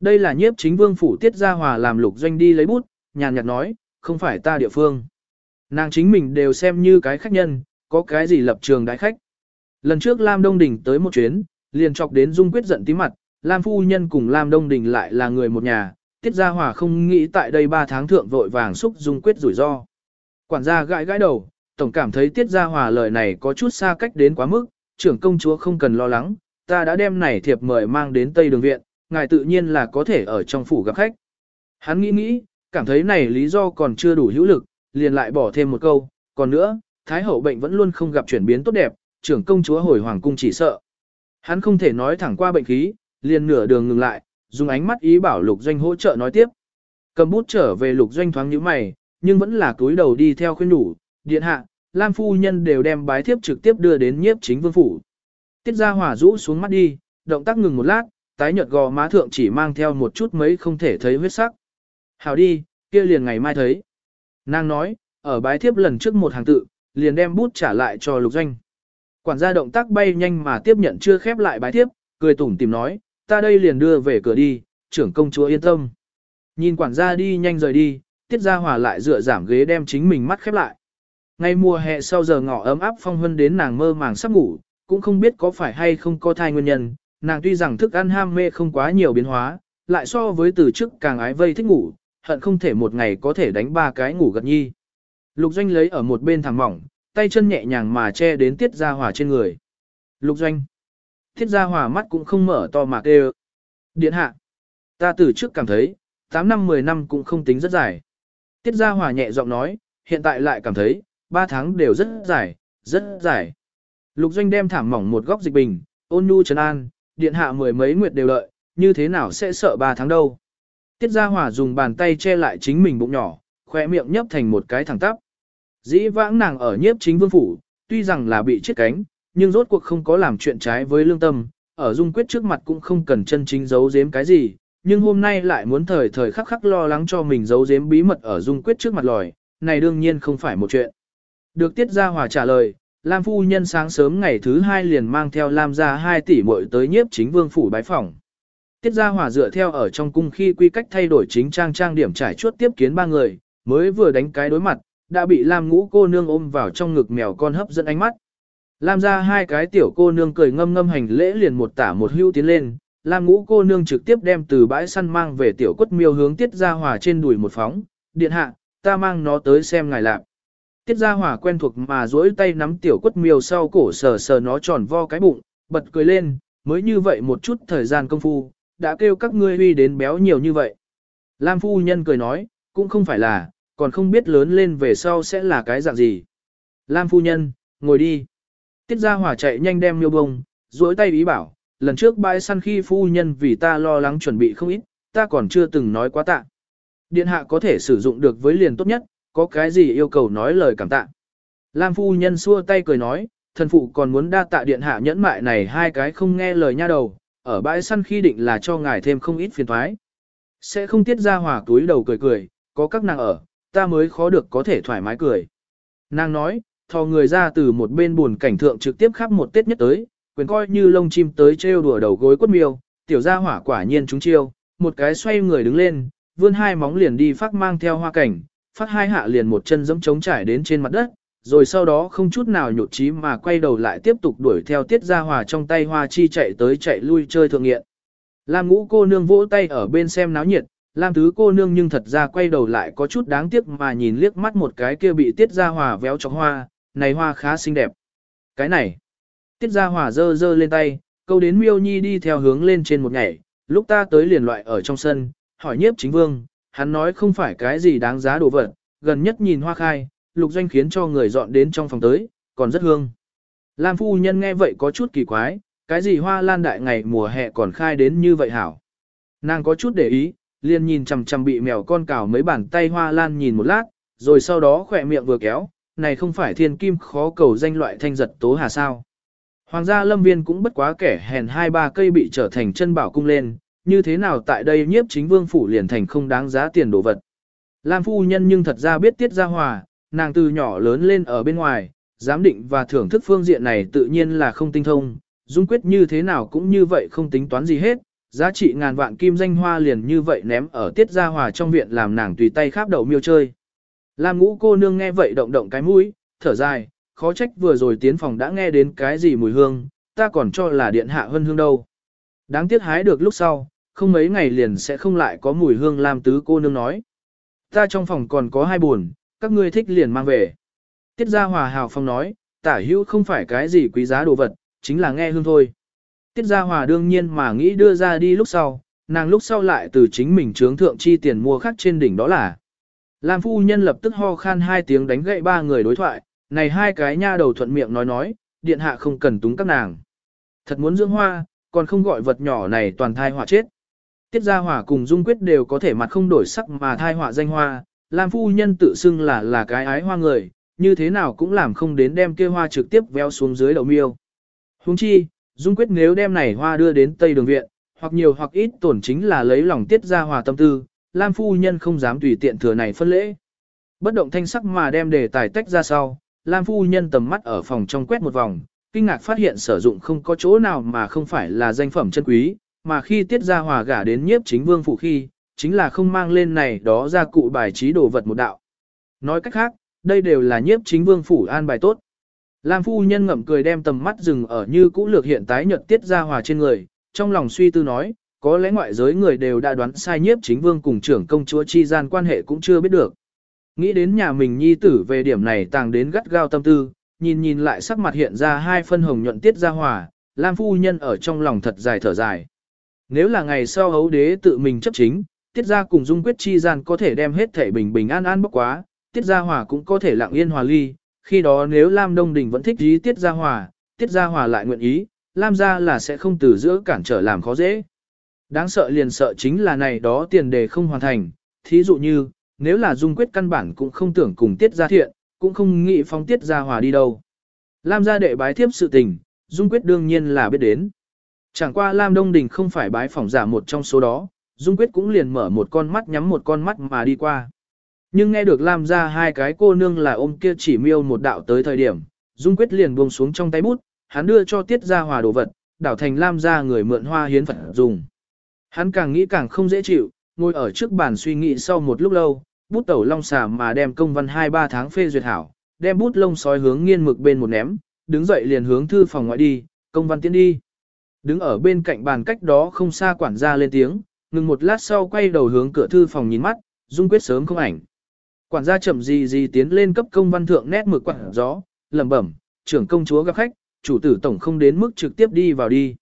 Đây là nhiếp chính vương phủ tiết gia hòa làm lục doanh đi lấy bút, nhàn nhạt nói, không phải ta địa phương. Nàng chính mình đều xem như cái khách nhân, có cái gì lập trường đại khách. Lần trước Lam Đông Đình tới một chuyến, liền chọc đến Dung Quyết giận tí mặt, Lam Phu Nhân cùng Lam Đông Đình lại là người một nhà, Tiết Gia Hòa không nghĩ tại đây 3 tháng thượng vội vàng xúc Dung Quyết rủi ro. Quản gia gãi gãi đầu, tổng cảm thấy Tiết Gia Hòa lời này có chút xa cách đến quá mức, trưởng công chúa không cần lo lắng, ta đã đem này thiệp mời mang đến Tây Đường Viện, ngài tự nhiên là có thể ở trong phủ gặp khách. Hắn nghĩ nghĩ, cảm thấy này lý do còn chưa đủ hữu lực, liền lại bỏ thêm một câu, còn nữa, Thái hậu bệnh vẫn luôn không gặp chuyển biến tốt đẹp, trưởng công chúa hồi hoàng cung chỉ sợ. Hắn không thể nói thẳng qua bệnh khí, liền nửa đường ngừng lại, dùng ánh mắt ý bảo lục doanh hỗ trợ nói tiếp. Cầm bút trở về lục doanh thoáng nhíu mày, nhưng vẫn là túi đầu đi theo khuyên đủ, điện hạ, Lam phu nhân đều đem bái thiếp trực tiếp đưa đến nhiếp chính vương phủ. Tiết ra hỏa rũ xuống mắt đi, động tác ngừng một lát, tái nhợt gò má thượng chỉ mang theo một chút mấy không thể thấy huyết sắc. Hảo đi, kia liền ngày mai thấy. Nàng nói, ở bái thiếp lần trước một hàng tự, liền đem bút trả lại cho lục doanh. Quản gia động tác bay nhanh mà tiếp nhận chưa khép lại bái thiếp, cười tủm tìm nói, ta đây liền đưa về cửa đi, trưởng công chúa yên tâm. Nhìn quản gia đi nhanh rời đi, tiết gia hòa lại dựa giảm ghế đem chính mình mắt khép lại. Ngày mùa hè sau giờ ngọ ấm áp phong hân đến nàng mơ màng sắp ngủ, cũng không biết có phải hay không có thai nguyên nhân, nàng tuy rằng thức ăn ham mê không quá nhiều biến hóa, lại so với từ trước càng ái vây thích ngủ, hận không thể một ngày có thể đánh ba cái ngủ gật nhi. Lục doanh lấy ở một bên thẳng mỏng, tay chân nhẹ nhàng mà che đến tiết gia hòa trên người. Lục doanh. Tiết gia hòa mắt cũng không mở to mà kêu. Điện hạ. Ta từ trước cảm thấy, 8 năm 10 năm cũng không tính rất dài. Tiết gia hòa nhẹ giọng nói, hiện tại lại cảm thấy, 3 tháng đều rất dài, rất dài. Lục doanh đem thảm mỏng một góc dịch bình, ôn nhu trấn an, điện hạ mười mấy nguyệt đều lợi, như thế nào sẽ sợ 3 tháng đâu. Tiết gia hòa dùng bàn tay che lại chính mình bụng nhỏ, khỏe miệng nhấp thành một cái thẳng tắp. Dĩ vãng nàng ở nhiếp chính vương phủ, tuy rằng là bị chết cánh, nhưng rốt cuộc không có làm chuyện trái với lương tâm, ở dung quyết trước mặt cũng không cần chân chính giấu giếm cái gì, nhưng hôm nay lại muốn thời thời khắc khắc lo lắng cho mình giấu giếm bí mật ở dung quyết trước mặt lòi, này đương nhiên không phải một chuyện. Được tiết gia hòa trả lời, Lam phu nhân sáng sớm ngày thứ hai liền mang theo Lam gia 2 tỷ muội tới nhiếp chính vương phủ bái phỏng. Tiết gia hòa dựa theo ở trong cung khi quy cách thay đổi chính trang trang điểm trải chuốt tiếp kiến ba người, mới vừa đánh cái đối mặt, đã bị Lam ngũ cô nương ôm vào trong ngực mèo con hấp dẫn ánh mắt. Lam ra hai cái tiểu cô nương cười ngâm ngâm hành lễ liền một tả một hưu tiến lên, Lam ngũ cô nương trực tiếp đem từ bãi săn mang về tiểu quất miêu hướng tiết gia hòa trên đùi một phóng, điện hạ, ta mang nó tới xem ngài lạc. Tiết gia hòa quen thuộc mà duỗi tay nắm tiểu quất miêu sau cổ sờ sờ nó tròn vo cái bụng, bật cười lên, mới như vậy một chút thời gian công phu, đã kêu các ngươi huy đến béo nhiều như vậy. Lam phu nhân cười nói, cũng không phải là, còn không biết lớn lên về sau sẽ là cái dạng gì. Lam phu nhân, ngồi đi. Tiết gia hỏa chạy nhanh đem miêu bông, duỗi tay ý bảo, lần trước bãi săn khi phu nhân vì ta lo lắng chuẩn bị không ít, ta còn chưa từng nói quá tạ. Điện hạ có thể sử dụng được với liền tốt nhất, có cái gì yêu cầu nói lời cảm tạ. Lam phu nhân xua tay cười nói, thần phụ còn muốn đa tạ điện hạ nhẫn mại này hai cái không nghe lời nha đầu, ở bãi săn khi định là cho ngài thêm không ít phiền thoái. Sẽ không tiết ra hỏa túi đầu cười cười, có các nàng ở, ta mới khó được có thể thoải mái cười. Nàng nói, thò người ra từ một bên buồn cảnh thượng trực tiếp khắp một tết nhất tới, quyền coi như lông chim tới trêu đùa đầu gối quất miêu, tiểu gia hỏa quả nhiên chúng chiêu, một cái xoay người đứng lên, vươn hai móng liền đi phát mang theo hoa cảnh, phát hai hạ liền một chân giống trống trải đến trên mặt đất, rồi sau đó không chút nào nhột chí mà quay đầu lại tiếp tục đuổi theo tiết gia hòa trong tay hoa chi chạy tới chạy lui chơi thượng nghiện. Lam ngũ cô nương vỗ tay ở bên xem náo nhiệt, Lam tứ cô nương nhưng thật ra quay đầu lại có chút đáng tiếc mà nhìn liếc mắt một cái kia bị tiết ra hòa véo trong hoa, này hoa khá xinh đẹp. Cái này, tiết ra hòa dơ dơ lên tay, câu đến miêu nhi đi theo hướng lên trên một ngày, lúc ta tới liền loại ở trong sân, hỏi nhiếp chính vương, hắn nói không phải cái gì đáng giá đồ vật, gần nhất nhìn hoa khai, lục doanh khiến cho người dọn đến trong phòng tới, còn rất hương. Lam phu nhân nghe vậy có chút kỳ quái, cái gì hoa lan đại ngày mùa hè còn khai đến như vậy hảo. Nàng có chút để ý, liền nhìn chằm chằm bị mèo con cào mấy bàn tay hoa lan nhìn một lát, rồi sau đó khỏe miệng vừa kéo, này không phải thiên kim khó cầu danh loại thanh giật tố hà sao. Hoàng gia lâm viên cũng bất quá kẻ hèn hai ba cây bị trở thành chân bảo cung lên, như thế nào tại đây nhiếp chính vương phủ liền thành không đáng giá tiền đồ vật. Lam phu nhân nhưng thật ra biết tiết ra hòa, nàng từ nhỏ lớn lên ở bên ngoài, giám định và thưởng thức phương diện này tự nhiên là không tinh thông, dung quyết như thế nào cũng như vậy không tính toán gì hết, giá trị ngàn vạn kim danh hoa liền như vậy ném ở tiết gia hòa trong viện làm nàng tùy tay khắp đầu miêu chơi. Lam ngũ cô nương nghe vậy động động cái mũi, thở dài, khó trách vừa rồi tiến phòng đã nghe đến cái gì mùi hương, ta còn cho là điện hạ hân hương đâu. Đáng tiếc hái được lúc sau, không mấy ngày liền sẽ không lại có mùi hương Lam tứ cô nương nói. Ta trong phòng còn có hai buồn, các ngươi thích liền mang về. Tiết gia hòa hào phong nói, tả hữu không phải cái gì quý giá đồ vật, chính là nghe hương thôi. Tiết gia hòa đương nhiên mà nghĩ đưa ra đi lúc sau, nàng lúc sau lại từ chính mình trướng thượng chi tiền mua khác trên đỉnh đó là. Lam phu nhân lập tức ho khan hai tiếng đánh gậy ba người đối thoại, này hai cái nha đầu thuận miệng nói nói, điện hạ không cần túng các nàng. Thật muốn dưỡng hoa, còn không gọi vật nhỏ này toàn thai họa chết. Tiết gia hòa cùng dung quyết đều có thể mặt không đổi sắc mà thai họa danh hoa, Lam phu nhân tự xưng là là cái ái hoa người, như thế nào cũng làm không đến đem kia hoa trực tiếp véo xuống dưới đầu miêu. Huống chi, dung quyết nếu đem này hoa đưa đến Tây Đường Viện, hoặc nhiều hoặc ít tổn chính là lấy lòng tiết gia hòa tâm tư, Lam phu nhân không dám tùy tiện thừa này phân lễ. Bất động thanh sắc mà đem đề tài tách ra sau, Lam phu nhân tầm mắt ở phòng trong quét một vòng, kinh ngạc phát hiện sử dụng không có chỗ nào mà không phải là danh phẩm chân quý, mà khi tiết gia hòa gả đến nhiếp chính vương phủ khi, chính là không mang lên này đó ra cụ bài trí đồ vật một đạo. Nói cách khác, đây đều là nhiếp chính vương phủ an bài tốt. Lam phu nhân ngậm cười đem tầm mắt dừng ở như cũ lược hiện tái nhợt tiết gia hòa trên người, trong lòng suy tư nói, có lẽ ngoại giới người đều đã đoán sai nhiếp chính vương cùng trưởng công chúa chi gian quan hệ cũng chưa biết được. Nghĩ đến nhà mình nhi tử về điểm này tàng đến gắt gao tâm tư, nhìn nhìn lại sắc mặt hiện ra hai phân hồng nhuận tiết gia hòa, Lam phu nhân ở trong lòng thật dài thở dài. Nếu là ngày sau hấu đế tự mình chấp chính, tiết gia cùng dung quyết chi gian có thể đem hết thể bình bình an an bốc quá, tiết gia hòa cũng có thể lặng yên hòa ly, khi đó nếu Lam Đông Đình vẫn thích ý tiết gia hòa, tiết gia hòa lại nguyện ý, Lam gia là sẽ không từ giữa cản trở làm khó dễ. Đáng sợ liền sợ chính là này đó tiền đề không hoàn thành, thí dụ như, nếu là dung quyết căn bản cũng không tưởng cùng tiết gia thiện, cũng không nghĩ phóng tiết gia hòa đi đâu. Lam gia đệ bái thiếp sự tình, dung quyết đương nhiên là biết đến. Chẳng qua Lam Đông Đình không phải bái phỏng giả một trong số đó, Dung Quyết cũng liền mở một con mắt nhắm một con mắt mà đi qua. Nhưng nghe được Lam ra hai cái cô nương là ôm kia chỉ miêu một đạo tới thời điểm, Dung Quyết liền buông xuống trong tay bút, hắn đưa cho Tiết Gia Hòa đồ vật, đảo thành Lam ra người mượn hoa hiến Phật dùng. Hắn càng nghĩ càng không dễ chịu, ngồi ở trước bàn suy nghĩ sau một lúc lâu, bút tẩu long xà mà đem công văn 2-3 tháng phê duyệt hảo, đem bút lông sói hướng nghiên mực bên một ném, đứng dậy liền hướng thư phòng ngoại đi, công văn tiến đi. Đứng ở bên cạnh bàn cách đó không xa quản gia lên tiếng, ngừng một lát sau quay đầu hướng cửa thư phòng nhìn mắt, dung quyết sớm không ảnh. Quản gia chậm gì gì tiến lên cấp công văn thượng nét mực quảng gió, lẩm bẩm, trưởng công chúa gặp khách, chủ tử tổng không đến mức trực tiếp đi vào đi.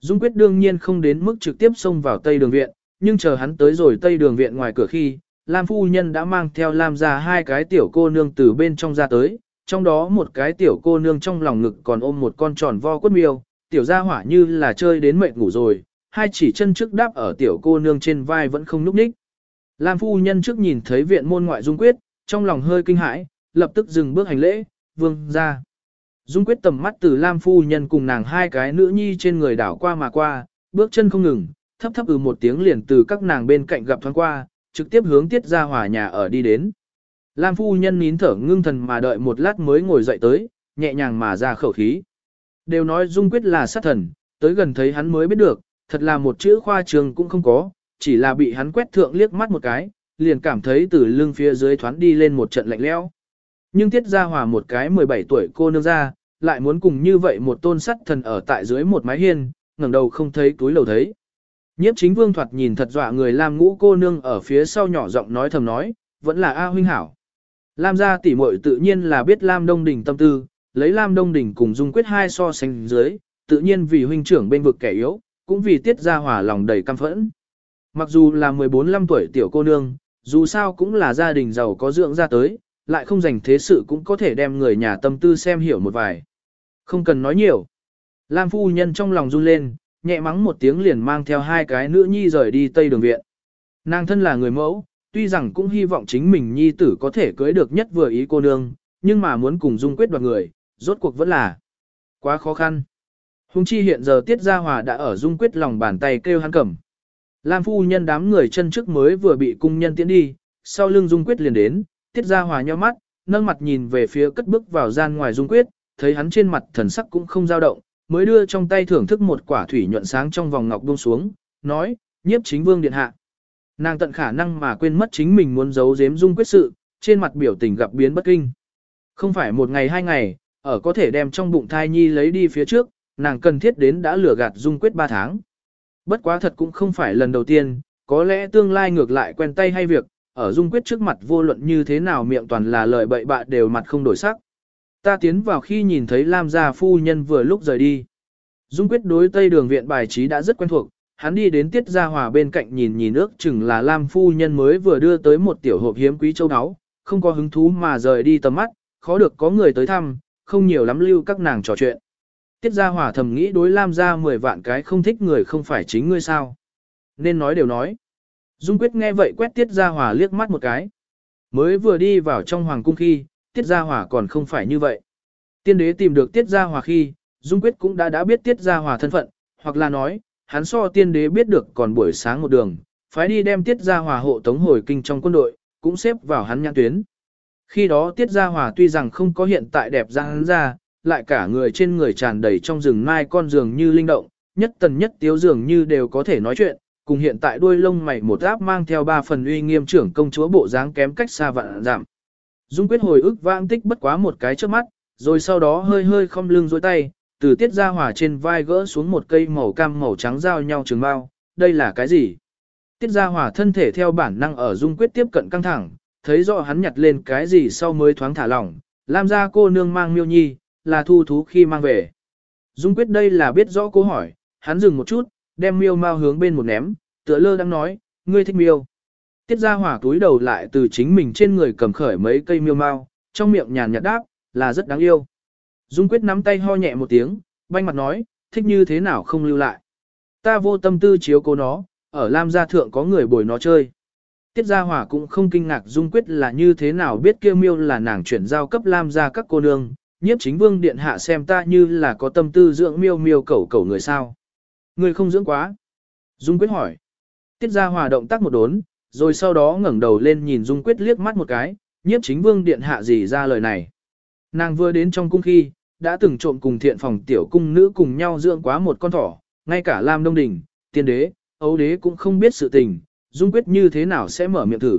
Dung quyết đương nhiên không đến mức trực tiếp xông vào tây đường viện, nhưng chờ hắn tới rồi tây đường viện ngoài cửa khi, Lam phu nhân đã mang theo Lam ra hai cái tiểu cô nương từ bên trong ra tới, trong đó một cái tiểu cô nương trong lòng ngực còn ôm một con tròn vo quất miêu, tiểu gia hỏa như là chơi đến mệt ngủ rồi, hai chỉ chân trước đáp ở tiểu cô nương trên vai vẫn không núp ních. Lam phu nhân trước nhìn thấy viện môn ngoại Dung Quyết, trong lòng hơi kinh hãi, lập tức dừng bước hành lễ, vương ra. Dung Quyết tầm mắt từ Lam phu nhân cùng nàng hai cái nữ nhi trên người đảo qua mà qua, bước chân không ngừng, thấp thấp ừ một tiếng liền từ các nàng bên cạnh gặp thoáng qua, trực tiếp hướng tiết ra hòa nhà ở đi đến. Lam phu nhân nín thở ngưng thần mà đợi một lát mới ngồi dậy tới, nhẹ nhàng mà ra khẩu khí. Đều nói Dung Quyết là sát thần, tới gần thấy hắn mới biết được, thật là một chữ khoa trường cũng không có, chỉ là bị hắn quét thượng liếc mắt một cái, liền cảm thấy từ lưng phía dưới thoáng đi lên một trận lạnh lẽo. Nhưng tiết gia hòa một cái 17 tuổi cô nương ra, lại muốn cùng như vậy một tôn sắt thần ở tại dưới một mái hiên, ngẩng đầu không thấy túi lầu thấy. Nhiếp chính vương thoạt nhìn thật dọa người lam ngũ cô nương ở phía sau nhỏ giọng nói thầm nói, vẫn là A huynh hảo. Lam gia tỷ muội tự nhiên là biết Lam Đông Đình tâm tư, lấy Lam Đông Đình cùng Dung Quyết hai so sánh dưới, tự nhiên vì huynh trưởng bên vực kẻ yếu, cũng vì tiết gia hỏa lòng đầy căm phẫn. Mặc dù là 14-15 tuổi tiểu cô nương, dù sao cũng là gia đình giàu có dưỡng ra tới, lại không dành thế sự cũng có thể đem người nhà tâm tư xem hiểu một vài. Không cần nói nhiều. Lam phu nhân trong lòng run lên, nhẹ mắng một tiếng liền mang theo hai cái nữ nhi rời đi tây đường viện. Nàng thân là người mẫu, tuy rằng cũng hy vọng chính mình nhi tử có thể cưới được nhất vừa ý cô nương, nhưng mà muốn cùng dung quyết đoạt người, rốt cuộc vẫn là quá khó khăn. Hùng chi hiện giờ Tiết Gia Hòa đã ở dung quyết lòng bàn tay kêu hắn cầm. Lam phu nhân đám người chân trước mới vừa bị cung nhân tiễn đi, sau lưng dung quyết liền đến, Tiết Gia Hòa nhau mắt, nâng mặt nhìn về phía cất bước vào gian ngoài dung quyết, thấy hắn trên mặt thần sắc cũng không dao động, mới đưa trong tay thưởng thức một quả thủy nhuận sáng trong vòng ngọc buông xuống, nói, nhiếp chính vương điện hạ. Nàng tận khả năng mà quên mất chính mình muốn giấu giếm dung quyết sự, trên mặt biểu tình gặp biến bất kinh. Không phải một ngày hai ngày, ở có thể đem trong bụng thai nhi lấy đi phía trước, nàng cần thiết đến đã lừa gạt dung quyết ba tháng. Bất quá thật cũng không phải lần đầu tiên, có lẽ tương lai ngược lại quen tay hay việc, ở dung quyết trước mặt vô luận như thế nào miệng toàn là lời bậy bạ đều mặt không đổi sắc. Ta tiến vào khi nhìn thấy Lam gia phu nhân vừa lúc rời đi. Dung quyết đối tây đường viện bài trí đã rất quen thuộc, hắn đi đến tiết gia hòa bên cạnh nhìn nhìn ước chừng là Lam phu nhân mới vừa đưa tới một tiểu hộp hiếm quý châu áo, không có hứng thú mà rời đi tầm mắt, khó được có người tới thăm, không nhiều lắm lưu các nàng trò chuyện. Tiết gia hòa thầm nghĩ đối Lam gia 10 vạn cái không thích người không phải chính ngươi sao. Nên nói đều nói. Dung quyết nghe vậy quét tiết gia hòa liếc mắt một cái. Mới vừa đi vào trong hoàng cung khi, tiết gia hòa còn không phải như vậy. Tiên đế tìm được tiết gia hòa khi, Dung quyết cũng đã đã biết tiết gia hòa thân phận, hoặc là nói, hắn so tiên đế biết được còn buổi sáng một đường, phái đi đem tiết gia hòa hộ tống hồi kinh trong quân đội, cũng xếp vào hắn nhãn tuyến. Khi đó tiết gia hòa tuy rằng không có hiện tại đẹp ra hắn ra, lại cả người trên người tràn đầy trong rừng mai con giường như linh động, nhất tần nhất tiếu dường như đều có thể nói chuyện, cùng hiện tại đuôi lông mày một áp mang theo ba phần uy nghiêm trưởng công chúa bộ dáng kém cách xa vạn giảm. Dung quyết hồi ức vãng tích bất quá một cái trước mắt, rồi sau đó hơi hơi không lưng dối tay, từ tiết ra hỏa trên vai gỡ xuống một cây màu cam màu trắng giao nhau trường bao, đây là cái gì? Tiết ra hỏa thân thể theo bản năng ở dung quyết tiếp cận căng thẳng, thấy rõ hắn nhặt lên cái gì sau mới thoáng thả lỏng, làm ra cô nương mang miêu nhi, là thu thú khi mang về. Dung quyết đây là biết rõ câu hỏi, hắn dừng một chút, đem miêu mau hướng bên một ném, tựa lơ đang nói, ngươi thích miêu. Tiết ra hỏa túi đầu lại từ chính mình trên người cầm khởi mấy cây miêu mau, trong miệng nhàn nhạt đáp, là rất đáng yêu. Dung quyết nắm tay ho nhẹ một tiếng, banh mặt nói, thích như thế nào không lưu lại. Ta vô tâm tư chiếu cố nó, ở Lam gia thượng có người bồi nó chơi. Tiết Gia Hỏa cũng không kinh ngạc Dung Quyết là như thế nào biết kêu miêu là nàng chuyển giao cấp Lam gia các cô nương, nhiếp chính vương điện hạ xem ta như là có tâm tư dưỡng miêu miêu cẩu cẩu người sao. Người không dưỡng quá. Dung Quyết hỏi. Tiết Gia Hòa động tác một đốn, rồi sau đó ngẩng đầu lên nhìn Dung Quyết liếc mắt một cái, nhiếp chính vương điện hạ gì ra lời này. Nàng vừa đến trong cung khi, đã từng trộm cùng thiện phòng tiểu cung nữ cùng nhau dưỡng quá một con thỏ, ngay cả Lam Đông Đình, tiên đế, ấu đế cũng không biết sự tình, Dung Quyết như thế nào sẽ mở miệng thử.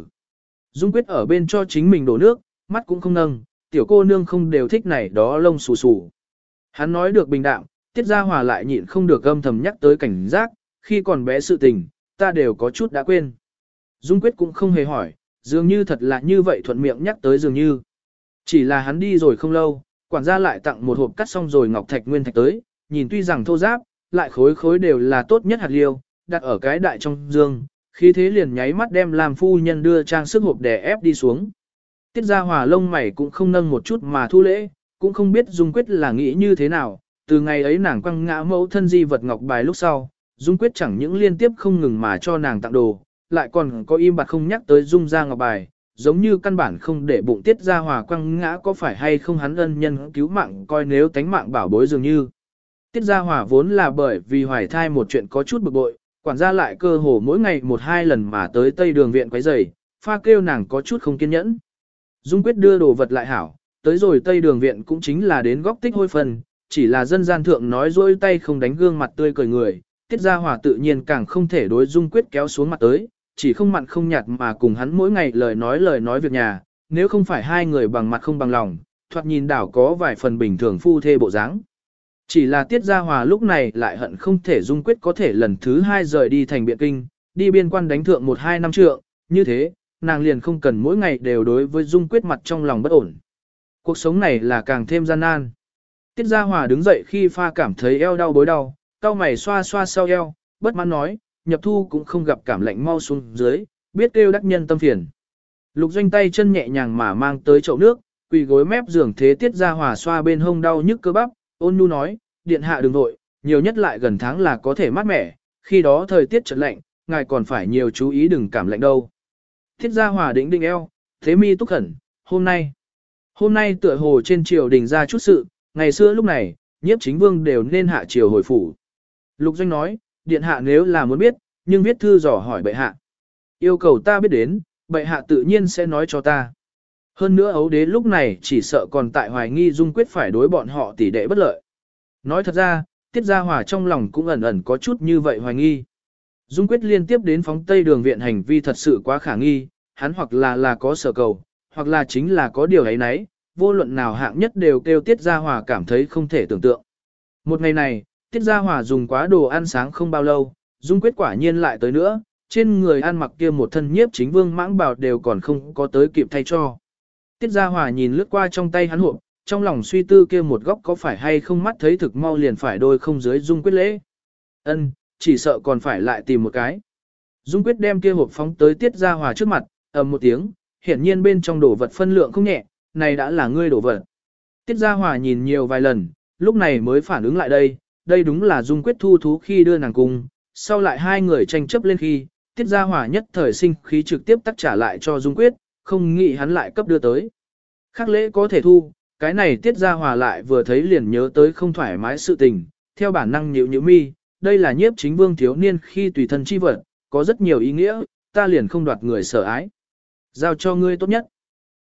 Dung Quyết ở bên cho chính mình đổ nước, mắt cũng không nâng, tiểu cô nương không đều thích này đó lông xù xù. Hắn nói được bình đạm, tiết ra hòa lại nhịn không được âm thầm nhắc tới cảnh giác, khi còn bé sự tình, ta đều có chút đã quên. Dung Quyết cũng không hề hỏi, dường như thật là như vậy thuận miệng nhắc tới dường như. Chỉ là hắn đi rồi không lâu, quản gia lại tặng một hộp cắt xong rồi ngọc thạch nguyên thạch tới, nhìn tuy rằng thô giáp, lại khối khối đều là tốt nhất hạt liêu, đặt ở cái đại trong dương, khi thế liền nháy mắt đem làm phu nhân đưa trang sức hộp đè ép đi xuống. Tiết ra hòa lông mày cũng không nâng một chút mà thu lễ, cũng không biết Dung Quyết là nghĩ như thế nào, từ ngày ấy nàng quăng ngã mẫu thân di vật ngọc bài lúc sau, Dung Quyết chẳng những liên tiếp không ngừng mà cho nàng tặng đồ, lại còn có im bặt không nhắc tới Dung ra ngọc bài, giống như căn bản không để bụng tiết ra hòa quăng ngã có phải hay không hắn ân nhân cứu mạng coi nếu tánh mạng bảo bối dường như. Tiết ra hòa vốn là bởi vì hoài thai một chuyện có chút bực bội, quản gia lại cơ hồ mỗi ngày một hai lần mà tới tây đường viện quấy giày, pha kêu nàng có chút không kiên nhẫn. Dung quyết đưa đồ vật lại hảo, tới rồi tây đường viện cũng chính là đến góc tích hôi phần, chỉ là dân gian thượng nói dối tay không đánh gương mặt tươi cười người, tiết ra hòa tự nhiên càng không thể đối dung quyết kéo xuống mặt tới, chỉ không mặn không nhạt mà cùng hắn mỗi ngày lời nói lời nói việc nhà, nếu không phải hai người bằng mặt không bằng lòng, thoạt nhìn đảo có vài phần bình thường phu thê bộ dáng. Chỉ là tiết gia hòa lúc này lại hận không thể dung quyết có thể lần thứ hai rời đi thành biện kinh, đi biên quan đánh thượng một hai năm trượng, như thế, nàng liền không cần mỗi ngày đều đối với Dung Quyết mặt trong lòng bất ổn. Cuộc sống này là càng thêm gian nan. Tiết Gia Hòa đứng dậy khi pha cảm thấy eo đau bối đau, cao mày xoa xoa sau eo, bất mãn nói, nhập thu cũng không gặp cảm lạnh mau xuống dưới, biết kêu đắc nhân tâm phiền. Lục doanh tay chân nhẹ nhàng mà mang tới chậu nước, quỳ gối mép giường thế Tiết Gia Hòa xoa bên hông đau nhức cơ bắp, ôn nhu nói, điện hạ đừng vội, nhiều nhất lại gần tháng là có thể mát mẻ, khi đó thời tiết chợt lạnh, ngài còn phải nhiều chú ý đừng cảm lạnh đâu. Thiết gia hòa đỉnh đỉnh eo, thế mi túc khẩn, hôm nay. Hôm nay tựa hồ trên triều đình ra chút sự, ngày xưa lúc này, nhiếp chính vương đều nên hạ triều hồi phủ. Lục Doanh nói, điện hạ nếu là muốn biết, nhưng viết thư dò hỏi bệ hạ. Yêu cầu ta biết đến, bệ hạ tự nhiên sẽ nói cho ta. Hơn nữa ấu đế lúc này chỉ sợ còn tại hoài nghi dung quyết phải đối bọn họ tỷ đệ bất lợi. Nói thật ra, tiết gia hòa trong lòng cũng ẩn ẩn có chút như vậy hoài nghi. Dung quyết liên tiếp đến phóng tây đường viện hành vi thật sự quá khả nghi, hắn hoặc là là có sở cầu, hoặc là chính là có điều ấy nấy, vô luận nào hạng nhất đều kêu tiết gia hòa cảm thấy không thể tưởng tượng. Một ngày này, tiết gia hòa dùng quá đồ ăn sáng không bao lâu, dung quyết quả nhiên lại tới nữa, trên người ăn mặc kia một thân nhiếp chính vương mãng bảo đều còn không có tới kịp thay cho. Tiết gia hòa nhìn lướt qua trong tay hắn hộp, trong lòng suy tư kia một góc có phải hay không mắt thấy thực mau liền phải đôi không dưới dung quyết lễ. Ân, chỉ sợ còn phải lại tìm một cái. Dung quyết đem kia hộp phóng tới tiết ra hòa trước mặt, ầm một tiếng, hiển nhiên bên trong đồ vật phân lượng không nhẹ, này đã là ngươi đồ vật. Tiết gia hòa nhìn nhiều vài lần, lúc này mới phản ứng lại đây, đây đúng là dung quyết thu thú khi đưa nàng cung, sau lại hai người tranh chấp lên khi, tiết gia hòa nhất thời sinh khí trực tiếp tắt trả lại cho dung quyết, không nghĩ hắn lại cấp đưa tới. Khác lễ có thể thu, cái này tiết ra hòa lại vừa thấy liền nhớ tới không thoải mái sự tình, theo bản năng nhịu nhịu mi, đây là nhiếp chính vương thiếu niên khi tùy thân chi vật, có rất nhiều ý nghĩa, ta liền không đoạt người sợ ái. Giao cho ngươi tốt nhất.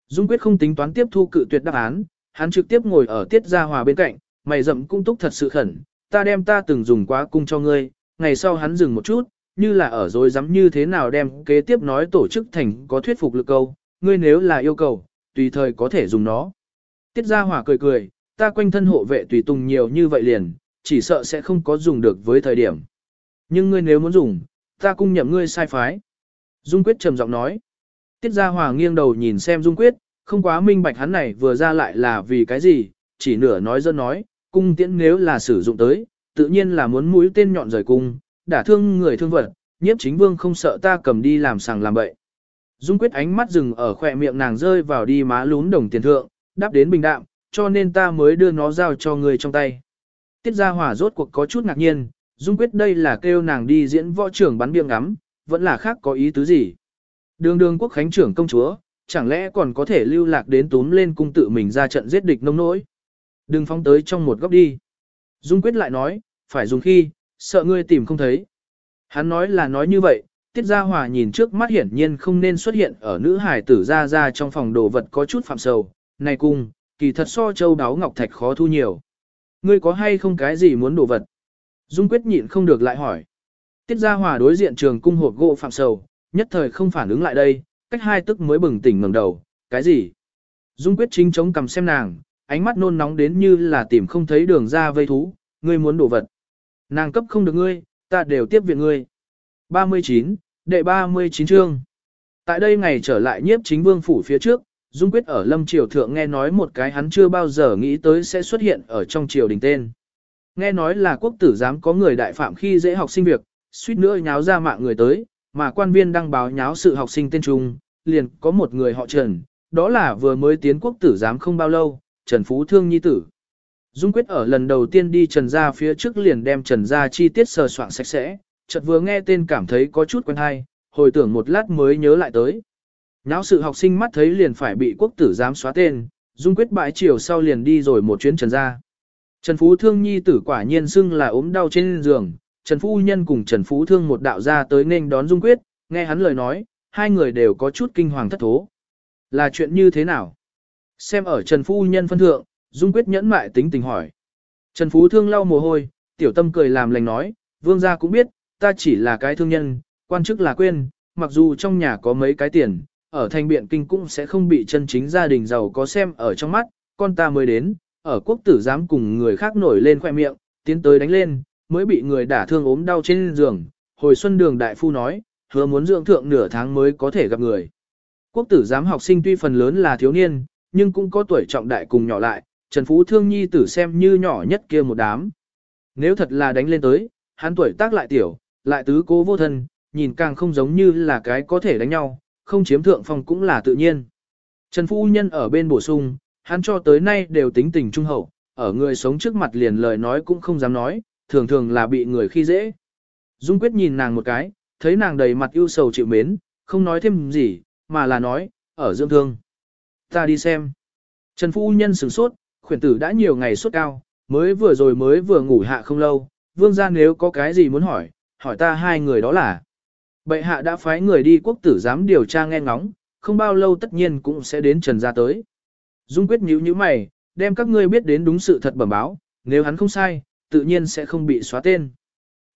Dung quyết không tính toán tiếp thu cự tuyệt đáp án, hắn trực tiếp ngồi ở tiết gia hòa bên cạnh, mày rậm cung túc thật sự khẩn, ta đem ta từng dùng quá cung cho ngươi, ngày sau hắn dừng một chút, như là ở rồi dám như thế nào đem kế tiếp nói tổ chức thành có thuyết phục lực câu, ngươi nếu là yêu cầu, tùy thời có thể dùng nó. Tiết Gia Hỏa cười cười, ta quanh thân hộ vệ tùy tùng nhiều như vậy liền, chỉ sợ sẽ không có dùng được với thời điểm. Nhưng ngươi nếu muốn dùng, ta cung nhậm ngươi sai phái. Dung Quyết trầm giọng nói. Tiết Gia Hòa nghiêng đầu nhìn xem Dung Quyết, không quá minh bạch hắn này vừa ra lại là vì cái gì, chỉ nửa nói dân nói, cung tiễn nếu là sử dụng tới, tự nhiên là muốn mũi tên nhọn rời cung, đả thương người thương vật, nhiếp chính vương không sợ ta cầm đi làm sàng làm bậy. Dung Quyết ánh mắt dừng ở khỏe miệng nàng rơi vào đi má lún đồng tiền thượng, đáp đến bình đạm, cho nên ta mới đưa nó giao cho người trong tay. Tiết Gia Hòa rốt cuộc có chút ngạc nhiên, Dung quyết đây là kêu nàng đi diễn võ trưởng bắn biêng ngắm, vẫn là khác có ý tứ gì. Đường đường quốc khánh trưởng công chúa, chẳng lẽ còn có thể lưu lạc đến túm lên cung tự mình ra trận giết địch nông nỗi. Đừng phóng tới trong một góc đi. Dung quyết lại nói, phải dùng khi, sợ ngươi tìm không thấy. Hắn nói là nói như vậy, Tiết Gia Hòa nhìn trước mắt hiển nhiên không nên xuất hiện ở nữ hải tử ra ra trong phòng đồ vật có chút phạm sầu, này cung, kỳ thật so châu đáo ngọc thạch khó thu nhiều. Ngươi có hay không cái gì muốn đổ vật? Dung quyết nhịn không được lại hỏi. Tiết Gia Hòa đối diện trường cung hộp gỗ phạm sầu, nhất thời không phản ứng lại đây, cách hai tức mới bừng tỉnh ngẩng đầu, cái gì? Dung quyết chính chống cầm xem nàng, ánh mắt nôn nóng đến như là tìm không thấy đường ra vây thú, ngươi muốn đổ vật. Nàng cấp không được ngươi, ta đều tiếp viện ngươi. 39, đệ 39 chương. Tại đây ngày trở lại nhiếp chính vương phủ phía trước, Dung Quyết ở Lâm Triều Thượng nghe nói một cái hắn chưa bao giờ nghĩ tới sẽ xuất hiện ở trong triều đình tên. Nghe nói là quốc tử giám có người đại phạm khi dễ học sinh việc, suýt nữa nháo ra mạng người tới, mà quan viên đăng báo nháo sự học sinh tên trung, liền có một người họ Trần, đó là vừa mới tiến quốc tử giám không bao lâu, Trần Phú Thương Nhi Tử. Dung Quyết ở lần đầu tiên đi Trần gia phía trước liền đem Trần gia chi tiết sờ soạn sạch sẽ, chợt vừa nghe tên cảm thấy có chút quen hay, hồi tưởng một lát mới nhớ lại tới. Náo sự học sinh mắt thấy liền phải bị quốc tử giám xóa tên, dung quyết bãi chiều sau liền đi rồi một chuyến trần ra. Trần Phú Thương nhi tử quả nhiên xưng là ốm đau trên giường, Trần phú Nhân cùng Trần Phú Thương một đạo ra tới nên đón dung quyết, nghe hắn lời nói, hai người đều có chút kinh hoàng thất thố. Là chuyện như thế nào? Xem ở Trần phú Nhân phân thượng, dung quyết nhẫn mại tính tình hỏi. Trần Phú Thương lau mồ hôi, tiểu tâm cười làm lành nói, vương gia cũng biết, ta chỉ là cái thương nhân, quan chức là quên, mặc dù trong nhà có mấy cái tiền, ở thành biện kinh cũng sẽ không bị chân chính gia đình giàu có xem ở trong mắt, con ta mới đến, ở quốc tử giám cùng người khác nổi lên khoe miệng, tiến tới đánh lên, mới bị người đả thương ốm đau trên giường. Hồi xuân đường đại phu nói, hứa muốn dưỡng thượng nửa tháng mới có thể gặp người. Quốc tử giám học sinh tuy phần lớn là thiếu niên, nhưng cũng có tuổi trọng đại cùng nhỏ lại, Trần Phú Thương Nhi tử xem như nhỏ nhất kia một đám. Nếu thật là đánh lên tới, hắn tuổi tác lại tiểu, lại tứ cố vô thân, nhìn càng không giống như là cái có thể đánh nhau, không chiếm thượng phong cũng là tự nhiên. Trần Phu Nhân ở bên bổ sung, hắn cho tới nay đều tính tình trung hậu, ở người sống trước mặt liền lời nói cũng không dám nói, thường thường là bị người khi dễ. Dung Quyết nhìn nàng một cái, thấy nàng đầy mặt ưu sầu chịu mến, không nói thêm gì, mà là nói, ở dưỡng thương. Ta đi xem. Trần Phu Nhân sửng sốt, khuyển tử đã nhiều ngày sốt cao, mới vừa rồi mới vừa ngủ hạ không lâu, vương gia nếu có cái gì muốn hỏi, hỏi ta hai người đó là. Bệ hạ đã phái người đi quốc tử giám điều tra nghe ngóng, không bao lâu tất nhiên cũng sẽ đến trần gia tới. Dung quyết nhíu nhíu mày, đem các ngươi biết đến đúng sự thật bẩm báo, nếu hắn không sai, tự nhiên sẽ không bị xóa tên.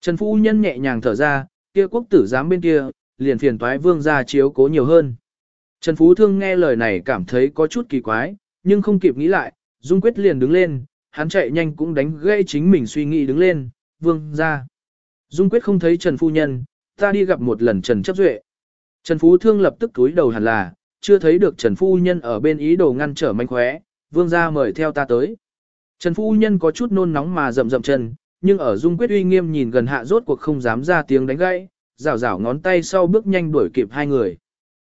Trần Phu Nhân nhẹ nhàng thở ra, kia quốc tử giám bên kia, liền phiền toái vương gia chiếu cố nhiều hơn. Trần Phú Thương nghe lời này cảm thấy có chút kỳ quái, nhưng không kịp nghĩ lại, Dung Quyết liền đứng lên, hắn chạy nhanh cũng đánh gây chính mình suy nghĩ đứng lên, vương gia. Dung Quyết không thấy Trần Phu Nhân, ta đi gặp một lần Trần Chấp Duệ. Trần Phú Thương lập tức túi đầu hẳn là, chưa thấy được Trần Phu Nhân ở bên ý đồ ngăn trở manh khóe, vương gia mời theo ta tới. Trần Phu Nhân có chút nôn nóng mà rậm rậm chân, nhưng ở Dung Quyết uy nghiêm nhìn gần hạ rốt cuộc không dám ra tiếng đánh gãy, rảo rảo ngón tay sau bước nhanh đuổi kịp hai người.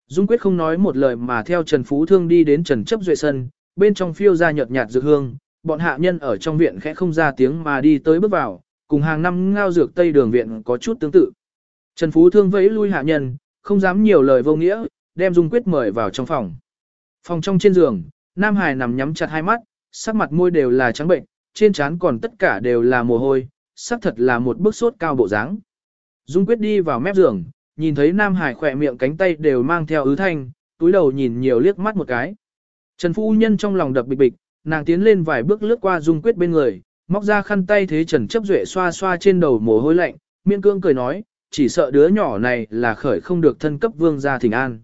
Dung Quyết không nói một lời mà theo Trần Phú Thương đi đến Trần Chấp Duệ sân, bên trong phiêu ra nhợt nhạt dược hương, bọn hạ nhân ở trong viện khẽ không ra tiếng mà đi tới bước vào, cùng hàng năm ngao dược tây đường viện có chút tương tự. Trần Phú Thương vẫy lui hạ nhân, không dám nhiều lời vô nghĩa, đem Dung Quyết mời vào trong phòng. Phòng trong trên giường, Nam Hải nằm nhắm chặt hai mắt, sắc mặt môi đều là trắng bệnh, trên trán còn tất cả đều là mồ hôi, sắc thật là một bức sốt cao bộ dáng. Dung Quyết đi vào mép giường, nhìn thấy Nam Hải khỏe miệng cánh tay đều mang theo ứ thanh, túi đầu nhìn nhiều liếc mắt một cái. Trần Phu Nhân trong lòng đập bịch bịch, nàng tiến lên vài bước lướt qua Dung Quyết bên người, móc ra khăn tay thế Trần Chấp Duệ xoa xoa trên đầu mồ hôi lạnh, miên cương cười nói, chỉ sợ đứa nhỏ này là khởi không được thân cấp vương gia thỉnh an.